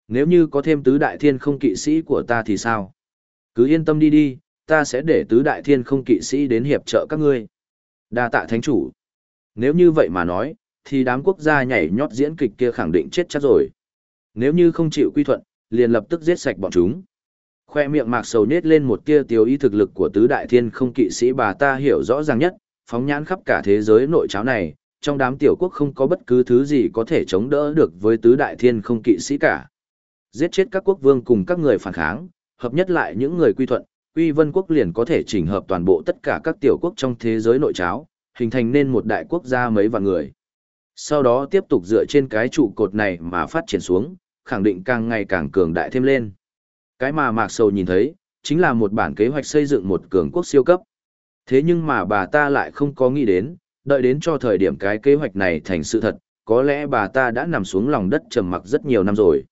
Nếu như có thêm tứ đại thiên không kỵ sĩ của ta thì sao? Cứ yên tâm đi đi, ta sẽ để tứ đại thiên không kỵ sĩ đến hiệp trợ các ngươi. Đa tạ thánh chủ. Nếu như vậy mà nói, thì đám quốc gia nhảy nhót diễn kịch kia khẳng định chết chắc rồi. Nếu như không chịu quy thuận, liền lập tức giết sạch bọn chúng. Khoe miệng mạc sầu nết lên một tia tiêu ý thực lực của tứ đại thiên không kỵ sĩ bà ta hiểu rõ ràng nhất, phóng nhãn khắp cả thế giới nội cháo này, trong đám tiểu quốc không có bất cứ thứ gì có thể chống đỡ được với tứ đại thiên không kỵ sĩ cả. Giết chết các quốc vương cùng các người phản kháng, hợp nhất lại những người quy thuận, Quy Vân quốc liền có thể chỉnh hợp toàn bộ tất cả các tiểu quốc trong thế giới nội cháo, hình thành nên một đại quốc gia mấy vạn người. Sau đó tiếp tục dựa trên cái trụ cột này mà phát triển xuống, khẳng định càng ngày càng cường đại thêm lên. Cái mà Mạc Sầu nhìn thấy, chính là một bản kế hoạch xây dựng một cường quốc siêu cấp. Thế nhưng mà bà ta lại không có nghĩ đến, đợi đến cho thời điểm cái kế hoạch này thành sự thật, có lẽ bà ta đã nằm xuống lòng đất trầm mặc rất nhiều năm rồi.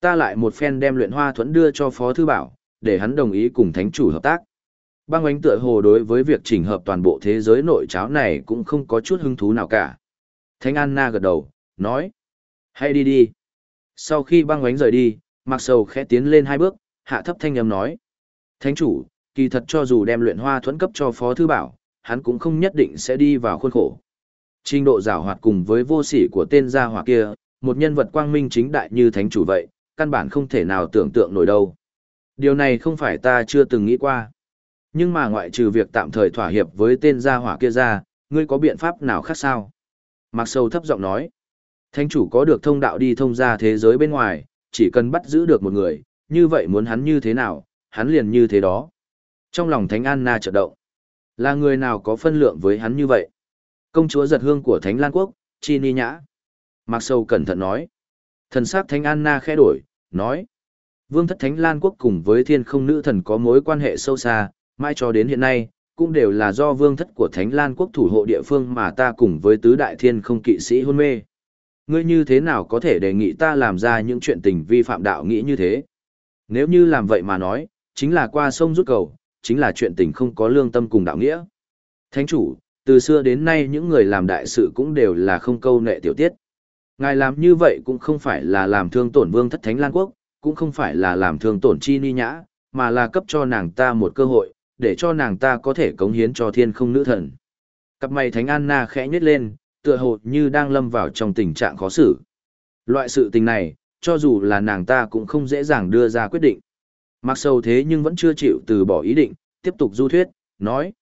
Ta lại một phen đem luyện hoa thuẫn đưa cho Phó Thư Bảo, để hắn đồng ý cùng thánh chủ hợp tác. Băng ánh tựa hồ đối với việc chỉnh hợp toàn bộ thế giới nội cháo này cũng không có chút hứng thú nào cả. Thánh Anna gật đầu, nói. Hãy đi đi. Sau khi băng ánh rời đi, Mạc Sầu khẽ tiến lên hai bước, hạ thấp thanh âm nói. Thánh chủ, kỳ thật cho dù đem luyện hoa thuẫn cấp cho Phó Thư Bảo, hắn cũng không nhất định sẽ đi vào khuôn khổ. Trình độ giảo hoạt cùng với vô sỉ của tên gia hỏa kia, một nhân vật quang minh chính đại như thánh chủ vậy, căn bản không thể nào tưởng tượng nổi đâu. Điều này không phải ta chưa từng nghĩ qua. Nhưng mà ngoại trừ việc tạm thời thỏa hiệp với tên gia hỏa kia ra, ngươi có biện pháp nào khác sao? Mạc Sầu thấp giọng nói. Thánh chủ có được thông đạo đi thông ra thế giới bên ngoài, chỉ cần bắt giữ được một người, như vậy muốn hắn như thế nào, hắn liền như thế đó. Trong lòng Thánh Anna chợt động. Là người nào có phân lượng với hắn như vậy? Công chúa giật hương của Thánh Lan Quốc, Chi Ni Nhã. Mạc Sầu cẩn thận nói. Thần sắc Thánh Anna khẽ đổi, nói. Vương thất Thánh Lan Quốc cùng với thiên không nữ thần có mối quan hệ sâu xa, mãi cho đến hiện nay, cũng đều là do vương thất của Thánh Lan Quốc thủ hộ địa phương mà ta cùng với tứ đại thiên không kỵ sĩ hôn mê. Ngươi như thế nào có thể đề nghị ta làm ra những chuyện tình vi phạm đạo nghĩa như thế? Nếu như làm vậy mà nói, chính là qua sông rút cầu, chính là chuyện tình không có lương tâm cùng đạo nghĩa. Thánh chủ, từ xưa đến nay những người làm đại sự cũng đều là không câu nệ tiểu tiết. Ngài làm như vậy cũng không phải là làm thương tổn vương thất thánh Lan Quốc, cũng không phải là làm thương tổn chi ni nhã, mà là cấp cho nàng ta một cơ hội, để cho nàng ta có thể cống hiến cho thiên không nữ thần. Cặp mày thánh Anna khẽ nhếch lên, tựa hồ như đang lâm vào trong tình trạng khó xử. Loại sự tình này, cho dù là nàng ta cũng không dễ dàng đưa ra quyết định. Mặc sâu thế nhưng vẫn chưa chịu từ bỏ ý định, tiếp tục du thuyết, nói.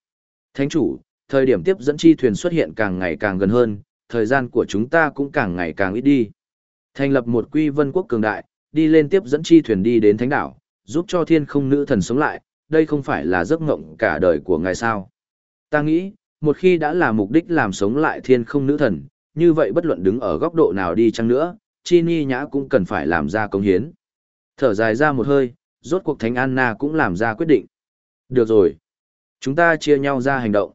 Thánh chủ, thời điểm tiếp dẫn chi thuyền xuất hiện càng ngày càng gần hơn, thời gian của chúng ta cũng càng ngày càng ít đi. Thành lập một quy vân quốc cường đại, đi lên tiếp dẫn chi thuyền đi đến thánh đảo, giúp cho thiên không nữ thần sống lại, đây không phải là giấc ngộng cả đời của ngài sao. Ta nghĩ, một khi đã là mục đích làm sống lại thiên không nữ thần, như vậy bất luận đứng ở góc độ nào đi chăng nữa, chi ni nhã cũng cần phải làm ra công hiến. Thở dài ra một hơi, rốt cuộc Thánh Anna cũng làm ra quyết định. Được rồi. Chúng ta chia nhau ra hành động.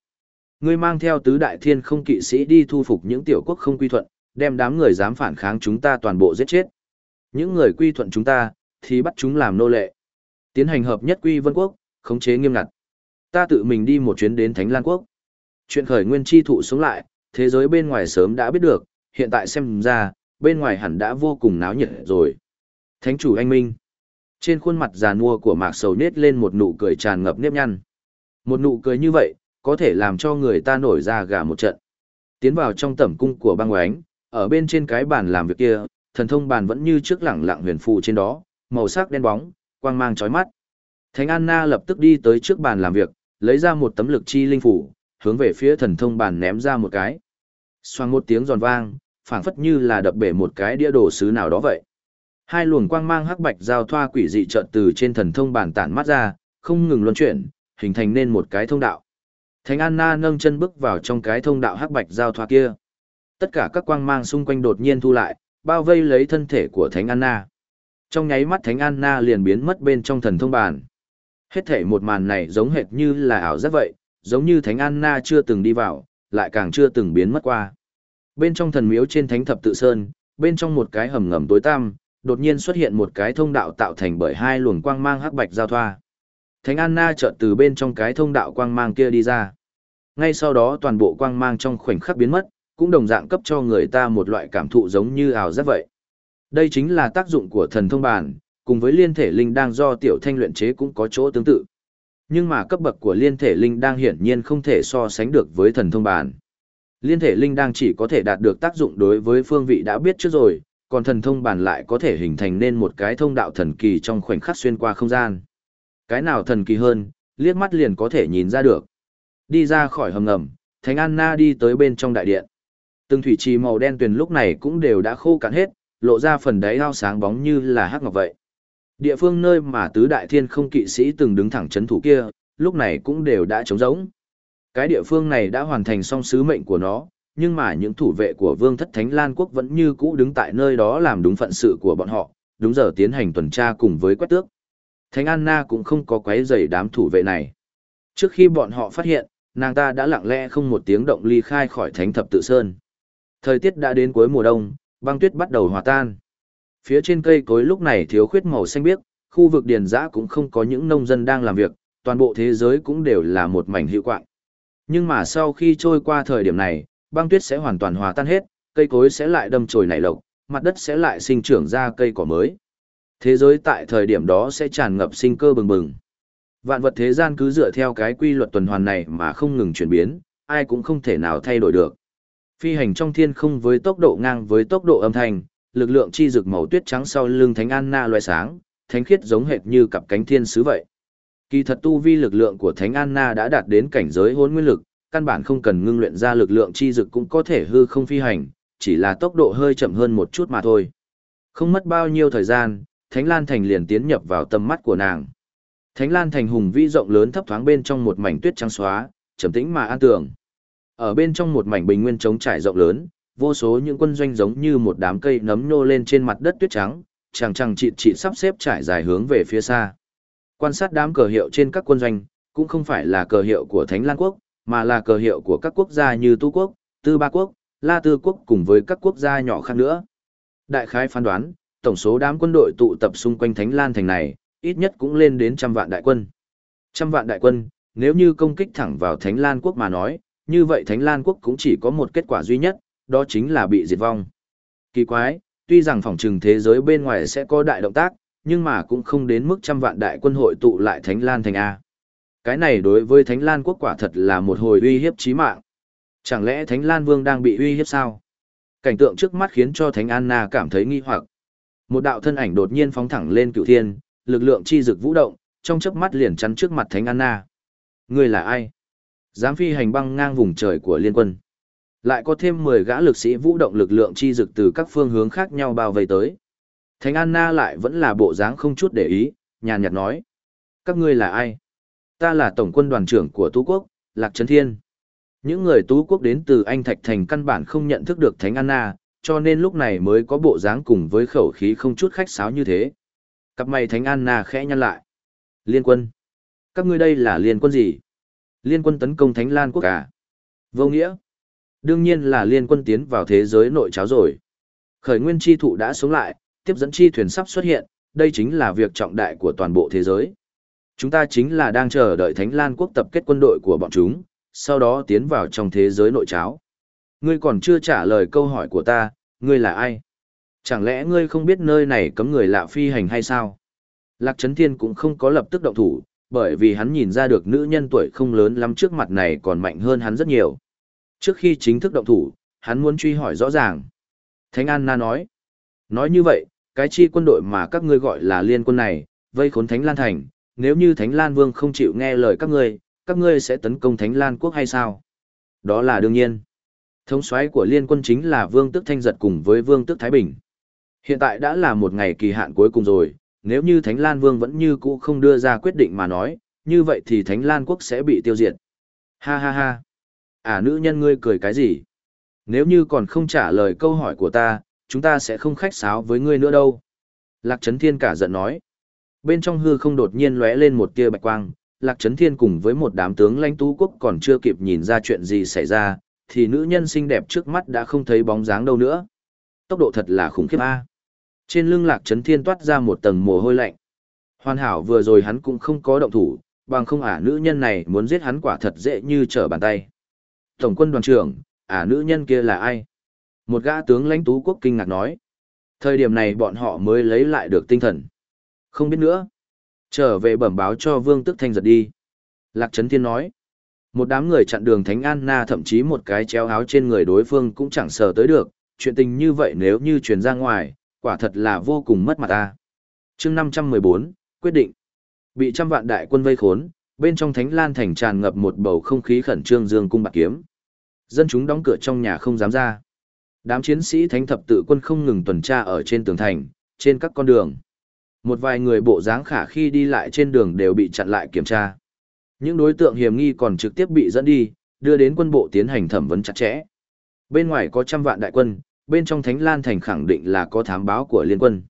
Ngươi mang theo tứ đại thiên không kỵ sĩ đi thu phục những tiểu quốc không quy thuận, đem đám người dám phản kháng chúng ta toàn bộ giết chết. Những người quy thuận chúng ta, thì bắt chúng làm nô lệ. Tiến hành hợp nhất quy vân quốc, khống chế nghiêm ngặt. Ta tự mình đi một chuyến đến Thánh Lan quốc. Chuyện khởi nguyên chi thụ sống lại, thế giới bên ngoài sớm đã biết được, hiện tại xem ra, bên ngoài hẳn đã vô cùng náo nhiệt rồi. Thánh chủ anh Minh. Trên khuôn mặt già nua của Mạc Sầu nết lên một nụ cười tràn ngập nếp nhăn. Một nụ cười như vậy, có thể làm cho người ta nổi ra gà một trận. Tiến vào trong tẩm cung của băng oánh, ở bên trên cái bàn làm việc kia, thần thông bàn vẫn như trước lẳng lặng huyền phù trên đó, màu sắc đen bóng, quang mang chói mắt. Thánh Anna lập tức đi tới trước bàn làm việc, lấy ra một tấm lực chi linh phủ, hướng về phía thần thông bàn ném ra một cái. Xoang một tiếng giòn vang, phảng phất như là đập bể một cái đĩa đồ sứ nào đó vậy. Hai luồng quang mang hắc bạch giao thoa quỷ dị chợt từ trên thần thông bàn tản mắt ra, không ngừng luân chuyển, hình thành nên một cái thông đạo. Thánh Anna nâng chân bước vào trong cái thông đạo hắc bạch giao thoa kia. Tất cả các quang mang xung quanh đột nhiên thu lại, bao vây lấy thân thể của Thánh Anna. Trong nháy mắt Thánh Anna liền biến mất bên trong thần thông bàn. Hết thể một màn này giống hệt như là ảo giác vậy, giống như Thánh Anna chưa từng đi vào, lại càng chưa từng biến mất qua. Bên trong thần miếu trên Thánh Thập Tự Sơn, bên trong một cái hầm ngầm tối tăm, đột nhiên xuất hiện một cái thông đạo tạo thành bởi hai luồng quang mang hắc bạch giao thoa. Thánh Anna chợt từ bên trong cái thông đạo quang mang kia đi ra. Ngay sau đó toàn bộ quang mang trong khoảnh khắc biến mất, cũng đồng dạng cấp cho người ta một loại cảm thụ giống như ảo giác vậy. Đây chính là tác dụng của thần thông bản, cùng với liên thể linh đang do tiểu thanh luyện chế cũng có chỗ tương tự. Nhưng mà cấp bậc của liên thể linh đang hiển nhiên không thể so sánh được với thần thông bản. Liên thể linh đang chỉ có thể đạt được tác dụng đối với phương vị đã biết trước rồi, còn thần thông bản lại có thể hình thành nên một cái thông đạo thần kỳ trong khoảnh khắc xuyên qua không gian. Cái nào thần kỳ hơn, liếc mắt liền có thể nhìn ra được. Đi ra khỏi hầm ngầm, Thánh Anna đi tới bên trong đại điện. Từng thủy trì màu đen tuyền lúc này cũng đều đã khô cạn hết, lộ ra phần đáy ao sáng bóng như là hắc ngọc vậy. Địa phương nơi mà tứ đại thiên không kỵ sĩ từng đứng thẳng chấn thủ kia, lúc này cũng đều đã trống rỗng. Cái địa phương này đã hoàn thành xong sứ mệnh của nó, nhưng mà những thủ vệ của Vương Thất Thánh Lan Quốc vẫn như cũ đứng tại nơi đó làm đúng phận sự của bọn họ, đúng giờ tiến hành tuần tra cùng với quét tước. Thánh Anna cũng không có quấy rầy đám thủ vệ này. Trước khi bọn họ phát hiện, nàng ta đã lặng lẽ không một tiếng động ly khai khỏi Thánh Thập Tự Sơn. Thời tiết đã đến cuối mùa đông, băng tuyết bắt đầu hòa tan. Phía trên cây cối lúc này thiếu khuyết màu xanh biếc, khu vực điền giã cũng không có những nông dân đang làm việc, toàn bộ thế giới cũng đều là một mảnh hữu quạng. Nhưng mà sau khi trôi qua thời điểm này, băng tuyết sẽ hoàn toàn hòa tan hết, cây cối sẽ lại đâm chồi nảy lộc, mặt đất sẽ lại sinh trưởng ra cây cỏ mới. Thế giới tại thời điểm đó sẽ tràn ngập sinh cơ bừng bừng. Vạn vật thế gian cứ dựa theo cái quy luật tuần hoàn này mà không ngừng chuyển biến, ai cũng không thể nào thay đổi được. Phi hành trong thiên không với tốc độ ngang với tốc độ âm thanh, lực lượng chi rực màu tuyết trắng sau lưng Thánh Anna loé sáng, thánh khiết giống hệt như cặp cánh thiên sứ vậy. Kỳ thật tu vi lực lượng của Thánh Anna đã đạt đến cảnh giới hỗn nguyên lực, căn bản không cần ngưng luyện ra lực lượng chi dực cũng có thể hư không phi hành, chỉ là tốc độ hơi chậm hơn một chút mà thôi. Không mất bao nhiêu thời gian, Thánh Lan Thành liền tiến nhập vào tầm mắt của nàng. Thánh Lan Thành hùng vĩ rộng lớn thấp thoáng bên trong một mảnh tuyết trắng xóa, trầm tĩnh mà an tường. Ở bên trong một mảnh bình nguyên trống trải rộng lớn, vô số những quân doanh giống như một đám cây nấm nhô lên trên mặt đất tuyết trắng, chằng chằng chịt chịt sắp xếp trải dài hướng về phía xa. Quan sát đám cờ hiệu trên các quân doanh, cũng không phải là cờ hiệu của Thánh Lan Quốc, mà là cờ hiệu của các quốc gia như Tu Quốc, Tư Ba Quốc, La Tư Quốc cùng với các quốc gia nhỏ khác nữa. Đại khái phán đoán, tổng số đám quân đội tụ tập xung quanh Thánh Lan thành này, ít nhất cũng lên đến trăm vạn đại quân. Trăm vạn đại quân, nếu như công kích thẳng vào Thánh Lan Quốc mà nói, như vậy Thánh Lan Quốc cũng chỉ có một kết quả duy nhất, đó chính là bị diệt vong. Kỳ quái, tuy rằng phòng trừng thế giới bên ngoài sẽ có đại động tác, nhưng mà cũng không đến mức trăm vạn đại quân hội tụ lại Thánh Lan thành A. Cái này đối với Thánh Lan quốc quả thật là một hồi uy hiếp chí mạng. Chẳng lẽ Thánh Lan Vương đang bị uy hiếp sao? Cảnh tượng trước mắt khiến cho Thánh Anna cảm thấy nghi hoặc. Một đạo thân ảnh đột nhiên phóng thẳng lên cựu thiên, lực lượng chi dực vũ động, trong chớp mắt liền chắn trước mặt Thánh Anna. Ngươi là ai? Dám phi hành băng ngang vùng trời của liên quân. Lại có thêm 10 gã lực sĩ vũ động lực lượng chi dực từ các phương hướng khác nhau bao vây tới. Thánh Anna lại vẫn là bộ dáng không chút để ý, nhàn nhạt nói. Các ngươi là ai? Ta là tổng quân đoàn trưởng của Tú Quốc, Lạc Trấn Thiên. Những người Tú Quốc đến từ Anh Thạch Thành căn bản không nhận thức được Thánh Anna, cho nên lúc này mới có bộ dáng cùng với khẩu khí không chút khách sáo như thế. Cặp mày Thánh Anna khẽ nhăn lại. Liên quân. Các ngươi đây là liên quân gì? Liên quân tấn công Thánh Lan Quốc à? Vô nghĩa. Đương nhiên là liên quân tiến vào thế giới nội cháo rồi. Khởi nguyên chi thụ đã sống lại, tiếp dẫn chi thuyền sắp xuất hiện, đây chính là việc trọng đại của toàn bộ thế giới. Chúng ta chính là đang chờ đợi Thánh Lan quốc tập kết quân đội của bọn chúng, sau đó tiến vào trong thế giới nội cháo. Ngươi còn chưa trả lời câu hỏi của ta, ngươi là ai? Chẳng lẽ ngươi không biết nơi này cấm người lạ phi hành hay sao? Lạc Trấn Thiên cũng không có lập tức động thủ, bởi vì hắn nhìn ra được nữ nhân tuổi không lớn lắm trước mặt này còn mạnh hơn hắn rất nhiều. Trước khi chính thức động thủ, hắn muốn truy hỏi rõ ràng. Thánh An Na nói, nói như vậy, cái chi quân đội mà các ngươi gọi là liên quân này, vây khốn Thánh Lan Thành, nếu như Thánh Lan Vương không chịu nghe lời các ngươi, các ngươi sẽ tấn công Thánh Lan Quốc hay sao? Đó là đương nhiên. Thống soái của liên quân chính là Vương tước Thanh Giật cùng với Vương tước Thái Bình. Hiện tại đã là một ngày kỳ hạn cuối cùng rồi, nếu như Thánh Lan Vương vẫn như cũ không đưa ra quyết định mà nói, như vậy thì Thánh Lan Quốc sẽ bị tiêu diệt. Ha ha ha. À nữ nhân ngươi cười cái gì? Nếu như còn không trả lời câu hỏi của ta, chúng ta sẽ không khách sáo với ngươi nữa đâu. Lạc Trấn Thiên cả giận nói. Bên trong hư không đột nhiên lóe lên một tia bạch quang, Lạc Trấn Thiên cùng với một đám tướng lãnh tú quốc còn chưa kịp nhìn ra chuyện gì xảy ra, thì nữ nhân xinh đẹp trước mắt đã không thấy bóng dáng đâu nữa. Tốc độ thật là khủng khiếp a. Trên lưng Lạc Trấn Thiên toát ra một tầng mồ hôi lạnh. Hoàn hảo vừa rồi hắn cũng không có động thủ, bằng không ả nữ nhân này muốn giết hắn quả thật dễ như trở bàn tay. Tổng quân đoàn trưởng, ả nữ nhân kia là ai? Một gã tướng lãnh tú quốc kinh ngạc nói. Thời điểm này bọn họ mới lấy lại được tinh thần. Không biết nữa. Trở về bẩm báo cho Vương Tức Thanh giật đi. Lạc Trấn Thiên nói. Một đám người chặn đường Thánh An Na thậm chí một cái chéo áo trên người đối phương cũng chẳng sờ tới được. Chuyện tình như vậy nếu như truyền ra ngoài, quả thật là vô cùng mất mặt ta. chương 514, quyết định. Bị trăm vạn đại quân vây khốn, bên trong Thánh Lan Thành tràn ngập một bầu không khí khẩn trương dương cung bạc kiếm. Dân chúng đóng cửa trong nhà không dám ra. Đám chiến sĩ thánh thập tự quân không ngừng tuần tra ở trên tường thành, trên các con đường. Một vài người bộ dáng khả khi đi lại trên đường đều bị chặn lại kiểm tra. Những đối tượng hiểm nghi còn trực tiếp bị dẫn đi, đưa đến quân bộ tiến hành thẩm vấn chặt chẽ. Bên ngoài có trăm vạn đại quân, bên trong Thánh Lan Thành khẳng định là có thám báo của liên quân.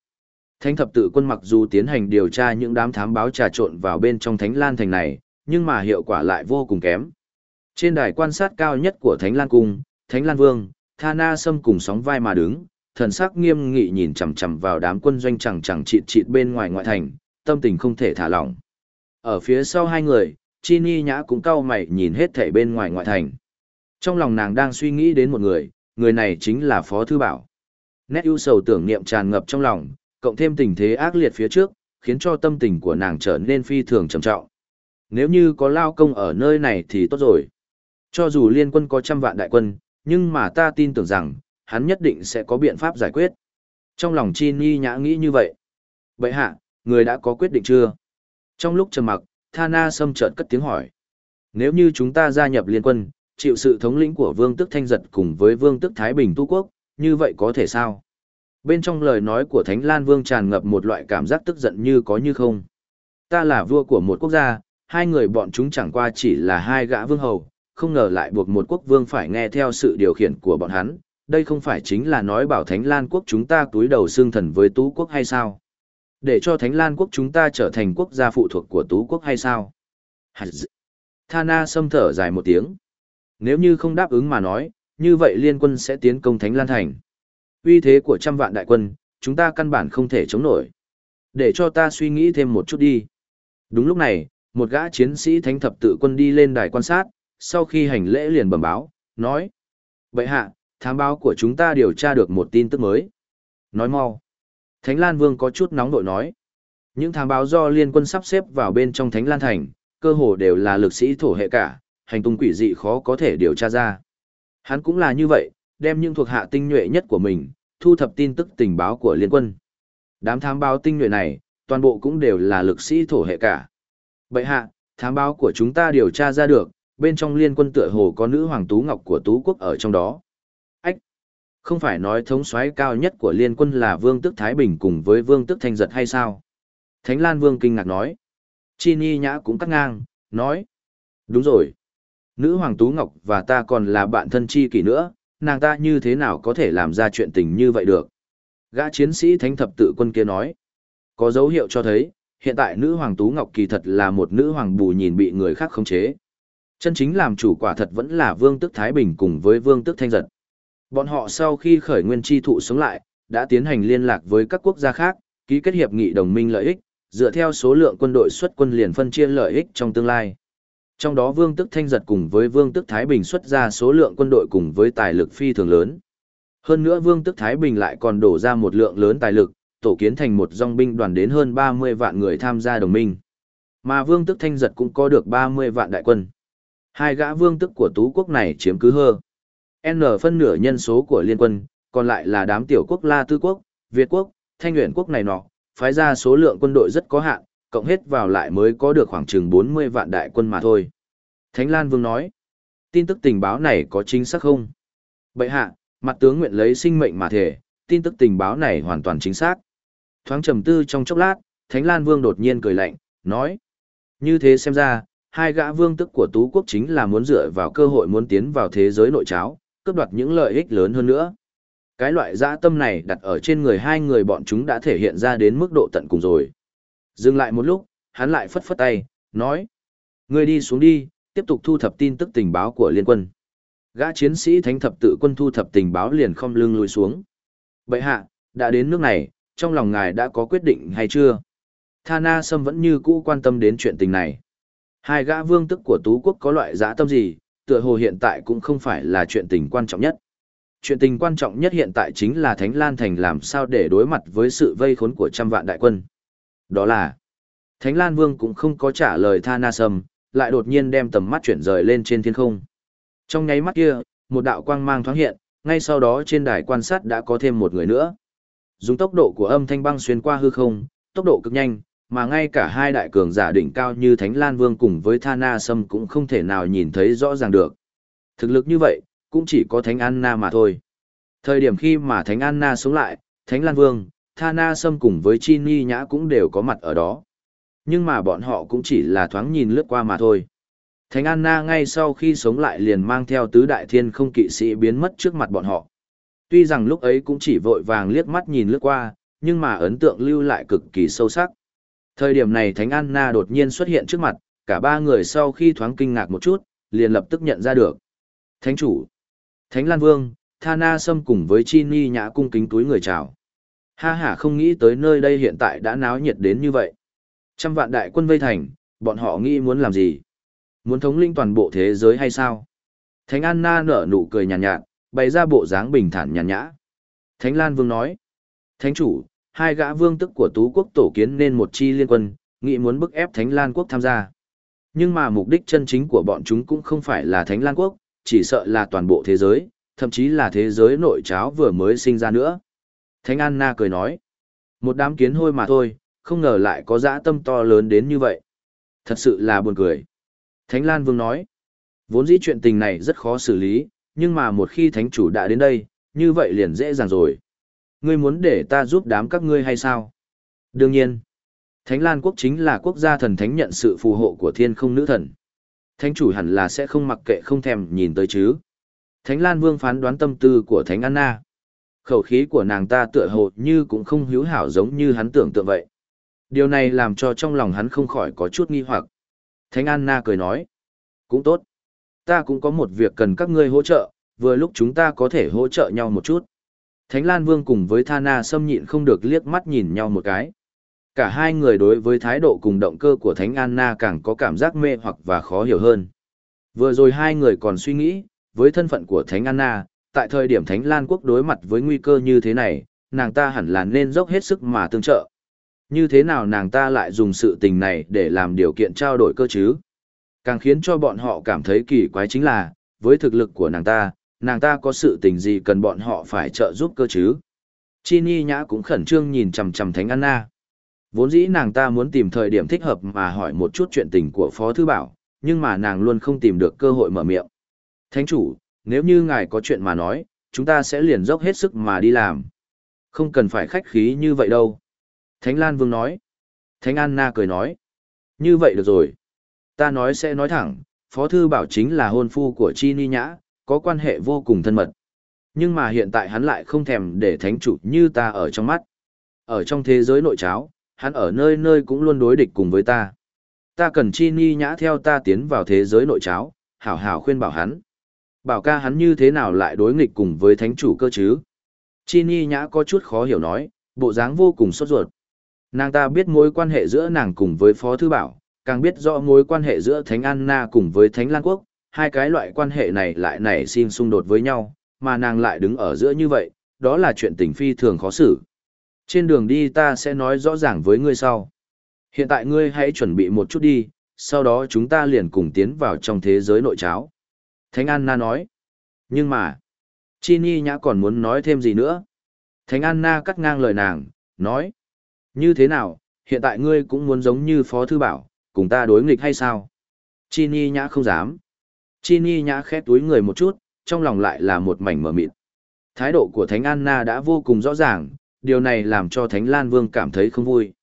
Thánh thập tự quân mặc dù tiến hành điều tra những đám thám báo trà trộn vào bên trong Thánh Lan Thành này, nhưng mà hiệu quả lại vô cùng kém. Trên đài quan sát cao nhất của Thánh Lan Cung, Thánh Lan Vương, Tha Na Sâm cùng sóng vai mà đứng, thần sắc nghiêm nghị nhìn chằm chằm vào đám quân doanh chẳng chẳng chịt chịt bên ngoài ngoại thành, tâm tình không thể thả lỏng. Ở phía sau hai người, Chi Ni Nhã cũng cau mày nhìn hết thảy bên ngoài ngoại thành. Trong lòng nàng đang suy nghĩ đến một người, người này chính là Phó Thư Bảo. Nét ưu sầu tưởng niệm tràn ngập trong lòng, cộng thêm tình thế ác liệt phía trước, khiến cho tâm tình của nàng trở nên phi thường trầm trọng. Nếu như có lao công ở nơi này thì tốt rồi. Cho dù liên quân có trăm vạn đại quân, nhưng mà ta tin tưởng rằng, hắn nhất định sẽ có biện pháp giải quyết. Trong lòng Chi Ni nhã nghĩ như vậy. Vậy hạ, người đã có quyết định chưa? Trong lúc trầm mặc, Thana Sâm chợt cất tiếng hỏi. Nếu như chúng ta gia nhập liên quân, chịu sự thống lĩnh của Vương Tức Thanh Giật cùng với Vương Tức Thái Bình Tu Quốc, như vậy có thể sao? Bên trong lời nói của Thánh Lan Vương tràn ngập một loại cảm giác tức giận như có như không. Ta là vua của một quốc gia, hai người bọn chúng chẳng qua chỉ là hai gã vương hầu, không ngờ lại buộc một quốc vương phải nghe theo sự điều khiển của bọn hắn, đây không phải chính là nói bảo Thánh Lan quốc chúng ta túi đầu xương thần với Tú quốc hay sao? Để cho Thánh Lan quốc chúng ta trở thành quốc gia phụ thuộc của Tú quốc hay sao? Thana xâm thở dài một tiếng. Nếu như không đáp ứng mà nói, như vậy liên quân sẽ tiến công Thánh Lan Thành. Uy thế của trăm vạn đại quân, chúng ta căn bản không thể chống nổi. Để cho ta suy nghĩ thêm một chút đi. Đúng lúc này, một gã chiến sĩ thánh thập tự quân đi lên đài quan sát, sau khi hành lễ liền bẩm báo, nói. Vậy hạ, thám báo của chúng ta điều tra được một tin tức mới. Nói mau. Thánh Lan Vương có chút nóng nội nói. Những thám báo do liên quân sắp xếp vào bên trong Thánh Lan Thành, cơ hồ đều là lực sĩ thổ hệ cả, hành tung quỷ dị khó có thể điều tra ra. Hắn cũng là như vậy, đem những thuộc hạ tinh nhuệ nhất của mình, thu thập tin tức tình báo của liên quân. Đám thám báo tinh nhuệ này, toàn bộ cũng đều là lực sĩ thổ hệ cả. Bệ hạ, thám báo của chúng ta điều tra ra được, bên trong liên quân tựa hồ có nữ hoàng Tú Ngọc của Tú Quốc ở trong đó. Không phải nói thống soái cao nhất của liên quân là Vương tước Thái Bình cùng với Vương tước Thanh Giật hay sao? Thánh Lan Vương kinh ngạc nói. Chi Ni Nhã cũng cắt ngang, nói. Đúng rồi. Nữ hoàng Tú Ngọc và ta còn là bạn thân chi kỷ nữa, nàng ta như thế nào có thể làm ra chuyện tình như vậy được? Gã chiến sĩ thánh thập tự quân kia nói. Có dấu hiệu cho thấy, hiện tại nữ hoàng Tú Ngọc kỳ thật là một nữ hoàng bù nhìn bị người khác khống chế. Chân chính làm chủ quả thật vẫn là Vương Tức Thái Bình cùng với Vương Tức Thanh Giật. Bọn họ sau khi khởi nguyên tri thụ sống lại, đã tiến hành liên lạc với các quốc gia khác, ký kết hiệp nghị đồng minh lợi ích, dựa theo số lượng quân đội xuất quân liền phân chia lợi ích trong tương lai. Trong đó Vương Tức Thanh Giật cùng với Vương Tức Thái Bình xuất ra số lượng quân đội cùng với tài lực phi thường lớn. Hơn nữa Vương Tức Thái Bình lại còn đổ ra một lượng lớn tài lực, tổ kiến thành một dòng binh đoàn đến hơn 30 vạn người tham gia đồng minh. Mà Vương Tức Thanh Giật cũng có được 30 vạn đại quân. Hai gã vương tức của tú quốc này chiếm cứ hơ. N phân nửa nhân số của liên quân, còn lại là đám tiểu quốc La Tư quốc, Việt quốc, Thanh Nguyễn quốc này nọ, phái ra số lượng quân đội rất có hạn, cộng hết vào lại mới có được khoảng chừng 40 vạn đại quân mà thôi. Thánh Lan Vương nói, tin tức tình báo này có chính xác không? Bậy hạ, mặt tướng nguyện lấy sinh mệnh mà thể, tin tức tình báo này hoàn toàn chính xác. Thoáng trầm tư trong chốc lát, Thánh Lan Vương đột nhiên cười lạnh, nói, như thế xem ra, hai gã vương tức của tú quốc chính là muốn dựa vào cơ hội muốn tiến vào thế giới nội cháo, cướp đoạt những lợi ích lớn hơn nữa. Cái loại dã tâm này đặt ở trên người hai người bọn chúng đã thể hiện ra đến mức độ tận cùng rồi. Dừng lại một lúc, hắn lại phất phất tay, nói. Người đi xuống đi, tiếp tục thu thập tin tức tình báo của liên quân. Gã chiến sĩ thánh thập tự quân thu thập tình báo liền không lưng lùi xuống. Bậy hạ, đã đến nước này, trong lòng ngài đã có quyết định hay chưa? Tha Na Sâm vẫn như cũ quan tâm đến chuyện tình này. Hai gã vương tức của Tú Quốc có loại dã tâm gì, tựa hồ hiện tại cũng không phải là chuyện tình quan trọng nhất. Chuyện tình quan trọng nhất hiện tại chính là Thánh Lan Thành làm sao để đối mặt với sự vây khốn của trăm vạn đại quân. Đó là, Thánh Lan Vương cũng không có trả lời Tha Na Sâm, lại đột nhiên đem tầm mắt chuyển rời lên trên thiên không. Trong nháy mắt kia, một đạo quang mang thoáng hiện, ngay sau đó trên đài quan sát đã có thêm một người nữa. Dùng tốc độ của âm thanh băng xuyên qua hư không, tốc độ cực nhanh, mà ngay cả hai đại cường giả đỉnh cao như Thánh Lan Vương cùng với Thana Sâm cũng không thể nào nhìn thấy rõ ràng được. Thực lực như vậy, cũng chỉ có Thánh Anna mà thôi. Thời điểm khi mà Thánh Anna sống lại, Thánh Lan Vương, Thana Sâm cùng với Chi Ni Nhã cũng đều có mặt ở đó. Nhưng mà bọn họ cũng chỉ là thoáng nhìn lướt qua mà thôi. Thánh Anna ngay sau khi sống lại liền mang theo tứ đại thiên không kỵ sĩ biến mất trước mặt bọn họ. Tuy rằng lúc ấy cũng chỉ vội vàng liếc mắt nhìn lướt qua, nhưng mà ấn tượng lưu lại cực kỳ sâu sắc. Thời điểm này Thánh Anna đột nhiên xuất hiện trước mặt, cả ba người sau khi thoáng kinh ngạc một chút, liền lập tức nhận ra được. Thánh chủ, Thánh Lan Vương, Thana Sâm cùng với Chi Ni Nhã cung kính túi người chào. Ha ha không nghĩ tới nơi đây hiện tại đã náo nhiệt đến như vậy. Trăm vạn đại quân vây thành, bọn họ nghĩ muốn làm gì? Muốn thống linh toàn bộ thế giới hay sao? Thánh Anna nở nụ cười nhàn nhạt, nhạt, bày ra bộ dáng bình thản nhàn nhã. Thánh Lan Vương nói, Thánh chủ, hai gã vương tức của tú quốc tổ kiến nên một chi liên quân, nghĩ muốn bức ép Thánh Lan quốc tham gia. Nhưng mà mục đích chân chính của bọn chúng cũng không phải là Thánh Lan quốc, chỉ sợ là toàn bộ thế giới, thậm chí là thế giới nội cháo vừa mới sinh ra nữa. Thánh Anna cười nói, một đám kiến hôi mà thôi, không ngờ lại có dã tâm to lớn đến như vậy. Thật sự là buồn cười. Thánh Lan Vương nói, vốn dĩ chuyện tình này rất khó xử lý, nhưng mà một khi thánh chủ đã đến đây, như vậy liền dễ dàng rồi ngươi muốn để ta giúp đám các ngươi hay sao? Đương nhiên, Thánh Lan quốc chính là quốc gia thần thánh nhận sự phù hộ của thiên không nữ thần. Thánh chủ hẳn là sẽ không mặc kệ không thèm nhìn tới chứ. Thánh Lan vương phán đoán tâm tư của Thánh Anna. Khẩu khí của nàng ta tựa hồ như cũng không hiếu hảo giống như hắn tưởng tượng vậy. Điều này làm cho trong lòng hắn không khỏi có chút nghi hoặc. Thánh Anna cười nói. Cũng tốt. Ta cũng có một việc cần các ngươi hỗ trợ, vừa lúc chúng ta có thể hỗ trợ nhau một chút. Thánh Lan Vương cùng với Thana xâm nhịn không được liếc mắt nhìn nhau một cái. Cả hai người đối với thái độ cùng động cơ của Thánh Anna càng có cảm giác mê hoặc và khó hiểu hơn. Vừa rồi hai người còn suy nghĩ, với thân phận của Thánh Anna, tại thời điểm Thánh Lan Quốc đối mặt với nguy cơ như thế này, nàng ta hẳn là nên dốc hết sức mà tương trợ. Như thế nào nàng ta lại dùng sự tình này để làm điều kiện trao đổi cơ chứ? Càng khiến cho bọn họ cảm thấy kỳ quái chính là, với thực lực của nàng ta, nàng ta có sự tình gì cần bọn họ phải trợ giúp cơ chứ. Chi Ni Nhã cũng khẩn trương nhìn chằm chằm Thánh Anna. Vốn dĩ nàng ta muốn tìm thời điểm thích hợp mà hỏi một chút chuyện tình của Phó Thư Bảo, nhưng mà nàng luôn không tìm được cơ hội mở miệng. Thánh chủ, nếu như ngài có chuyện mà nói, chúng ta sẽ liền dốc hết sức mà đi làm. Không cần phải khách khí như vậy đâu. Thánh Lan Vương nói. Thánh Anna cười nói. Như vậy được rồi. Ta nói sẽ nói thẳng, Phó Thư Bảo chính là hôn phu của Chi Ni Nhã, có quan hệ vô cùng thân mật. Nhưng mà hiện tại hắn lại không thèm để thánh chủ như ta ở trong mắt. Ở trong thế giới nội cháo, hắn ở nơi nơi cũng luôn đối địch cùng với ta. Ta cần chi ni nhã theo ta tiến vào thế giới nội cháo, hảo hảo khuyên bảo hắn. Bảo ca hắn như thế nào lại đối nghịch cùng với thánh chủ cơ chứ? Chi ni nhã có chút khó hiểu nói, bộ dáng vô cùng sốt ruột. Nàng ta biết mối quan hệ giữa nàng cùng với Phó Thư Bảo, càng biết rõ mối quan hệ giữa Thánh Anna cùng với Thánh Lan Quốc, hai cái loại quan hệ này lại nảy sinh xung đột với nhau, mà nàng lại đứng ở giữa như vậy, đó là chuyện tình phi thường khó xử. Trên đường đi ta sẽ nói rõ ràng với ngươi sau. Hiện tại ngươi hãy chuẩn bị một chút đi, sau đó chúng ta liền cùng tiến vào trong thế giới nội cháo. Thánh Anna nói. Nhưng mà, Chi Ni Nhã còn muốn nói thêm gì nữa? Thánh Anna cắt ngang lời nàng, nói. Như thế nào, hiện tại ngươi cũng muốn giống như Phó Thư Bảo, cùng ta đối nghịch hay sao? Chi Ni Nhã không dám. Chi Ni Nhã khẽ túi người một chút, trong lòng lại là một mảnh mở mịt. Thái độ của Thánh Anna đã vô cùng rõ ràng, điều này làm cho Thánh Lan Vương cảm thấy không vui.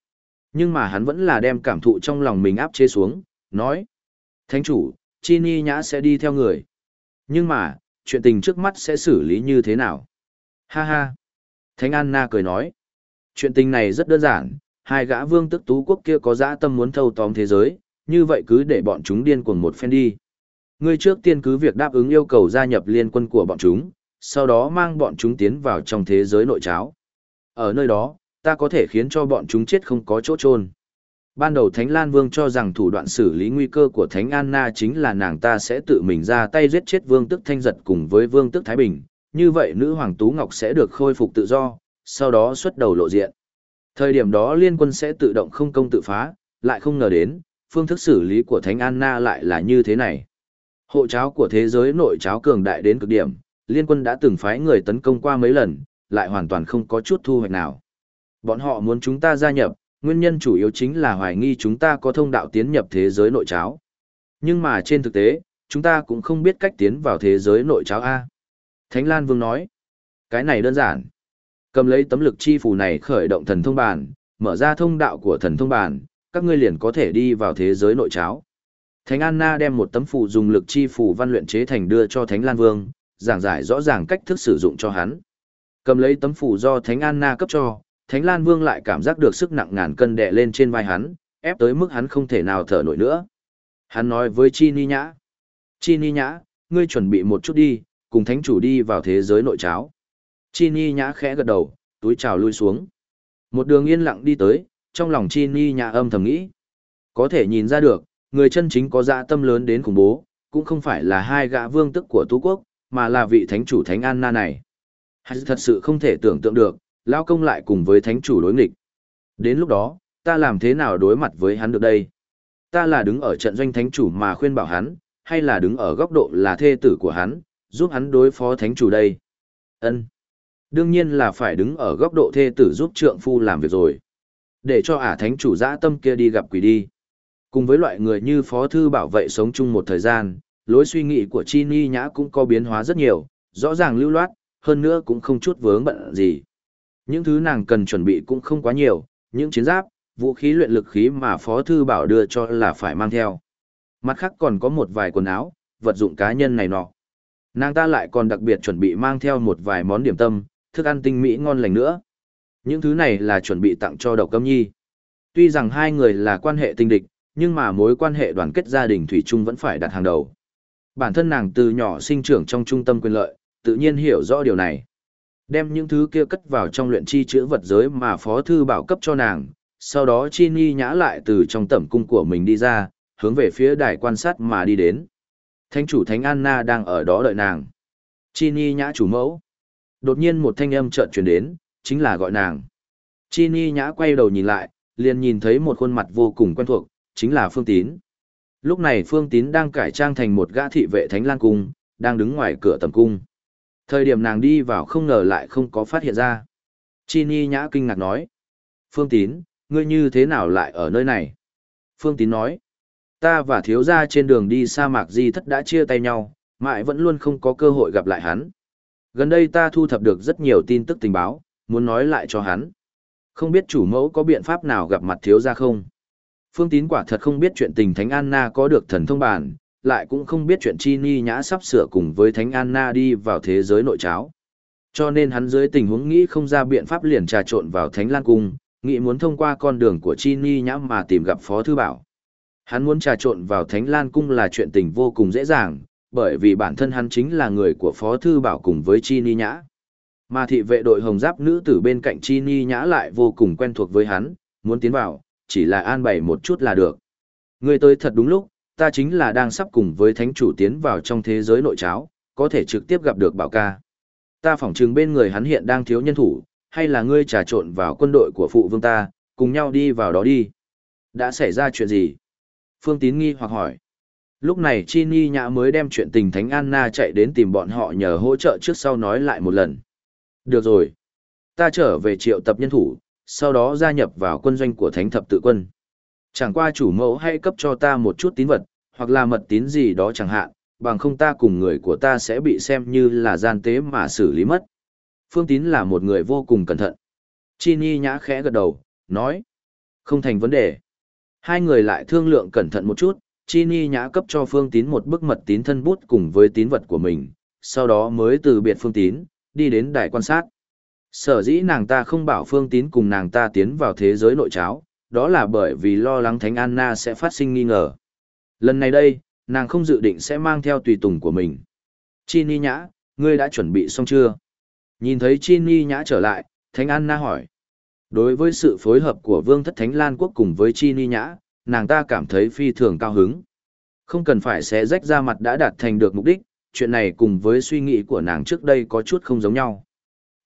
Nhưng mà hắn vẫn là đem cảm thụ trong lòng mình áp chế xuống, nói. Thánh chủ, Chi Ni Nhã sẽ đi theo người. Nhưng mà, chuyện tình trước mắt sẽ xử lý như thế nào? Ha ha. Thánh Anna cười nói. Chuyện tình này rất đơn giản, hai gã vương tức tú quốc kia có dã tâm muốn thâu tóm thế giới, như vậy cứ để bọn chúng điên cuồng một phen đi. Ngươi trước tiên cứ việc đáp ứng yêu cầu gia nhập liên quân của bọn chúng, sau đó mang bọn chúng tiến vào trong thế giới nội cháo. Ở nơi đó, ta có thể khiến cho bọn chúng chết không có chỗ chôn. Ban đầu Thánh Lan Vương cho rằng thủ đoạn xử lý nguy cơ của Thánh Anna chính là nàng ta sẽ tự mình ra tay giết chết Vương Tức Thanh Giật cùng với Vương Tức Thái Bình, như vậy nữ Hoàng Tú Ngọc sẽ được khôi phục tự do, sau đó xuất đầu lộ diện. Thời điểm đó liên quân sẽ tự động không công tự phá, lại không ngờ đến, phương thức xử lý của Thánh Anna lại là như thế này. Hộ cháo của thế giới nội cháo cường đại đến cực điểm, liên quân đã từng phái người tấn công qua mấy lần, lại hoàn toàn không có chút thu hoạch nào. Bọn họ muốn chúng ta gia nhập, nguyên nhân chủ yếu chính là hoài nghi chúng ta có thông đạo tiến nhập thế giới nội cháo. Nhưng mà trên thực tế, chúng ta cũng không biết cách tiến vào thế giới nội cháo A. Thánh Lan Vương nói, cái này đơn giản. Cầm lấy tấm lực chi phù này khởi động thần thông bản, mở ra thông đạo của thần thông bản, các ngươi liền có thể đi vào thế giới nội cháo. Thánh Anna đem một tấm phù dùng lực chi phù văn luyện chế thành đưa cho Thánh Lan Vương, giảng giải rõ ràng cách thức sử dụng cho hắn. Cầm lấy tấm phù do Thánh Anna cấp cho, Thánh Lan Vương lại cảm giác được sức nặng ngàn cân đè lên trên vai hắn, ép tới mức hắn không thể nào thở nổi nữa. Hắn nói với Chi Ni Nhã, Chi Ni Nhã, ngươi chuẩn bị một chút đi, cùng thánh chủ đi vào thế giới nội cháo. Chi Ni Nhã khẽ gật đầu, túi trào lui xuống. Một đường yên lặng đi tới, trong lòng Chi Ni Nhã âm thầm nghĩ. Có thể nhìn ra được, người chân chính có dạ tâm lớn đến khủng bố, cũng không phải là hai gã vương tức của Tú Quốc, mà là vị thánh chủ Thánh Anna này. Hắn thật sự không thể tưởng tượng được, lao công lại cùng với thánh chủ đối nghịch. Đến lúc đó, ta làm thế nào đối mặt với hắn được đây? Ta là đứng ở trận doanh thánh chủ mà khuyên bảo hắn, hay là đứng ở góc độ là thê tử của hắn, giúp hắn đối phó thánh chủ đây? Ân, Đương nhiên là phải đứng ở góc độ thê tử giúp trượng phu làm việc rồi. Để cho ả thánh chủ dã tâm kia đi gặp quỷ đi. Cùng với loại người như phó thư bảo vệ sống chung một thời gian, lối suy nghĩ của Chi Ni Nhã cũng có biến hóa rất nhiều, rõ ràng lưu loát, hơn nữa cũng không chút vướng bận gì. Những thứ nàng cần chuẩn bị cũng không quá nhiều, những chiến giáp, vũ khí luyện lực khí mà Phó Thư Bảo đưa cho là phải mang theo. Mặt khác còn có một vài quần áo, vật dụng cá nhân này nọ. Nàng ta lại còn đặc biệt chuẩn bị mang theo một vài món điểm tâm, thức ăn tinh mỹ ngon lành nữa. Những thứ này là chuẩn bị tặng cho Độc Câm Nhi. Tuy rằng hai người là quan hệ tình địch, nhưng mà mối quan hệ đoàn kết gia đình Thủy chung vẫn phải đặt hàng đầu. Bản thân nàng từ nhỏ sinh trưởng trong trung tâm quyền lợi, tự nhiên hiểu rõ điều này. Đem những thứ kia cất vào trong luyện chi chữ vật giới mà Phó Thư Bảo cấp cho nàng, sau đó Chi Ni nhã lại từ trong tẩm cung của mình đi ra, hướng về phía đài quan sát mà đi đến. Thánh chủ Thánh Anna đang ở đó đợi nàng. Chi Ni nhã chủ mẫu. Đột nhiên một thanh âm chợt truyền đến, chính là gọi nàng. Chi Ni nhã quay đầu nhìn lại, liền nhìn thấy một khuôn mặt vô cùng quen thuộc, chính là Phương Tín. Lúc này Phương Tín đang cải trang thành một gã thị vệ Thánh Lan Cung, đang đứng ngoài cửa tầm cung. Thời điểm nàng đi vào không ngờ lại không có phát hiện ra. Chi Ni nhã kinh ngạc nói. Phương Tín, ngươi như thế nào lại ở nơi này? Phương Tín nói. Ta và thiếu gia trên đường đi sa mạc di thất đã chia tay nhau, mãi vẫn luôn không có cơ hội gặp lại hắn. Gần đây ta thu thập được rất nhiều tin tức tình báo, muốn nói lại cho hắn. Không biết chủ mẫu có biện pháp nào gặp mặt thiếu gia không? Phương Tín quả thật không biết chuyện tình Thánh Anna có được thần thông bản, lại cũng không biết chuyện Chi Ni Nhã sắp sửa cùng với Thánh Anna đi vào thế giới nội cháo. Cho nên hắn dưới tình huống nghĩ không ra biện pháp liền trà trộn vào Thánh Lan Cung, nghĩ muốn thông qua con đường của Chi Ni Nhã mà tìm gặp Phó Thư Bảo. Hắn muốn trà trộn vào Thánh Lan Cung là chuyện tình vô cùng dễ dàng, bởi vì bản thân hắn chính là người của Phó Thư Bảo cùng với Chi Ni Nhã. Mà thị vệ đội hồng giáp nữ tử bên cạnh Chi Ni Nhã lại vô cùng quen thuộc với hắn, muốn tiến vào, chỉ là an bày một chút là được. Ngươi tới thật đúng lúc, ta chính là đang sắp cùng với thánh chủ tiến vào trong thế giới nội cháo, có thể trực tiếp gặp được bảo ca. Ta phỏng chừng bên người hắn hiện đang thiếu nhân thủ, hay là ngươi trà trộn vào quân đội của phụ vương ta, cùng nhau đi vào đó đi. Đã xảy ra chuyện gì? Phương Tín nghi hoặc hỏi. Lúc này Chi Ni Nhã mới đem chuyện tình Thánh Anna chạy đến tìm bọn họ nhờ hỗ trợ trước sau nói lại một lần. Được rồi. Ta trở về triệu tập nhân thủ, sau đó gia nhập vào quân doanh của Thánh Thập Tự Quân. Chẳng qua chủ mẫu hãy cấp cho ta một chút tín vật, hoặc là mật tín gì đó chẳng hạn, bằng không ta cùng người của ta sẽ bị xem như là gian tế mà xử lý mất. Phương Tín là một người vô cùng cẩn thận. Chi Ni nhã khẽ gật đầu, nói. Không thành vấn đề. Hai người lại thương lượng cẩn thận một chút, Chi Ni nhã cấp cho Phương Tín một bức mật tín thân bút cùng với tín vật của mình, sau đó mới từ biệt Phương Tín, đi đến đài quan sát. Sở dĩ nàng ta không bảo Phương Tín cùng nàng ta tiến vào thế giới nội cháo, đó là bởi vì lo lắng Thánh Anna sẽ phát sinh nghi ngờ. Lần này đây, nàng không dự định sẽ mang theo tùy tùng của mình. Chi Ni nhã, ngươi đã chuẩn bị xong chưa? Nhìn thấy Chi Ni nhã trở lại, Thánh Anna hỏi. Đối với sự phối hợp của Vương Thất Thánh Lan Quốc cùng với Chi Ni nhã, nàng ta cảm thấy phi thường cao hứng. Không cần phải xé rách ra mặt đã đạt thành được mục đích, chuyện này cùng với suy nghĩ của nàng trước đây có chút không giống nhau.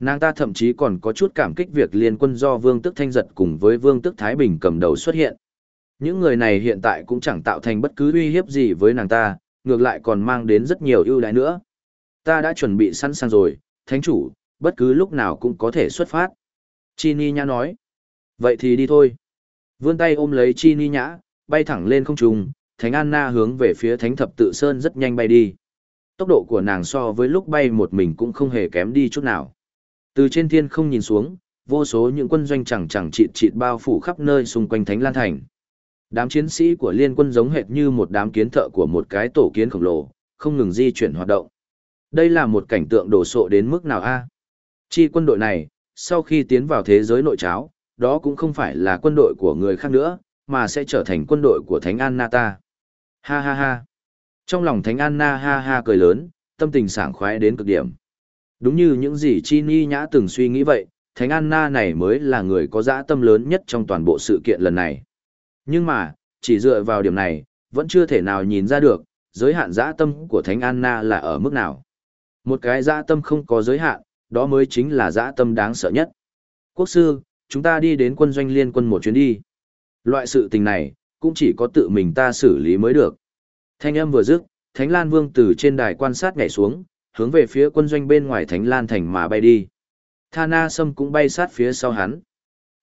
Nàng ta thậm chí còn có chút cảm kích việc liên quân do Vương Tức Thanh Giật cùng với Vương Tức Thái Bình cầm đầu xuất hiện. Những người này hiện tại cũng chẳng tạo thành bất cứ uy hiếp gì với nàng ta, ngược lại còn mang đến rất nhiều ưu đãi nữa. Ta đã chuẩn bị sẵn sàng rồi, Thánh chủ, bất cứ lúc nào cũng có thể xuất phát. Chi Ni Nhã nói. Vậy thì đi thôi. Vươn tay ôm lấy Chi Ni Nhã, bay thẳng lên không trung, Thánh Anna hướng về phía Thánh Thập Tự Sơn rất nhanh bay đi. Tốc độ của nàng so với lúc bay một mình cũng không hề kém đi chút nào. Từ trên thiên không nhìn xuống, vô số những quân doanh chẳng chẳng chịt chịt bao phủ khắp nơi xung quanh Thánh Lan Thành. Đám chiến sĩ của liên quân giống hệt như một đám kiến thợ của một cái tổ kiến khổng lồ, không ngừng di chuyển hoạt động. Đây là một cảnh tượng đồ sộ đến mức nào a? Chi quân đội này, sau khi tiến vào thế giới nội cháo, đó cũng không phải là quân đội của người khác nữa, mà sẽ trở thành quân đội của Thánh An Nata. Ha ha ha. Trong lòng Thánh An Na ha ha cười lớn, tâm tình sảng khoái đến cực điểm. Đúng như những gì Chi Ni Nhã từng suy nghĩ vậy, Thánh Anna này mới là người có dã tâm lớn nhất trong toàn bộ sự kiện lần này. Nhưng mà, chỉ dựa vào điểm này, vẫn chưa thể nào nhìn ra được, giới hạn dã tâm của Thánh Anna là ở mức nào. Một cái dã tâm không có giới hạn, đó mới chính là dã tâm đáng sợ nhất. Quốc sư, chúng ta đi đến quân doanh liên quân một chuyến đi. Loại sự tình này, cũng chỉ có tự mình ta xử lý mới được. Thanh âm vừa dứt, Thánh Lan Vương từ trên đài quan sát nhảy xuống, hướng về phía quân doanh bên ngoài Thánh Lan Thành mà bay đi. Tha Na Sâm cũng bay sát phía sau hắn.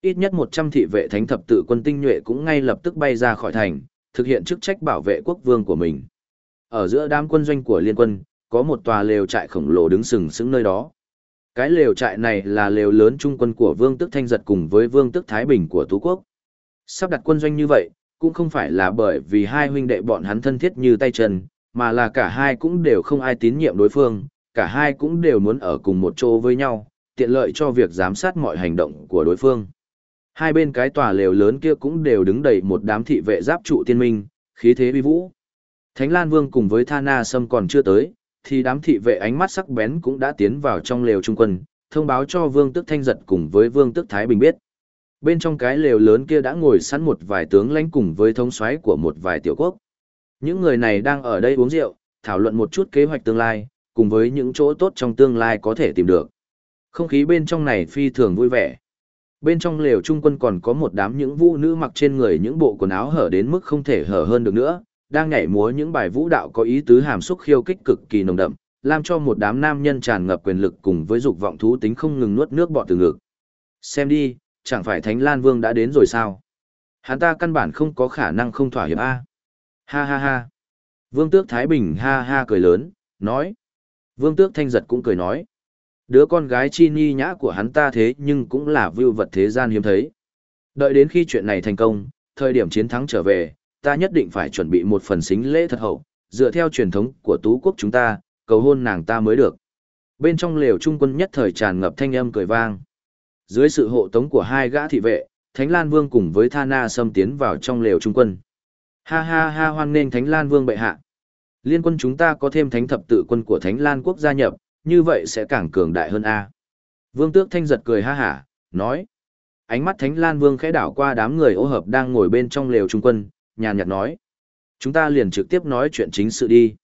Ít nhất 100 thị vệ thánh thập tự quân tinh nhuệ cũng ngay lập tức bay ra khỏi thành, thực hiện chức trách bảo vệ quốc vương của mình. Ở giữa đám quân doanh của liên quân, có một tòa lều trại khổng lồ đứng sừng sững nơi đó. Cái lều trại này là lều lớn trung quân của Vương Tức Thanh Giật cùng với Vương Tức Thái Bình của Tú Quốc. Sắp đặt quân doanh như vậy, cũng không phải là bởi vì hai huynh đệ bọn hắn thân thiết như tay chân, mà là cả hai cũng đều không ai tín nhiệm đối phương, cả hai cũng đều muốn ở cùng một chỗ với nhau, tiện lợi cho việc giám sát mọi hành động của đối phương. Hai bên cái tòa lều lớn kia cũng đều đứng đầy một đám thị vệ giáp trụ tiên minh, khí thế uy vũ. Thánh Lan Vương cùng với Thana Sâm còn chưa tới, thì đám thị vệ ánh mắt sắc bén cũng đã tiến vào trong lều trung quân, thông báo cho Vương Tức Thanh Giật cùng với Vương Tức Thái Bình biết. Bên trong cái lều lớn kia đã ngồi sẵn một vài tướng lãnh cùng với thống soái của một vài tiểu quốc. Những người này đang ở đây uống rượu, thảo luận một chút kế hoạch tương lai, cùng với những chỗ tốt trong tương lai có thể tìm được. Không khí bên trong này phi thường vui vẻ. Bên trong lều trung quân còn có một đám những vũ nữ mặc trên người những bộ quần áo hở đến mức không thể hở hơn được nữa, đang nhảy múa những bài vũ đạo có ý tứ hàm xúc khiêu kích cực kỳ nồng đậm, làm cho một đám nam nhân tràn ngập quyền lực cùng với dục vọng thú tính không ngừng nuốt nước bọt từ ngực. Xem đi, chẳng phải Thánh Lan Vương đã đến rồi sao? Hắn ta căn bản không có khả năng không thỏa hiệp a. Ha ha ha. Vương Tước Thái Bình ha ha cười lớn, nói. Vương Tước Thanh Giật cũng cười nói. Đứa con gái chi ni nhã của hắn ta thế nhưng cũng là vưu vật thế gian hiếm thấy. Đợi đến khi chuyện này thành công, thời điểm chiến thắng trở về, ta nhất định phải chuẩn bị một phần xính lễ thật hậu, dựa theo truyền thống của tú quốc chúng ta, cầu hôn nàng ta mới được. Bên trong lều trung quân nhất thời tràn ngập thanh âm cười vang. Dưới sự hộ tống của hai gã thị vệ, Thánh Lan Vương cùng với Tha Na xâm tiến vào trong lều trung quân. Ha ha ha hoan nghênh Thánh Lan Vương bệ hạ. Liên quân chúng ta có thêm thánh thập tự quân của Thánh Lan quốc gia nhập, như vậy sẽ càng cường đại hơn a. Vương Tước Thanh giật cười ha hả, nói. Ánh mắt Thánh Lan Vương khẽ đảo qua đám người ô hợp đang ngồi bên trong lều trung quân, nhàn nhạt nói. Chúng ta liền trực tiếp nói chuyện chính sự đi.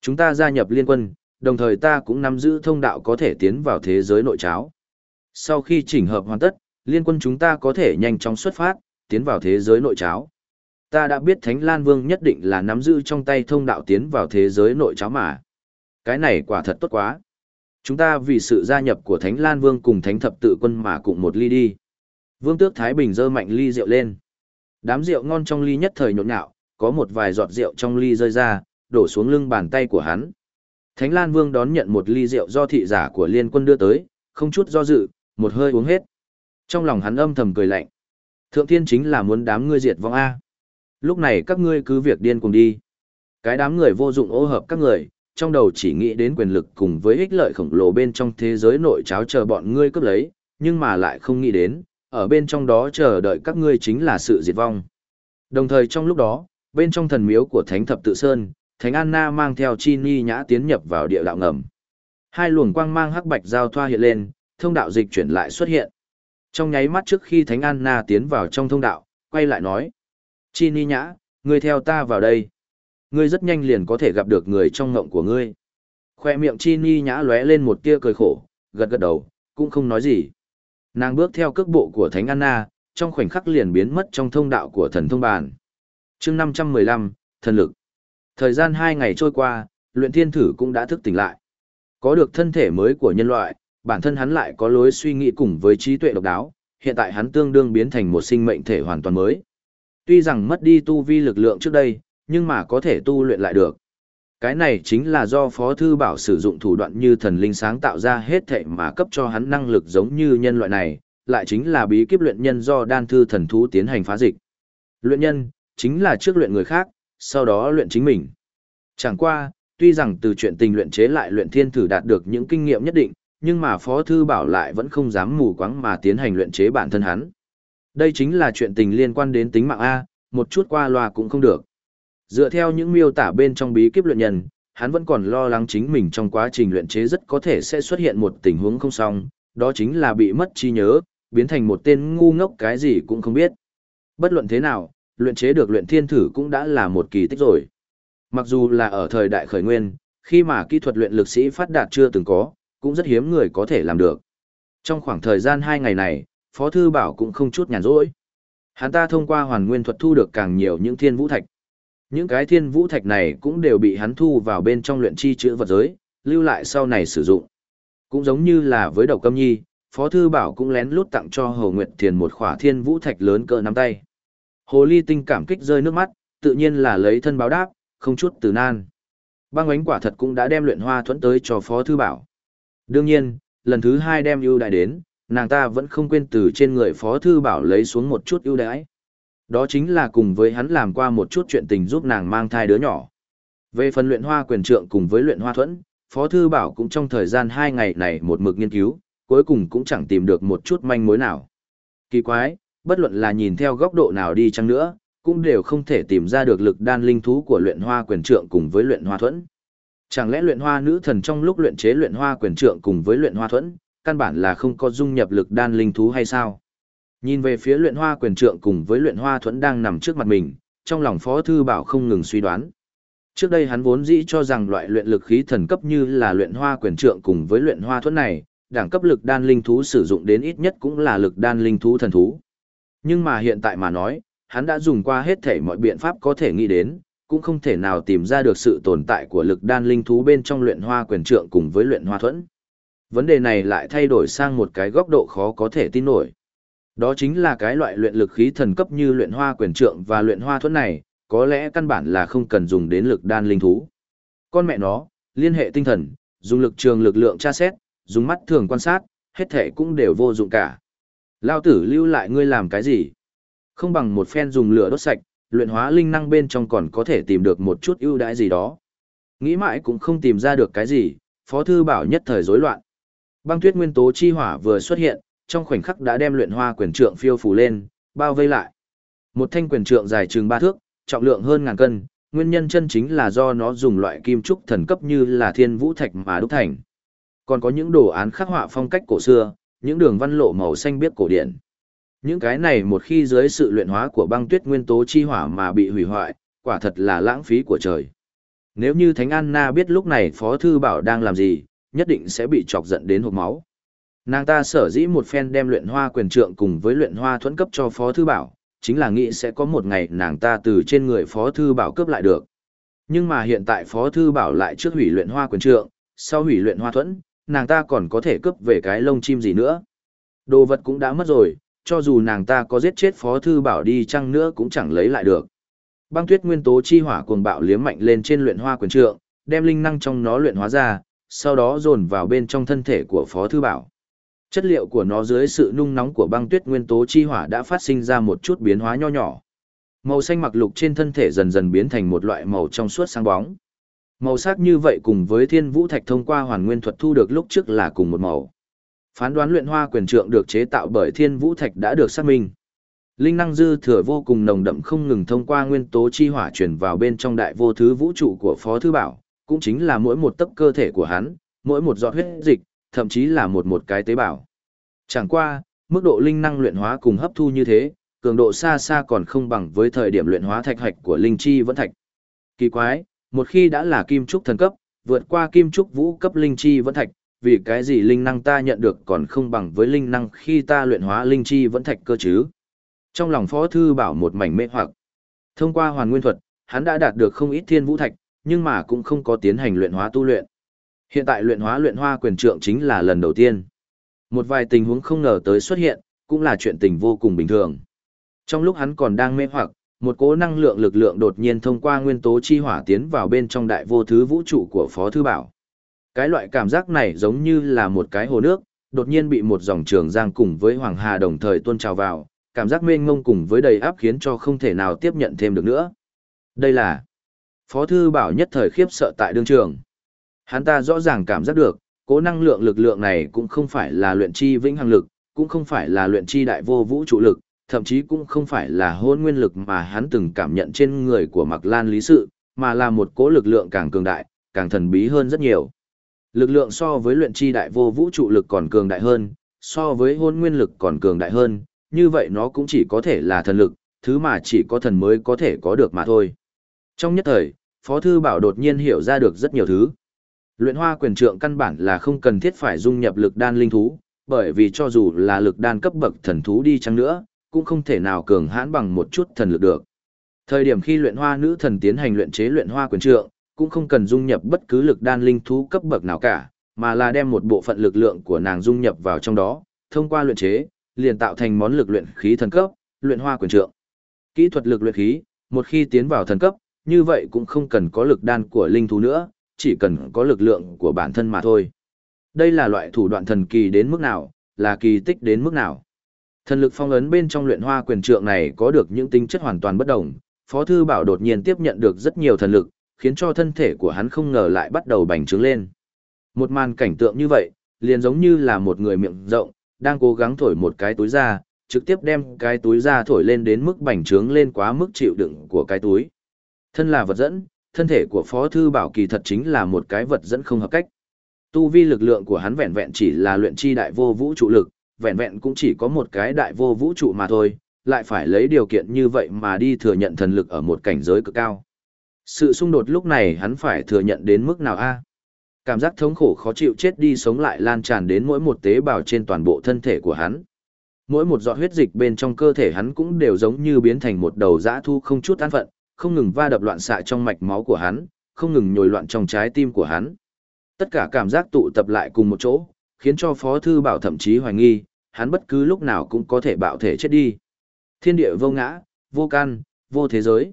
Chúng ta gia nhập liên quân, đồng thời ta cũng nắm giữ thông đạo có thể tiến vào thế giới nội cháo. Sau khi chỉnh hợp hoàn tất, liên quân chúng ta có thể nhanh chóng xuất phát, tiến vào thế giới nội cháo. Ta đã biết Thánh Lan Vương nhất định là nắm giữ trong tay thông đạo tiến vào thế giới nội cháo mà. Cái này quả thật tốt quá. Chúng ta vì sự gia nhập của Thánh Lan Vương cùng Thánh Thập Tự Quân mà cùng một ly đi. Vương Tước Thái Bình dơ mạnh ly rượu lên. Đám rượu ngon trong ly nhất thời nhộn nhạo, có một vài giọt rượu trong ly rơi ra, đổ xuống lưng bàn tay của hắn. Thánh Lan Vương đón nhận một ly rượu do thị giả của liên quân đưa tới, không chút do dự, một hơi uống hết. Trong lòng hắn âm thầm cười lạnh. Thượng thiên chính là muốn đám ngươi diệt vong A. Lúc này các ngươi cứ việc điên cùng đi. Cái đám người vô dụng ô hợp các người, trong đầu chỉ nghĩ đến quyền lực cùng với ích lợi khổng lồ bên trong thế giới nội cháo chờ bọn ngươi cướp lấy, nhưng mà lại không nghĩ đến, ở bên trong đó chờ đợi các ngươi chính là sự diệt vong. Đồng thời trong lúc đó, bên trong thần miếu của Thánh Thập Tự Sơn, Thánh Anna mang theo Chi Ni nhã tiến nhập vào địa đạo ngầm. Hai luồng quang mang hắc bạch giao thoa hiện lên, thông đạo dịch chuyển lại xuất hiện. Trong nháy mắt trước khi Thánh Anna tiến vào trong thông đạo, quay lại nói: "Chi Ni nhã, ngươi theo ta vào đây. Ngươi rất nhanh liền có thể gặp được người trong ngộng của ngươi." Khoe miệng Chi Ni nhã lóe lên một tia cười khổ, gật gật đầu, cũng không nói gì. Nàng bước theo cước bộ của Thánh Anna, trong khoảnh khắc liền biến mất trong thông đạo của thần thông bàn. chương 515, thần lực. Thời gian 2 ngày trôi qua, luyện thiên thử cũng đã thức tỉnh lại. Có được thân thể mới của nhân loại, bản thân hắn lại có lối suy nghĩ cùng với trí tuệ độc đáo, hiện tại hắn tương đương biến thành một sinh mệnh thể hoàn toàn mới. Tuy rằng mất đi tu vi lực lượng trước đây, nhưng mà có thể tu luyện lại được. Cái này chính là do Phó Thư Bảo sử dụng thủ đoạn như thần linh sáng tạo ra hết thệ mà cấp cho hắn năng lực giống như nhân loại này, lại chính là bí kíp luyện nhân do đan thư thần thú tiến hành phá dịch. Luyện nhân, chính là trước luyện người khác, sau đó luyện chính mình. Chẳng qua, tuy rằng từ chuyện tình luyện chế lại luyện thiên thử đạt được những kinh nghiệm nhất định, nhưng mà Phó Thư Bảo lại vẫn không dám mù quáng mà tiến hành luyện chế bản thân hắn. Đây chính là chuyện tình liên quan đến tính mạng A, một chút qua loa cũng không được. Dựa theo những miêu tả bên trong bí kíp luyện nhân, hắn vẫn còn lo lắng chính mình trong quá trình luyện chế rất có thể sẽ xuất hiện một tình huống không xong, đó chính là bị mất trí nhớ, biến thành một tên ngu ngốc cái gì cũng không biết. Bất luận thế nào, luyện chế được luyện thiên thử cũng đã là một kỳ tích rồi. Mặc dù là ở thời đại khởi nguyên, khi mà kỹ thuật luyện lực sĩ phát đạt chưa từng có, cũng rất hiếm người có thể làm được. Trong khoảng thời gian hai ngày này, Phó Thư Bảo cũng không chút nhàn rỗi. Hắn ta thông qua hoàn nguyên thuật thu được càng nhiều những thiên vũ thạch. Những cái thiên vũ thạch này cũng đều bị hắn thu vào bên trong luyện chi chữ vật giới, lưu lại sau này sử dụng. Cũng giống như là với đầu câm nhi, Phó Thư Bảo cũng lén lút tặng cho Hồ Nguyệt Thiền một khỏa thiên vũ thạch lớn cỡ nắm tay. Hồ Ly Tinh cảm kích rơi nước mắt, tự nhiên là lấy thân báo đáp, không chút từ nan. Băng ánh quả thật cũng đã đem luyện hoa thuẫn tới cho Phó Thư Bảo. Đương nhiên, lần thứ hai đem ưu đại đến, nàng ta vẫn không quên từ trên người Phó Thư Bảo lấy xuống một chút ưu đãi. Đó chính là cùng với hắn làm qua một chút chuyện tình giúp nàng mang thai đứa nhỏ. Về phần luyện hoa quyền trượng cùng với luyện hoa thuẫn, Phó Thư Bảo cũng trong thời gian 2 ngày này một mực nghiên cứu, cuối cùng cũng chẳng tìm được một chút manh mối nào. Kỳ quái, bất luận là nhìn theo góc độ nào đi chăng nữa, cũng đều không thể tìm ra được lực đan linh thú của luyện hoa quyền trượng cùng với luyện hoa thuẫn. Chẳng lẽ luyện hoa nữ thần trong lúc luyện chế luyện hoa quyền trượng cùng với luyện hoa thuẫn, căn bản là không có dung nhập lực đan linh thú hay sao? Nhìn về phía luyện hoa quyền trượng cùng với luyện hoa thuẫn đang nằm trước mặt mình, trong lòng Phó Thư Bảo không ngừng suy đoán. Trước đây hắn vốn dĩ cho rằng loại luyện lực khí thần cấp như là luyện hoa quyền trượng cùng với luyện hoa thuẫn này, đẳng cấp lực đan linh thú sử dụng đến ít nhất cũng là lực đan linh thú thần thú. Nhưng mà hiện tại mà nói, hắn đã dùng qua hết thể mọi biện pháp có thể nghĩ đến, cũng không thể nào tìm ra được sự tồn tại của lực đan linh thú bên trong luyện hoa quyền trượng cùng với luyện hoa thuẫn. Vấn đề này lại thay đổi sang một cái góc độ khó có thể tin nổi. Đó chính là cái loại luyện lực khí thần cấp như luyện hoa quyền trượng và luyện hoa thuẫn này, có lẽ căn bản là không cần dùng đến lực đan linh thú. Con mẹ nó, liên hệ tinh thần, dùng lực trường lực lượng tra xét, dùng mắt thường quan sát, hết thể cũng đều vô dụng cả. Lao tử lưu lại ngươi làm cái gì? Không bằng một phen dùng lửa đốt sạch, luyện hóa linh năng bên trong còn có thể tìm được một chút ưu đãi gì đó. Nghĩ mãi cũng không tìm ra được cái gì, Phó Thư Bảo nhất thời rối loạn. Băng tuyết nguyên tố chi hỏa vừa xuất hiện, trong khoảnh khắc đã đem luyện hoa quyền trượng phiêu phù lên, bao vây lại. Một thanh quyền trượng dài chừng ba thước, trọng lượng hơn ngàn cân, nguyên nhân chân chính là do nó dùng loại kim trúc thần cấp như là thiên vũ thạch mà đúc thành. Còn có những đồ án khắc họa phong cách cổ xưa, những đường văn lộ màu xanh biếc cổ điển. Những cái này một khi dưới sự luyện hóa của băng tuyết nguyên tố chi hỏa mà bị hủy hoại, quả thật là lãng phí của trời. Nếu như Thánh Anna biết lúc này Phó Thư Bảo đang làm gì, nhất định sẽ bị chọc giận đến hộp máu. Nàng ta sở dĩ một phen đem luyện hoa quyền trượng cùng với luyện hoa thuẫn cấp cho Phó Thư Bảo, chính là nghĩ sẽ có một ngày nàng ta từ trên người Phó Thư Bảo cướp lại được. Nhưng mà hiện tại Phó Thư Bảo lại trước hủy luyện hoa quyền trượng, sau hủy luyện hoa thuẫn, nàng ta còn có thể cướp về cái lông chim gì nữa. Đồ vật cũng đã mất rồi, cho dù nàng ta có giết chết Phó Thư Bảo đi chăng nữa cũng chẳng lấy lại được. Băng tuyết nguyên tố chi hỏa cuồng bạo liếm mạnh lên trên luyện hoa quyền trượng, đem linh năng trong nó luyện hóa ra, sau đó dồn vào bên trong thân thể của Phó Thư Bảo. Chất liệu của nó dưới sự nung nóng của băng tuyết nguyên tố chi hỏa đã phát sinh ra một chút biến hóa nho nhỏ. Màu xanh mặc lục trên thân thể dần dần biến thành một loại màu trong suốt sáng bóng. Màu sắc như vậy cùng với thiên vũ thạch thông qua hoàn nguyên thuật thu được lúc trước là cùng một màu. Phán đoán luyện hoa quyền trượng được chế tạo bởi thiên vũ thạch đã được xác minh. Linh năng dư thừa vô cùng nồng đậm không ngừng thông qua nguyên tố chi hỏa chuyển vào bên trong đại vô thứ vũ trụ của Phó Thư Bảo, cũng chính là mỗi một tấc cơ thể của hắn, mỗi một giọt huyết dịch, thậm chí là một một cái tế bào. Chẳng qua, mức độ linh năng luyện hóa cùng hấp thu như thế, cường độ xa xa còn không bằng với thời điểm luyện hóa thạch hạch của linh chi vẫn thạch. Kỳ quái, một khi đã là kim trúc thần cấp, vượt qua kim trúc vũ cấp linh chi vẫn thạch, vì cái gì linh năng ta nhận được còn không bằng với linh năng khi ta luyện hóa linh chi vẫn thạch cơ chứ. Trong lòng Phó Thư Bảo một mảnh mê hoặc. Thông qua hoàn nguyên thuật, hắn đã đạt được không ít thiên vũ thạch, nhưng mà cũng không có tiến hành luyện hóa tu luyện. Hiện tại luyện hóa luyện hoa quyền trượng chính là lần đầu tiên. Một vài tình huống không ngờ tới xuất hiện, cũng là chuyện tình vô cùng bình thường. Trong lúc hắn còn đang mê hoặc, một cỗ năng lượng lực lượng đột nhiên thông qua nguyên tố chi hỏa tiến vào bên trong đại vô thứ vũ trụ của Phó Thư Bảo. Cái loại cảm giác này giống như là một cái hồ nước, đột nhiên bị một dòng trường giang cùng với Hoàng Hà đồng thời tuôn trào vào, cảm giác mênh ngông cùng với đầy áp khiến cho không thể nào tiếp nhận thêm được nữa. Đây là Phó Thư Bảo nhất thời khiếp sợ tại đương trường. Hắn ta rõ ràng cảm giác được, cố năng lượng lực lượng này cũng không phải là luyện chi vĩnh hằng lực, cũng không phải là luyện chi đại vô vũ trụ lực, thậm chí cũng không phải là hôn nguyên lực mà hắn từng cảm nhận trên người của Mạc Lan Lý Sự, mà là một cố lực lượng càng cường đại, càng thần bí hơn rất nhiều. Lực lượng so với luyện chi đại vô vũ trụ lực còn cường đại hơn, so với hôn nguyên lực còn cường đại hơn, như vậy nó cũng chỉ có thể là thần lực, thứ mà chỉ có thần mới có thể có được mà thôi. Trong nhất thời, Phó Thư Bảo đột nhiên hiểu ra được rất nhiều thứ. Luyện hoa quyền trượng căn bản là không cần thiết phải dung nhập lực đan linh thú, bởi vì cho dù là lực đan cấp bậc thần thú đi chăng nữa, cũng không thể nào cường hãn bằng một chút thần lực được. Thời điểm khi luyện hoa nữ thần tiến hành luyện chế luyện hoa quyền trượng, cũng không cần dung nhập bất cứ lực đan linh thú cấp bậc nào cả, mà là đem một bộ phận lực lượng của nàng dung nhập vào trong đó, thông qua luyện chế, liền tạo thành món lực luyện khí thần cấp, luyện hoa quyền trượng. Kỹ thuật lực luyện khí, một khi tiến vào thần cấp, như vậy cũng không cần có lực đan của linh thú nữa, chỉ cần có lực lượng của bản thân mà thôi. Đây là loại thủ đoạn thần kỳ đến mức nào, là kỳ tích đến mức nào. Thần lực phong ấn bên trong luyện hoa quyền trượng này có được những tính chất hoàn toàn bất đồng, Phó Thư Bảo đột nhiên tiếp nhận được rất nhiều thần lực, khiến cho thân thể của hắn không ngờ lại bắt đầu bành trướng lên. Một màn cảnh tượng như vậy, liền giống như là một người miệng rộng, đang cố gắng thổi một cái túi ra, trực tiếp đem cái túi ra thổi lên đến mức bành trướng lên quá mức chịu đựng của cái túi. Thân là vật dẫn, thân thể của Phó Thư Bảo kỳ thật chính là một cái vật dẫn không hợp cách. Tu vi lực lượng của hắn vẹn vẹn chỉ là luyện chi đại vô vũ trụ lực, vẹn vẹn cũng chỉ có một cái đại vô vũ trụ mà thôi, lại phải lấy điều kiện như vậy mà đi thừa nhận thần lực ở một cảnh giới cực cao. Sự xung đột lúc này hắn phải thừa nhận đến mức nào a? Cảm giác thống khổ khó chịu chết đi sống lại lan tràn đến mỗi một tế bào trên toàn bộ thân thể của hắn. Mỗi một giọt huyết dịch bên trong cơ thể hắn cũng đều giống như biến thành một đầu dã thu không chút an phận, không ngừng va đập loạn xạ trong mạch máu của hắn, không ngừng nhồi loạn trong trái tim của hắn. Tất cả cảm giác tụ tập lại cùng một chỗ, khiến cho Phó Thư Bảo thậm chí hoài nghi, hắn bất cứ lúc nào cũng có thể bạo thể chết đi. Thiên địa vô ngã, vô can, vô thế giới.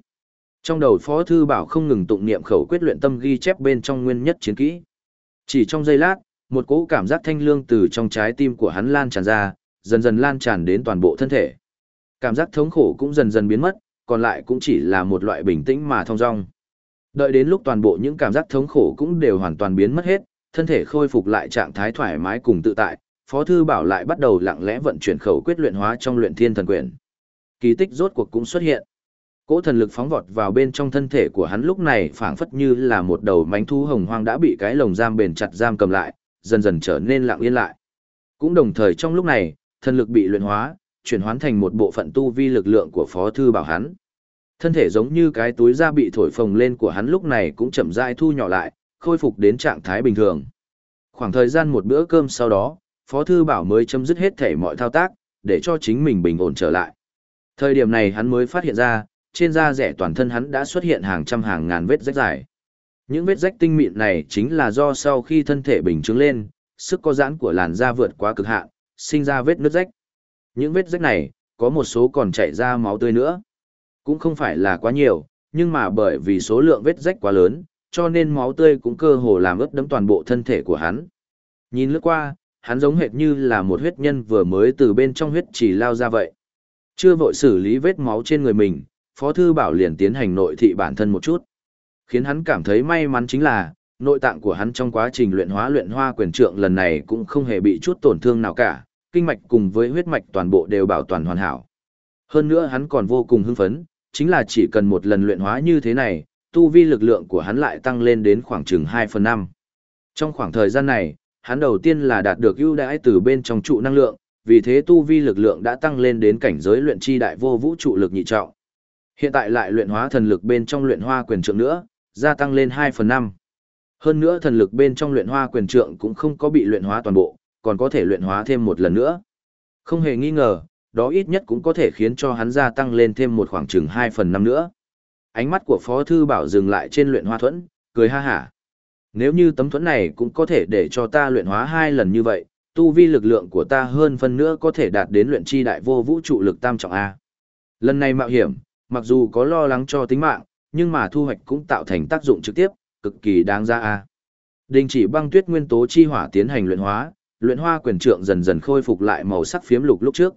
Trong đầu Phó Thư Bảo không ngừng tụng niệm khẩu quyết luyện tâm ghi chép bên trong nguyên nhất chiến kỹ. Chỉ trong giây lát, một cỗ cảm giác thanh lương từ trong trái tim của hắn lan tràn ra, dần dần lan tràn đến toàn bộ thân thể. Cảm giác thống khổ cũng dần dần biến mất, còn lại cũng chỉ là một loại bình tĩnh mà thong dong. Đợi đến lúc toàn bộ những cảm giác thống khổ cũng đều hoàn toàn biến mất hết, thân thể khôi phục lại trạng thái thoải mái cùng tự tại, Phó Thư Bảo lại bắt đầu lặng lẽ vận chuyển khẩu quyết luyện hóa trong luyện thiên thần quyền. Kỳ tích rốt cuộc cũng xuất hiện. Cỗ thần lực phóng vọt vào bên trong thân thể của hắn lúc này phảng phất như là một đầu mánh thú hồng hoang đã bị cái lồng giam bền chặt giam cầm lại, dần dần trở nên lặng yên lại. Cũng đồng thời trong lúc này, thần lực bị luyện hóa, chuyển hóa thành một bộ phận tu vi lực lượng của Phó Thư Bảo hắn. Thân thể giống như cái túi da bị thổi phồng lên của hắn lúc này cũng chậm rãi thu nhỏ lại, khôi phục đến trạng thái bình thường. Khoảng thời gian một bữa cơm sau đó, Phó Thư Bảo mới chấm dứt hết thể mọi thao tác, để cho chính mình bình ổn trở lại. Thời điểm này hắn mới phát hiện ra, trên da rẻ toàn thân hắn đã xuất hiện hàng trăm hàng ngàn vết rách dài. Những vết rách tinh mịn này chính là do sau khi thân thể bình chứng lên, sức có giãn của làn da vượt quá cực hạn, sinh ra vết nứt rách. Những vết rách này, có một số còn chảy ra máu tươi nữa. Cũng không phải là quá nhiều, nhưng mà bởi vì số lượng vết rách quá lớn, cho nên máu tươi cũng cơ hồ làm ướt đẫm toàn bộ thân thể của hắn. Nhìn lướt qua, hắn giống hệt như là một huyết nhân vừa mới từ bên trong huyết chỉ lao ra vậy. Chưa vội xử lý vết máu trên người mình, Phó Thư Bảo liền tiến hành nội thị bản thân một chút. Khiến hắn cảm thấy may mắn chính là, nội tạng của hắn trong quá trình luyện hóa luyện hoa quyền trượng lần này cũng không hề bị chút tổn thương nào cả, kinh mạch cùng với huyết mạch toàn bộ đều bảo toàn hoàn hảo. Hơn nữa hắn còn vô cùng hưng phấn, chính là chỉ cần một lần luyện hóa như thế này, tu vi lực lượng của hắn lại tăng lên đến khoảng chừng 2 phần 5. Trong khoảng thời gian này, hắn đầu tiên là đạt được ưu đãi từ bên trong trụ năng lượng, vì thế tu vi lực lượng đã tăng lên đến cảnh giới luyện chi đại vô vũ trụ lực nhị trọng. Hiện tại lại luyện hóa thần lực bên trong luyện hoa quyền trượng nữa, gia tăng lên 2 phần 5. Hơn nữa thần lực bên trong luyện hoa quyền trượng cũng không có bị luyện hóa toàn bộ, còn có thể luyện hóa thêm một lần nữa. Không hề nghi ngờ, đó ít nhất cũng có thể khiến cho hắn gia tăng lên thêm một khoảng chừng 2 phần 5 nữa. Ánh mắt của Phó Thư Bảo dừng lại trên luyện hoa thuẫn, cười ha hả. Nếu như tấm thuẫn này cũng có thể để cho ta luyện hóa hai lần như vậy, tu vi lực lượng của ta hơn phân nữa có thể đạt đến luyện chi đại vô vũ trụ lực tam trọng A. Lần này mạo hiểm, mặc dù có lo lắng cho tính mạng, nhưng mà thu hoạch cũng tạo thành tác dụng trực tiếp, cực kỳ đáng ra A. Đình chỉ băng tuyết nguyên tố chi hỏa tiến hành luyện hóa, luyện hoa quyền trượng dần dần khôi phục lại màu sắc phiếm lục lúc trước.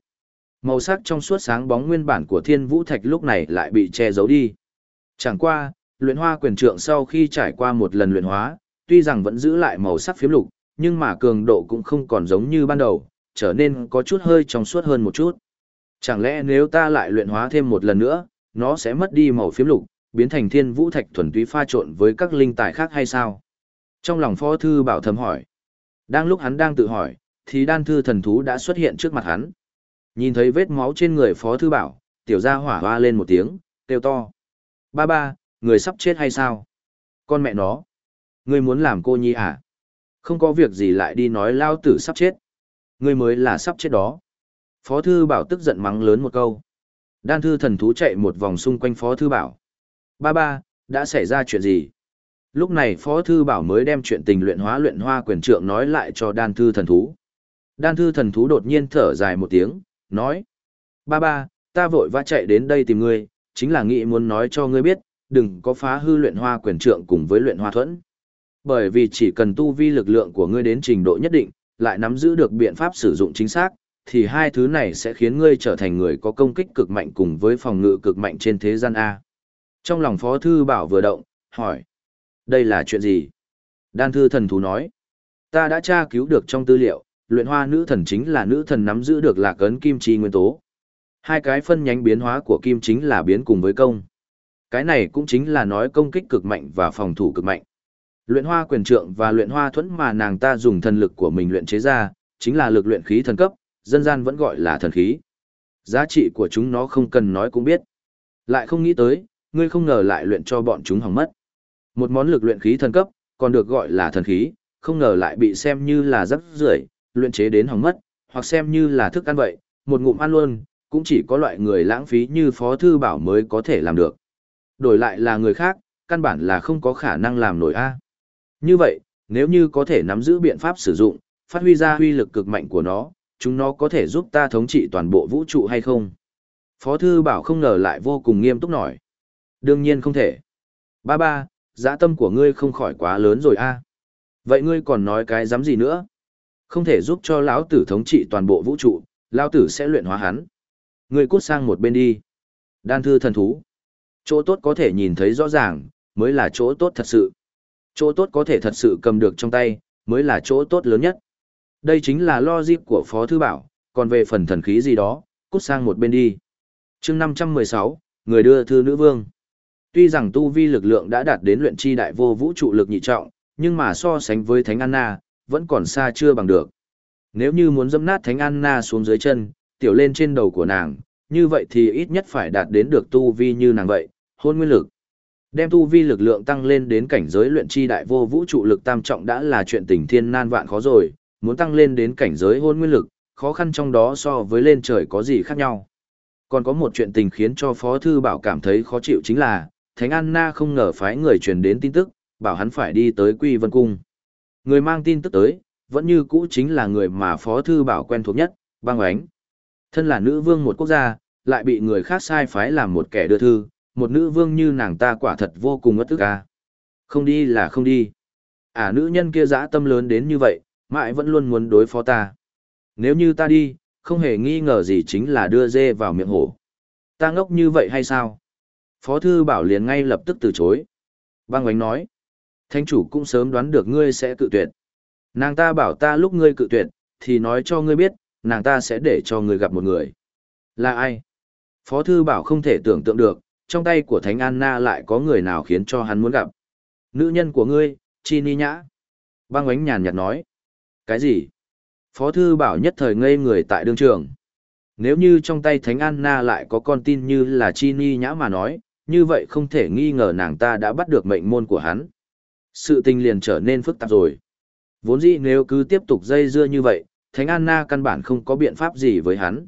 Màu sắc trong suốt sáng bóng nguyên bản của thiên vũ thạch lúc này lại bị che giấu đi. Chẳng qua, luyện hoa quyền trượng sau khi trải qua một lần luyện hóa, tuy rằng vẫn giữ lại màu sắc phiếm lục, nhưng mà cường độ cũng không còn giống như ban đầu, trở nên có chút hơi trong suốt hơn một chút. Chẳng lẽ nếu ta lại luyện hóa thêm một lần nữa, nó sẽ mất đi màu phiếm lục, biến thành thiên vũ thạch thuần túy pha trộn với các linh tài khác hay sao? Trong lòng phó thư bảo thầm hỏi. Đang lúc hắn đang tự hỏi, thì đan thư thần thú đã xuất hiện trước mặt hắn. Nhìn thấy vết máu trên người phó thư bảo, tiểu gia hỏa hoa lên một tiếng, kêu to. Ba ba, người sắp chết hay sao? Con mẹ nó. Ngươi muốn làm cô nhi à? Không có việc gì lại đi nói lao tử sắp chết. Ngươi mới là sắp chết đó. Phó thư bảo tức giận mắng lớn một câu. Đan thư thần thú chạy một vòng xung quanh phó thư bảo. Ba ba, đã xảy ra chuyện gì? Lúc này phó thư bảo mới đem chuyện tình luyện hóa luyện hoa quyền trượng nói lại cho đan thư thần thú. Đan thư thần thú đột nhiên thở dài một tiếng, nói. Ba ba, ta vội vã chạy đến đây tìm ngươi, chính là nghĩ muốn nói cho ngươi biết, đừng có phá hư luyện hoa quyền trượng cùng với luyện hoa thuẫn. Bởi vì chỉ cần tu vi lực lượng của ngươi đến trình độ nhất định, lại nắm giữ được biện pháp sử dụng chính xác, thì hai thứ này sẽ khiến ngươi trở thành người có công kích cực mạnh cùng với phòng ngự cực mạnh trên thế gian A. Trong lòng Phó Thư Bảo vừa động, hỏi. Đây là chuyện gì? Đan Thư Thần Thú nói. Ta đã tra cứu được trong tư liệu, luyện hoa nữ thần chính là nữ thần nắm giữ được lạc ấn kim chi nguyên tố. Hai cái phân nhánh biến hóa của kim chính là biến cùng với công. Cái này cũng chính là nói công kích cực mạnh và phòng thủ cực mạnh. Luyện hoa quyền trượng và luyện hoa thuẫn mà nàng ta dùng thần lực của mình luyện chế ra, chính là lực luyện khí thần cấp, dân gian vẫn gọi là thần khí. Giá trị của chúng nó không cần nói cũng biết. Lại không nghĩ tới, ngươi không ngờ lại luyện cho bọn chúng hỏng mất. Một món lực luyện khí thần cấp, còn được gọi là thần khí, không ngờ lại bị xem như là rắc rưởi, luyện chế đến hỏng mất, hoặc xem như là thức ăn vậy, một ngụm ăn luôn, cũng chỉ có loại người lãng phí như Phó Thư Bảo mới có thể làm được. Đổi lại là người khác, căn bản là không có khả năng làm nổi A. Như vậy, nếu như có thể nắm giữ biện pháp sử dụng, phát huy ra huy lực cực mạnh của nó, chúng nó có thể giúp ta thống trị toàn bộ vũ trụ hay không? Phó Thư Bảo không ngờ lại vô cùng nghiêm túc nổi. Đương nhiên không thể. Ba ba, giã tâm của ngươi không khỏi quá lớn rồi a Vậy ngươi còn nói cái dám gì nữa? Không thể giúp cho lão tử thống trị toàn bộ vũ trụ, lão tử sẽ luyện hóa hắn. Ngươi cút sang một bên đi. Đan thư thần thú. Chỗ tốt có thể nhìn thấy rõ ràng, mới là chỗ tốt thật sự. Chỗ tốt có thể thật sự cầm được trong tay, mới là chỗ tốt lớn nhất. Đây chính là logic của Phó Thư Bảo, còn về phần thần khí gì đó, cút sang một bên đi. chương 516, người đưa thư nữ vương. Tuy rằng tu vi lực lượng đã đạt đến luyện chi đại vô vũ trụ lực nhị trọng, nhưng mà so sánh với Thánh Anna, vẫn còn xa chưa bằng được. Nếu như muốn dẫm nát Thánh Anna xuống dưới chân, tiểu lên trên đầu của nàng, như vậy thì ít nhất phải đạt đến được tu vi như nàng vậy, hôn nguyên lực. Đem tu vi lực lượng tăng lên đến cảnh giới luyện chi đại vô vũ trụ lực tam trọng đã là chuyện tình thiên nan vạn khó rồi, muốn tăng lên đến cảnh giới hôn nguyên lực, khó khăn trong đó so với lên trời có gì khác nhau. Còn có một chuyện tình khiến cho Phó Thư Bảo cảm thấy khó chịu chính là, Thánh Anna không ngờ phái người truyền đến tin tức, bảo hắn phải đi tới Quy Vân Cung. Người mang tin tức tới, vẫn như cũ chính là người mà Phó Thư Bảo quen thuộc nhất, băng oánh. Thân là nữ vương một quốc gia, lại bị người khác sai phái làm một kẻ đưa thư, một nữ vương như nàng ta quả thật vô cùng ất tức ca. À. Không đi là không đi. À nữ nhân kia dã tâm lớn đến như vậy, mãi vẫn luôn muốn đối phó ta. Nếu như ta đi, không hề nghi ngờ gì chính là đưa dê vào miệng hổ. Ta ngốc như vậy hay sao? Phó thư bảo liền ngay lập tức từ chối. Băng oánh nói. Thánh chủ cũng sớm đoán được ngươi sẽ cự tuyệt. Nàng ta bảo ta lúc ngươi cự tuyệt, thì nói cho ngươi biết, nàng ta sẽ để cho ngươi gặp một người. Là ai? Phó thư bảo không thể tưởng tượng được, trong tay của Thánh Anna lại có người nào khiến cho hắn muốn gặp. Nữ nhân của ngươi, Chi Ni Nhã. Băng ánh nhàn nhạt nói. Cái gì? Phó thư bảo nhất thời ngây người tại đương trường. Nếu như trong tay Thánh Anna lại có con tin như là Chi Ni Nhã mà nói, như vậy không thể nghi ngờ nàng ta đã bắt được mệnh môn của hắn. Sự tình liền trở nên phức tạp rồi. Vốn dĩ nếu cứ tiếp tục dây dưa như vậy, Thánh Anna căn bản không có biện pháp gì với hắn.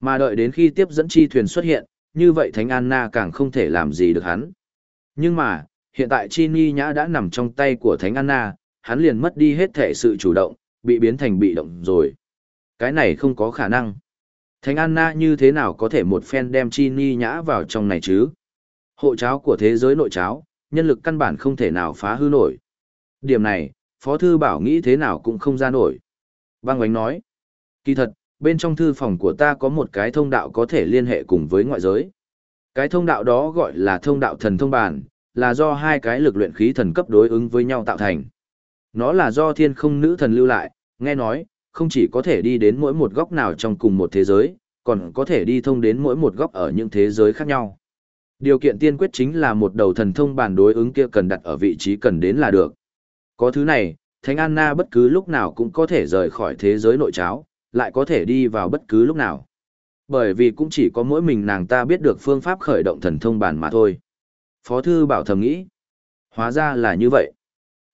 Mà đợi đến khi tiếp dẫn chi thuyền xuất hiện, như vậy Thánh Anna càng không thể làm gì được hắn. Nhưng mà, hiện tại Chi Ni Nhã đã nằm trong tay của Thánh Anna, hắn liền mất đi hết thể sự chủ động, bị biến thành bị động rồi. Cái này không có khả năng. Thánh Anna như thế nào có thể một phen đem Chi Ni Nhã vào trong này chứ? Hộ cháo của thế giới nội cháo, nhân lực căn bản không thể nào phá hư nổi. Điểm này, Phó Thư Bảo nghĩ thế nào cũng không ra nổi. Băng Oánh nói, kỳ thật, bên trong thư phòng của ta có một cái thông đạo có thể liên hệ cùng với ngoại giới. Cái thông đạo đó gọi là thông đạo thần thông bản, là do hai cái lực luyện khí thần cấp đối ứng với nhau tạo thành. Nó là do thiên không nữ thần lưu lại, nghe nói, không chỉ có thể đi đến mỗi một góc nào trong cùng một thế giới, còn có thể đi thông đến mỗi một góc ở những thế giới khác nhau. Điều kiện tiên quyết chính là một đầu thần thông bản đối ứng kia cần đặt ở vị trí cần đến là được. Có thứ này, Thánh Anna bất cứ lúc nào cũng có thể rời khỏi thế giới nội cháo, lại có thể đi vào bất cứ lúc nào. Bởi vì cũng chỉ có mỗi mình nàng ta biết được phương pháp khởi động thần thông bản mà thôi. Phó thư bảo thầm nghĩ. Hóa ra là như vậy.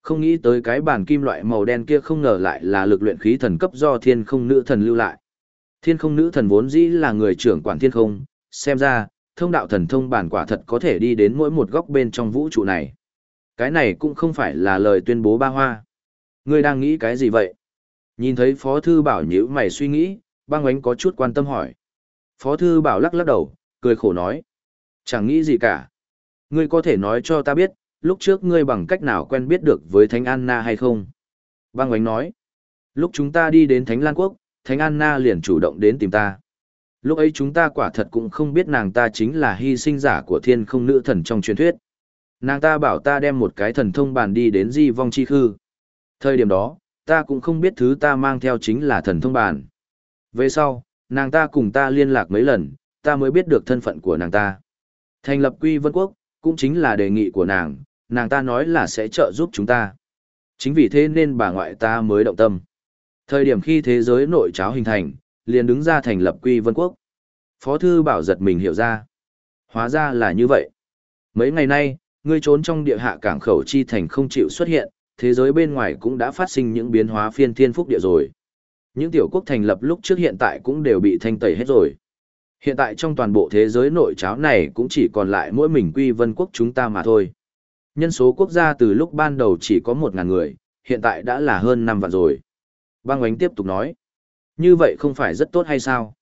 Không nghĩ tới cái bản kim loại màu đen kia không ngờ lại là lực luyện khí thần cấp do thiên không nữ thần lưu lại. Thiên không nữ thần vốn dĩ là người trưởng quản thiên không, xem ra, thông đạo thần thông bản quả thật có thể đi đến mỗi một góc bên trong vũ trụ này. Cái này cũng không phải là lời tuyên bố ba hoa. Ngươi đang nghĩ cái gì vậy? Nhìn thấy Phó Thư Bảo nhữ mày suy nghĩ, băng ánh có chút quan tâm hỏi. Phó Thư Bảo lắc lắc đầu, cười khổ nói. Chẳng nghĩ gì cả. Ngươi có thể nói cho ta biết, lúc trước ngươi bằng cách nào quen biết được với Thánh Anna hay không? Băng ánh nói. Lúc chúng ta đi đến Thánh Lan Quốc, Thánh Anna liền chủ động đến tìm ta. Lúc ấy chúng ta quả thật cũng không biết nàng ta chính là hy sinh giả của thiên không nữ thần trong truyền thuyết. Nàng ta bảo ta đem một cái thần thông bàn đi đến di vong chi khư. Thời điểm đó, ta cũng không biết thứ ta mang theo chính là thần thông bàn. Về sau, nàng ta cùng ta liên lạc mấy lần, ta mới biết được thân phận của nàng ta. Thành lập quy vân quốc, cũng chính là đề nghị của nàng, nàng ta nói là sẽ trợ giúp chúng ta. Chính vì thế nên bà ngoại ta mới động tâm. Thời điểm khi thế giới nội cháo hình thành, liền đứng ra thành lập quy vân quốc. Phó thư bảo giật mình hiểu ra. Hóa ra là như vậy. Mấy ngày nay, ngươi trốn trong địa hạ cảng khẩu chi thành không chịu xuất hiện, thế giới bên ngoài cũng đã phát sinh những biến hóa phiên thiên phúc địa rồi. Những tiểu quốc thành lập lúc trước hiện tại cũng đều bị thanh tẩy hết rồi. Hiện tại trong toàn bộ thế giới nội cháo này cũng chỉ còn lại mỗi mình quy vân quốc chúng ta mà thôi. Nhân số quốc gia từ lúc ban đầu chỉ có 1.000 người, hiện tại đã là hơn 5 vạn rồi. Bang Oánh tiếp tục nói. Như vậy không phải rất tốt hay sao?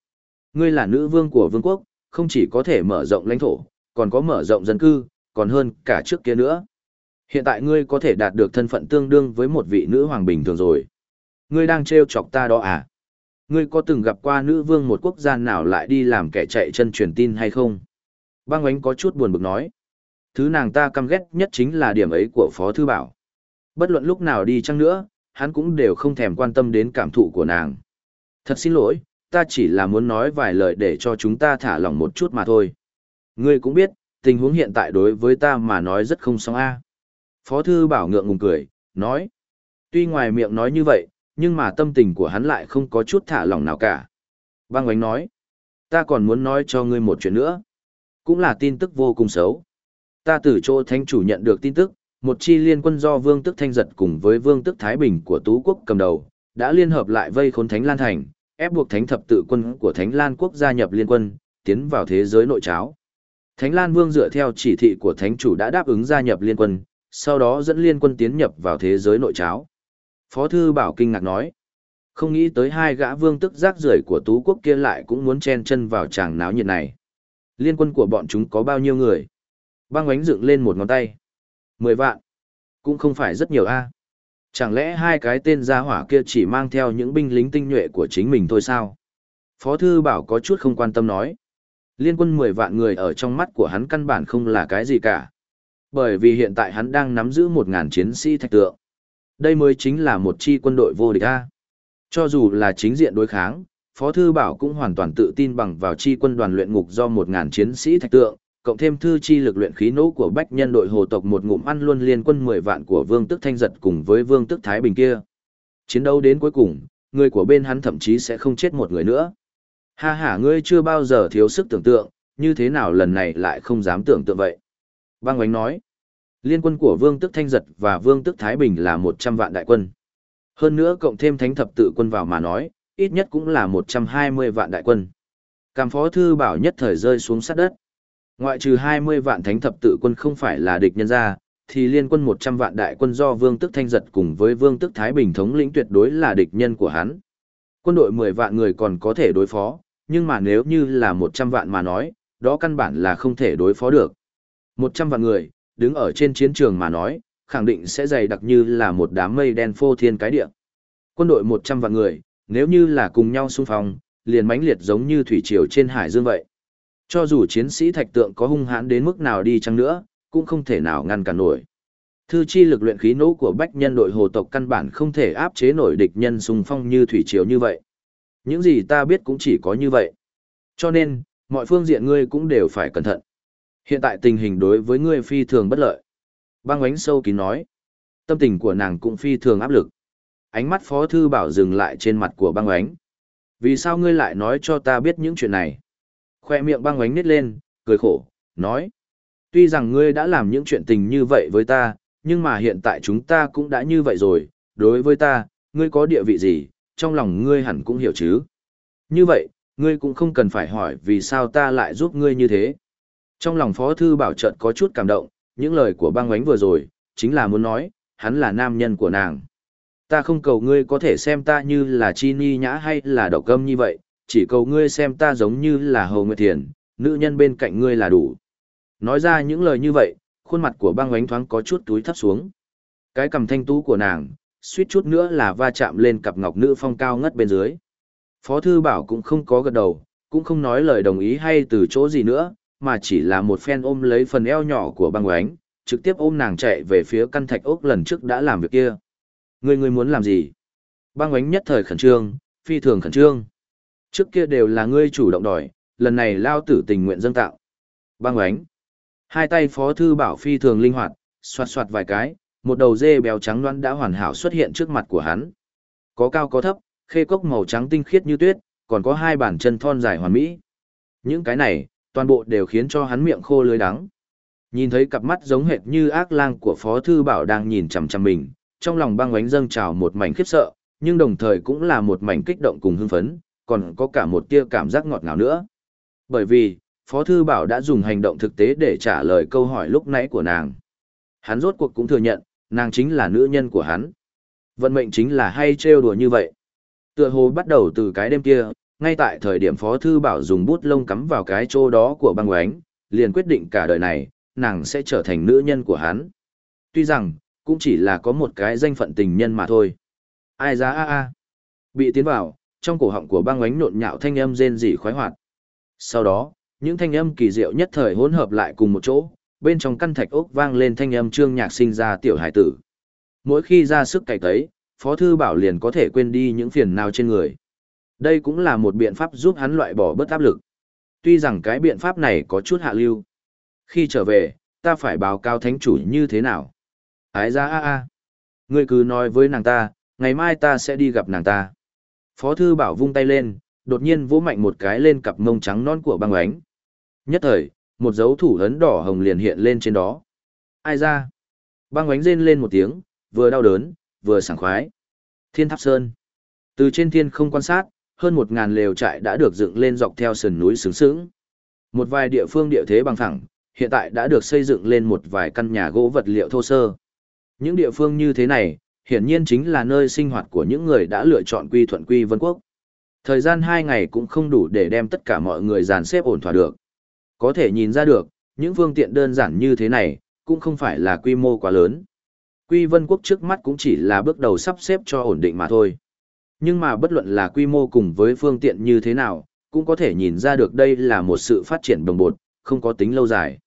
Ngươi là nữ vương của vương quốc, không chỉ có thể mở rộng lãnh thổ, còn có mở rộng dân cư, còn hơn cả trước kia nữa. Hiện tại ngươi có thể đạt được thân phận tương đương với một vị nữ hoàng bình thường rồi. Ngươi đang trêu chọc ta đó à? Ngươi có từng gặp qua nữ vương một quốc gia nào lại đi làm kẻ chạy chân truyền tin hay không? Băng ánh có chút buồn bực nói. Thứ nàng ta căm ghét nhất chính là điểm ấy của Phó Thư Bảo. Bất luận lúc nào đi chăng nữa, hắn cũng đều không thèm quan tâm đến cảm thụ của nàng. Thật xin lỗi, ta chỉ là muốn nói vài lời để cho chúng ta thả lỏng một chút mà thôi. Ngươi cũng biết, tình huống hiện tại đối với ta mà nói rất không xong a. Phó thư bảo ngượng ngùng cười, nói. Tuy ngoài miệng nói như vậy, nhưng mà tâm tình của hắn lại không có chút thả lỏng nào cả. Băng oánh nói. Ta còn muốn nói cho ngươi một chuyện nữa. Cũng là tin tức vô cùng xấu, ta từ chỗ thanh chủ nhận được tin tức, một chi liên quân do Vương Tức Thanh Giật cùng với Vương Tức Thái Bình của Tú Quốc cầm đầu, đã liên hợp lại vây khốn Thánh Lan Thành, ép buộc Thánh Thập Tự Quân của Thánh Lan Quốc gia nhập liên quân, tiến vào thế giới nội cháo. Thánh Lan Vương dựa theo chỉ thị của Thánh chủ đã đáp ứng gia nhập liên quân, sau đó dẫn liên quân tiến nhập vào thế giới nội cháo. Phó Thư Bảo kinh ngạc nói, không nghĩ tới hai gã vương tức rác rưởi của Tú Quốc kia lại cũng muốn chen chân vào tràng náo nhiệt này. Liên quân của bọn chúng có bao nhiêu người? Băng ánh dựng lên một ngón tay. Mười vạn. Cũng không phải rất nhiều a Chẳng lẽ hai cái tên gia hỏa kia chỉ mang theo những binh lính tinh nhuệ của chính mình thôi sao? Phó Thư Bảo có chút không quan tâm nói. Liên quân 10 vạn người ở trong mắt của hắn căn bản không là cái gì cả. Bởi vì hiện tại hắn đang nắm giữ 1.000 chiến sĩ thạch tượng. Đây mới chính là một chi quân đội vô địch A. Cho dù là chính diện đối kháng, Phó Thư Bảo cũng hoàn toàn tự tin bằng vào chi quân đoàn luyện ngục do 1.000 chiến sĩ thạch tượng, cộng thêm thư chi lực luyện khí nỗ của bách nhân đội hồ tộc một ngụm ăn luôn liên quân 10 vạn của Vương Tức Thanh Giật cùng với Vương Tức Thái Bình kia. Chiến đấu đến cuối cùng, người của bên hắn thậm chí sẽ không chết một người nữa. Ha ha ngươi chưa bao giờ thiếu sức tưởng tượng, như thế nào lần này lại không dám tưởng tượng vậy. Bang Oánh nói, liên quân của Vương Tức Thanh Giật và Vương Tức Thái Bình là 100 vạn đại quân. Hơn nữa cộng thêm thánh thập tự quân vào mà nói, ít nhất cũng là 120 vạn đại quân. Cảm phó thư bảo nhất thời rơi xuống sát đất. Ngoại trừ 20 vạn thánh thập tự quân không phải là địch nhân ra, thì liên quân 100 vạn đại quân do Vương Tức Thanh Giật cùng với Vương Tức Thái Bình thống lĩnh tuyệt đối là địch nhân của hắn. Quân đội 10 vạn người còn có thể đối phó, nhưng mà nếu như là 100 vạn mà nói, đó căn bản là không thể đối phó được. 100 vạn người, đứng ở trên chiến trường mà nói, khẳng định sẽ dày đặc như là một đám mây đen phô thiên cái địa. Quân đội 100 vạn người, nếu như là cùng nhau xung phong, liền mãnh liệt giống như thủy triều trên hải dương vậy. Cho dù chiến sĩ thạch tượng có hung hãn đến mức nào đi chăng nữa, cũng không thể nào ngăn cản nổi. Thư chi lực luyện khí nỗ của bách nhân đội hồ tộc căn bản không thể áp chế nổi địch nhân xung phong như thủy triều như vậy. Những gì ta biết cũng chỉ có như vậy. Cho nên, mọi phương diện ngươi cũng đều phải cẩn thận. Hiện tại tình hình đối với ngươi phi thường bất lợi. Băng ánh sâu kín nói. Tâm tình của nàng cũng phi thường áp lực. Ánh mắt phó thư bảo dừng lại trên mặt của băng ánh. Vì sao ngươi lại nói cho ta biết những chuyện này? Khoe miệng băng ánh nít lên, cười khổ, nói. Tuy rằng ngươi đã làm những chuyện tình như vậy với ta, nhưng mà hiện tại chúng ta cũng đã như vậy rồi. Đối với ta, ngươi có địa vị gì, trong lòng ngươi hẳn cũng hiểu chứ. Như vậy, ngươi cũng không cần phải hỏi vì sao ta lại giúp ngươi như thế. Trong lòng Phó Thư Bảo trận có chút cảm động, những lời của băng ánh vừa rồi, chính là muốn nói, hắn là nam nhân của nàng. Ta không cầu ngươi có thể xem ta như là chi ni nhã hay là độc âm như vậy, chỉ cầu ngươi xem ta giống như là hầu Nguyệt Thiền, nữ nhân bên cạnh ngươi là đủ. Nói ra những lời như vậy, khuôn mặt của băng ánh thoáng có chút túi thấp xuống. Cái cầm thanh tú của nàng, suýt chút nữa là va chạm lên cặp ngọc nữ phong cao ngất bên dưới. Phó Thư Bảo cũng không có gật đầu, cũng không nói lời đồng ý hay từ chỗ gì nữa, mà chỉ là một phen ôm lấy phần eo nhỏ của băng oánh, trực tiếp ôm nàng chạy về phía căn thạch ốc lần trước đã làm việc kia. Người người muốn làm gì? Băng oánh nhất thời khẩn trương, phi thường khẩn trương. Trước kia đều là ngươi chủ động đòi, lần này lao tử tình nguyện dâng tạo. Băng oánh. Hai tay phó thư bảo phi thường linh hoạt, xoạt xoạt vài cái, một đầu dê béo trắng loãng đã hoàn hảo xuất hiện trước mặt của hắn. Có cao có thấp, khê cốc màu trắng tinh khiết như tuyết, còn có hai bàn chân thon dài hoàn mỹ. Những cái này, toàn bộ đều khiến cho hắn miệng khô lưới đắng. Nhìn thấy cặp mắt giống hệt như ác lang của Phó Thư Bảo đang nhìn chằm chằm mình, trong lòng băng ánh dâng trào một mảnh khiếp sợ, nhưng đồng thời cũng là một mảnh kích động cùng hưng phấn, còn có cả một tia cảm giác ngọt ngào nữa. Bởi vì, Phó Thư Bảo đã dùng hành động thực tế để trả lời câu hỏi lúc nãy của nàng. Hắn rốt cuộc cũng thừa nhận, nàng chính là nữ nhân của hắn. Vận mệnh chính là hay trêu đùa như vậy. Tựa hồ bắt đầu từ cái đêm kia, ngay tại thời điểm Phó Thư Bảo dùng bút lông cắm vào cái chỗ đó của băng oánh, liền quyết định cả đời này, nàng sẽ trở thành nữ nhân của hắn. Tuy rằng, cũng chỉ là có một cái danh phận tình nhân mà thôi. Ai ra a a Bị tiến vào, trong cổ họng của băng oánh nộn nhạo thanh âm rên rỉ khoái hoạt. Sau đó, những thanh âm kỳ diệu nhất thời hỗn hợp lại cùng một chỗ, bên trong căn thạch ốc vang lên thanh âm trương nhạc sinh ra tiểu hải tử. Mỗi khi ra sức cày tấy, Phó Thư Bảo liền có thể quên đi những phiền nào trên người. Đây cũng là một biện pháp giúp hắn loại bỏ bớt áp lực. Tuy rằng cái biện pháp này có chút hạ lưu. Khi trở về, ta phải báo cáo thánh chủ như thế nào? Ái ra a a. Ngươi cứ nói với nàng ta, ngày mai ta sẽ đi gặp nàng ta. Phó thư bảo vung tay lên, đột nhiên vỗ mạnh một cái lên cặp mông trắng non của băng ánh. Nhất thời, một dấu thủ ấn đỏ hồng liền hiện lên trên đó. Ai ra? Băng oánh rên lên một tiếng, vừa đau đớn, vừa sảng khoái. Thiên Tháp Sơn. Từ trên thiên không quan sát, hơn một ngàn lều trại đã được dựng lên dọc theo sườn núi sướng sướng. Một vài địa phương địa thế bằng phẳng, hiện tại đã được xây dựng lên một vài căn nhà gỗ vật liệu thô sơ. Những địa phương như thế này, hiển nhiên chính là nơi sinh hoạt của những người đã lựa chọn quy thuận quy vân quốc. Thời gian hai ngày cũng không đủ để đem tất cả mọi người dàn xếp ổn thỏa được. Có thể nhìn ra được, những phương tiện đơn giản như thế này, cũng không phải là quy mô quá lớn. Quy vân quốc trước mắt cũng chỉ là bước đầu sắp xếp cho ổn định mà thôi. Nhưng mà bất luận là quy mô cùng với phương tiện như thế nào, cũng có thể nhìn ra được đây là một sự phát triển đồng bột, không có tính lâu dài.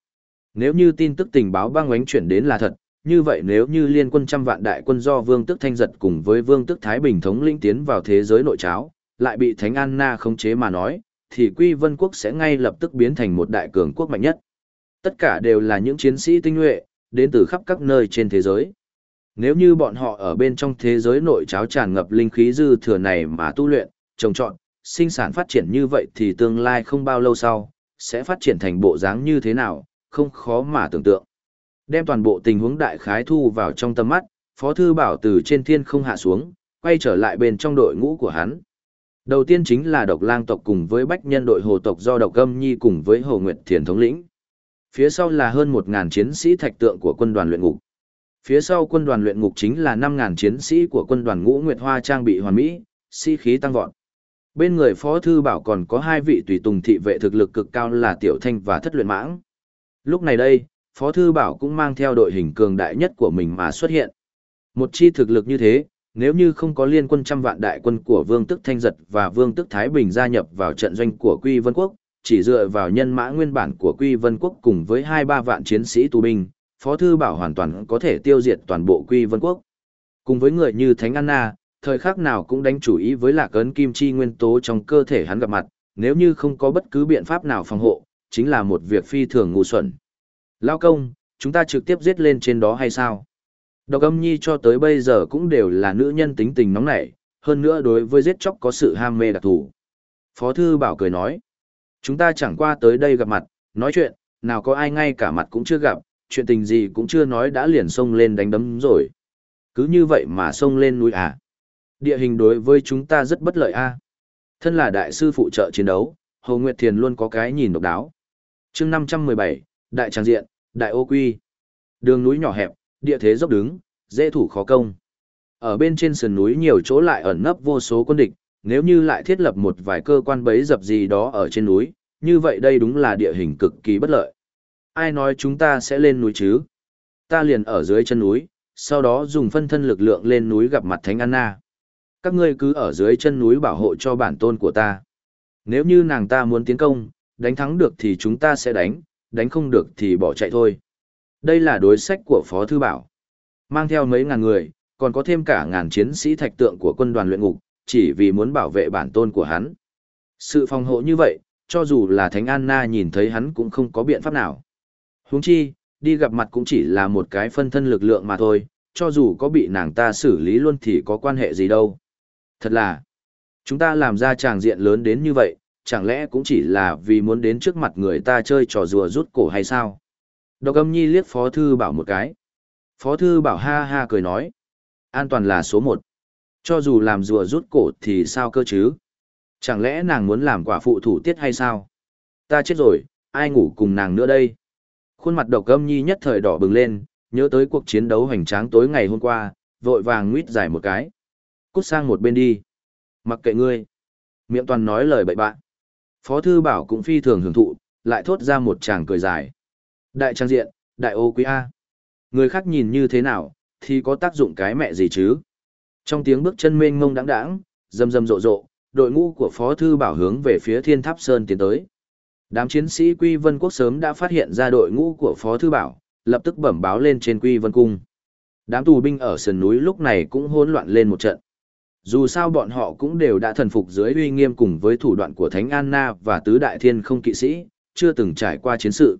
Nếu như tin tức tình báo băng ánh chuyển đến là thật, như vậy nếu như liên quân trăm vạn đại quân do Vương Tức Thanh Giật cùng với Vương Tức Thái Bình thống lĩnh tiến vào thế giới nội cháo, lại bị Thánh Anna khống chế mà nói, thì Quy Vân Quốc sẽ ngay lập tức biến thành một đại cường quốc mạnh nhất. Tất cả đều là những chiến sĩ tinh nhuệ, đến từ khắp các nơi trên thế giới. Nếu như bọn họ ở bên trong thế giới nội cháo tràn ngập linh khí dư thừa này mà tu luyện, trồng trọt, sinh sản phát triển như vậy thì tương lai không bao lâu sau, sẽ phát triển thành bộ dáng như thế nào, không khó mà tưởng tượng. Đem toàn bộ tình huống đại khái thu vào trong tâm mắt, Phó Thư Bảo từ trên thiên không hạ xuống, quay trở lại bên trong đội ngũ của hắn. Đầu tiên chính là độc lang tộc cùng với bách nhân đội hồ tộc do độc gâm nhi cùng với hồ nguyệt thiền thống lĩnh. Phía sau là hơn 1.000 chiến sĩ thạch tượng của quân đoàn luyện ngục. Phía sau quân đoàn luyện ngục chính là 5.000 chiến sĩ của quân đoàn ngũ nguyệt hoa trang bị hoàn mỹ, sĩ khí tăng vọt. Bên người Phó Thư Bảo còn có hai vị tùy tùng thị vệ thực lực cực cao là Tiểu Thanh và Thất Luyện Mãng. Lúc này đây, Phó Thư Bảo cũng mang theo đội hình cường đại nhất của mình mà xuất hiện. Một chi thực lực như thế, nếu như không có liên quân trăm vạn đại quân của Vương Tức Thanh Giật và Vương Tức Thái Bình gia nhập vào trận doanh của Quy Vân Quốc, chỉ dựa vào nhân mã nguyên bản của Quy Vân Quốc cùng với 2-3 vạn chiến sĩ tù binh, Phó Thư Bảo hoàn toàn có thể tiêu diệt toàn bộ Quy Vân Quốc. Cùng với người như Thánh Anna, thời khắc nào cũng đánh chủ ý với lạc ấn kim chi nguyên tố trong cơ thể hắn gặp mặt, nếu như không có bất cứ biện pháp nào phòng hộ, chính là một việc phi thường ngu xuẩn. Lao công, chúng ta trực tiếp giết lên trên đó hay sao? Độc âm nhi cho tới bây giờ cũng đều là nữ nhân tính tình nóng nảy, hơn nữa đối với giết chóc có sự ham mê đặc thù. Phó thư bảo cười nói, chúng ta chẳng qua tới đây gặp mặt, nói chuyện, nào có ai ngay cả mặt cũng chưa gặp, chuyện tình gì cũng chưa nói đã liền xông lên đánh đấm rồi. Cứ như vậy mà xông lên núi à? Địa hình đối với chúng ta rất bất lợi a. Thân là đại sư phụ trợ chiến đấu, Hồ Nguyệt Thiền luôn có cái nhìn độc đáo. chương 517, Đại Tràng Diện, Đại Ô Quy. Đường núi nhỏ hẹp, địa thế dốc đứng, dễ thủ khó công. Ở bên trên sườn núi nhiều chỗ lại ẩn nấp vô số quân địch, nếu như lại thiết lập một vài cơ quan bấy dập gì đó ở trên núi, như vậy đây đúng là địa hình cực kỳ bất lợi. Ai nói chúng ta sẽ lên núi chứ? Ta liền ở dưới chân núi, sau đó dùng phân thân lực lượng lên núi gặp mặt Thánh Anna. Các ngươi cứ ở dưới chân núi bảo hộ cho bản tôn của ta. Nếu như nàng ta muốn tiến công, đánh thắng được thì chúng ta sẽ đánh, đánh không được thì bỏ chạy thôi. Đây là đối sách của Phó Thư Bảo. Mang theo mấy ngàn người, còn có thêm cả ngàn chiến sĩ thạch tượng của quân đoàn luyện ngục, chỉ vì muốn bảo vệ bản tôn của hắn. Sự phòng hộ như vậy, cho dù là Thánh Anna nhìn thấy hắn cũng không có biện pháp nào. Huống chi, đi gặp mặt cũng chỉ là một cái phân thân lực lượng mà thôi, cho dù có bị nàng ta xử lý luôn thì có quan hệ gì đâu. Thật là, chúng ta làm ra tràng diện lớn đến như vậy, chẳng lẽ cũng chỉ là vì muốn đến trước mặt người ta chơi trò rùa rút cổ hay sao? Độc âm nhi liếc Phó Thư Bảo một cái. Phó Thư Bảo ha ha cười nói. An toàn là số một. Cho dù làm rùa rút cổ thì sao cơ chứ? Chẳng lẽ nàng muốn làm quả phụ thủ tiết hay sao? Ta chết rồi, ai ngủ cùng nàng nữa đây? Khuôn mặt độc âm nhi nhất thời đỏ bừng lên, nhớ tới cuộc chiến đấu hoành tráng tối ngày hôm qua, vội vàng nguyết giải một cái. Cút sang một bên đi. Mặc kệ ngươi. Miệng toàn nói lời bậy bạn. Phó thư bảo cũng phi thường hưởng thụ, lại thốt ra một chàng cười dài. Đại trang diện, đại ô quý A. Người khác nhìn như thế nào, thì có tác dụng cái mẹ gì chứ? Trong tiếng bước chân mênh mông đáng đáng, rầm rầm rộ rộ, đội ngũ của Phó Thư Bảo hướng về phía Thiên Tháp Sơn tiến tới. Đám chiến sĩ Quy Vân Quốc sớm đã phát hiện ra đội ngũ của Phó Thư Bảo, lập tức bẩm báo lên trên Quy Vân Cung. Đám tù binh ở sườn núi lúc này cũng hỗn loạn lên một trận. Dù sao bọn họ cũng đều đã thần phục dưới uy nghiêm cùng với thủ đoạn của Thánh Anna và Tứ Đại Thiên không kỵ sĩ, chưa từng trải qua chiến sự.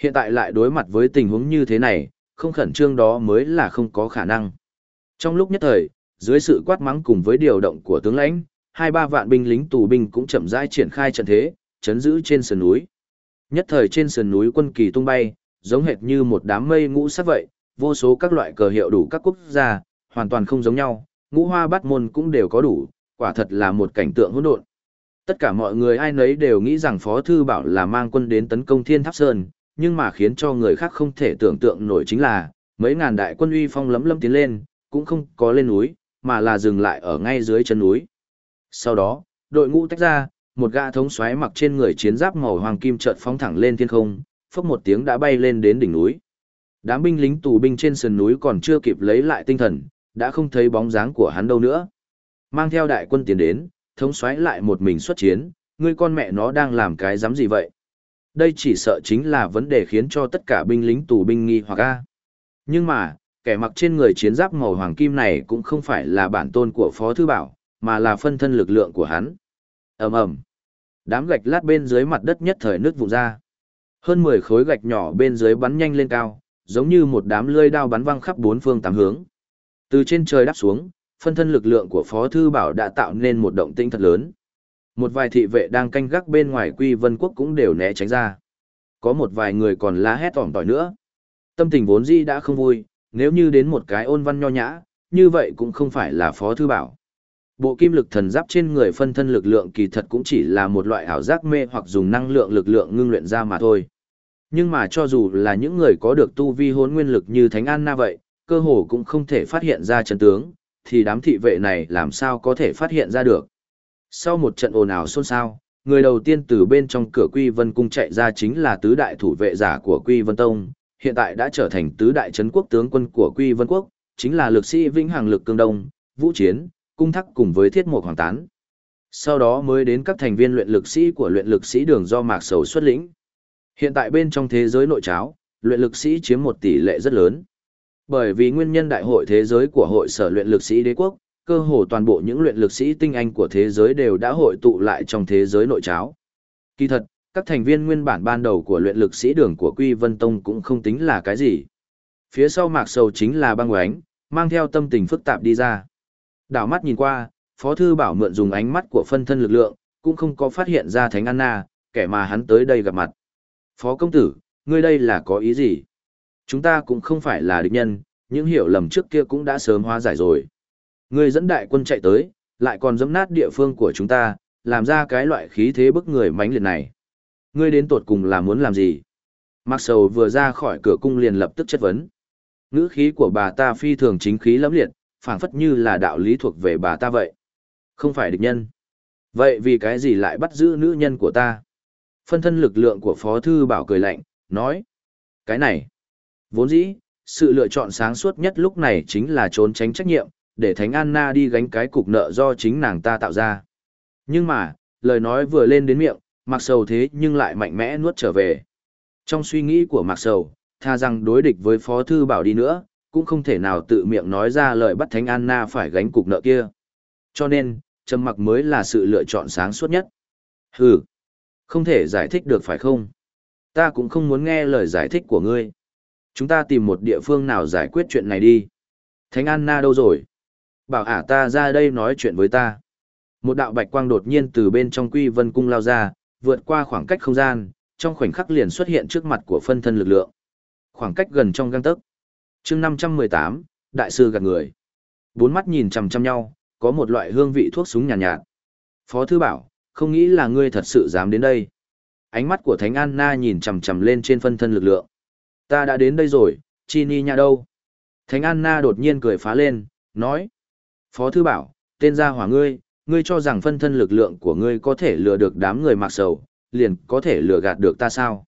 Hiện tại lại đối mặt với tình huống như thế này, không khẩn trương đó mới là không có khả năng. Trong lúc nhất thời, dưới sự quát mắng cùng với điều động của tướng lãnh, hai ba vạn binh lính tù binh cũng chậm rãi triển khai trận thế, chấn giữ trên sườn núi. Nhất thời trên sườn núi quân kỳ tung bay, giống hệt như một đám mây ngũ sắc vậy, vô số các loại cờ hiệu đủ các quốc gia, hoàn toàn không giống nhau, ngũ hoa bát môn cũng đều có đủ, quả thật là một cảnh tượng hỗn độn. Tất cả mọi người ai nấy đều nghĩ rằng Phó Thư Bảo là mang quân đến tấn công Thiên Tháp Sơn, nhưng mà khiến cho người khác không thể tưởng tượng nổi chính là, mấy ngàn đại quân uy phong lấm lấm tiến lên, cũng không có lên núi, mà là dừng lại ở ngay dưới chân núi. Sau đó, đội ngũ tách ra, một gã thống xoáy mặc trên người chiến giáp màu hoàng kim chợt phóng thẳng lên thiên không, phốc một tiếng đã bay lên đến đỉnh núi. Đám binh lính tù binh trên sườn núi còn chưa kịp lấy lại tinh thần, đã không thấy bóng dáng của hắn đâu nữa. Mang theo đại quân tiến đến, thống xoáy lại một mình xuất chiến, ngươi con mẹ nó đang làm cái dám gì vậy? Đây chỉ sợ chính là vấn đề khiến cho tất cả binh lính tù binh nghi hoặc a. Nhưng mà, kẻ mặc trên người chiến giáp màu hoàng kim này cũng không phải là bản tôn của Phó Thư Bảo, mà là phân thân lực lượng của hắn. ầm ầm Đám gạch lát bên dưới mặt đất nhất thời nước vụn ra. Hơn 10 khối gạch nhỏ bên dưới bắn nhanh lên cao, giống như một đám lưỡi đao bắn văng khắp bốn phương tám hướng. Từ trên trời đáp xuống, phân thân lực lượng của Phó Thư Bảo đã tạo nên một động tĩnh thật lớn. Một vài thị vệ đang canh gác bên ngoài Quy Vân Quốc cũng đều né tránh ra. Có một vài người còn lá hét tỏm tỏi nữa. Tâm tình vốn dĩ đã không vui, nếu như đến một cái ôn văn nho nhã, như vậy cũng không phải là Phó Thư Bảo. Bộ kim lực thần giáp trên người phân thân lực lượng kỳ thật cũng chỉ là một loại ảo giác mê hoặc dùng năng lượng lực lượng ngưng luyện ra mà thôi. Nhưng mà cho dù là những người có được tu vi hôn nguyên lực như Thánh An Na vậy, cơ hồ cũng không thể phát hiện ra chân tướng, thì đám thị vệ này làm sao có thể phát hiện ra được. Sau một trận ồn ào xôn xao, người đầu tiên từ bên trong cửa Quy Vân Cung chạy ra chính là tứ đại thủ vệ giả của Quy Vân Tông, hiện tại đã trở thành tứ đại trấn quốc tướng quân của Quy Vân Quốc, chính là lực sĩ Vĩnh Hằng Lực Cương Đông, Vũ Chiến, Cung Thắc cùng với Thiết Mộc Hoàng Tán. Sau đó mới đến các thành viên luyện lực sĩ của luyện lực sĩ đường do Mạc Sầu xuất lĩnh. Hiện tại bên trong thế giới nội cháo, luyện lực sĩ chiếm một tỷ lệ rất lớn. Bởi vì nguyên nhân đại hội thế giới của hội sở luyện lực sĩ đế quốc, cơ hồ toàn bộ những luyện lực sĩ tinh anh của thế giới đều đã hội tụ lại trong thế giới nội cháo. Kỳ thật, các thành viên nguyên bản ban đầu của luyện lực sĩ đường của Quy Vân Tông cũng không tính là cái gì. Phía sau mạc sầu chính là băng oánh, mang theo tâm tình phức tạp đi ra. Đảo mắt nhìn qua, Phó Thư Bảo mượn dùng ánh mắt của phân thân lực lượng, cũng không có phát hiện ra Thánh Anna, kẻ mà hắn tới đây gặp mặt. Phó công tử, ngươi đây là có ý gì? Chúng ta cũng không phải là địch nhân, những hiểu lầm trước kia cũng đã sớm hóa giải rồi. người dẫn đại quân chạy tới, lại còn dẫm nát địa phương của chúng ta, làm ra cái loại khí thế bức người mãnh liệt này. Ngươi đến tột cùng là muốn làm gì? Mặc sầu vừa ra khỏi cửa cung liền lập tức chất vấn. Ngữ khí của bà ta phi thường chính khí lẫm liệt, phảng phất như là đạo lý thuộc về bà ta vậy. Không phải địch nhân. Vậy vì cái gì lại bắt giữ nữ nhân của ta? Phân thân lực lượng của Phó Thư Bảo cười lạnh, nói. Cái này, vốn dĩ, sự lựa chọn sáng suốt nhất lúc này chính là trốn tránh trách nhiệm, để Thánh Anna đi gánh cái cục nợ do chính nàng ta tạo ra. Nhưng mà, lời nói vừa lên đến miệng, Mạc Sầu thế nhưng lại mạnh mẽ nuốt trở về. Trong suy nghĩ của Mạc Sầu, tha rằng đối địch với Phó Thư Bảo đi nữa, cũng không thể nào tự miệng nói ra lời bắt Thánh Anna phải gánh cục nợ kia. Cho nên, trầm mặc mới là sự lựa chọn sáng suốt nhất. Hừ, không thể giải thích được phải không? Ta cũng không muốn nghe lời giải thích của ngươi. Chúng ta tìm một địa phương nào giải quyết chuyện này đi. Thánh Anna đâu rồi? Bảo ả ta ra đây nói chuyện với ta. Một đạo bạch quang đột nhiên từ bên trong quy vân cung lao ra, vượt qua khoảng cách không gian, trong khoảnh khắc liền xuất hiện trước mặt của phân thân lực lượng. Khoảng cách gần trong găng tấc. chương 518, Đại sư gạt người. Bốn mắt nhìn chằm chằm nhau, có một loại hương vị thuốc súng nhàn nhạt, nhạt. Phó thư bảo, không nghĩ là ngươi thật sự dám đến đây. Ánh mắt của Thánh Anna nhìn chằm chằm lên trên phân thân lực lượng. Ta đã đến đây rồi, Chi Ni nhà đâu? Thánh Anna đột nhiên cười phá lên, nói. Phó thư bảo, tên gia hỏa ngươi, ngươi cho rằng phân thân lực lượng của ngươi có thể lừa được đám người mặc sầu, liền có thể lừa gạt được ta sao?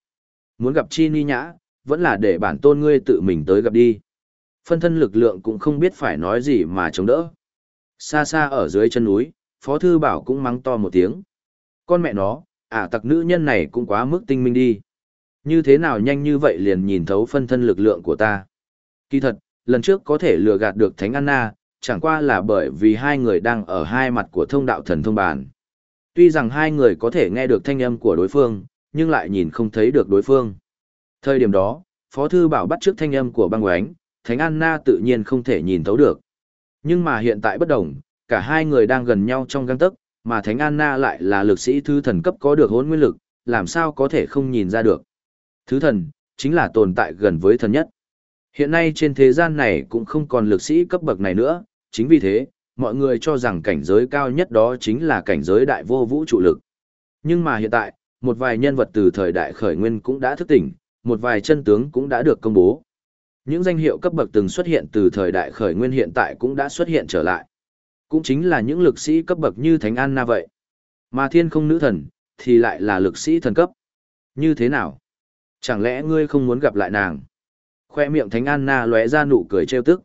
Muốn gặp Chi Ni nhã, vẫn là để bản tôn ngươi tự mình tới gặp đi. Phân thân lực lượng cũng không biết phải nói gì mà chống đỡ. Xa xa ở dưới chân núi, Phó Thư Bảo cũng mắng to một tiếng. Con mẹ nó, ả à, tặc nữ nhân này cũng quá mức tinh minh đi. Như thế nào nhanh như vậy liền nhìn thấu phân thân lực lượng của ta. Kỳ thật, lần trước có thể lừa gạt được Thánh Anna, chẳng qua là bởi vì hai người đang ở hai mặt của thông đạo thần thông bàn. Tuy rằng hai người có thể nghe được thanh âm của đối phương, nhưng lại nhìn không thấy được đối phương. Thời điểm đó, Phó Thư Bảo bắt trước thanh âm của băng oánh, Thánh Anna tự nhiên không thể nhìn thấu được. Nhưng mà hiện tại bất đồng, cả hai người đang gần nhau trong găng tấc, mà Thánh Anna lại là lực sĩ thứ thần cấp có được hốn nguyên lực, làm sao có thể không nhìn ra được. Thứ thần, chính là tồn tại gần với thần nhất. Hiện nay trên thế gian này cũng không còn lực sĩ cấp bậc này nữa, chính vì thế, mọi người cho rằng cảnh giới cao nhất đó chính là cảnh giới đại vô vũ trụ lực. Nhưng mà hiện tại, một vài nhân vật từ thời đại khởi nguyên cũng đã thức tỉnh, một vài chân tướng cũng đã được công bố. Những danh hiệu cấp bậc từng xuất hiện từ thời đại khởi nguyên hiện tại cũng đã xuất hiện trở lại. Cũng chính là những lực sĩ cấp bậc như Thánh An Na vậy. Mà thiên không nữ thần, thì lại là lực sĩ thần cấp. Như thế nào? Chẳng lẽ ngươi không muốn gặp lại nàng? Khoe miệng Thánh An Na lóe ra nụ cười trêu tức.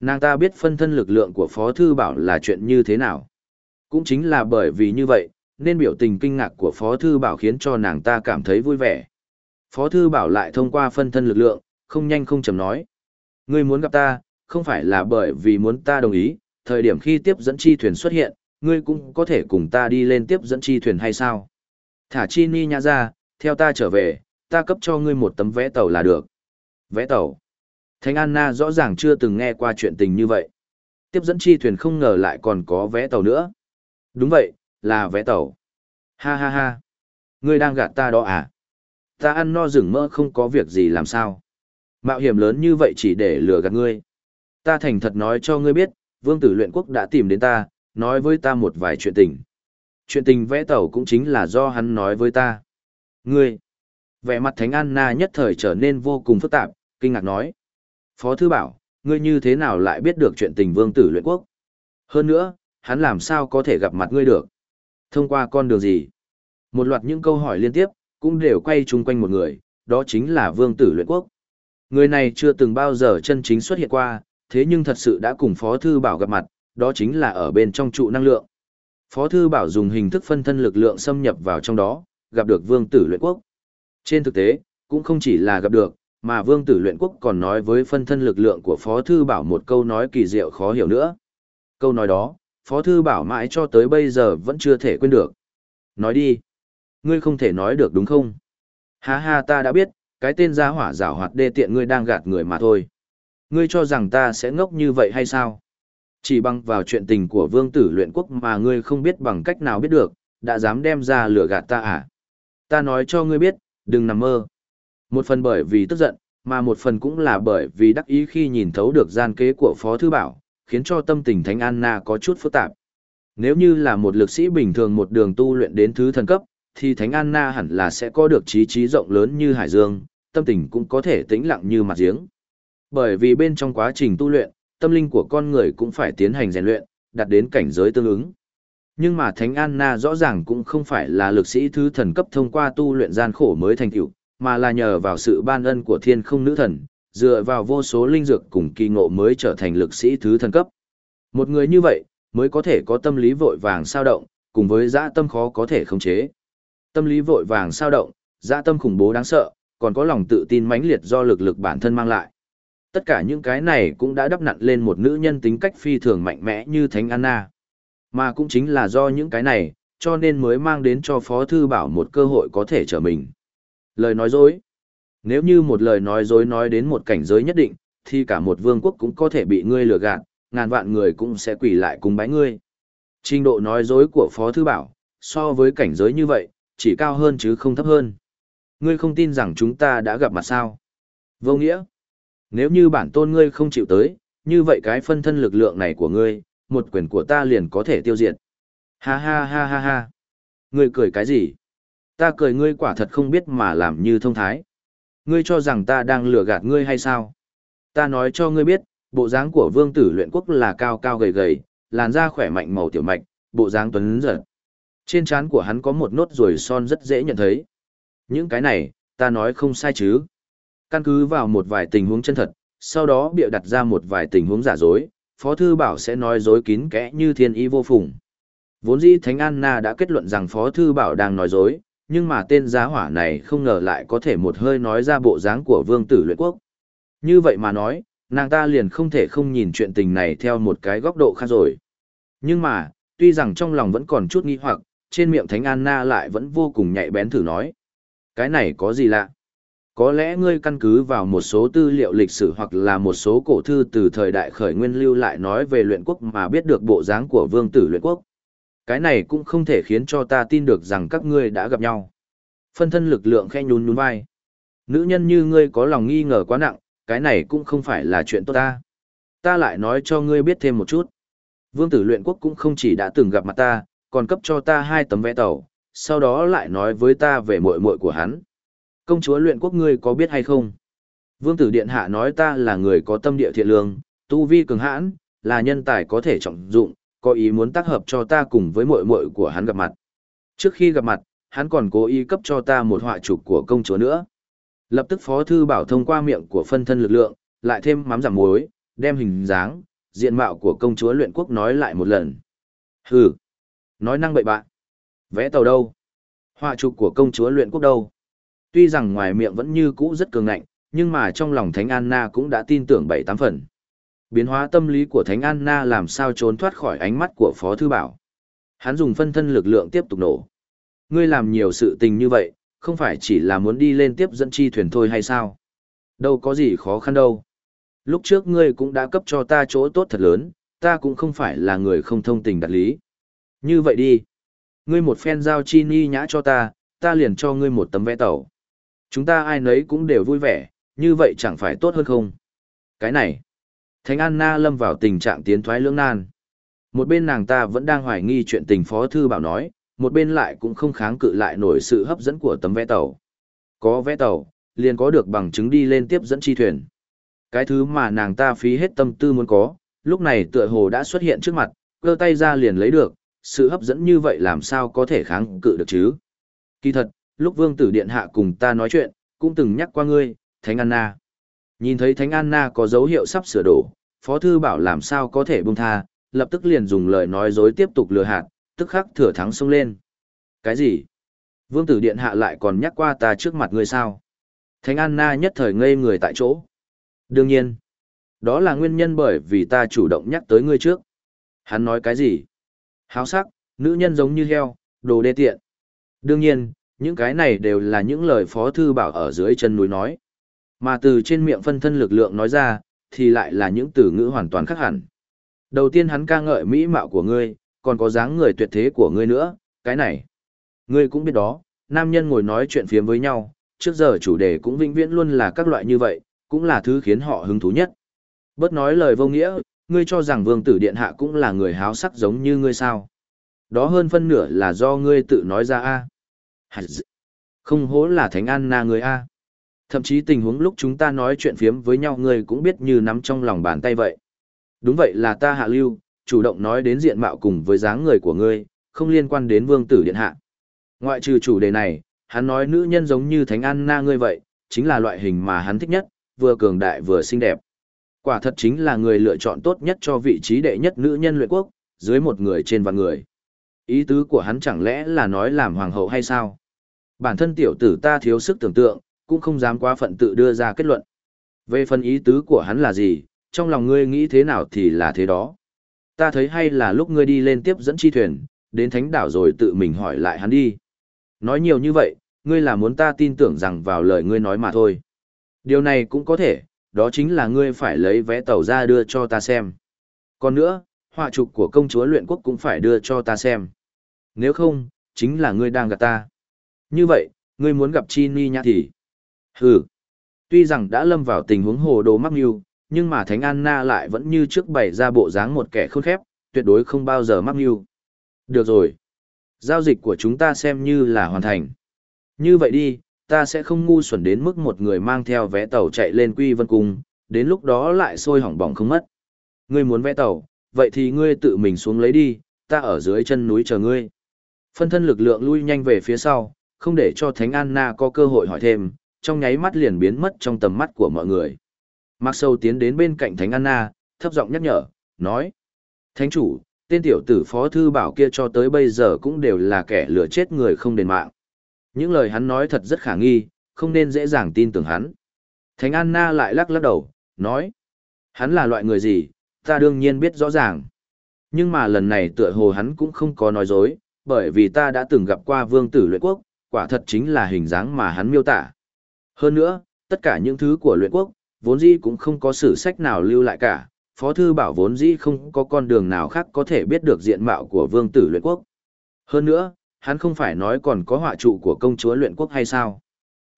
Nàng ta biết phân thân lực lượng của Phó Thư Bảo là chuyện như thế nào. Cũng chính là bởi vì như vậy, nên biểu tình kinh ngạc của Phó Thư Bảo khiến cho nàng ta cảm thấy vui vẻ. Phó Thư Bảo lại thông qua phân thân lực lượng, không nhanh không chầm nói. Ngươi muốn gặp ta, không phải là bởi vì muốn ta đồng ý, thời điểm khi tiếp dẫn chi thuyền xuất hiện, ngươi cũng có thể cùng ta đi lên tiếp dẫn chi thuyền hay sao? Thả chi ni nhã ra, theo ta trở về, ta cấp cho ngươi một tấm vé tàu là được. Vé tàu. Thánh Anna rõ ràng chưa từng nghe qua chuyện tình như vậy. Tiếp dẫn chi thuyền không ngờ lại còn có vé tàu nữa. Đúng vậy, là vé tàu. Ha ha ha. Ngươi đang gạt ta đó à? Ta ăn no rừng mỡ không có việc gì làm sao? Mạo hiểm lớn như vậy chỉ để lừa gạt ngươi. Ta thành thật nói cho ngươi biết, vương tử luyện quốc đã tìm đến ta, nói với ta một vài chuyện tình. Chuyện tình vẽ tàu cũng chính là do hắn nói với ta. Ngươi, vẻ mặt Thánh Anna nhất thời trở nên vô cùng phức tạp, kinh ngạc nói. Phó Thư bảo, ngươi như thế nào lại biết được chuyện tình vương tử luyện quốc? Hơn nữa, hắn làm sao có thể gặp mặt ngươi được? Thông qua con đường gì? Một loạt những câu hỏi liên tiếp, cũng đều quay chung quanh một người, đó chính là vương tử luyện quốc. Người này chưa từng bao giờ chân chính xuất hiện qua, thế nhưng thật sự đã cùng Phó Thư Bảo gặp mặt, đó chính là ở bên trong trụ năng lượng. Phó Thư Bảo dùng hình thức phân thân lực lượng xâm nhập vào trong đó, gặp được Vương Tử Luyện Quốc. Trên thực tế, cũng không chỉ là gặp được, mà Vương Tử Luyện Quốc còn nói với phân thân lực lượng của Phó Thư Bảo một câu nói kỳ diệu khó hiểu nữa. Câu nói đó, Phó Thư Bảo mãi cho tới bây giờ vẫn chưa thể quên được. Nói đi. Ngươi không thể nói được đúng không? Ha ha ta đã biết, cái tên gia hỏa rảo hoạt đê tiện ngươi đang gạt người mà thôi. Ngươi cho rằng ta sẽ ngốc như vậy hay sao? Chỉ bằng vào chuyện tình của vương tử luyện quốc mà ngươi không biết bằng cách nào biết được, đã dám đem ra lửa gạt ta à? Ta nói cho ngươi biết, đừng nằm mơ. Một phần bởi vì tức giận, mà một phần cũng là bởi vì đắc ý khi nhìn thấu được gian kế của Phó Thư Bảo, khiến cho tâm tình Thánh Anna có chút phức tạp. Nếu như là một lực sĩ bình thường một đường tu luyện đến thứ thần cấp, thì Thánh Anna hẳn là sẽ có được trí trí rộng lớn như hải dương, tâm tình cũng có thể tĩnh lặng như mặt giếng. Bởi vì bên trong quá trình tu luyện, tâm linh của con người cũng phải tiến hành rèn luyện, đạt đến cảnh giới tương ứng. Nhưng mà Thánh Anna rõ ràng cũng không phải là lực sĩ thứ thần cấp thông qua tu luyện gian khổ mới thành tựu, mà là nhờ vào sự ban ân của thiên không nữ thần, dựa vào vô số linh dược cùng kỳ ngộ mới trở thành lực sĩ thứ thần cấp. Một người như vậy, mới có thể có tâm lý vội vàng sao động, cùng với dã tâm khó có thể khống chế. Tâm lý vội vàng sao động, dã tâm khủng bố đáng sợ, còn có lòng tự tin mãnh liệt do lực lực bản thân mang lại. Tất cả những cái này cũng đã đắp nặn lên một nữ nhân tính cách phi thường mạnh mẽ như Thánh Anna. Mà cũng chính là do những cái này, cho nên mới mang đến cho Phó Thư Bảo một cơ hội có thể trở mình. Lời nói dối. Nếu như một lời nói dối nói đến một cảnh giới nhất định, thì cả một vương quốc cũng có thể bị ngươi lừa gạt, ngàn vạn người cũng sẽ quỷ lại cùng bái ngươi. Trình độ nói dối của Phó Thư Bảo, so với cảnh giới như vậy, chỉ cao hơn chứ không thấp hơn. Ngươi không tin rằng chúng ta đã gặp mặt sao? Vô nghĩa. Nếu như bản tôn ngươi không chịu tới, như vậy cái phân thân lực lượng này của ngươi, một quyền của ta liền có thể tiêu diệt. Ha ha ha ha ha. Ngươi cười cái gì? Ta cười ngươi quả thật không biết mà làm như thông thái. Ngươi cho rằng ta đang lừa gạt ngươi hay sao? Ta nói cho ngươi biết, bộ dáng của vương tử luyện quốc là cao cao gầy gầy, làn da khỏe mạnh màu tiểu mạch, bộ dáng tuấn giật. Trên trán của hắn có một nốt ruồi son rất dễ nhận thấy. Những cái này, ta nói không sai chứ. Căn cứ vào một vài tình huống chân thật, sau đó bịa đặt ra một vài tình huống giả dối, Phó Thư Bảo sẽ nói dối kín kẽ như thiên ý vô phùng. Vốn dĩ Thánh Anna đã kết luận rằng Phó Thư Bảo đang nói dối, nhưng mà tên giá hỏa này không ngờ lại có thể một hơi nói ra bộ dáng của vương tử luyện quốc. Như vậy mà nói, nàng ta liền không thể không nhìn chuyện tình này theo một cái góc độ khác rồi. Nhưng mà, tuy rằng trong lòng vẫn còn chút nghi hoặc, trên miệng Thánh Anna lại vẫn vô cùng nhạy bén thử nói. Cái này có gì lạ? Có lẽ ngươi căn cứ vào một số tư liệu lịch sử hoặc là một số cổ thư từ thời đại khởi nguyên lưu lại nói về luyện quốc mà biết được bộ dáng của vương tử luyện quốc. Cái này cũng không thể khiến cho ta tin được rằng các ngươi đã gặp nhau. Phân thân lực lượng khe nhún nhún vai. Nữ nhân như ngươi có lòng nghi ngờ quá nặng, cái này cũng không phải là chuyện tốt ta. Ta lại nói cho ngươi biết thêm một chút. Vương tử luyện quốc cũng không chỉ đã từng gặp mặt ta, còn cấp cho ta hai tấm vé tàu, sau đó lại nói với ta về muội muội của hắn. Công chúa luyện quốc ngươi có biết hay không? Vương tử điện hạ nói ta là người có tâm địa thiện lương, tu vi cường hãn, là nhân tài có thể trọng dụng, có ý muốn tác hợp cho ta cùng với muội muội của hắn gặp mặt. Trước khi gặp mặt, hắn còn cố ý cấp cho ta một họa chụp của công chúa nữa. Lập tức phó thư bảo thông qua miệng của phân thân lực lượng, lại thêm mắm giảm muối, đem hình dáng, diện mạo của công chúa luyện quốc nói lại một lần. Hừ, nói năng bậy bạn. Vẽ tàu đâu? Họa chụp của công chúa luyện quốc đâu? Tuy rằng ngoài miệng vẫn như cũ rất cường ngạnh, nhưng mà trong lòng Thánh Anna cũng đã tin tưởng bảy tám phần. Biến hóa tâm lý của Thánh Anna làm sao trốn thoát khỏi ánh mắt của Phó Thư Bảo. Hắn dùng phân thân lực lượng tiếp tục nổ. Ngươi làm nhiều sự tình như vậy, không phải chỉ là muốn đi lên tiếp dẫn chi thuyền thôi hay sao? Đâu có gì khó khăn đâu. Lúc trước ngươi cũng đã cấp cho ta chỗ tốt thật lớn, ta cũng không phải là người không thông tình đặt lý. Như vậy đi. Ngươi một phen giao chi ni nhã cho ta, ta liền cho ngươi một tấm vé tàu. Chúng ta ai nấy cũng đều vui vẻ, như vậy chẳng phải tốt hơn không? Cái này. Thánh Anna lâm vào tình trạng tiến thoái lưỡng nan. Một bên nàng ta vẫn đang hoài nghi chuyện tình Phó Thư Bảo nói, một bên lại cũng không kháng cự lại nổi sự hấp dẫn của tấm vé tàu. Có vé tàu, liền có được bằng chứng đi lên tiếp dẫn chi thuyền. Cái thứ mà nàng ta phí hết tâm tư muốn có, lúc này tựa hồ đã xuất hiện trước mặt, cơ tay ra liền lấy được, sự hấp dẫn như vậy làm sao có thể kháng cự được chứ. Kỳ thật, lúc vương tử điện hạ cùng ta nói chuyện, cũng từng nhắc qua ngươi, Thánh Anna. Nhìn thấy Thánh Anna có dấu hiệu sắp sửa đổ, Phó Thư bảo làm sao có thể buông tha, lập tức liền dùng lời nói dối tiếp tục lừa hạt, tức khắc thừa thắng xông lên. Cái gì? Vương tử điện hạ lại còn nhắc qua ta trước mặt ngươi sao? Thánh Anna nhất thời ngây người tại chỗ. Đương nhiên, đó là nguyên nhân bởi vì ta chủ động nhắc tới ngươi trước. Hắn nói cái gì? Háo sắc, nữ nhân giống như heo, đồ đê tiện. Đương nhiên, những cái này đều là những lời Phó Thư Bảo ở dưới chân núi nói. Mà từ trên miệng phân thân lực lượng nói ra, thì lại là những từ ngữ hoàn toàn khác hẳn. Đầu tiên hắn ca ngợi mỹ mạo của ngươi, còn có dáng người tuyệt thế của ngươi nữa, cái này. Ngươi cũng biết đó, nam nhân ngồi nói chuyện phiếm với nhau, trước giờ chủ đề cũng vĩnh viễn luôn là các loại như vậy, cũng là thứ khiến họ hứng thú nhất. Bớt nói lời vô nghĩa, ngươi cho rằng vương tử điện hạ cũng là người háo sắc giống như ngươi sao. Đó hơn phân nửa là do ngươi tự nói ra a không hố là thánh an na người a Thậm chí tình huống lúc chúng ta nói chuyện phiếm với nhau ngươi cũng biết như nắm trong lòng bàn tay vậy. Đúng vậy là ta hạ lưu, chủ động nói đến diện mạo cùng với dáng người của ngươi, không liên quan đến vương tử điện hạ. Ngoại trừ chủ đề này, hắn nói nữ nhân giống như thánh an na ngươi vậy, chính là loại hình mà hắn thích nhất, vừa cường đại vừa xinh đẹp. Quả thật chính là người lựa chọn tốt nhất cho vị trí đệ nhất nữ nhân luyện quốc, dưới một người trên vạn người. Ý tứ của hắn chẳng lẽ là nói làm hoàng hậu hay sao? Bản thân tiểu tử ta thiếu sức tưởng tượng, cũng không dám quá phận tự đưa ra kết luận. Về phần ý tứ của hắn là gì, trong lòng ngươi nghĩ thế nào thì là thế đó. Ta thấy hay là lúc ngươi đi lên tiếp dẫn chi thuyền, đến thánh đảo rồi tự mình hỏi lại hắn đi. Nói nhiều như vậy, ngươi là muốn ta tin tưởng rằng vào lời ngươi nói mà thôi. Điều này cũng có thể, đó chính là ngươi phải lấy vé tàu ra đưa cho ta xem. Còn nữa, họa trục của công chúa luyện quốc cũng phải đưa cho ta xem. Nếu không, chính là ngươi đang gạt ta. Như vậy, ngươi muốn gặp Chi Ni nhã thì... Hừ. Tuy rằng đã lâm vào tình huống hồ đồ mắc mưu, nhưng mà Thánh Anna lại vẫn như trước bày ra bộ dáng một kẻ khôn khép, tuyệt đối không bao giờ mắc mưu. Được rồi. Giao dịch của chúng ta xem như là hoàn thành. Như vậy đi, ta sẽ không ngu xuẩn đến mức một người mang theo vé tàu chạy lên Quy Vân Cung, đến lúc đó lại sôi hỏng bỏng không mất. Ngươi muốn vé tàu, vậy thì ngươi tự mình xuống lấy đi, ta ở dưới chân núi chờ ngươi. Phân thân lực lượng lui nhanh về phía sau, không để cho Thánh Anna có cơ hội hỏi thêm, trong nháy mắt liền biến mất trong tầm mắt của mọi người. Mạc Sâu tiến đến bên cạnh Thánh Anna, thấp giọng nhắc nhở, nói. Thánh chủ, tên tiểu tử phó thư bảo kia cho tới bây giờ cũng đều là kẻ lừa chết người không đền mạng. Những lời hắn nói thật rất khả nghi, không nên dễ dàng tin tưởng hắn. Thánh Anna lại lắc lắc đầu, nói. Hắn là loại người gì, ta đương nhiên biết rõ ràng. Nhưng mà lần này tựa hồ hắn cũng không có nói dối, bởi vì ta đã từng gặp qua vương tử luyện quốc, quả thật chính là hình dáng mà hắn miêu tả. Hơn nữa, tất cả những thứ của luyện quốc, vốn dĩ cũng không có sử sách nào lưu lại cả, Phó Thư Bảo vốn dĩ không có con đường nào khác có thể biết được diện mạo của vương tử luyện quốc. Hơn nữa, Hắn không phải nói còn có họa trụ của công chúa luyện quốc hay sao?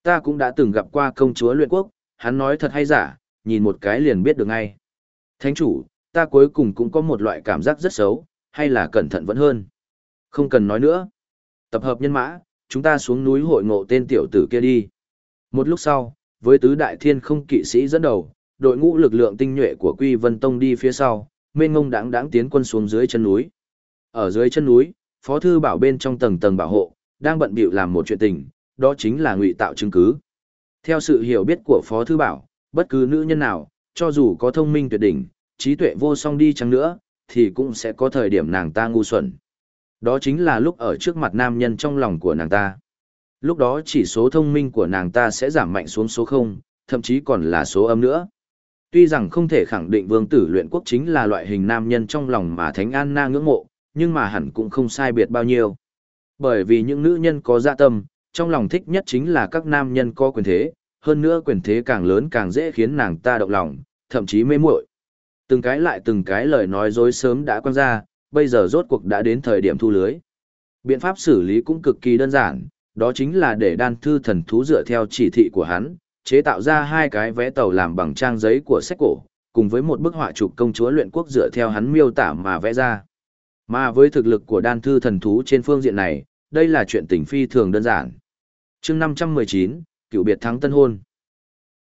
Ta cũng đã từng gặp qua công chúa luyện quốc, hắn nói thật hay giả, nhìn một cái liền biết được ngay. Thánh chủ, ta cuối cùng cũng có một loại cảm giác rất xấu, hay là cẩn thận vẫn hơn. Không cần nói nữa. Tập hợp nhân mã, chúng ta xuống núi hội ngộ tên tiểu tử kia đi. Một lúc sau, với tứ đại thiên không kỵ sĩ dẫn đầu, đội ngũ lực lượng tinh nhuệ của Quy Vân Tông đi phía sau, mênh ngông đáng đáng tiến quân xuống dưới chân núi. Ở dưới chân núi, Phó thư bảo bên trong tầng tầng bảo hộ, đang bận bịu làm một chuyện tình, đó chính là ngụy tạo chứng cứ. Theo sự hiểu biết của Phó thư bảo, bất cứ nữ nhân nào, cho dù có thông minh tuyệt đỉnh, trí tuệ vô song đi chăng nữa, thì cũng sẽ có thời điểm nàng ta ngu xuẩn. Đó chính là lúc ở trước mặt nam nhân trong lòng của nàng ta. Lúc đó chỉ số thông minh của nàng ta sẽ giảm mạnh xuống số 0, thậm chí còn là số âm nữa. Tuy rằng không thể khẳng định vương tử luyện quốc chính là loại hình nam nhân trong lòng mà Thánh An Na ngưỡng mộ, nhưng mà hẳn cũng không sai biệt bao nhiêu. Bởi vì những nữ nhân có dạ tâm, trong lòng thích nhất chính là các nam nhân có quyền thế, hơn nữa quyền thế càng lớn càng dễ khiến nàng ta động lòng, thậm chí mê muội. Từng cái lại từng cái lời nói dối sớm đã quăng ra, bây giờ rốt cuộc đã đến thời điểm thu lưới. Biện pháp xử lý cũng cực kỳ đơn giản, đó chính là để đan thư thần thú dựa theo chỉ thị của hắn, chế tạo ra hai cái vé tàu làm bằng trang giấy của sách cổ, cùng với một bức họa chụp công chúa luyện quốc dựa theo hắn miêu tả mà vẽ ra. Mà với thực lực của đan thư thần thú trên phương diện này, đây là chuyện tình phi thường đơn giản. chương 519, cựu biệt thắng tân hôn.